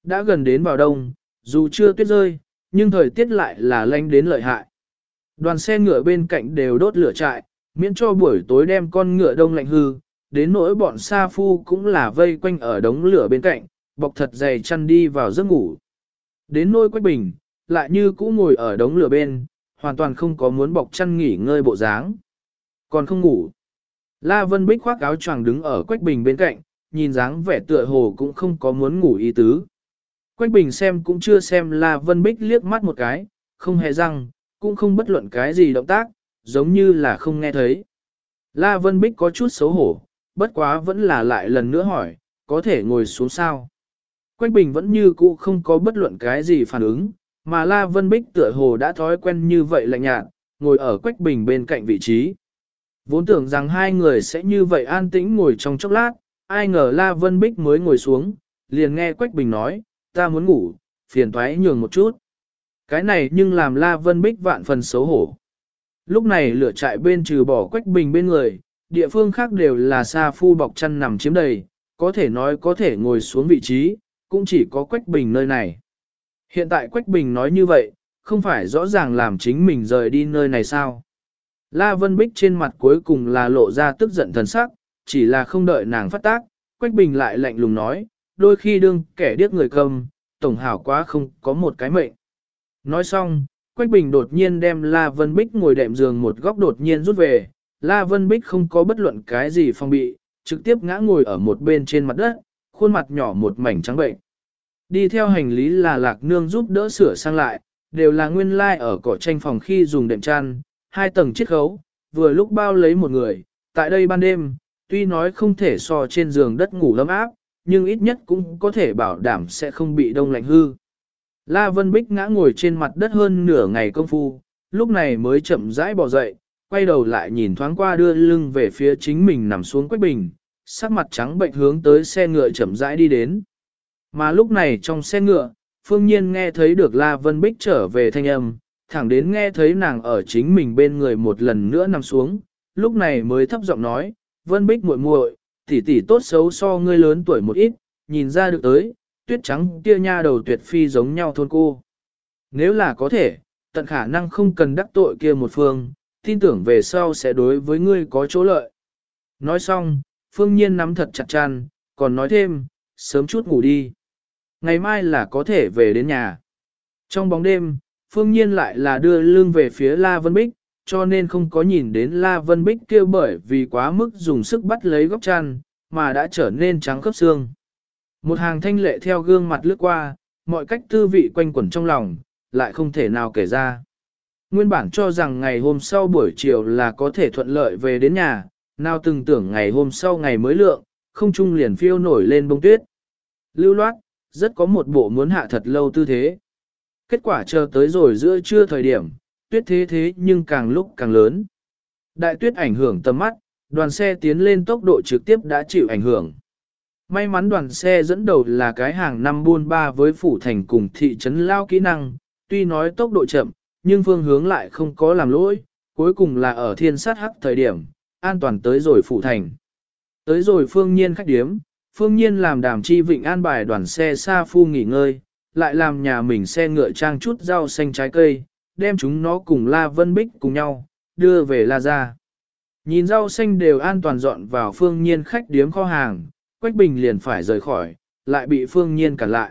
Đã gần đến vào đông, dù chưa tuyết rơi, nhưng thời tiết lại là lanh đến lợi hại. Đoàn xe ngựa bên cạnh đều đốt lửa trại, miễn cho buổi tối đem con ngựa đông lạnh hư, đến nỗi bọn sa phu cũng là vây quanh ở đống lửa bên cạnh, bọc thật dày chăn đi vào giấc ngủ. Đến nỗi quách bình, lại như cũ ngồi ở đống lửa bên, hoàn toàn không có muốn bọc chăn nghỉ ngơi bộ dáng. Còn không ngủ. La Vân Bích khoác áo choàng đứng ở quách bình bên cạnh, nhìn dáng vẻ tựa hồ cũng không có muốn ngủ ý tứ. Quách bình xem cũng chưa xem La Vân Bích liếc mắt một cái, không hề răng, cũng không bất luận cái gì động tác, giống như là không nghe thấy. La Vân Bích có chút xấu hổ, bất quá vẫn là lại lần nữa hỏi, có thể ngồi xuống sao? Quách Bình vẫn như cũ không có bất luận cái gì phản ứng, mà La Vân Bích tựa hồ đã thói quen như vậy lạnh nhạt, ngồi ở Quách Bình bên cạnh vị trí. Vốn tưởng rằng hai người sẽ như vậy an tĩnh ngồi trong chốc lát, ai ngờ La Vân Bích mới ngồi xuống, liền nghe Quách Bình nói, ta muốn ngủ, phiền thoái nhường một chút. Cái này nhưng làm La Vân Bích vạn phần xấu hổ. Lúc này lửa trại bên trừ bỏ Quách Bình bên người, địa phương khác đều là xa phu bọc chăn nằm chiếm đầy, có thể nói có thể ngồi xuống vị trí, cũng chỉ có Quách Bình nơi này. Hiện tại Quách Bình nói như vậy, không phải rõ ràng làm chính mình rời đi nơi này sao? La Vân Bích trên mặt cuối cùng là lộ ra tức giận thần sắc, chỉ là không đợi nàng phát tác, Quách Bình lại lạnh lùng nói, đôi khi đương kẻ điếc người cầm, tổng hảo quá không có một cái mệnh. Nói xong, Quách Bình đột nhiên đem La Vân Bích ngồi đệm giường một góc đột nhiên rút về, La Vân Bích không có bất luận cái gì phong bị, trực tiếp ngã ngồi ở một bên trên mặt đất, khuôn mặt nhỏ một mảnh trắng bệnh. Đi theo hành lý là lạc nương giúp đỡ sửa sang lại, đều là nguyên lai like ở cỏ tranh phòng khi dùng đệm chăn, hai tầng chiết khấu, vừa lúc bao lấy một người, tại đây ban đêm, tuy nói không thể so trên giường đất ngủ lâm áp, nhưng ít nhất cũng có thể bảo đảm sẽ không bị đông lạnh hư. La Vân Bích ngã ngồi trên mặt đất hơn nửa ngày công phu, lúc này mới chậm rãi bỏ dậy, quay đầu lại nhìn thoáng qua đưa lưng về phía chính mình nằm xuống quách bình, sắc mặt trắng bệnh hướng tới xe ngựa chậm rãi đi đến. Mà lúc này trong xe ngựa, phương nhiên nghe thấy được La Vân Bích trở về thanh âm, thẳng đến nghe thấy nàng ở chính mình bên người một lần nữa nằm xuống, lúc này mới thấp giọng nói, Vân Bích muội muội, tỷ tỷ tốt xấu so ngươi lớn tuổi một ít, nhìn ra được tới, tuyết trắng kia nha đầu tuyệt phi giống nhau thôn cô. Nếu là có thể, tận khả năng không cần đắc tội kia một phương, tin tưởng về sau sẽ đối với ngươi có chỗ lợi. Nói xong, phương nhiên nắm thật chặt chăn, còn nói thêm, sớm chút ngủ đi. Ngày mai là có thể về đến nhà. Trong bóng đêm, phương nhiên lại là đưa lưng về phía La Vân Bích, cho nên không có nhìn đến La Vân Bích kêu bởi vì quá mức dùng sức bắt lấy góc chăn, mà đã trở nên trắng khớp xương. Một hàng thanh lệ theo gương mặt lướt qua, mọi cách tư vị quanh quẩn trong lòng, lại không thể nào kể ra. Nguyên bản cho rằng ngày hôm sau buổi chiều là có thể thuận lợi về đến nhà, nào từng tưởng ngày hôm sau ngày mới lượng, không trung liền phiêu nổi lên bông tuyết. Lưu loát, rất có một bộ muốn hạ thật lâu tư thế. Kết quả chờ tới rồi giữa trưa thời điểm, tuyết thế thế nhưng càng lúc càng lớn. Đại tuyết ảnh hưởng tầm mắt, đoàn xe tiến lên tốc độ trực tiếp đã chịu ảnh hưởng. May mắn đoàn xe dẫn đầu là cái hàng năm buôn ba với phủ thành cùng thị trấn lao kỹ năng, tuy nói tốc độ chậm, nhưng phương hướng lại không có làm lỗi, cuối cùng là ở thiên sát hắc thời điểm, an toàn tới rồi phụ thành. Tới rồi phương nhiên khách điếm, phương nhiên làm đàm chi vịnh an bài đoàn xe xa phu nghỉ ngơi, lại làm nhà mình xe ngựa trang chút rau xanh trái cây, đem chúng nó cùng La Vân Bích cùng nhau, đưa về La Gia. Nhìn rau xanh đều an toàn dọn vào phương nhiên khách điếm kho hàng, Quách Bình liền phải rời khỏi, lại bị phương nhiên cản lại.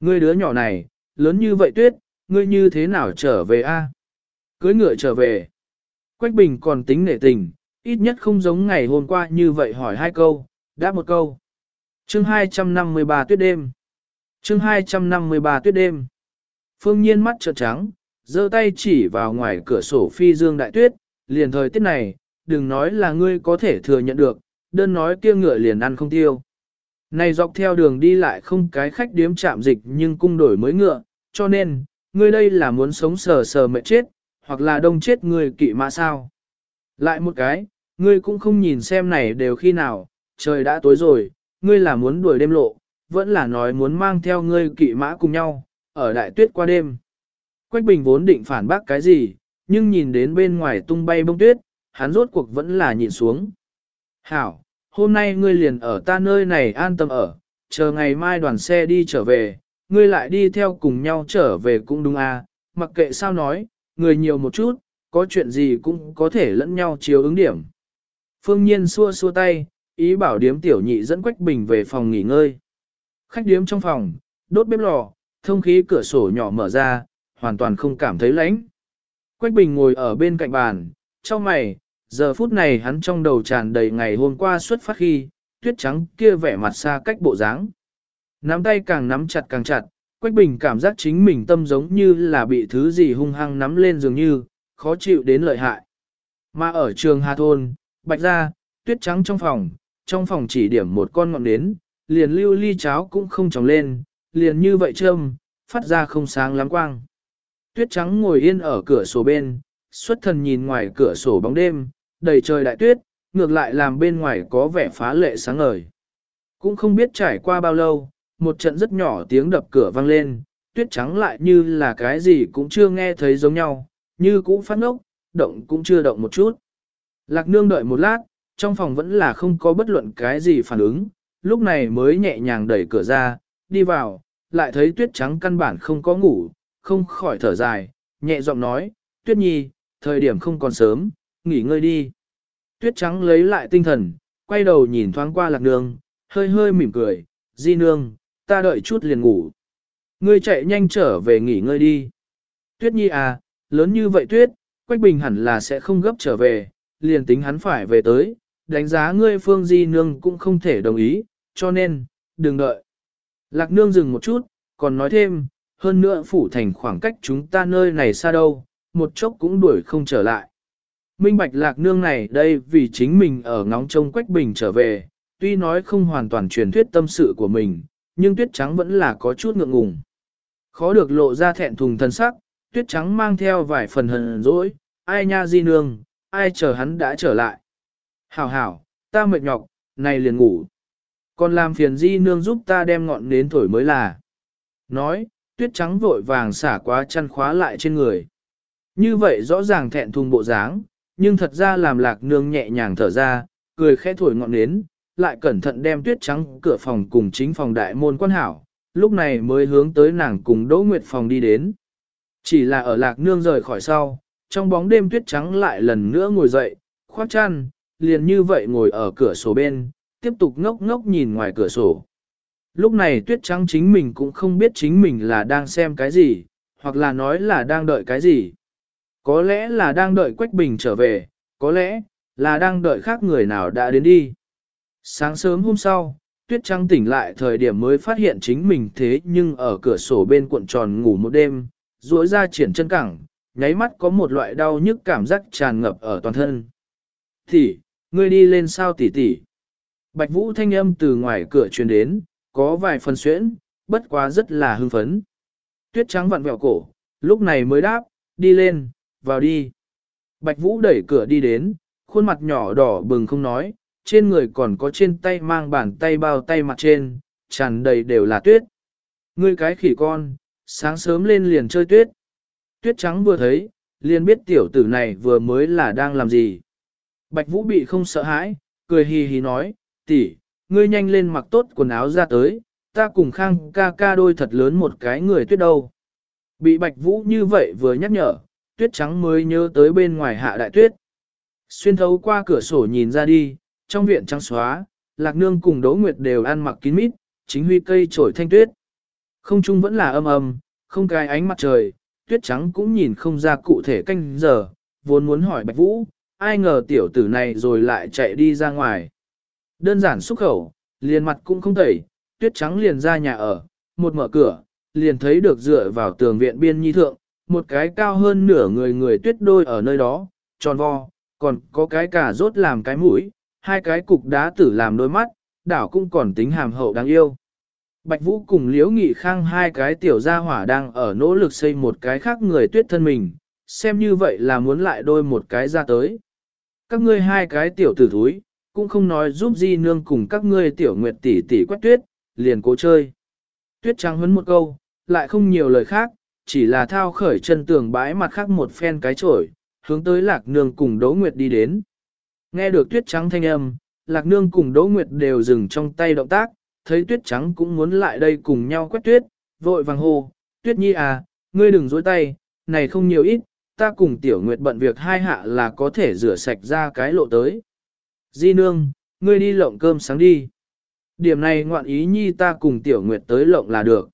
Ngươi đứa nhỏ này, lớn như vậy tuyết, ngươi như thế nào trở về a? Cưới ngựa trở về. Quách Bình còn tính nể tình, ít nhất không giống ngày hôm qua như vậy hỏi hai câu, đáp một câu. Chương 253 tuyết đêm. Chương 253 tuyết đêm. Phương nhiên mắt trợn trắng, giơ tay chỉ vào ngoài cửa sổ phi dương đại tuyết, liền thời tiết này, đừng nói là ngươi có thể thừa nhận được, đơn nói kia ngựa liền ăn không tiêu. Này dọc theo đường đi lại không cái khách điếm chạm dịch nhưng cung đổi mới ngựa, cho nên, ngươi đây là muốn sống sờ sờ mệt chết, hoặc là đông chết người kỵ mã sao. Lại một cái, ngươi cũng không nhìn xem này đều khi nào, trời đã tối rồi, ngươi là muốn đuổi đêm lộ, vẫn là nói muốn mang theo ngươi kỵ mã cùng nhau, ở đại tuyết qua đêm. Quách Bình vốn định phản bác cái gì, nhưng nhìn đến bên ngoài tung bay bông tuyết, hắn rốt cuộc vẫn là nhìn xuống. Hảo, hôm nay ngươi liền ở ta nơi này an tâm ở, chờ ngày mai đoàn xe đi trở về, ngươi lại đi theo cùng nhau trở về cũng đúng à, mặc kệ sao nói, người nhiều một chút, có chuyện gì cũng có thể lẫn nhau chiếu ứng điểm. Phương Nhiên xua xua tay, ý bảo điếm tiểu nhị dẫn Quách Bình về phòng nghỉ ngơi. Khách điếm trong phòng, đốt bếp lò, thông khí cửa sổ nhỏ mở ra, hoàn toàn không cảm thấy lạnh. Quách Bình ngồi ở bên cạnh bàn, trong mày, giờ phút này hắn trong đầu tràn đầy ngày hôm qua xuất phát khi, tuyết trắng kia vẻ mặt xa cách bộ dáng. Nắm tay càng nắm chặt càng chặt, Quách Bình cảm giác chính mình tâm giống như là bị thứ gì hung hăng nắm lên dường như, khó chịu đến lợi hại. Mà ở trường Hà Thôn, bạch ra, tuyết trắng trong phòng, trong phòng chỉ điểm một con ngọn nến, liền lưu ly cháo cũng không trồng lên, liền như vậy trơm, phát ra không sáng lắm quang. Tuyết trắng ngồi yên ở cửa sổ bên, xuất thần nhìn ngoài cửa sổ bóng đêm, đầy trời đại tuyết, ngược lại làm bên ngoài có vẻ phá lệ sáng ngời. Cũng không biết trải qua bao lâu, một trận rất nhỏ tiếng đập cửa vang lên, tuyết trắng lại như là cái gì cũng chưa nghe thấy giống nhau, như cũng phát ngốc, động cũng chưa động một chút. Lạc nương đợi một lát, trong phòng vẫn là không có bất luận cái gì phản ứng, lúc này mới nhẹ nhàng đẩy cửa ra, đi vào, lại thấy tuyết trắng căn bản không có ngủ, không khỏi thở dài, nhẹ giọng nói, tuyết nhi, thời điểm không còn sớm, nghỉ ngơi đi. Tuyết trắng lấy lại tinh thần, quay đầu nhìn thoáng qua lạc nương, hơi hơi mỉm cười, di nương, ta đợi chút liền ngủ. Ngươi chạy nhanh trở về nghỉ ngơi đi. tuyết nhi à, lớn như vậy tuyết, Quách Bình hẳn là sẽ không gấp trở về, liền tính hắn phải về tới, đánh giá ngươi phương di nương cũng không thể đồng ý, cho nên, đừng đợi. Lạc nương dừng một chút, còn nói thêm, hơn nữa phủ thành khoảng cách chúng ta nơi này xa đâu, một chốc cũng đuổi không trở lại. Minh bạch lạc nương này đây vì chính mình ở ngóng trông Quách Bình trở về, tuy nói không hoàn toàn truyền thuyết tâm sự của mình, nhưng tuyết trắng vẫn là có chút ngượng ngùng. Khó được lộ ra thẹn thùng thân sắc, tuyết trắng mang theo vài phần hờn dỗi, ai nha di nương, ai chờ hắn đã trở lại. Hảo hảo, ta mệt nhọc, này liền ngủ. Còn làm phiền di nương giúp ta đem ngọn nến thổi mới là. Nói, tuyết trắng vội vàng xả quá chăn khóa lại trên người. Như vậy rõ ràng thẹn thùng bộ dáng, nhưng thật ra làm lạc nương nhẹ nhàng thở ra, cười khẽ thổi ngọn nến, lại cẩn thận đem tuyết trắng cửa phòng cùng chính phòng đại môn quan hảo, lúc này mới hướng tới nàng cùng Đỗ Nguyệt phòng đi đến. Chỉ là ở lạc nương rời khỏi sau, trong bóng đêm tuyết trắng lại lần nữa ngồi dậy, khoác chăn, liền như vậy ngồi ở cửa sổ bên, tiếp tục ngốc ngốc nhìn ngoài cửa sổ. Lúc này tuyết trắng chính mình cũng không biết chính mình là đang xem cái gì, hoặc là nói là đang đợi cái gì. Có lẽ là đang đợi Quách Bình trở về, có lẽ là đang đợi khác người nào đã đến đi. Sáng sớm hôm sau, Tuyết Trăng tỉnh lại thời điểm mới phát hiện chính mình thế nhưng ở cửa sổ bên cuộn tròn ngủ một đêm, duỗi ra triển chân cẳng, nháy mắt có một loại đau nhức cảm giác tràn ngập ở toàn thân. Tỷ, ngươi đi lên sao tỷ tỷ? Bạch Vũ thanh âm từ ngoài cửa truyền đến, có vài phần xuyễn, bất quá rất là hưng phấn. Tuyết Trắng vặn vẹo cổ, lúc này mới đáp, đi lên, vào đi. Bạch Vũ đẩy cửa đi đến, khuôn mặt nhỏ đỏ bừng không nói, trên người còn có trên tay mang bàn tay bao tay mặt trên, tràn đầy đều là tuyết. Ngươi cái khỉ con, sáng sớm lên liền chơi tuyết. Tuyết trắng vừa thấy, liền biết tiểu tử này vừa mới là đang làm gì. Bạch Vũ bị không sợ hãi, cười hì hì nói, tỷ, ngươi nhanh lên mặc tốt quần áo ra tới, ta cùng khang ca ca đôi thật lớn một cái người tuyết đâu. Bị Bạch Vũ như vậy vừa nhắc nhở, tuyết trắng mới nhớ tới bên ngoài hạ đại tuyết. Xuyên thấu qua cửa sổ nhìn ra đi, trong viện trắng xóa, lạc nương cùng đỗ nguyệt đều ăn mặc kín mít, chính huy cây trổi thanh tuyết. Không trung vẫn là âm âm, không cái ánh mặt trời, tuyết trắng cũng nhìn không ra cụ thể canh giờ, vốn muốn hỏi Bạch Vũ, ai ngờ tiểu tử này rồi lại chạy đi ra ngoài. Đơn giản xúc khẩu, liền mặt cũng không tẩy, tuyết trắng liền ra nhà ở, một mở cửa, liền thấy được dựa vào tường viện biên nhi thượng, một cái cao hơn nửa người người tuyết đôi ở nơi đó, tròn vo, còn có cái cả rốt làm cái mũi, hai cái cục đá tử làm đôi mắt, đảo cũng còn tính hàm hậu đáng yêu. Bạch Vũ cùng Liễu Nghị Khang hai cái tiểu gia hỏa đang ở nỗ lực xây một cái khác người tuyết thân mình, xem như vậy là muốn lại đôi một cái ra tới. Các ngươi hai cái tiểu tử thúi, cũng không nói giúp Di Nương cùng các ngươi tiểu nguyệt tỷ tỷ quét tuyết, liền cố chơi. Tuyết trắng huấn một câu, lại không nhiều lời khác, chỉ là thao khởi chân tường bãi mặt khác một phen cái chổi, hướng tới lạc nương cùng Đỗ Nguyệt đi đến. Nghe được tuyết trắng thanh âm, lạc nương cùng Đỗ Nguyệt đều dừng trong tay động tác, thấy tuyết trắng cũng muốn lại đây cùng nhau quét tuyết, vội vàng hô, tuyết nhi à, ngươi đừng dối tay, này không nhiều ít, ta cùng tiểu nguyệt bận việc hai hạ là có thể rửa sạch ra cái lộ tới. Di nương, ngươi đi lộng cơm sáng đi. Điểm này ngoạn ý nhi ta cùng tiểu nguyệt tới lộng là được.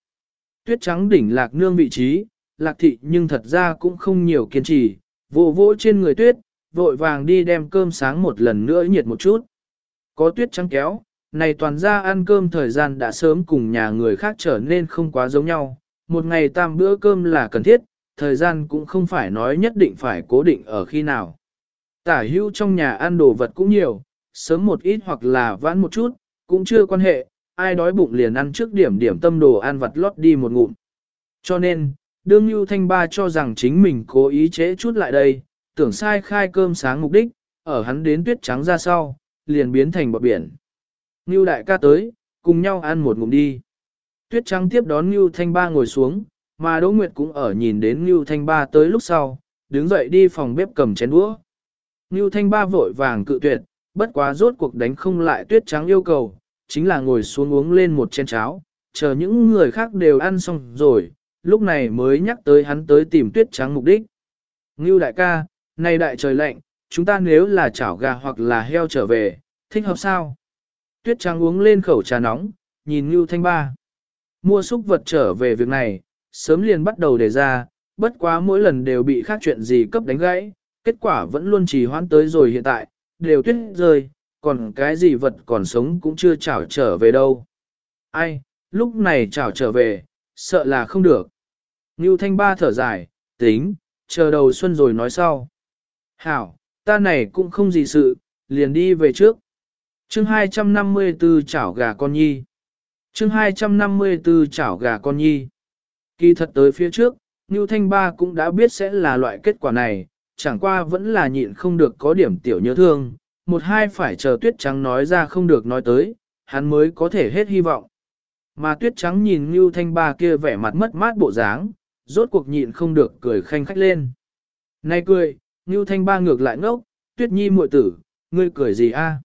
Tuyết trắng đỉnh lạc nương vị trí, lạc thị nhưng thật ra cũng không nhiều kiên trì, vô vỗ trên người tuyết, vội vàng đi đem cơm sáng một lần nữa nhiệt một chút. Có tuyết trắng kéo, này toàn ra ăn cơm thời gian đã sớm cùng nhà người khác trở nên không quá giống nhau, một ngày tam bữa cơm là cần thiết, thời gian cũng không phải nói nhất định phải cố định ở khi nào. Tả hưu trong nhà ăn đồ vật cũng nhiều, sớm một ít hoặc là vãn một chút, cũng chưa quan hệ, ai đói bụng liền ăn trước điểm điểm tâm đồ ăn vặt lót đi một ngụm. Cho nên, đương Nhu Thanh Ba cho rằng chính mình cố ý chế chút lại đây, tưởng sai khai cơm sáng mục đích, ở hắn đến tuyết trắng ra sau, liền biến thành bọt biển. Ngưu đại ca tới, cùng nhau ăn một ngụm đi. Tuyết trắng tiếp đón Ngưu Thanh Ba ngồi xuống, mà Đỗ Nguyệt cũng ở nhìn đến Ngưu Thanh Ba tới lúc sau, đứng dậy đi phòng bếp cầm chén đũa. Ngưu Thanh Ba vội vàng cự tuyệt, bất quá rốt cuộc đánh không lại tuyết trắng yêu cầu, chính là ngồi xuống uống lên một chén cháo, chờ những người khác đều ăn xong rồi, lúc này mới nhắc tới hắn tới tìm tuyết trắng mục đích. Ngưu đại ca, này đại trời lạnh, chúng ta nếu là chảo gà hoặc là heo trở về, thích hợp sao? Tuyết trắng uống lên khẩu trà nóng, nhìn Ngưu thanh ba. Mua súc vật trở về việc này, sớm liền bắt đầu đề ra, bất quá mỗi lần đều bị khác chuyện gì cấp đánh gãy, kết quả vẫn luôn trì hoãn tới rồi hiện tại, đều tuyết rơi, còn cái gì vật còn sống cũng chưa chảo trở về đâu. Ai, lúc này chảo trở về, sợ là không được. Ngưu Thanh Ba thở dài, tính, chờ đầu xuân rồi nói sau. Hảo, ta này cũng không gì sự, liền đi về trước. chương 254 chảo gà con nhi. chương 254 chảo gà con nhi. Kỳ thật tới phía trước, Ngưu Thanh Ba cũng đã biết sẽ là loại kết quả này, chẳng qua vẫn là nhịn không được có điểm tiểu nhớ thương, một hai phải chờ tuyết trắng nói ra không được nói tới, hắn mới có thể hết hy vọng. Mà tuyết trắng nhìn Ngưu Thanh Ba kia vẻ mặt mất mát bộ dáng, rốt cuộc nhịn không được cười khanh khách lên. Này cười, Ngưu Thanh Ba ngược lại ngốc, tuyết nhi muội tử, ngươi cười gì a?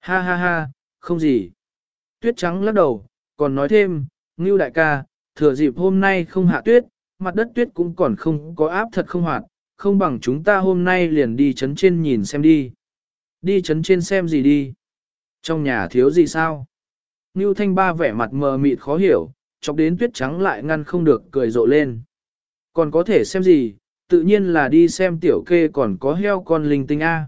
Ha ha ha, không gì. Tuyết trắng lắc đầu, còn nói thêm, Ngưu đại ca, thừa dịp hôm nay không hạ tuyết, mặt đất tuyết cũng còn không có áp thật không hoạt, không bằng chúng ta hôm nay liền đi chấn trên nhìn xem đi. Đi chấn trên xem gì đi. Trong nhà thiếu gì sao? Ngưu Thanh Ba vẻ mặt mờ mịt khó hiểu, chọc đến tuyết trắng lại ngăn không được cười rộ lên. Còn có thể xem gì, tự nhiên là đi xem tiểu kê còn có heo con linh tinh A.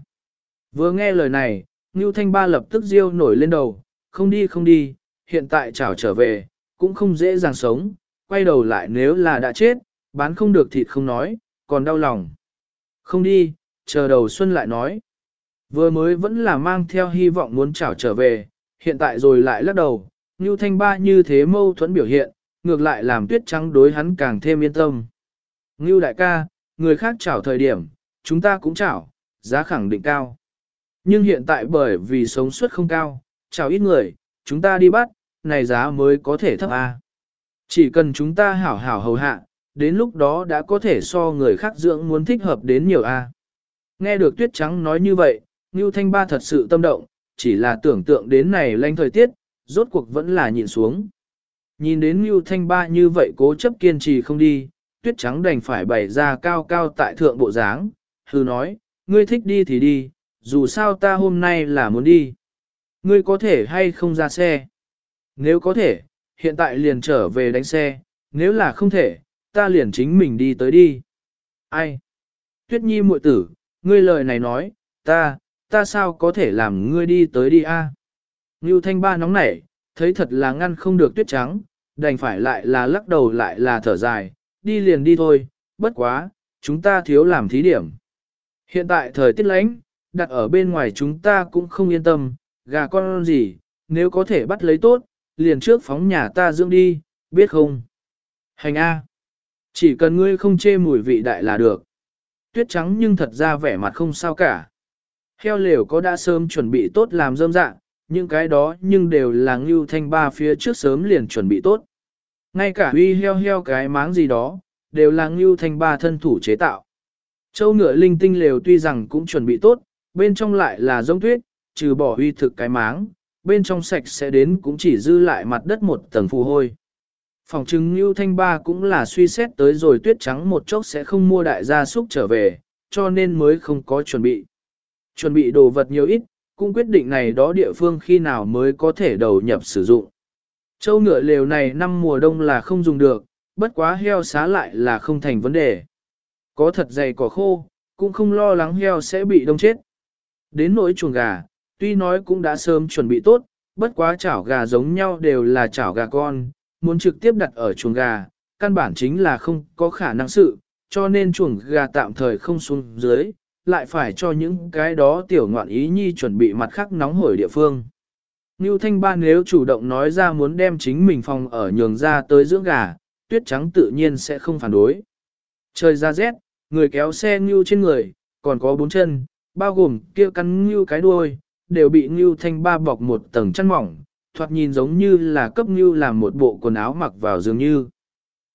Vừa nghe lời này, Ngưu Thanh Ba lập tức riêu nổi lên đầu, không đi không đi, hiện tại chảo trở về, cũng không dễ dàng sống, quay đầu lại nếu là đã chết, bán không được thịt không nói, còn đau lòng. Không đi, chờ đầu xuân lại nói. Vừa mới vẫn là mang theo hy vọng muốn chảo trở về, hiện tại rồi lại lắc đầu, Ngưu Thanh Ba như thế mâu thuẫn biểu hiện, ngược lại làm tuyết trắng đối hắn càng thêm yên tâm. Ngưu đại ca, người khác chảo thời điểm, chúng ta cũng chảo, giá khẳng định cao. Nhưng hiện tại bởi vì sống suất không cao, chảo ít người, chúng ta đi bắt, này giá mới có thể thấp A. Chỉ cần chúng ta hảo hảo hầu hạ, đến lúc đó đã có thể so người khác dưỡng muốn thích hợp đến nhiều A. Nghe được tuyết trắng nói như vậy, Ngưu Thanh Ba thật sự tâm động, chỉ là tưởng tượng đến này lanh thời tiết, rốt cuộc vẫn là nhìn xuống. Nhìn đến Ngưu Thanh Ba như vậy cố chấp kiên trì không đi, tuyết trắng đành phải bày ra cao cao tại thượng bộ dáng, hư nói, ngươi thích đi thì đi, dù sao ta hôm nay là muốn đi. Ngươi có thể hay không ra xe? Nếu có thể, hiện tại liền trở về đánh xe, nếu là không thể, ta liền chính mình đi tới đi. Ai? Tuyết nhi muội tử, ngươi lời này nói, ta, ta sao có thể làm ngươi đi tới đi a? À? Ngưu thanh ba nóng nảy, thấy thật là ngăn không được tuyết trắng, đành phải lại là lắc đầu lại là thở dài, đi liền đi thôi, bất quá, chúng ta thiếu làm thí điểm. Hiện tại thời tiết lạnh, đặt ở bên ngoài chúng ta cũng không yên tâm, gà con gì, nếu có thể bắt lấy tốt, liền trước phóng nhà ta dưỡng đi, biết không? Hành A. Chỉ cần ngươi không chê mùi vị đại là được. Tuyết trắng nhưng thật ra vẻ mặt không sao cả. Heo lều có đã sớm chuẩn bị tốt làm rơm dạng, những cái đó nhưng đều là ngưu thanh ba phía trước sớm liền chuẩn bị tốt. Ngay cả uy heo heo cái máng gì đó, đều là ngưu thanh ba thân thủ chế tạo. Châu ngựa linh tinh lều tuy rằng cũng chuẩn bị tốt, bên trong lại là giống tuyết, trừ bỏ uy thực cái máng, bên trong sạch sẽ đến cũng chỉ dư lại mặt đất một tầng phù hôi. Phòng chứng Ngưu Thanh Ba cũng là suy xét tới rồi tuyết trắng một chốc sẽ không mua đại gia súc trở về, cho nên mới không có chuẩn bị. Chuẩn bị đồ vật nhiều ít, cũng quyết định này đó địa phương khi nào mới có thể đầu nhập sử dụng. Châu ngựa lều này năm mùa đông là không dùng được, bất quá heo xá lại là không thành vấn đề. Có thật dày cỏ khô, cũng không lo lắng heo sẽ bị đông chết. Đến nỗi chuồng gà, tuy nói cũng đã sớm chuẩn bị tốt, bất quá chảo gà giống nhau đều là chảo gà con, muốn trực tiếp đặt ở chuồng gà, căn bản chính là không có khả năng sự, cho nên chuồng gà tạm thời không xuống dưới, lại phải cho những cái đó tiểu ngoạn ý nhi chuẩn bị mặt khác nóng hổi địa phương. Ngưu Thanh Ba nếu chủ động nói ra muốn đem chính mình phòng ở nhường ra tới dưỡng gà, tuyết trắng tự nhiên sẽ không phản đối. Trời ra rét, người kéo xe Ngưu trên người, còn có bốn chân, bao gồm kia căn Ngưu cái đuôi, đều bị Ngưu Thanh Ba bọc một tầng chăn mỏng, thoạt nhìn giống như là cấp Ngưu làm một bộ quần áo mặc vào dường như.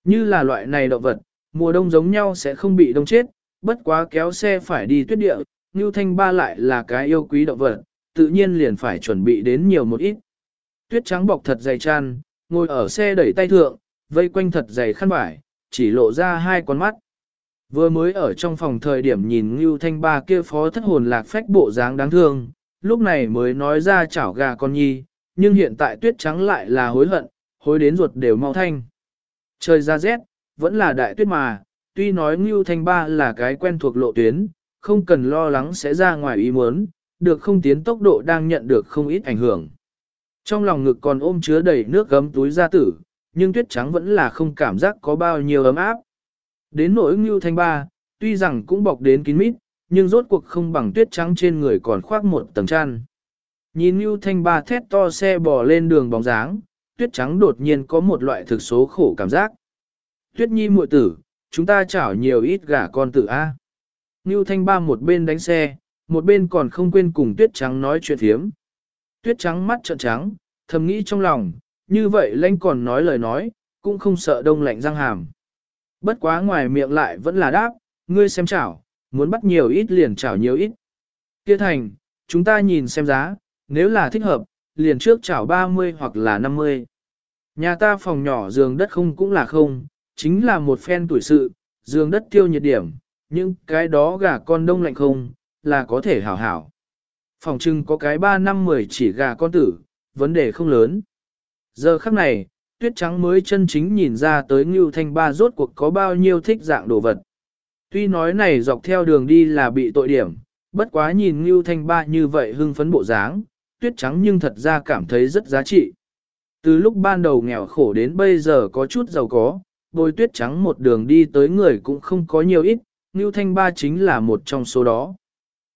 Như là loại này động vật, mùa đông giống nhau sẽ không bị đông chết, bất quá kéo xe phải đi tuyết địa, Ngưu Thanh Ba lại là cái yêu quý động vật, tự nhiên liền phải chuẩn bị đến nhiều một ít. Tuyết trắng bọc thật dày chăn, ngồi ở xe đẩy tay thượng, vây quanh thật dày khăn vải, chỉ lộ ra hai con mắt. Vừa mới ở trong phòng thời điểm nhìn Ngưu Thanh Ba kia phó thất hồn lạc phách bộ dáng đáng thương, lúc này mới nói ra chảo gà con nhi, nhưng hiện tại tuyết trắng lại là hối hận, hối đến ruột đều mau thanh. Trời ra rét, vẫn là đại tuyết mà, tuy nói Ngưu Thanh Ba là cái quen thuộc lộ tuyến, không cần lo lắng sẽ ra ngoài ý muốn, được không tiến tốc độ đang nhận được không ít ảnh hưởng. Trong lòng ngực còn ôm chứa đầy nước gấm túi gia tử, nhưng tuyết trắng vẫn là không cảm giác có bao nhiêu ấm áp. Đến nỗi Ngưu Thanh Ba, tuy rằng cũng bọc đến kín mít, nhưng rốt cuộc không bằng tuyết trắng trên người còn khoác một tầng chăn. Nhìn Ngưu Thanh Ba thét to xe bò lên đường bóng dáng, tuyết trắng đột nhiên có một loại thực số khổ cảm giác. Tuyết nhi muội tử, chúng ta chảo nhiều ít gà con tử A. Ngưu Thanh Ba một bên đánh xe, một bên còn không quên cùng tuyết trắng nói chuyện thiếm. Tuyết trắng mắt trợn trắng, thầm nghĩ trong lòng, như vậy lãnh còn nói lời nói, cũng không sợ đông lạnh răng hàm. Bất quá ngoài miệng lại vẫn là đáp, ngươi xem chảo, muốn bắt nhiều ít liền chảo nhiều ít. Kia thành, chúng ta nhìn xem giá, nếu là thích hợp, liền trước chảo 30 hoặc là 50. Nhà ta phòng nhỏ giường đất không cũng là không, chính là một phen tuổi sự, giường đất tiêu nhiệt điểm, nhưng cái đó gà con đông lạnh không, là có thể hảo hảo. Phòng trưng có cái 3 năm 10 chỉ gà con tử, vấn đề không lớn. Giờ khắc này, tuyết trắng mới chân chính nhìn ra tới Ngưu Thanh Ba rốt cuộc có bao nhiêu thích dạng đồ vật. Tuy nói này dọc theo đường đi là bị tội điểm, bất quá nhìn Ngưu Thanh Ba như vậy hưng phấn bộ dáng, tuyết trắng nhưng thật ra cảm thấy rất giá trị. Từ lúc ban đầu nghèo khổ đến bây giờ có chút giàu có, bồi tuyết trắng một đường đi tới người cũng không có nhiều ít, Ngưu Thanh Ba chính là một trong số đó.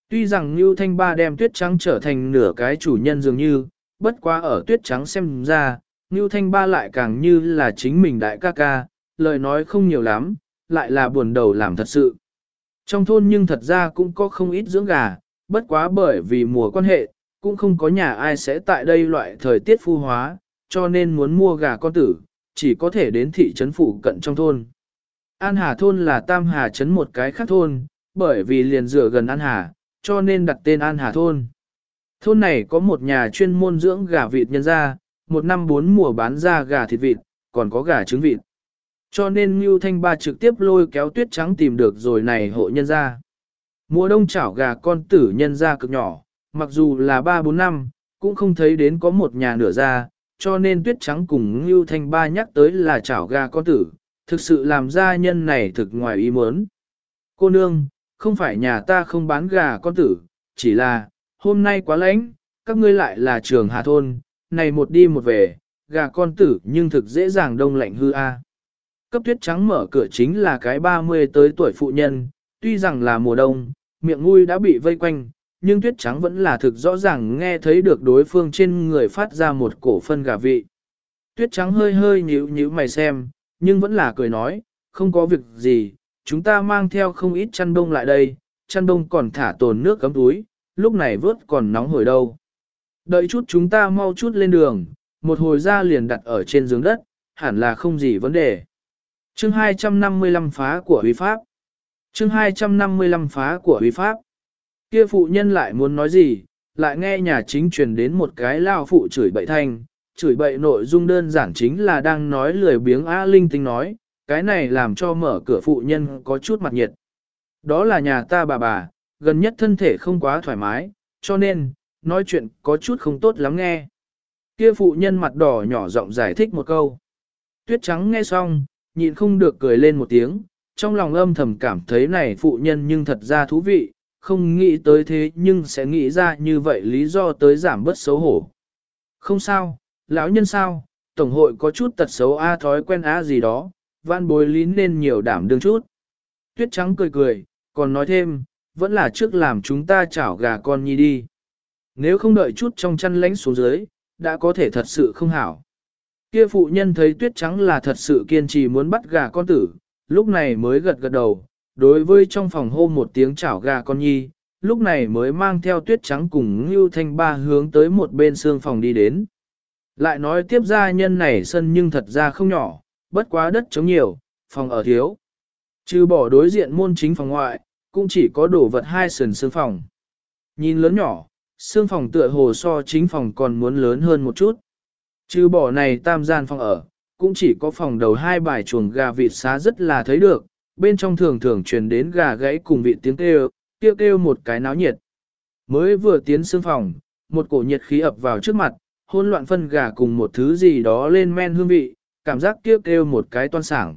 Tuy rằng Ngưu Thanh Ba đem tuyết trắng trở thành nửa cái chủ nhân dường như, bất quá ở tuyết trắng xem ra, Ngưu Thanh Ba lại càng như là chính mình đại ca ca, lời nói không nhiều lắm, lại là buồn đầu làm thật sự. Trong thôn nhưng thật ra cũng có không ít dưỡng gà, bất quá bởi vì mùa quan hệ, cũng không có nhà ai sẽ tại đây loại thời tiết phu hóa, cho nên muốn mua gà con tử, chỉ có thể đến thị trấn phụ cận trong thôn. An Hà thôn là Tam Hà trấn một cái khác thôn, bởi vì liền dựa gần An Hà, cho nên đặt tên An Hà thôn. Thôn này có một nhà chuyên môn dưỡng gà vịt nhân ra, một năm bốn mùa bán ra gà thịt vịt, còn có gà trứng vịt. Cho nên Ngưu Thanh Ba trực tiếp lôi kéo tuyết trắng tìm được rồi này hộ nhân ra. Mùa đông chảo gà con tử nhân ra cực nhỏ, mặc dù là 3-4 năm, cũng không thấy đến có một nhà nửa ra, cho nên tuyết trắng cùng Ngưu Thanh Ba nhắc tới là chảo gà con tử, thực sự làm gia nhân này thực ngoài ý muốn. Cô nương, không phải nhà ta không bán gà con tử, chỉ là, hôm nay quá lạnh, các ngươi lại là trường Hà Thôn, này một đi một về, gà con tử nhưng thực dễ dàng đông lạnh hư a. Cấp tuyết trắng mở cửa chính là cái 30 tới tuổi phụ nhân, tuy rằng là mùa đông, miệng ngui đã bị vây quanh, nhưng tuyết trắng vẫn là thực rõ ràng nghe thấy được đối phương trên người phát ra một cổ phân gà vị. Tuyết trắng hơi hơi nhíu nhíu mày xem, nhưng vẫn là cười nói, không có việc gì, chúng ta mang theo không ít chăn đông lại đây, chăn đông còn thả tồn nước cấm túi, lúc này vớt còn nóng hổi đâu. Đợi chút chúng ta mau chút lên đường, một hồi ra liền đặt ở trên giường đất, hẳn là không gì vấn đề. Chương 255 phá của huy pháp. Chương 255 phá của huy pháp. Kia phụ nhân lại muốn nói gì, lại nghe nhà chính truyền đến một cái lao phụ chửi bậy thanh, chửi bậy nội dung đơn giản chính là đang nói lười biếng A Linh tinh nói, cái này làm cho mở cửa phụ nhân có chút mặt nhiệt. Đó là nhà ta bà bà, gần nhất thân thể không quá thoải mái, cho nên, nói chuyện có chút không tốt lắm nghe. Kia phụ nhân mặt đỏ nhỏ giọng giải thích một câu. Tuyết trắng nghe xong, nhịn không được cười lên một tiếng, trong lòng âm thầm cảm thấy này phụ nhân nhưng thật ra thú vị, không nghĩ tới thế nhưng sẽ nghĩ ra như vậy lý do tới giảm bớt xấu hổ. Không sao, lão nhân sao, tổng hội có chút tật xấu a thói quen a gì đó, van bối lý nên nhiều đảm đương chút. Tuyết trắng cười cười, còn nói thêm, vẫn là trước làm chúng ta chảo gà con nhi đi. Nếu không đợi chút trong chăn lánh xuống dưới, đã có thể thật sự không hảo. Kia phụ nhân thấy tuyết trắng là thật sự kiên trì muốn bắt gà con tử, lúc này mới gật gật đầu, đối với trong phòng hô một tiếng chảo gà con nhi, lúc này mới mang theo tuyết trắng cùng Ngưu Thanh Ba hướng tới một bên xương phòng đi đến. Lại nói tiếp gia nhân này sân nhưng thật ra không nhỏ, bất quá đất trống nhiều, phòng ở thiếu. Trừ bỏ đối diện môn chính phòng ngoại, cũng chỉ có đổ vật hai sườn xương phòng. Nhìn lớn nhỏ, xương phòng tựa hồ so chính phòng còn muốn lớn hơn một chút. Trừ bỏ này tam gian phòng ở, cũng chỉ có phòng đầu hai bài chuồng gà vịt xá rất là thấy được, bên trong thường thường truyền đến gà gãy cùng vị tiếng kêu, kêu kêu một cái náo nhiệt. Mới vừa tiến xương phòng, một cổ nhiệt khí ập vào trước mặt, hôn loạn phân gà cùng một thứ gì đó lên men hương vị, cảm giác kêu kêu một cái toan sảng.